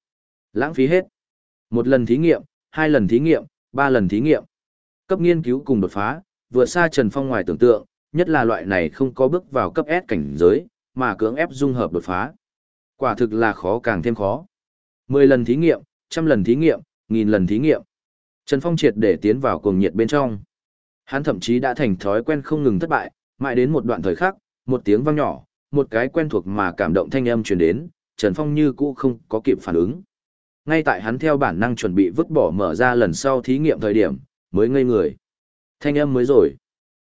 Lãng phí hết. Một lần thí nghiệm, hai lần thí nghiệm, ba lần thí nghiệm. Cấp nghiên cứu cùng đột phá, vượt xa Trần Phong ngoài tưởng tượng, nhất là loại này không có bước vào cấp S cảnh giới, mà cưỡng ép dung hợp đột phá. Quả thực là khó càng thêm khó. Mười lần thí nghiệm, trăm lần thí nghiệm, nghìn lần thí nghiệm. Trần Phong triệt để tiến vào cuồng nhiệt bên trong. Hắn thậm chí đã thành thói quen không ngừng thất bại, mãi đến một đoạn thời khắc, một tiếng vang nhỏ, một cái quen thuộc mà cảm động thanh âm truyền đến, Trần Phong như cũ không có kịp phản ứng. Ngay tại hắn theo bản năng chuẩn bị vứt bỏ mở ra lần sau thí nghiệm thời điểm, mới ngây người. Thanh âm mới rồi.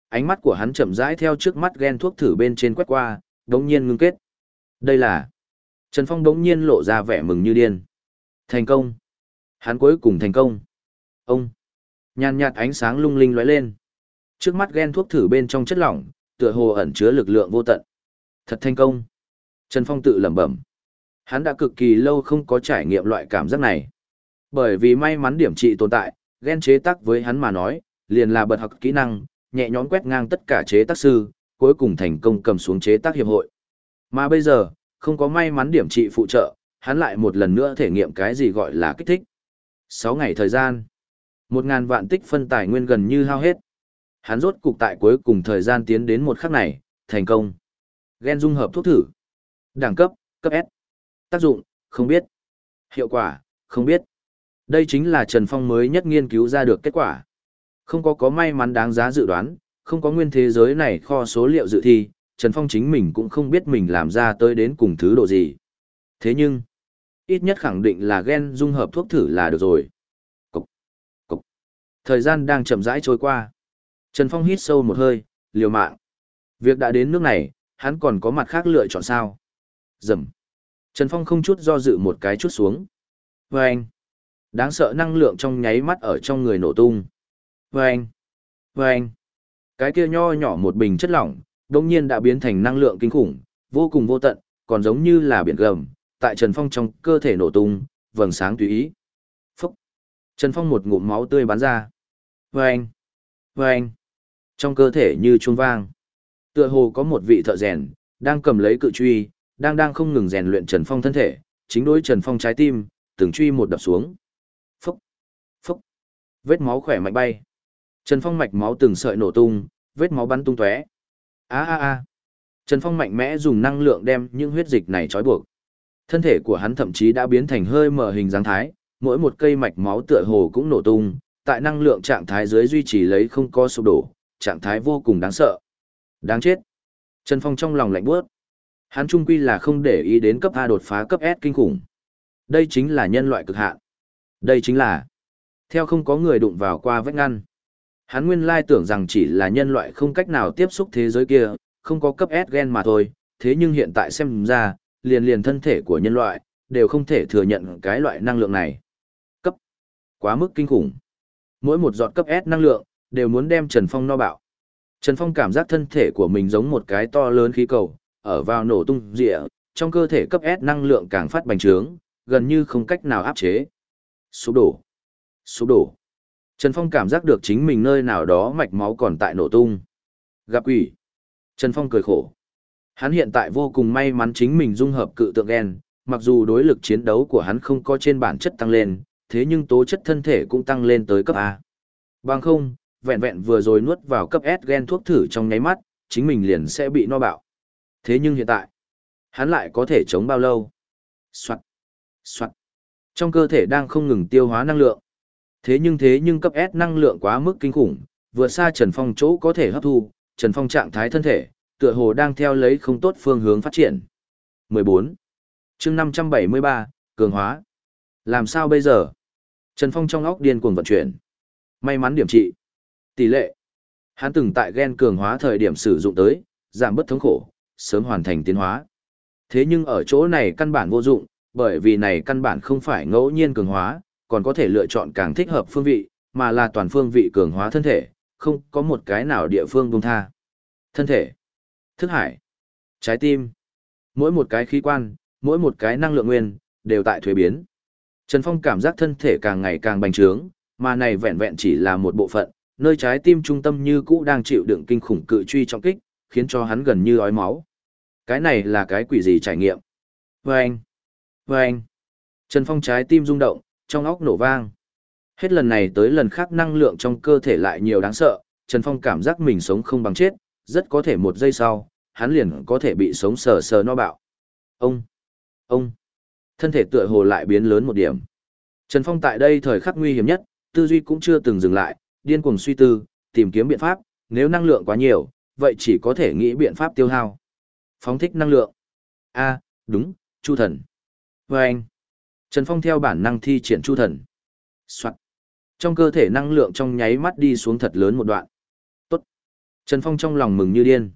Ánh mắt của hắn chậm rãi theo trước mắt ghen thuốc thử bên trên quét qua, đống nhiên ngưng kết. Đây là... Trần Phong đống nhiên lộ ra vẻ mừng như điên. Thành công. Hắn cuối cùng thành công. Ông. Nhàn nhạt ánh sáng lung linh lóe lên. Trước mắt ghen thuốc thử bên trong chất lỏng, tựa hồ ẩn chứa lực lượng vô tận. Thật thành công. Trần Phong tự lẩm bẩm. Hắn đã cực kỳ lâu không có trải nghiệm loại cảm giác này. Bởi vì may mắn điểm trị tồn tại, ghen chế tác với hắn mà nói, liền là bật học kỹ năng, nhẹ nhõm quét ngang tất cả chế tác sư, cuối cùng thành công cầm xuống chế tác hiệp hội. Mà bây giờ, không có may mắn điểm trị phụ trợ, hắn lại một lần nữa thể nghiệm cái gì gọi là kích thích. 6 ngày thời gian, 1.000 vạn tích phân tài nguyên gần như hao hết. Hắn rốt cục tại cuối cùng thời gian tiến đến một khắc này, thành công. Gen dung hợp thuốc thử. Đẳng cấp, cấp S. Tác dụng, không biết. Hiệu quả, không biết. Đây chính là Trần Phong mới nhất nghiên cứu ra được kết quả. Không có có may mắn đáng giá dự đoán, không có nguyên thế giới này kho số liệu dự thi, Trần Phong chính mình cũng không biết mình làm ra tới đến cùng thứ độ gì. Thế nhưng, ít nhất khẳng định là gen dung hợp thuốc thử là được rồi. Cục, cục. Thời gian đang chậm rãi trôi qua. Trần Phong hít sâu một hơi, liều mạng. Việc đã đến nước này, hắn còn có mặt khác lựa chọn sao? Dầm. Trần Phong không chút do dự một cái chút xuống. Vâng. Đáng sợ năng lượng trong nháy mắt ở trong người nổ tung. Vâng. Vâng. Cái kia nho nhỏ một bình chất lỏng, đồng nhiên đã biến thành năng lượng kinh khủng, vô cùng vô tận, còn giống như là biển gầm, tại Trần Phong trong cơ thể nổ tung, vầng sáng tùy ý. Phúc! Trần Phong một ngụm máu tươi bắn ra. Vâng! Vâng! Trong cơ thể như chuông vang. Tựa hồ có một vị thợ rèn, đang cầm lấy cự truy, đang đang không ngừng rèn luyện Trần Phong thân thể, chính đối Trần Phong trái tim, từng truy một đập xuống. Phúc! Phúc! Vết máu khỏe mạnh bay. Trần Phong mạch máu từng sợi nổ tung, vết máu bắn tung tóe. A a a. Trần Phong mạnh mẽ dùng năng lượng đem những huyết dịch này trói buộc. Thân thể của hắn thậm chí đã biến thành hơi mở hình dáng thái, mỗi một cây mạch máu tựa hồ cũng nổ tung, tại năng lượng trạng thái dưới duy trì lấy không có sụp đổ, trạng thái vô cùng đáng sợ. Đáng chết. Trần Phong trong lòng lạnh bước. Hắn trung quy là không để ý đến cấp A đột phá cấp S kinh khủng. Đây chính là nhân loại cực hạn. Đây chính là theo không có người đụng vào qua vách ngăn. Hắn nguyên lai tưởng rằng chỉ là nhân loại không cách nào tiếp xúc thế giới kia, không có cấp S gen mà thôi, thế nhưng hiện tại xem ra, liền liền thân thể của nhân loại, đều không thể thừa nhận cái loại năng lượng này. Cấp. Quá mức kinh khủng. Mỗi một giọt cấp S năng lượng, đều muốn đem Trần Phong no bạo. Trần Phong cảm giác thân thể của mình giống một cái to lớn khí cầu, ở vào nổ tung rịa, trong cơ thể cấp S năng lượng càng phát bành trướng, gần như không cách nào áp chế. Sụp đổ. Sụp đổ. Trần Phong cảm giác được chính mình nơi nào đó mạch máu còn tại nổ tung. Gặp quỷ. Trần Phong cười khổ. Hắn hiện tại vô cùng may mắn chính mình dung hợp cự tượng gen, mặc dù đối lực chiến đấu của hắn không có trên bản chất tăng lên, thế nhưng tố chất thân thể cũng tăng lên tới cấp A. Bằng không, vẹn vẹn vừa rồi nuốt vào cấp S gen thuốc thử trong nháy mắt, chính mình liền sẽ bị no bạo. Thế nhưng hiện tại, hắn lại có thể chống bao lâu? Soạn, soạn. Trong cơ thể đang không ngừng tiêu hóa năng lượng. Thế nhưng thế nhưng cấp S năng lượng quá mức kinh khủng, vừa xa Trần Phong chỗ có thể hấp thu, Trần Phong trạng thái thân thể, tựa hồ đang theo lấy không tốt phương hướng phát triển. 14. chương 573, cường hóa. Làm sao bây giờ? Trần Phong trong óc điên cuồng vận chuyển. May mắn điểm trị. Tỷ lệ. Hắn từng tại gen cường hóa thời điểm sử dụng tới, giảm bất thống khổ, sớm hoàn thành tiến hóa. Thế nhưng ở chỗ này căn bản vô dụng, bởi vì này căn bản không phải ngẫu nhiên cường hóa, còn có thể lựa chọn càng thích hợp phương vị, mà là toàn phương vị cường hóa thân thể, không có một cái nào địa phương buông tha. Thân thể, thức hải, trái tim, mỗi một cái khí quan, mỗi một cái năng lượng nguyên, đều tại thuế biến. Trần Phong cảm giác thân thể càng ngày càng bành trướng, mà này vẹn vẹn chỉ là một bộ phận, nơi trái tim trung tâm như cũ đang chịu đựng kinh khủng cự truy trọng kích, khiến cho hắn gần như ói máu. Cái này là cái quỷ gì trải nghiệm? Vâng! Vâng! Trần Phong trái tim rung động, trong óc nổ vang. Hết lần này tới lần khác năng lượng trong cơ thể lại nhiều đáng sợ, Trần Phong cảm giác mình sống không bằng chết, rất có thể một giây sau, hắn liền có thể bị sống sờ sờ no bạo. Ông! Ông! Thân thể tựa hồ lại biến lớn một điểm. Trần Phong tại đây thời khắc nguy hiểm nhất, tư duy cũng chưa từng dừng lại, điên cuồng suy tư, tìm kiếm biện pháp, nếu năng lượng quá nhiều, vậy chỉ có thể nghĩ biện pháp tiêu hao. Phóng thích năng lượng. A, đúng, Chu thần. Và anh. Trần Phong theo bản năng thi triển chu thần. Soạn. Trong cơ thể năng lượng trong nháy mắt đi xuống thật lớn một đoạn. Tốt. Trần Phong trong lòng mừng như điên.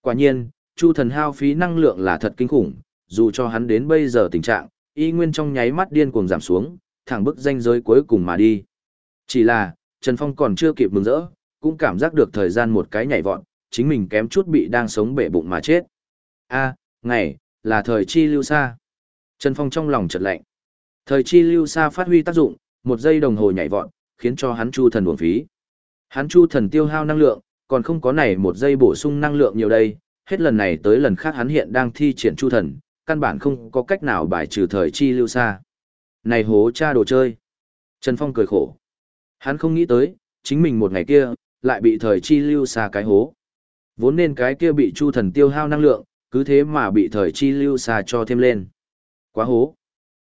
Quả nhiên, chu thần hao phí năng lượng là thật kinh khủng, dù cho hắn đến bây giờ tình trạng, y nguyên trong nháy mắt điên cuồng giảm xuống, thẳng bức danh giới cuối cùng mà đi. Chỉ là, Trần Phong còn chưa kịp mừng rỡ, cũng cảm giác được thời gian một cái nhảy vọt, chính mình kém chút bị đang sống bể bụng mà chết. A, ngày, là thời chi lưu xa. Trần Phong trong lòng chợt lạnh. Thời chi lưu xa phát huy tác dụng, một giây đồng hồ nhảy vọt, khiến cho hắn chu thần uổng phí. Hắn chu thần tiêu hao năng lượng, còn không có này một giây bổ sung năng lượng nhiều đây, hết lần này tới lần khác hắn hiện đang thi triển chu thần, căn bản không có cách nào bài trừ thời chi lưu xa. Này hố cha đồ chơi. Trần Phong cười khổ. Hắn không nghĩ tới, chính mình một ngày kia, lại bị thời chi lưu xa cái hố. Vốn nên cái kia bị chu thần tiêu hao năng lượng, cứ thế mà bị thời chi lưu xa cho thêm lên. Quá hố.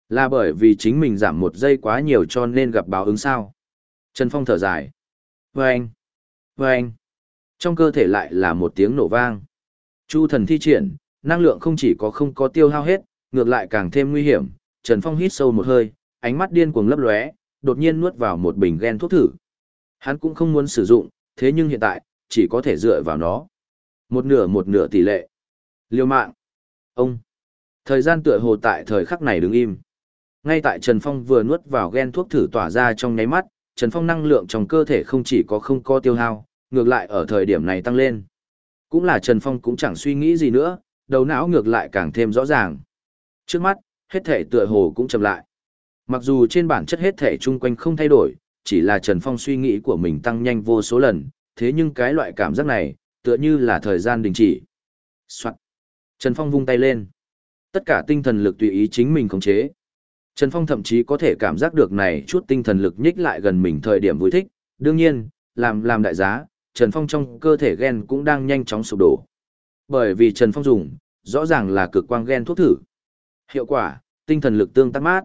Là bởi vì chính mình giảm một giây quá nhiều cho nên gặp báo ứng sao. Trần Phong thở dài. Vâng! Vâng! Trong cơ thể lại là một tiếng nổ vang. Chu thần thi triển, năng lượng không chỉ có không có tiêu hao hết, ngược lại càng thêm nguy hiểm. Trần Phong hít sâu một hơi, ánh mắt điên cuồng lấp lóe, đột nhiên nuốt vào một bình gen thuốc thử. Hắn cũng không muốn sử dụng, thế nhưng hiện tại, chỉ có thể dựa vào nó. Một nửa một nửa tỷ lệ. Liêu mạng. Ông. Thời gian tựa hồ tại thời khắc này đứng im. Ngay tại Trần Phong vừa nuốt vào gen thuốc thử tỏa ra trong nháy mắt, Trần Phong năng lượng trong cơ thể không chỉ có không có tiêu hao, ngược lại ở thời điểm này tăng lên. Cũng là Trần Phong cũng chẳng suy nghĩ gì nữa, đầu não ngược lại càng thêm rõ ràng. Trước mắt, hết thể tựa hồ cũng chậm lại. Mặc dù trên bản chất hết thể chung quanh không thay đổi, chỉ là Trần Phong suy nghĩ của mình tăng nhanh vô số lần, thế nhưng cái loại cảm giác này, tựa như là thời gian đình chỉ. Soạn. Trần Phong vung tay lên. Tất cả tinh thần lực tùy ý chính mình khống chế. Trần Phong thậm chí có thể cảm giác được này chút tinh thần lực nhích lại gần mình thời điểm vui thích. Đương nhiên, làm làm đại giá, Trần Phong trong cơ thể gen cũng đang nhanh chóng sụp đổ. Bởi vì Trần Phong dùng, rõ ràng là cực quang gen thuốc thử. Hiệu quả, tinh thần lực tương tác mát.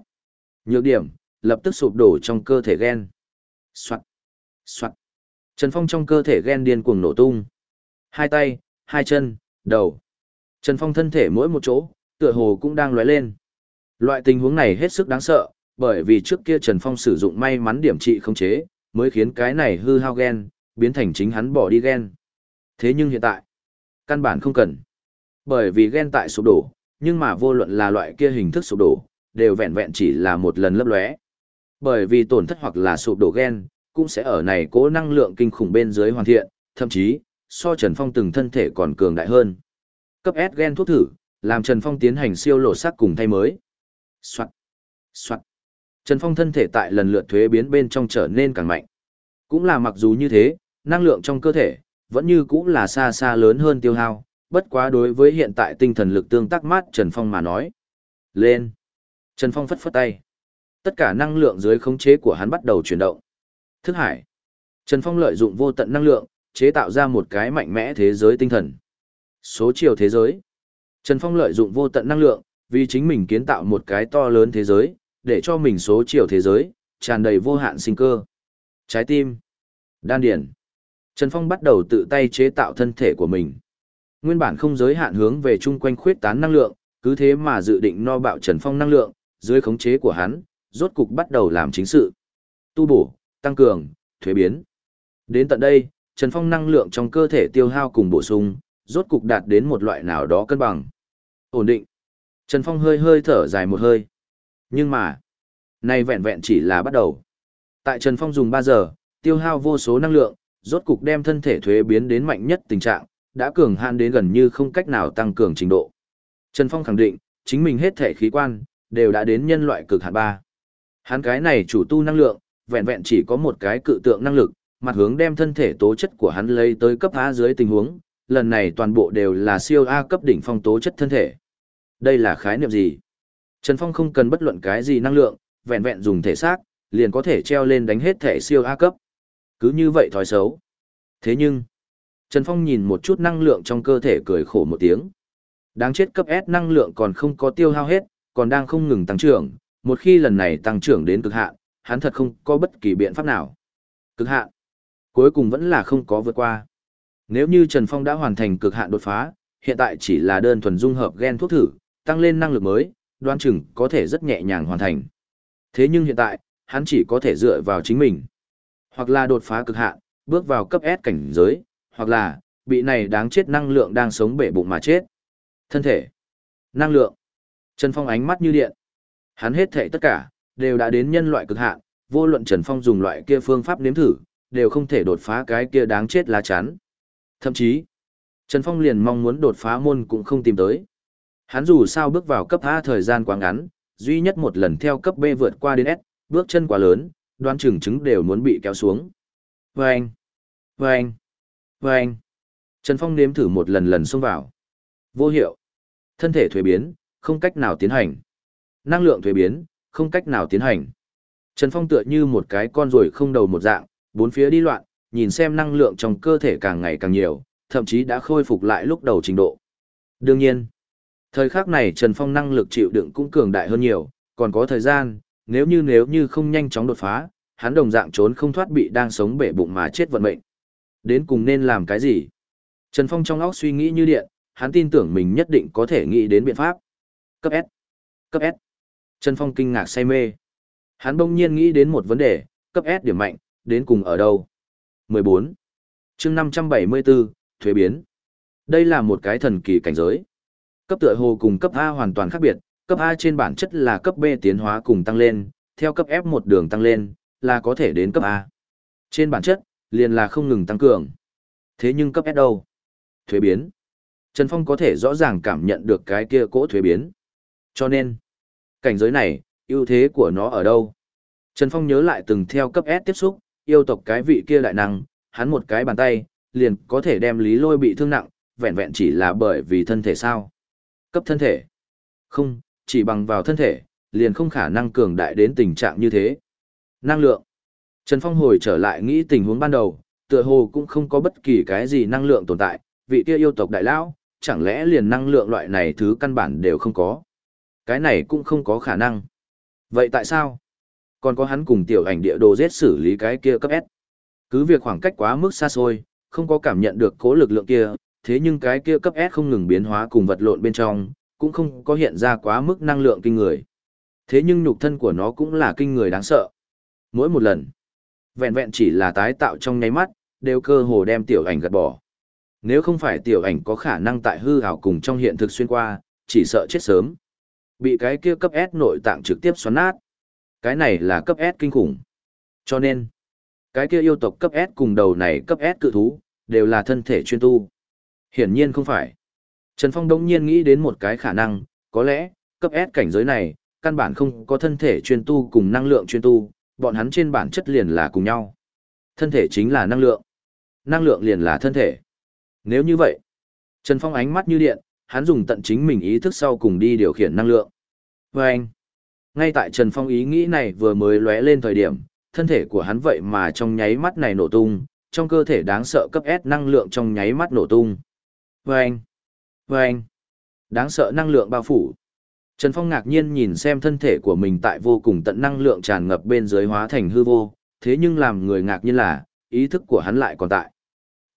Nhược điểm, lập tức sụp đổ trong cơ thể gen. Soạt, soạt. Trần Phong trong cơ thể gen điên cuồng nổ tung. Hai tay, hai chân, đầu. Trần Phong thân thể mỗi một chỗ, tựa hồ cũng đang lóe lên. Loại tình huống này hết sức đáng sợ, bởi vì trước kia Trần Phong sử dụng may mắn điểm trị không chế, mới khiến cái này hư hao gen, biến thành chính hắn bỏ đi gen. Thế nhưng hiện tại, căn bản không cần. Bởi vì gen tại sụp đổ, nhưng mà vô luận là loại kia hình thức sụp đổ, đều vẹn vẹn chỉ là một lần lấp lóe. Bởi vì tổn thất hoặc là sụp đổ gen, cũng sẽ ở này cố năng lượng kinh khủng bên dưới hoàn thiện, thậm chí, so Trần Phong từng thân thể còn cường đại hơn. Cấp S gen thuốc thử, làm Trần Phong tiến hành siêu lộ sắc cùng thay mới. Soạn. Soạn. Trần Phong thân thể tại lần lượt thuế biến bên trong trở nên càng mạnh. Cũng là mặc dù như thế, năng lượng trong cơ thể, vẫn như cũng là xa xa lớn hơn tiêu hao, bất quá đối với hiện tại tinh thần lực tương tác mát Trần Phong mà nói. Lên. Trần Phong phất phất tay. Tất cả năng lượng dưới khống chế của hắn bắt đầu chuyển động. Thức hải. Trần Phong lợi dụng vô tận năng lượng, chế tạo ra một cái mạnh mẽ thế giới tinh thần. Số chiều thế giới. Trần Phong lợi dụng vô tận năng lượng, vì chính mình kiến tạo một cái to lớn thế giới, để cho mình số chiều thế giới, tràn đầy vô hạn sinh cơ. Trái tim. Đan điển. Trần Phong bắt đầu tự tay chế tạo thân thể của mình. Nguyên bản không giới hạn hướng về chung quanh khuyết tán năng lượng, cứ thế mà dự định no bạo Trần Phong năng lượng, dưới khống chế của hắn, rốt cục bắt đầu làm chính sự. Tu bổ, tăng cường, thuế biến. Đến tận đây, Trần Phong năng lượng trong cơ thể tiêu hao cùng bổ sung, rốt cục đạt đến một loại nào đó cân bằng. Ổn định. Trần Phong hơi hơi thở dài một hơi. Nhưng mà, này vẹn vẹn chỉ là bắt đầu. Tại Trần Phong dùng 3 giờ, tiêu hao vô số năng lượng, rốt cục đem thân thể thuế biến đến mạnh nhất tình trạng, đã cường hạn đến gần như không cách nào tăng cường trình độ. Trần Phong khẳng định, chính mình hết thể khí quan, đều đã đến nhân loại cực hạn ba. Hắn cái này chủ tu năng lượng, vẹn vẹn chỉ có một cái cự tượng năng lực, mặt hướng đem thân thể tố chất của hắn lấy tới cấp A dưới tình huống, lần này toàn bộ đều là siêu A cấp đỉnh phong tố chất thân thể. Đây là khái niệm gì? Trần Phong không cần bất luận cái gì năng lượng, vẹn vẹn dùng thể xác, liền có thể treo lên đánh hết thể siêu A cấp. Cứ như vậy thói xấu. Thế nhưng, Trần Phong nhìn một chút năng lượng trong cơ thể cười khổ một tiếng. Đáng chết cấp S năng lượng còn không có tiêu hao hết, còn đang không ngừng tăng trưởng, một khi lần này tăng trưởng đến cực hạn, hắn thật không có bất kỳ biện pháp nào. Cực hạn, cuối cùng vẫn là không có vượt qua. Nếu như Trần Phong đã hoàn thành cực hạn đột phá, hiện tại chỉ là đơn thuần dung hợp gen thuốc thử, tăng lên năng lực mới, đoán chừng có thể rất nhẹ nhàng hoàn thành. Thế nhưng hiện tại, hắn chỉ có thể dựa vào chính mình. Hoặc là đột phá cực hạn, bước vào cấp S cảnh giới, hoặc là, bị này đáng chết năng lượng đang sống bể bụng mà chết. Thân thể, năng lượng. Trần Phong ánh mắt như điện. Hắn hết thể tất cả, đều đã đến nhân loại cực hạn, vô luận Trần Phong dùng loại kia phương pháp nếm thử, đều không thể đột phá cái kia đáng chết lá chắn. Thậm chí, Trần Phong liền mong muốn đột phá môn cũng không tìm tới. Hắn dù sao bước vào cấp A thời gian quá ngắn, duy nhất một lần theo cấp B vượt qua đến S, bước chân quá lớn, đoán chừng chứng đều muốn bị kéo xuống. Vâng! Vâng! Vâng! Trần Phong nếm thử một lần lần xông vào. Vô hiệu. Thân thể thuế biến, không cách nào tiến hành. Năng lượng thuế biến, không cách nào tiến hành. Trần Phong tựa như một cái con ruồi không đầu một dạng, bốn phía đi loạn, nhìn xem năng lượng trong cơ thể càng ngày càng nhiều, thậm chí đã khôi phục lại lúc đầu trình độ. Đương nhiên, thời khắc này Trần Phong năng lực chịu đựng cũng cường đại hơn nhiều, còn có thời gian, nếu như nếu như không nhanh chóng đột phá, hắn đồng dạng trốn không thoát bị đang sống bể bụng mà chết vận mệnh. Đến cùng nên làm cái gì? Trần Phong trong óc suy nghĩ như điện, hắn tin tưởng mình nhất định có thể nghĩ đến biện pháp. Cấp S. Cấp S. Trần Phong kinh ngạc say mê. Hắn bỗng nhiên nghĩ đến một vấn đề, cấp S điểm mạnh, đến cùng ở đâu? 14. chương 574, thuế biến. Đây là một cái thần kỳ cảnh giới. Cấp tựa hồ cùng cấp A hoàn toàn khác biệt, cấp A trên bản chất là cấp B tiến hóa cùng tăng lên, theo cấp F một đường tăng lên, là có thể đến cấp A. Trên bản chất, liền là không ngừng tăng cường. Thế nhưng cấp S đâu? Thuế biến. Trần Phong có thể rõ ràng cảm nhận được cái kia cỗ thuế biến. Cho nên, cảnh giới này, ưu thế của nó ở đâu? Trần Phong nhớ lại từng theo cấp S tiếp xúc, yêu tộc cái vị kia đại năng, hắn một cái bàn tay, liền có thể đem lý lôi bị thương nặng, vẹn vẹn chỉ là bởi vì thân thể sao. Cấp thân thể. Không, chỉ bằng vào thân thể, liền không khả năng cường đại đến tình trạng như thế. Năng lượng. Trần Phong hồi trở lại nghĩ tình huống ban đầu, tựa hồ cũng không có bất kỳ cái gì năng lượng tồn tại, vị kia yêu tộc đại lão, chẳng lẽ liền năng lượng loại này thứ căn bản đều không có. Cái này cũng không có khả năng. Vậy tại sao? Còn có hắn cùng tiểu ảnh địa đồ giết xử lý cái kia cấp S. Cứ việc khoảng cách quá mức xa xôi, không có cảm nhận được cố lực lượng kia, thế nhưng cái kia cấp S không ngừng biến hóa cùng vật lộn bên trong, cũng không có hiện ra quá mức năng lượng kinh người. Thế nhưng nhục thân của nó cũng là kinh người đáng sợ. Mỗi một lần, vẹn vẹn chỉ là tái tạo trong nháy mắt, đều cơ hồ đem tiểu ảnh gạt bỏ. Nếu không phải tiểu ảnh có khả năng tại hư ảo cùng trong hiện thực xuyên qua, chỉ sợ chết sớm. Bị cái kia cấp S nội tạng trực tiếp xoắn nát. Cái này là cấp S kinh khủng. Cho nên, cái kia yêu tộc cấp S cùng đầu này cấp S cự thú, đều là thân thể chuyên tu. Hiển nhiên không phải. Trần Phong đống nhiên nghĩ đến một cái khả năng, có lẽ, cấp S cảnh giới này, căn bản không có thân thể chuyên tu cùng năng lượng chuyên tu, bọn hắn trên bản chất liền là cùng nhau. Thân thể chính là năng lượng. Năng lượng liền là thân thể. Nếu như vậy, Trần Phong ánh mắt như điện, hắn dùng tận chính mình ý thức sau cùng đi điều khiển năng lượng. Và anh, ngay tại Trần Phong ý nghĩ này vừa mới lóe lên thời điểm, thân thể của hắn vậy mà trong nháy mắt này nổ tung, trong cơ thể đáng sợ cấp S năng lượng trong nháy mắt nổ tung. Và anh, và anh, đáng sợ năng lượng bao phủ. Trần Phong ngạc nhiên nhìn xem thân thể của mình tại vô cùng tận năng lượng tràn ngập bên dưới hóa thành hư vô, thế nhưng làm người ngạc nhiên là, ý thức của hắn lại còn tại.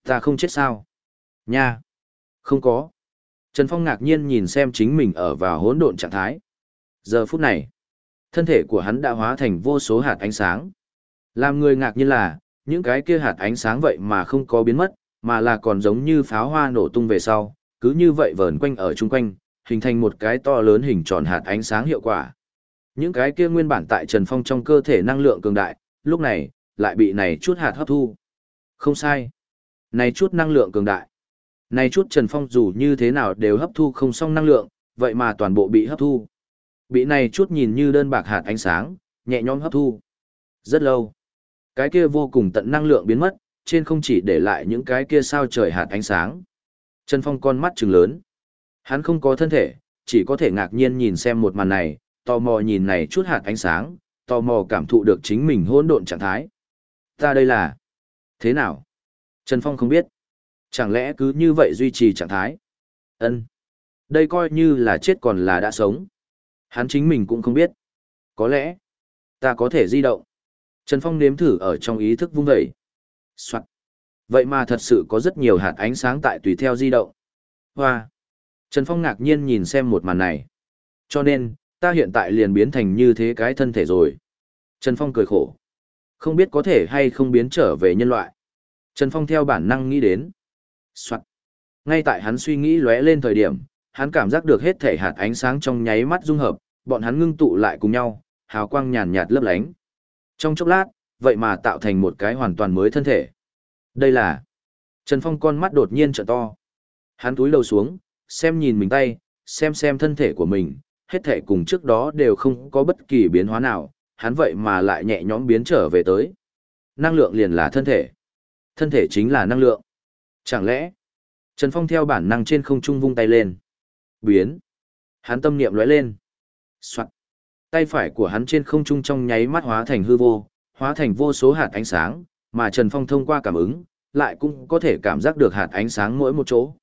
Ta không chết sao? Nha! Không có. Trần Phong ngạc nhiên nhìn xem chính mình ở vào hỗn độn trạng thái. Giờ phút này, thân thể của hắn đã hóa thành vô số hạt ánh sáng. Làm người ngạc nhiên là, những cái kia hạt ánh sáng vậy mà không có biến mất, mà là còn giống như pháo hoa nổ tung về sau, cứ như vậy vờn quanh ở chung quanh, hình thành một cái to lớn hình tròn hạt ánh sáng hiệu quả. Những cái kia nguyên bản tại Trần Phong trong cơ thể năng lượng cường đại, lúc này, lại bị này chút hạt hấp thu. Không sai. Này chút năng lượng cường đại. Này chút Trần Phong dù như thế nào đều hấp thu không xong năng lượng, vậy mà toàn bộ bị hấp thu. Bị này chút nhìn như đơn bạc hạt ánh sáng, nhẹ nhõm hấp thu. Rất lâu. Cái kia vô cùng tận năng lượng biến mất, trên không chỉ để lại những cái kia sao trời hạt ánh sáng. Trần Phong con mắt trừng lớn. Hắn không có thân thể, chỉ có thể ngạc nhiên nhìn xem một màn này, tò mò nhìn này chút hạt ánh sáng, tò mò cảm thụ được chính mình hỗn độn trạng thái. Ta đây là... Thế nào? Trần Phong không biết. Chẳng lẽ cứ như vậy duy trì trạng thái? Ân, Đây coi như là chết còn là đã sống. Hắn chính mình cũng không biết. Có lẽ, ta có thể di động. Trần Phong nếm thử ở trong ý thức vung dậy. Soạn. Vậy mà thật sự có rất nhiều hạt ánh sáng tại tùy theo di động. Hoa. Trần Phong ngạc nhiên nhìn xem một màn này. Cho nên, ta hiện tại liền biến thành như thế cái thân thể rồi. Trần Phong cười khổ. Không biết có thể hay không biến trở về nhân loại. Trần Phong theo bản năng nghĩ đến. Soạn. Ngay tại hắn suy nghĩ lóe lên thời điểm, hắn cảm giác được hết thể hạt ánh sáng trong nháy mắt dung hợp, bọn hắn ngưng tụ lại cùng nhau, hào quang nhàn nhạt lấp lánh. Trong chốc lát, vậy mà tạo thành một cái hoàn toàn mới thân thể. Đây là... Trần Phong con mắt đột nhiên trợ to. Hắn túi đầu xuống, xem nhìn mình tay, xem xem thân thể của mình, hết thể cùng trước đó đều không có bất kỳ biến hóa nào, hắn vậy mà lại nhẹ nhõm biến trở về tới. Năng lượng liền là thân thể. Thân thể chính là năng lượng. Chẳng lẽ, Trần Phong theo bản năng trên không trung vung tay lên. Biến. Hắn tâm niệm lóe lên. Soạn. Tay phải của hắn trên không trung trong nháy mắt hóa thành hư vô, hóa thành vô số hạt ánh sáng, mà Trần Phong thông qua cảm ứng, lại cũng có thể cảm giác được hạt ánh sáng mỗi một chỗ.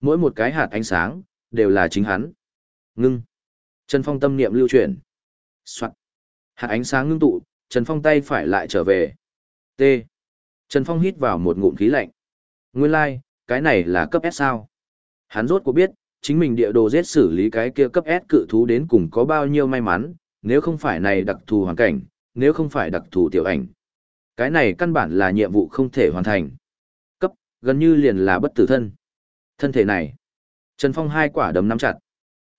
Mỗi một cái hạt ánh sáng, đều là chính hắn. Ngưng. Trần Phong tâm niệm lưu chuyển. Soạn. Hạt ánh sáng ngưng tụ, Trần Phong tay phải lại trở về. T. Trần Phong hít vào một ngụm khí lạnh. Nguyên lai, like, cái này là cấp S sao? Hắn rốt cuộc biết, chính mình địa đồ giết xử lý cái kia cấp S cự thú đến cùng có bao nhiêu may mắn, nếu không phải này đặc thù hoàn cảnh, nếu không phải đặc thù tiểu ảnh. Cái này căn bản là nhiệm vụ không thể hoàn thành. Cấp, gần như liền là bất tử thân. Thân thể này, Trần Phong hai quả đấm nắm chặt.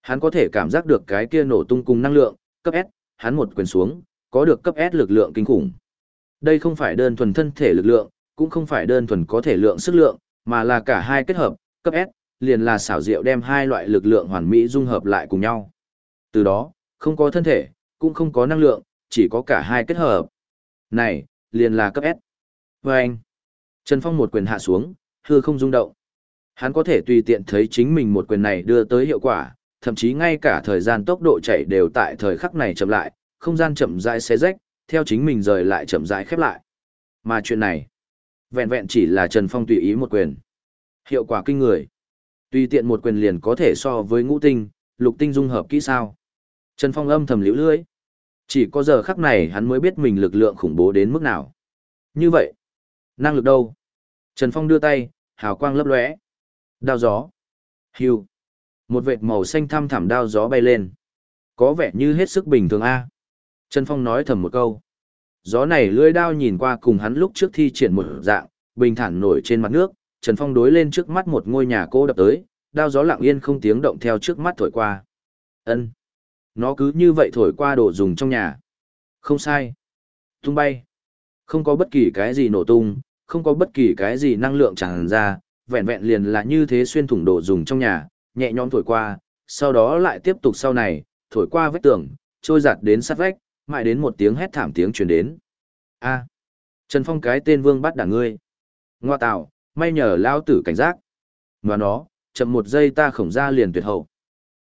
Hắn có thể cảm giác được cái kia nổ tung cùng năng lượng, cấp S, hắn một quyền xuống, có được cấp S lực lượng kinh khủng. Đây không phải đơn thuần thân thể lực lượng, cũng không phải đơn thuần có thể lượng sức lượng, mà là cả hai kết hợp, cấp S, liền là xảo diệu đem hai loại lực lượng hoàn mỹ dung hợp lại cùng nhau. Từ đó, không có thân thể, cũng không có năng lượng, chỉ có cả hai kết hợp. Này, liền là cấp S. Và anh, Trần Phong một quyền hạ xuống, hư không rung động. Hắn có thể tùy tiện thấy chính mình một quyền này đưa tới hiệu quả, thậm chí ngay cả thời gian tốc độ chạy đều tại thời khắc này chậm lại, không gian chậm rãi xé rách, theo chính mình rời lại chậm rãi khép lại. Mà chuyện này, vẹn vẹn chỉ là Trần Phong tùy ý một quyền. Hiệu quả kinh người. Tùy tiện một quyền liền có thể so với ngũ tinh, lục tinh dung hợp kỹ sao. Trần Phong âm thầm liễu lưỡi. Chỉ có giờ khắc này hắn mới biết mình lực lượng khủng bố đến mức nào. Như vậy, năng lực đâu? Trần Phong đưa tay, hào quang lấp lóe. Đao gió. Hưu. Một vệt màu xanh thăm thẳm đao gió bay lên. Có vẻ như hết sức bình thường a. Trần Phong nói thầm một câu. Gió này lưỡi đao nhìn qua cùng hắn lúc trước thi triển một dạng, bình thản nổi trên mặt nước, Trần Phong đối lên trước mắt một ngôi nhà cô đập tới, đao gió lặng yên không tiếng động theo trước mắt thổi qua. Ân, Nó cứ như vậy thổi qua đồ dùng trong nhà. Không sai. Tung bay. Không có bất kỳ cái gì nổ tung, không có bất kỳ cái gì năng lượng tràn ra, vẹn vẹn liền là như thế xuyên thủng đồ dùng trong nhà, nhẹ nhõm thổi qua, sau đó lại tiếp tục sau này, thổi qua vách tường, trôi giặt đến sát vách, mãi đến một tiếng hét thảm tiếng truyền đến. A. Trần Phong cái tên vương bắt đả ngươi. Ngoa tạo, may nhờ lao tử cảnh giác. Ngoa nó, chậm một giây ta khổng ra liền tuyệt hậu.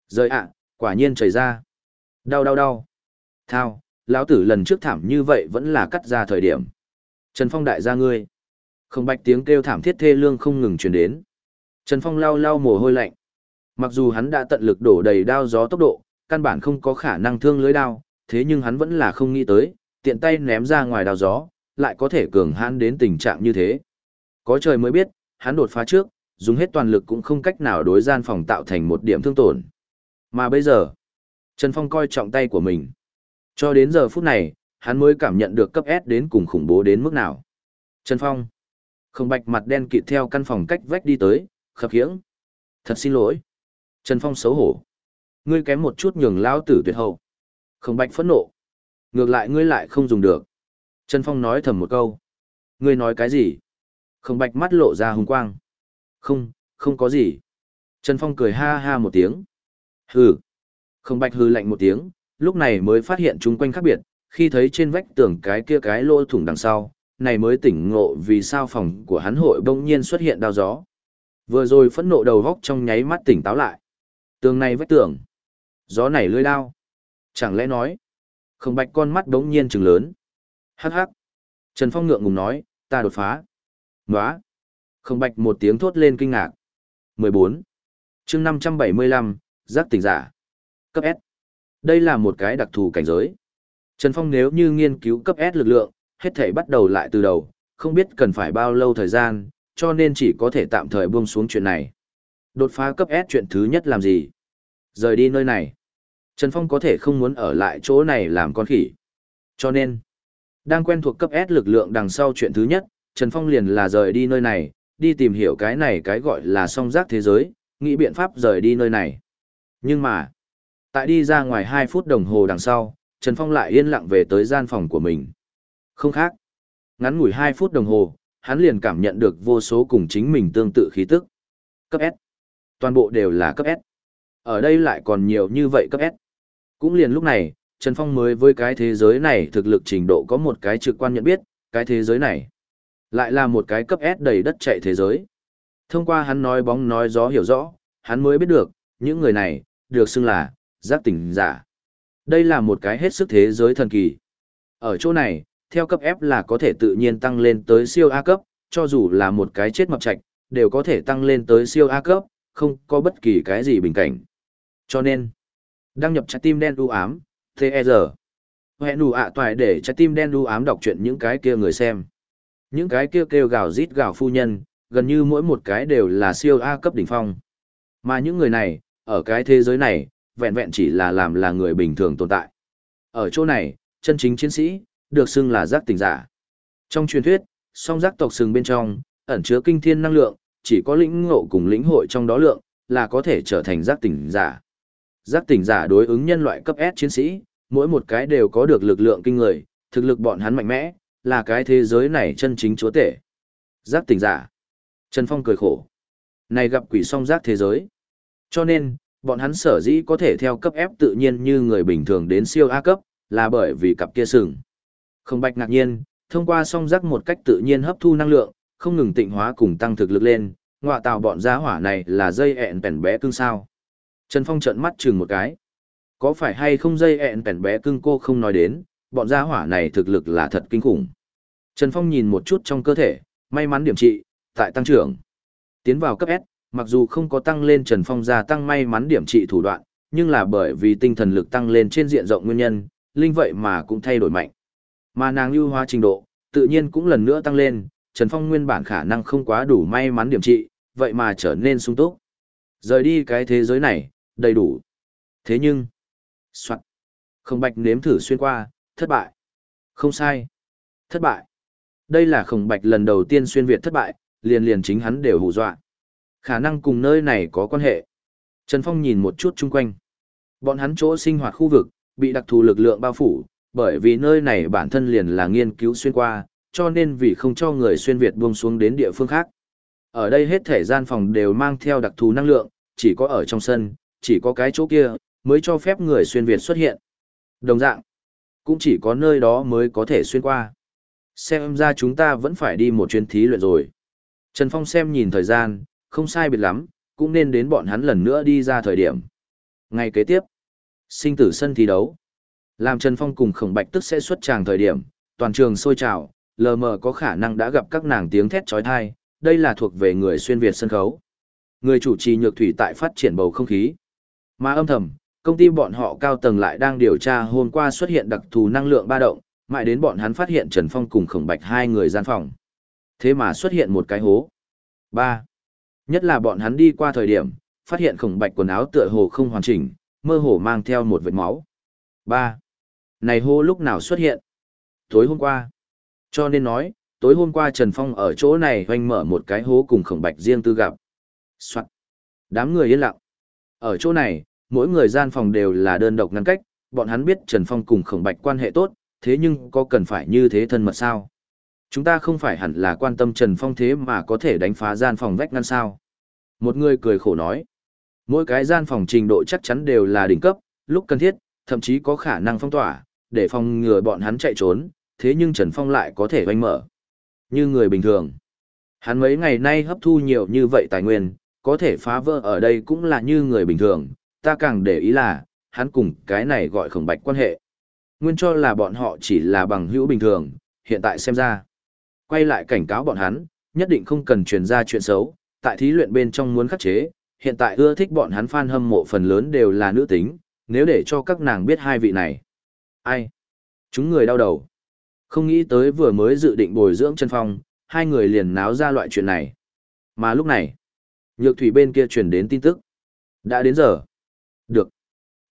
Rời ạ, quả nhiên trời ra. Đau đau đau. Thao, lão tử lần trước thảm như vậy vẫn là cắt ra thời điểm. Trần Phong đại gia ngươi. Không bạch tiếng kêu thảm thiết thê lương không ngừng truyền đến. Trần Phong lau lau mồ hôi lạnh. Mặc dù hắn đã tận lực đổ đầy đao gió tốc độ, căn bản không có khả năng thương lưới đao, thế nhưng hắn vẫn là không nghĩ tới, tiện tay ném ra ngoài đào gió, lại có thể cường hãn đến tình trạng như thế. Có trời mới biết, hắn đột phá trước, dùng hết toàn lực cũng không cách nào đối gian phòng tạo thành một điểm thương tổn. Mà bây giờ, Trần Phong coi trọng tay của mình. Cho đến giờ phút này, hắn mới cảm nhận được cấp S đến cùng khủng bố đến mức nào. Trần Phong, không bạch mặt đen kịt theo căn phòng cách vách đi tới, khập khiễng. Thật xin lỗi. Trần Phong xấu hổ. Ngươi kém một chút nhường lao tử tuyệt hậu. Không bạch phẫn nộ. Ngược lại ngươi lại không dùng được. Trần Phong nói thầm một câu. Ngươi nói cái gì? Không bạch mắt lộ ra hùng quang. Không, không có gì. Trần Phong cười ha ha một tiếng. Hừ. Không bạch hừ lạnh một tiếng, lúc này mới phát hiện chung quanh khác biệt, khi thấy trên vách tường cái kia cái lỗ thủng đằng sau, này mới tỉnh ngộ vì sao phòng của hắn hội bỗng nhiên xuất hiện đao gió. Vừa rồi phẫn nộ đầu góc trong nháy mắt tỉnh táo lại. Tường này vách tường. Gió này lưỡi đao. Chẳng lẽ nói. Không bạch con mắt đống nhiên trừng lớn. Hắc hắc. Trần Phong ngượng ngùng nói, ta đột phá. Nóa. Không bạch một tiếng thốt lên kinh ngạc. 14. chương 575, giác tỉnh giả. Cấp S. Đây là một cái đặc thù cảnh giới. Trần Phong nếu như nghiên cứu cấp S lực lượng, hết thể bắt đầu lại từ đầu, không biết cần phải bao lâu thời gian, cho nên chỉ có thể tạm thời buông xuống chuyện này. Đột phá cấp S chuyện thứ nhất làm gì? Rời đi nơi này. Trần Phong có thể không muốn ở lại chỗ này làm con khỉ. Cho nên, đang quen thuộc cấp S lực lượng đằng sau chuyện thứ nhất, Trần Phong liền là rời đi nơi này, đi tìm hiểu cái này cái gọi là song giác thế giới, nghĩ biện pháp rời đi nơi này. Nhưng mà, tại đi ra ngoài 2 phút đồng hồ đằng sau, Trần Phong lại yên lặng về tới gian phòng của mình. Không khác. Ngắn ngủi 2 phút đồng hồ, hắn liền cảm nhận được vô số cùng chính mình tương tự khí tức. Cấp S. Toàn bộ đều là cấp S. Ở đây lại còn nhiều như vậy cấp S. Cũng liền lúc này, Trần Phong mới với cái thế giới này thực lực trình độ có một cái trực quan nhận biết, cái thế giới này lại là một cái cấp S đầy đất chạy thế giới. Thông qua hắn nói bóng nói gió hiểu rõ, hắn mới biết được, những người này, được xưng là, giác tỉnh giả. Đây là một cái hết sức thế giới thần kỳ. Ở chỗ này, theo cấp F là có thể tự nhiên tăng lên tới siêu A cấp, cho dù là một cái chết mập chạch, đều có thể tăng lên tới siêu A cấp, không có bất kỳ cái gì bình cảnh. Cho nên, đăng nhập trái tim đen u ám, TR. E hẹn đủ ạ toại để trái tim đen u ám đọc chuyện những cái kia người xem. Những cái kia kêu gào rít gào phu nhân, gần như mỗi một cái đều là siêu A cấp đỉnh phong. Mà những người này, ở cái thế giới này, vẹn vẹn chỉ là làm là người bình thường tồn tại. Ở chỗ này, chân chính chiến sĩ, được xưng là giác tình giả. Trong truyền thuyết, song giác tộc sừng bên trong, ẩn chứa kinh thiên năng lượng, chỉ có lĩnh ngộ cùng lĩnh hội trong đó lượng, là có thể trở thành giác tỉnh giả. Giác tỉnh giả đối ứng nhân loại cấp S chiến sĩ, mỗi một cái đều có được lực lượng kinh người, thực lực bọn hắn mạnh mẽ, là cái thế giới này chân chính chúa tể. Giác tỉnh giả. Trần Phong cười khổ. Này gặp quỷ song giác thế giới. Cho nên, bọn hắn sở dĩ có thể theo cấp ép tự nhiên như người bình thường đến siêu A cấp, là bởi vì cặp kia sừng. Không bạch ngạc nhiên, thông qua song giác một cách tự nhiên hấp thu năng lượng, không ngừng tịnh hóa cùng tăng thực lực lên, ngọa tạo bọn giá hỏa này là dây ẹn bèn bé cưng sao. Trần Phong trợn mắt chừng một cái. Có phải hay không dây ẹn bèn bé cưng cô không nói đến, bọn gia hỏa này thực lực là thật kinh khủng. Trần Phong nhìn một chút trong cơ thể, may mắn điểm trị, tại tăng trưởng. Tiến vào cấp S, mặc dù không có tăng lên Trần Phong gia tăng may mắn điểm trị thủ đoạn, nhưng là bởi vì tinh thần lực tăng lên trên diện rộng nguyên nhân, linh vậy mà cũng thay đổi mạnh. Mà nàng lưu hóa trình độ, tự nhiên cũng lần nữa tăng lên, Trần Phong nguyên bản khả năng không quá đủ may mắn điểm trị, vậy mà trở nên sung túc. Rời đi cái thế giới này, đầy đủ. Thế nhưng, soạn, khổng bạch nếm thử xuyên qua, thất bại. Không sai. Thất bại. Đây là khổng bạch lần đầu tiên xuyên Việt thất bại, liền liền chính hắn đều hù dọa. Khả năng cùng nơi này có quan hệ. Trần Phong nhìn một chút chung quanh. Bọn hắn chỗ sinh hoạt khu vực, bị đặc thù lực lượng bao phủ, bởi vì nơi này bản thân liền là nghiên cứu xuyên qua, cho nên vì không cho người xuyên Việt buông xuống đến địa phương khác. Ở đây hết thể gian phòng đều mang theo đặc thù năng lượng, chỉ có ở trong sân, chỉ có cái chỗ kia, mới cho phép người xuyên Việt xuất hiện. Đồng dạng, cũng chỉ có nơi đó mới có thể xuyên qua. Xem ra chúng ta vẫn phải đi một chuyến thí luyện rồi. Trần Phong xem nhìn thời gian, không sai biệt lắm, cũng nên đến bọn hắn lần nữa đi ra thời điểm. Ngày kế tiếp, sinh tử sân thi đấu. Làm Trần Phong cùng khổng bạch tức sẽ xuất tràng thời điểm, toàn trường sôi trào, lờ mờ có khả năng đã gặp các nàng tiếng thét trói thai, đây là thuộc về người xuyên Việt sân khấu. Người chủ trì nhược thủy tại phát triển bầu không khí. Mà âm thầm, công ty bọn họ cao tầng lại đang điều tra hôm qua xuất hiện đặc thù năng lượng ba động, mãi đến bọn hắn phát hiện Trần Phong cùng khổng bạch hai người gian phòng. Thế mà xuất hiện một cái hố. ba Nhất là bọn hắn đi qua thời điểm, phát hiện khổng bạch quần áo tựa hồ không hoàn chỉnh, mơ hồ mang theo một vệt máu. ba Này hố lúc nào xuất hiện? Tối hôm qua. Cho nên nói, tối hôm qua Trần Phong ở chỗ này hoành mở một cái hố cùng khổng bạch riêng tư gặp. Soạn. Đám người yên lặng. Ở chỗ này, mỗi người gian phòng đều là đơn độc ngăn cách, bọn hắn biết Trần Phong cùng khổng bạch quan hệ tốt, thế nhưng có cần phải như thế thân mật sao? Chúng ta không phải hẳn là quan tâm Trần Phong thế mà có thể đánh phá gian phòng vách ngăn sao? Một người cười khổ nói. Mỗi cái gian phòng trình độ chắc chắn đều là đỉnh cấp, lúc cần thiết, thậm chí có khả năng phong tỏa, để phòng ngừa bọn hắn chạy trốn, thế nhưng Trần Phong lại có thể oanh mở. Như người bình thường. Hắn mấy ngày nay hấp thu nhiều như vậy tài nguyên, có thể phá vỡ ở đây cũng là như người bình thường, ta càng để ý là, hắn cùng cái này gọi khổng bạch quan hệ. Nguyên cho là bọn họ chỉ là bằng hữu bình thường, hiện tại xem ra. Quay lại cảnh cáo bọn hắn, nhất định không cần truyền ra chuyện xấu, tại thí luyện bên trong muốn khắc chế, hiện tại ưa thích bọn hắn fan hâm mộ phần lớn đều là nữ tính, nếu để cho các nàng biết hai vị này. Ai? Chúng người đau đầu. Không nghĩ tới vừa mới dự định bồi dưỡng chân phong, hai người liền náo ra loại chuyện này. Mà lúc này, nhược thủy bên kia truyền đến tin tức. Đã đến giờ.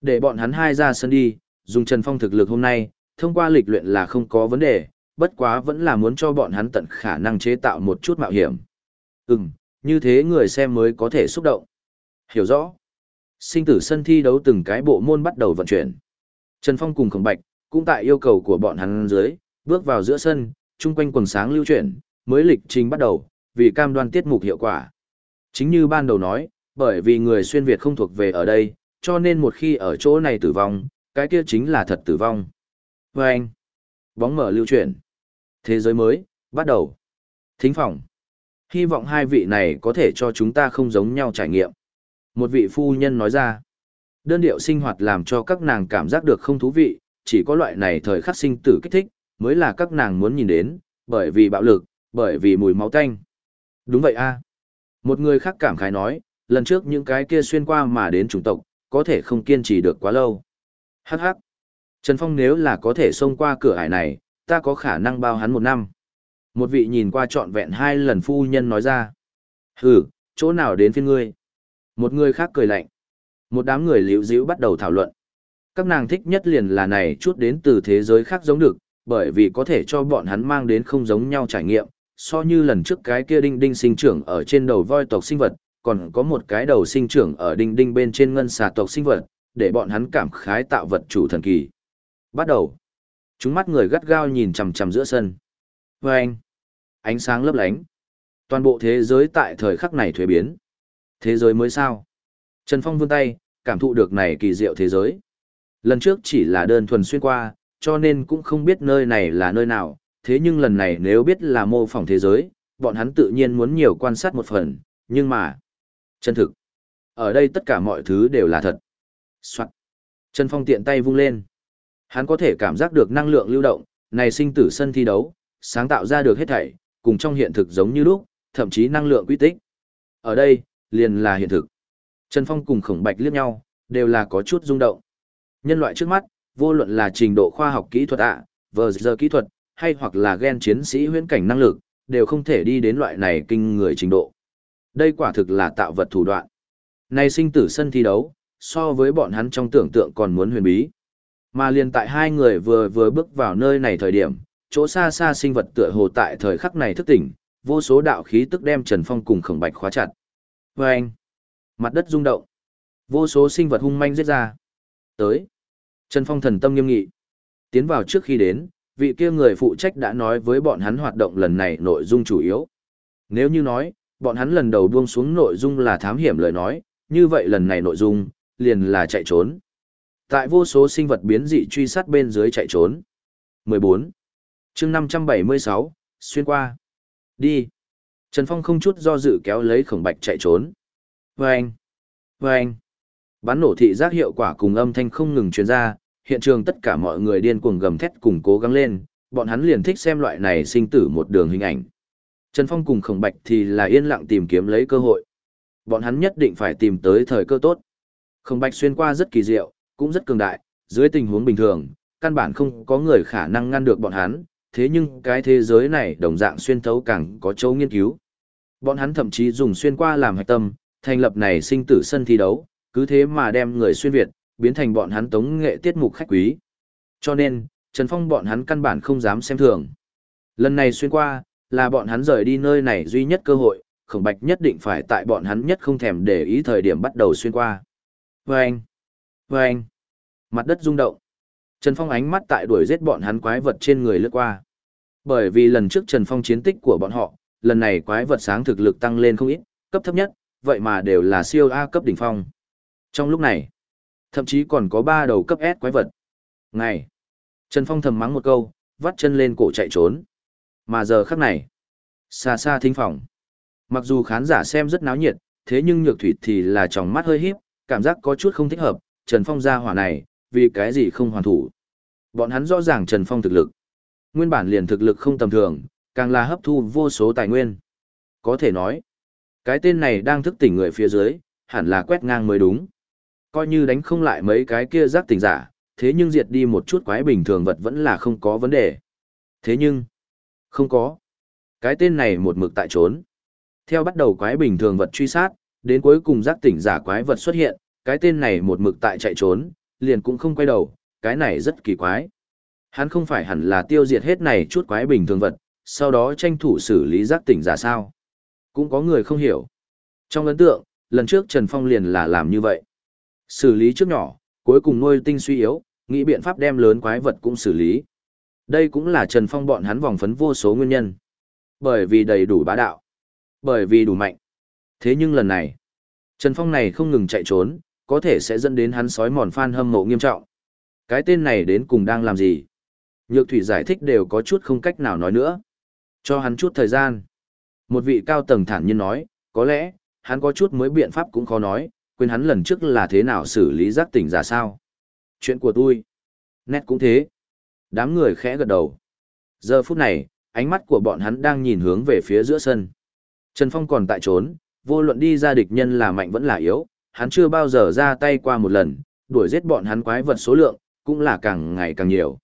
Để bọn hắn hai ra sân đi, dùng Trần Phong thực lực hôm nay, thông qua lịch luyện là không có vấn đề, bất quá vẫn là muốn cho bọn hắn tận khả năng chế tạo một chút mạo hiểm. Ừm, như thế người xem mới có thể xúc động. Hiểu rõ. Sinh tử sân thi đấu từng cái bộ môn bắt đầu vận chuyển. Trần Phong cùng Khổng Bạch, cũng tại yêu cầu của bọn hắn dưới, bước vào giữa sân, chung quanh quần sáng lưu chuyển, mới lịch trình bắt đầu, vì cam đoan tiết mục hiệu quả. Chính như ban đầu nói, bởi vì người xuyên Việt không thuộc về ở đây, cho nên một khi ở chỗ này tử vong, cái kia chính là thật tử vong. Và anh, bóng mở lưu chuyển. Thế giới mới, bắt đầu. Thính phòng. Hy vọng hai vị này có thể cho chúng ta không giống nhau trải nghiệm. Một vị phu nhân nói ra. Đơn điệu sinh hoạt làm cho các nàng cảm giác được không thú vị, chỉ có loại này thời khắc sinh tử kích thích, mới là các nàng muốn nhìn đến, bởi vì bạo lực, bởi vì mùi máu tanh. Đúng vậy a. Một người khác cảm khái nói, lần trước những cái kia xuyên qua mà đến chủng tộc, có thể không kiên trì được quá lâu. Hắc hắc. Trần Phong nếu là có thể xông qua cửa ải này, ta có khả năng bao hắn một năm. Một vị nhìn qua trọn vẹn hai lần phu nhân nói ra. Hừ, chỗ nào đến phiên ngươi? Một người khác cười lạnh. Một đám người liễu dĩu bắt đầu thảo luận. Các nàng thích nhất liền là này chút đến từ thế giới khác giống được, bởi vì có thể cho bọn hắn mang đến không giống nhau trải nghiệm, so như lần trước cái kia đinh đinh sinh trưởng ở trên đầu voi tộc sinh vật, còn có một cái đầu sinh trưởng ở đinh đinh bên trên ngân xà tộc sinh vật, để bọn hắn cảm khái tạo vật chủ thần kỳ. Bắt đầu. Chúng mắt người gắt gao nhìn chằm chằm giữa sân. Và anh. Ánh sáng lấp lánh. Toàn bộ thế giới tại thời khắc này thuế biến. Thế giới mới sao? Trần Phong vươn tay, cảm thụ được này kỳ diệu thế giới. Lần trước chỉ là đơn thuần xuyên qua, cho nên cũng không biết nơi này là nơi nào, thế nhưng lần này nếu biết là mô phỏng thế giới, bọn hắn tự nhiên muốn nhiều quan sát một phần, nhưng mà... Chân thực. Ở đây tất cả mọi thứ đều là thật. Soạn. Trần Phong tiện tay vung lên. Hắn có thể cảm giác được năng lượng lưu động, này sinh tử sân thi đấu, sáng tạo ra được hết thảy, cùng trong hiện thực giống như lúc, thậm chí năng lượng quy tích. Ở đây, liền là hiện thực. Trần Phong cùng Khổng Bạch liếc nhau, đều là có chút rung động. Nhân loại trước mắt, vô luận là trình độ khoa học kỹ thuật ạ, vờ giờ kỹ thuật, hay hoặc là gen chiến sĩ huyễn cảnh năng lực, đều không thể đi đến loại này kinh người trình độ. Đây quả thực là tạo vật thủ đoạn. Này sinh tử sân thi đấu, so với bọn hắn trong tưởng tượng còn muốn huyền bí. Mà liền tại hai người vừa vừa bước vào nơi này thời điểm, chỗ xa xa sinh vật tựa hồ tại thời khắc này thức tỉnh, vô số đạo khí tức đem Trần Phong cùng khổng bạch khóa chặt. Và anh, mặt đất rung động, vô số sinh vật hung manh giết ra. Tới, Trần Phong thần tâm nghiêm nghị. Tiến vào trước khi đến, vị kia người phụ trách đã nói với bọn hắn hoạt động lần này nội dung chủ yếu. Nếu như nói, bọn hắn lần đầu buông xuống nội dung là thám hiểm lời nói, như vậy lần này nội dung, liền là chạy trốn. Tại vô số sinh vật biến dị truy sát bên dưới chạy trốn. 14. chương 576, xuyên qua. Đi. Trần Phong không chút do dự kéo lấy khổng bạch chạy trốn. Vâng. Vâng. Bắn nổ thị giác hiệu quả cùng âm thanh không ngừng truyền ra, hiện trường tất cả mọi người điên cuồng gầm thét cùng cố gắng lên, bọn hắn liền thích xem loại này sinh tử một đường hình ảnh. Trần Phong cùng Khổng Bạch thì là yên lặng tìm kiếm lấy cơ hội. Bọn hắn nhất định phải tìm tới thời cơ tốt. Khổng Bạch xuyên qua rất kỳ diệu, cũng rất cường đại, dưới tình huống bình thường, căn bản không có người khả năng ngăn được bọn hắn, thế nhưng cái thế giới này đồng dạng xuyên thấu càng có chỗ nghiên cứu. Bọn hắn thậm chí dùng xuyên qua làm hạch tâm, thành lập này sinh tử sân thi đấu, cứ thế mà đem người xuyên Việt, biến thành bọn hắn tống nghệ tiết mục khách quý. Cho nên, Trần Phong bọn hắn căn bản không dám xem thường. Lần này xuyên qua, là bọn hắn rời đi nơi này duy nhất cơ hội, khổng bạch nhất định phải tại bọn hắn nhất không thèm để ý thời điểm bắt đầu xuyên qua. Vâng! Vâng! Mặt đất rung động. Trần Phong ánh mắt tại đuổi giết bọn hắn quái vật trên người lướt qua. Bởi vì lần trước Trần Phong chiến tích của bọn họ, lần này quái vật sáng thực lực tăng lên không ít, cấp thấp nhất, vậy mà đều là siêu A cấp đỉnh phong. Trong lúc này, thậm chí còn có ba đầu cấp S quái vật. Ngày, Trần Phong thầm mắng một câu, vắt chân lên cổ chạy trốn. Mà giờ khắc này, xa xa thính phòng. Mặc dù khán giả xem rất náo nhiệt, thế nhưng nhược thủy thì là tròng mắt hơi híp, cảm giác có chút không thích hợp, Trần Phong ra hỏa này, vì cái gì không hoàn thủ. Bọn hắn rõ ràng Trần Phong thực lực. Nguyên bản liền thực lực không tầm thường, càng là hấp thu vô số tài nguyên. Có thể nói, cái tên này đang thức tỉnh người phía dưới, hẳn là quét ngang mới đúng. Coi như đánh không lại mấy cái kia giác tỉnh giả, thế nhưng diệt đi một chút quái bình thường vật vẫn là không có vấn đề. Thế nhưng, không có. Cái tên này một mực tại trốn. Theo bắt đầu quái bình thường vật truy sát, đến cuối cùng giác tỉnh giả quái vật xuất hiện, cái tên này một mực tại chạy trốn, liền cũng không quay đầu, cái này rất kỳ quái. Hắn không phải hẳn là tiêu diệt hết này chút quái bình thường vật, sau đó tranh thủ xử lý giác tỉnh giả sao. Cũng có người không hiểu. Trong ấn tượng, lần trước Trần Phong liền là làm như vậy. Xử lý trước nhỏ, cuối cùng nuôi tinh suy yếu, nghĩ biện pháp đem lớn quái vật cũng xử lý. Đây cũng là Trần Phong bọn hắn vòng phấn vô số nguyên nhân. Bởi vì đầy đủ bá đạo. Bởi vì đủ mạnh. Thế nhưng lần này, Trần Phong này không ngừng chạy trốn, có thể sẽ dẫn đến hắn sói mòn fan hâm mộ nghiêm trọng. Cái tên này đến cùng đang làm gì? Nhược thủy giải thích đều có chút không cách nào nói nữa. Cho hắn chút thời gian. Một vị cao tầng thản nhiên nói, có lẽ, hắn có chút mới biện pháp cũng khó nói, quên hắn lần trước là thế nào xử lý giác tỉnh giả sao. Chuyện của tôi. Nét cũng thế. Đám người khẽ gật đầu. Giờ phút này, ánh mắt của bọn hắn đang nhìn hướng về phía giữa sân. Trần Phong còn tại trốn, vô luận đi ra địch nhân là mạnh vẫn là yếu, hắn chưa bao giờ ra tay qua một lần, đuổi giết bọn hắn quái vật số lượng, cũng là càng ngày càng nhiều.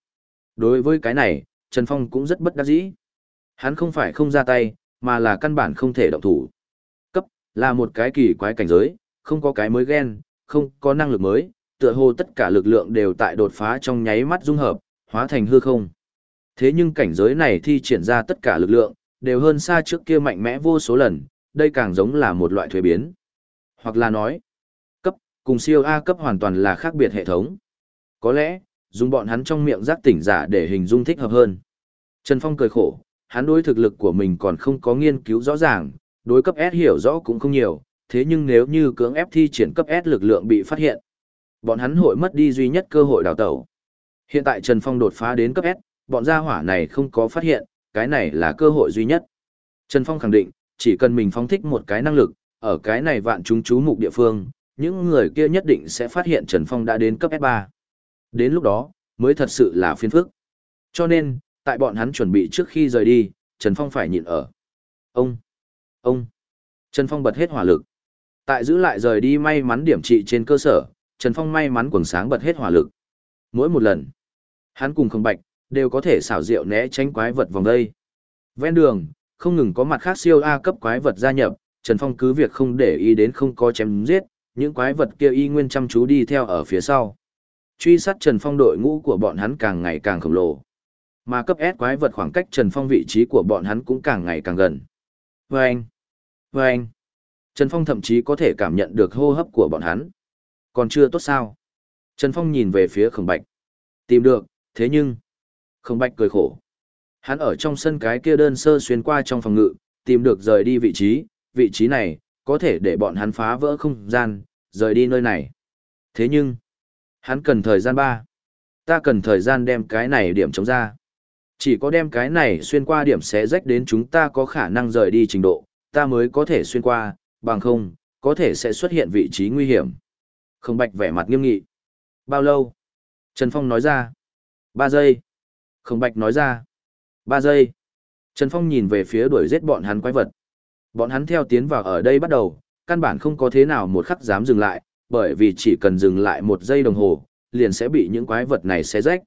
Đối với cái này, Trần Phong cũng rất bất đắc dĩ. Hắn không phải không ra tay, mà là căn bản không thể động thủ. Cấp, là một cái kỳ quái cảnh giới, không có cái mới ghen, không có năng lực mới, tựa hồ tất cả lực lượng đều tại đột phá trong nháy mắt dung hợp, hóa thành hư không. Thế nhưng cảnh giới này thi triển ra tất cả lực lượng, đều hơn xa trước kia mạnh mẽ vô số lần, đây càng giống là một loại thuế biến. Hoặc là nói, cấp, cùng siêu A cấp hoàn toàn là khác biệt hệ thống. Có lẽ, dùng bọn hắn trong miệng giác tỉnh giả để hình dung thích hợp hơn. Trần Phong cười khổ, hắn đối thực lực của mình còn không có nghiên cứu rõ ràng, đối cấp S hiểu rõ cũng không nhiều, thế nhưng nếu như cưỡng ép thi triển cấp S lực lượng bị phát hiện, bọn hắn hội mất đi duy nhất cơ hội đào tẩu. Hiện tại Trần Phong đột phá đến cấp S, bọn gia hỏa này không có phát hiện, cái này là cơ hội duy nhất. Trần Phong khẳng định, chỉ cần mình phóng thích một cái năng lực, ở cái này vạn chúng chú mục địa phương, những người kia nhất định sẽ phát hiện Trần Phong đã đến cấp S3. Đến lúc đó, mới thật sự là phiền phức. Cho nên, tại bọn hắn chuẩn bị trước khi rời đi, Trần Phong phải nhịn ở. Ông! Ông! Trần Phong bật hết hỏa lực. Tại giữ lại rời đi may mắn điểm trị trên cơ sở, Trần Phong may mắn quần sáng bật hết hỏa lực. Mỗi một lần, hắn cùng không bạch, đều có thể xảo diệu né tránh quái vật vòng đây. Ven đường, không ngừng có mặt khác siêu A cấp quái vật gia nhập, Trần Phong cứ việc không để ý đến không có chém giết, những quái vật kia y nguyên chăm chú đi theo ở phía sau. Truy sát Trần Phong đội ngũ của bọn hắn càng ngày càng khổng lồ. Mà cấp S quái vật khoảng cách Trần Phong vị trí của bọn hắn cũng càng ngày càng gần. Vâng! Vâng! Trần Phong thậm chí có thể cảm nhận được hô hấp của bọn hắn. Còn chưa tốt sao? Trần Phong nhìn về phía khổng bạch. Tìm được, thế nhưng... Khổng bạch cười khổ. Hắn ở trong sân cái kia đơn sơ xuyên qua trong phòng ngự, tìm được rời đi vị trí, vị trí này, có thể để bọn hắn phá vỡ không gian, rời đi nơi này. Thế nhưng, hắn cần thời gian ba. Ta cần thời gian đem cái này điểm chống ra. Chỉ có đem cái này xuyên qua điểm xé rách đến chúng ta có khả năng rời đi trình độ, ta mới có thể xuyên qua, bằng không, có thể sẽ xuất hiện vị trí nguy hiểm. Không bạch vẻ mặt nghiêm nghị. Bao lâu? Trần Phong nói ra. Ba giây. Khổng bạch nói ra. Ba giây. Trần Phong nhìn về phía đuổi giết bọn hắn quái vật. Bọn hắn theo tiến vào ở đây bắt đầu, căn bản không có thế nào một khắc dám dừng lại, bởi vì chỉ cần dừng lại một giây đồng hồ, liền sẽ bị những quái vật này xé rách.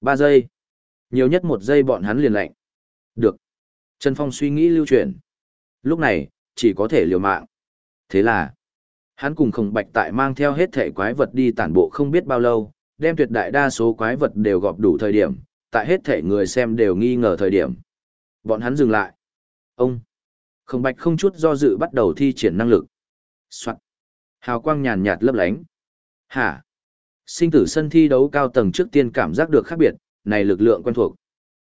Ba giây. Nhiều nhất một giây bọn hắn liền lạnh. Được. Trần Phong suy nghĩ lưu chuyển. Lúc này, chỉ có thể liều mạng. Thế là, hắn cùng khổng bạch tại mang theo hết thể quái vật đi tản bộ không biết bao lâu, đem tuyệt đại đa số quái vật đều gọp đủ thời điểm, tại hết thể người xem đều nghi ngờ thời điểm. Bọn hắn dừng lại. Ông, khổng bạch không chút do dự bắt đầu thi triển năng lực. Soạn. Hào quang nhàn nhạt lấp lánh. Hả? Sinh tử sân thi đấu cao tầng trước tiên cảm giác được khác biệt, này lực lượng quen thuộc.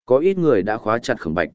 Có ít người đã khóa chặt khổng bạch.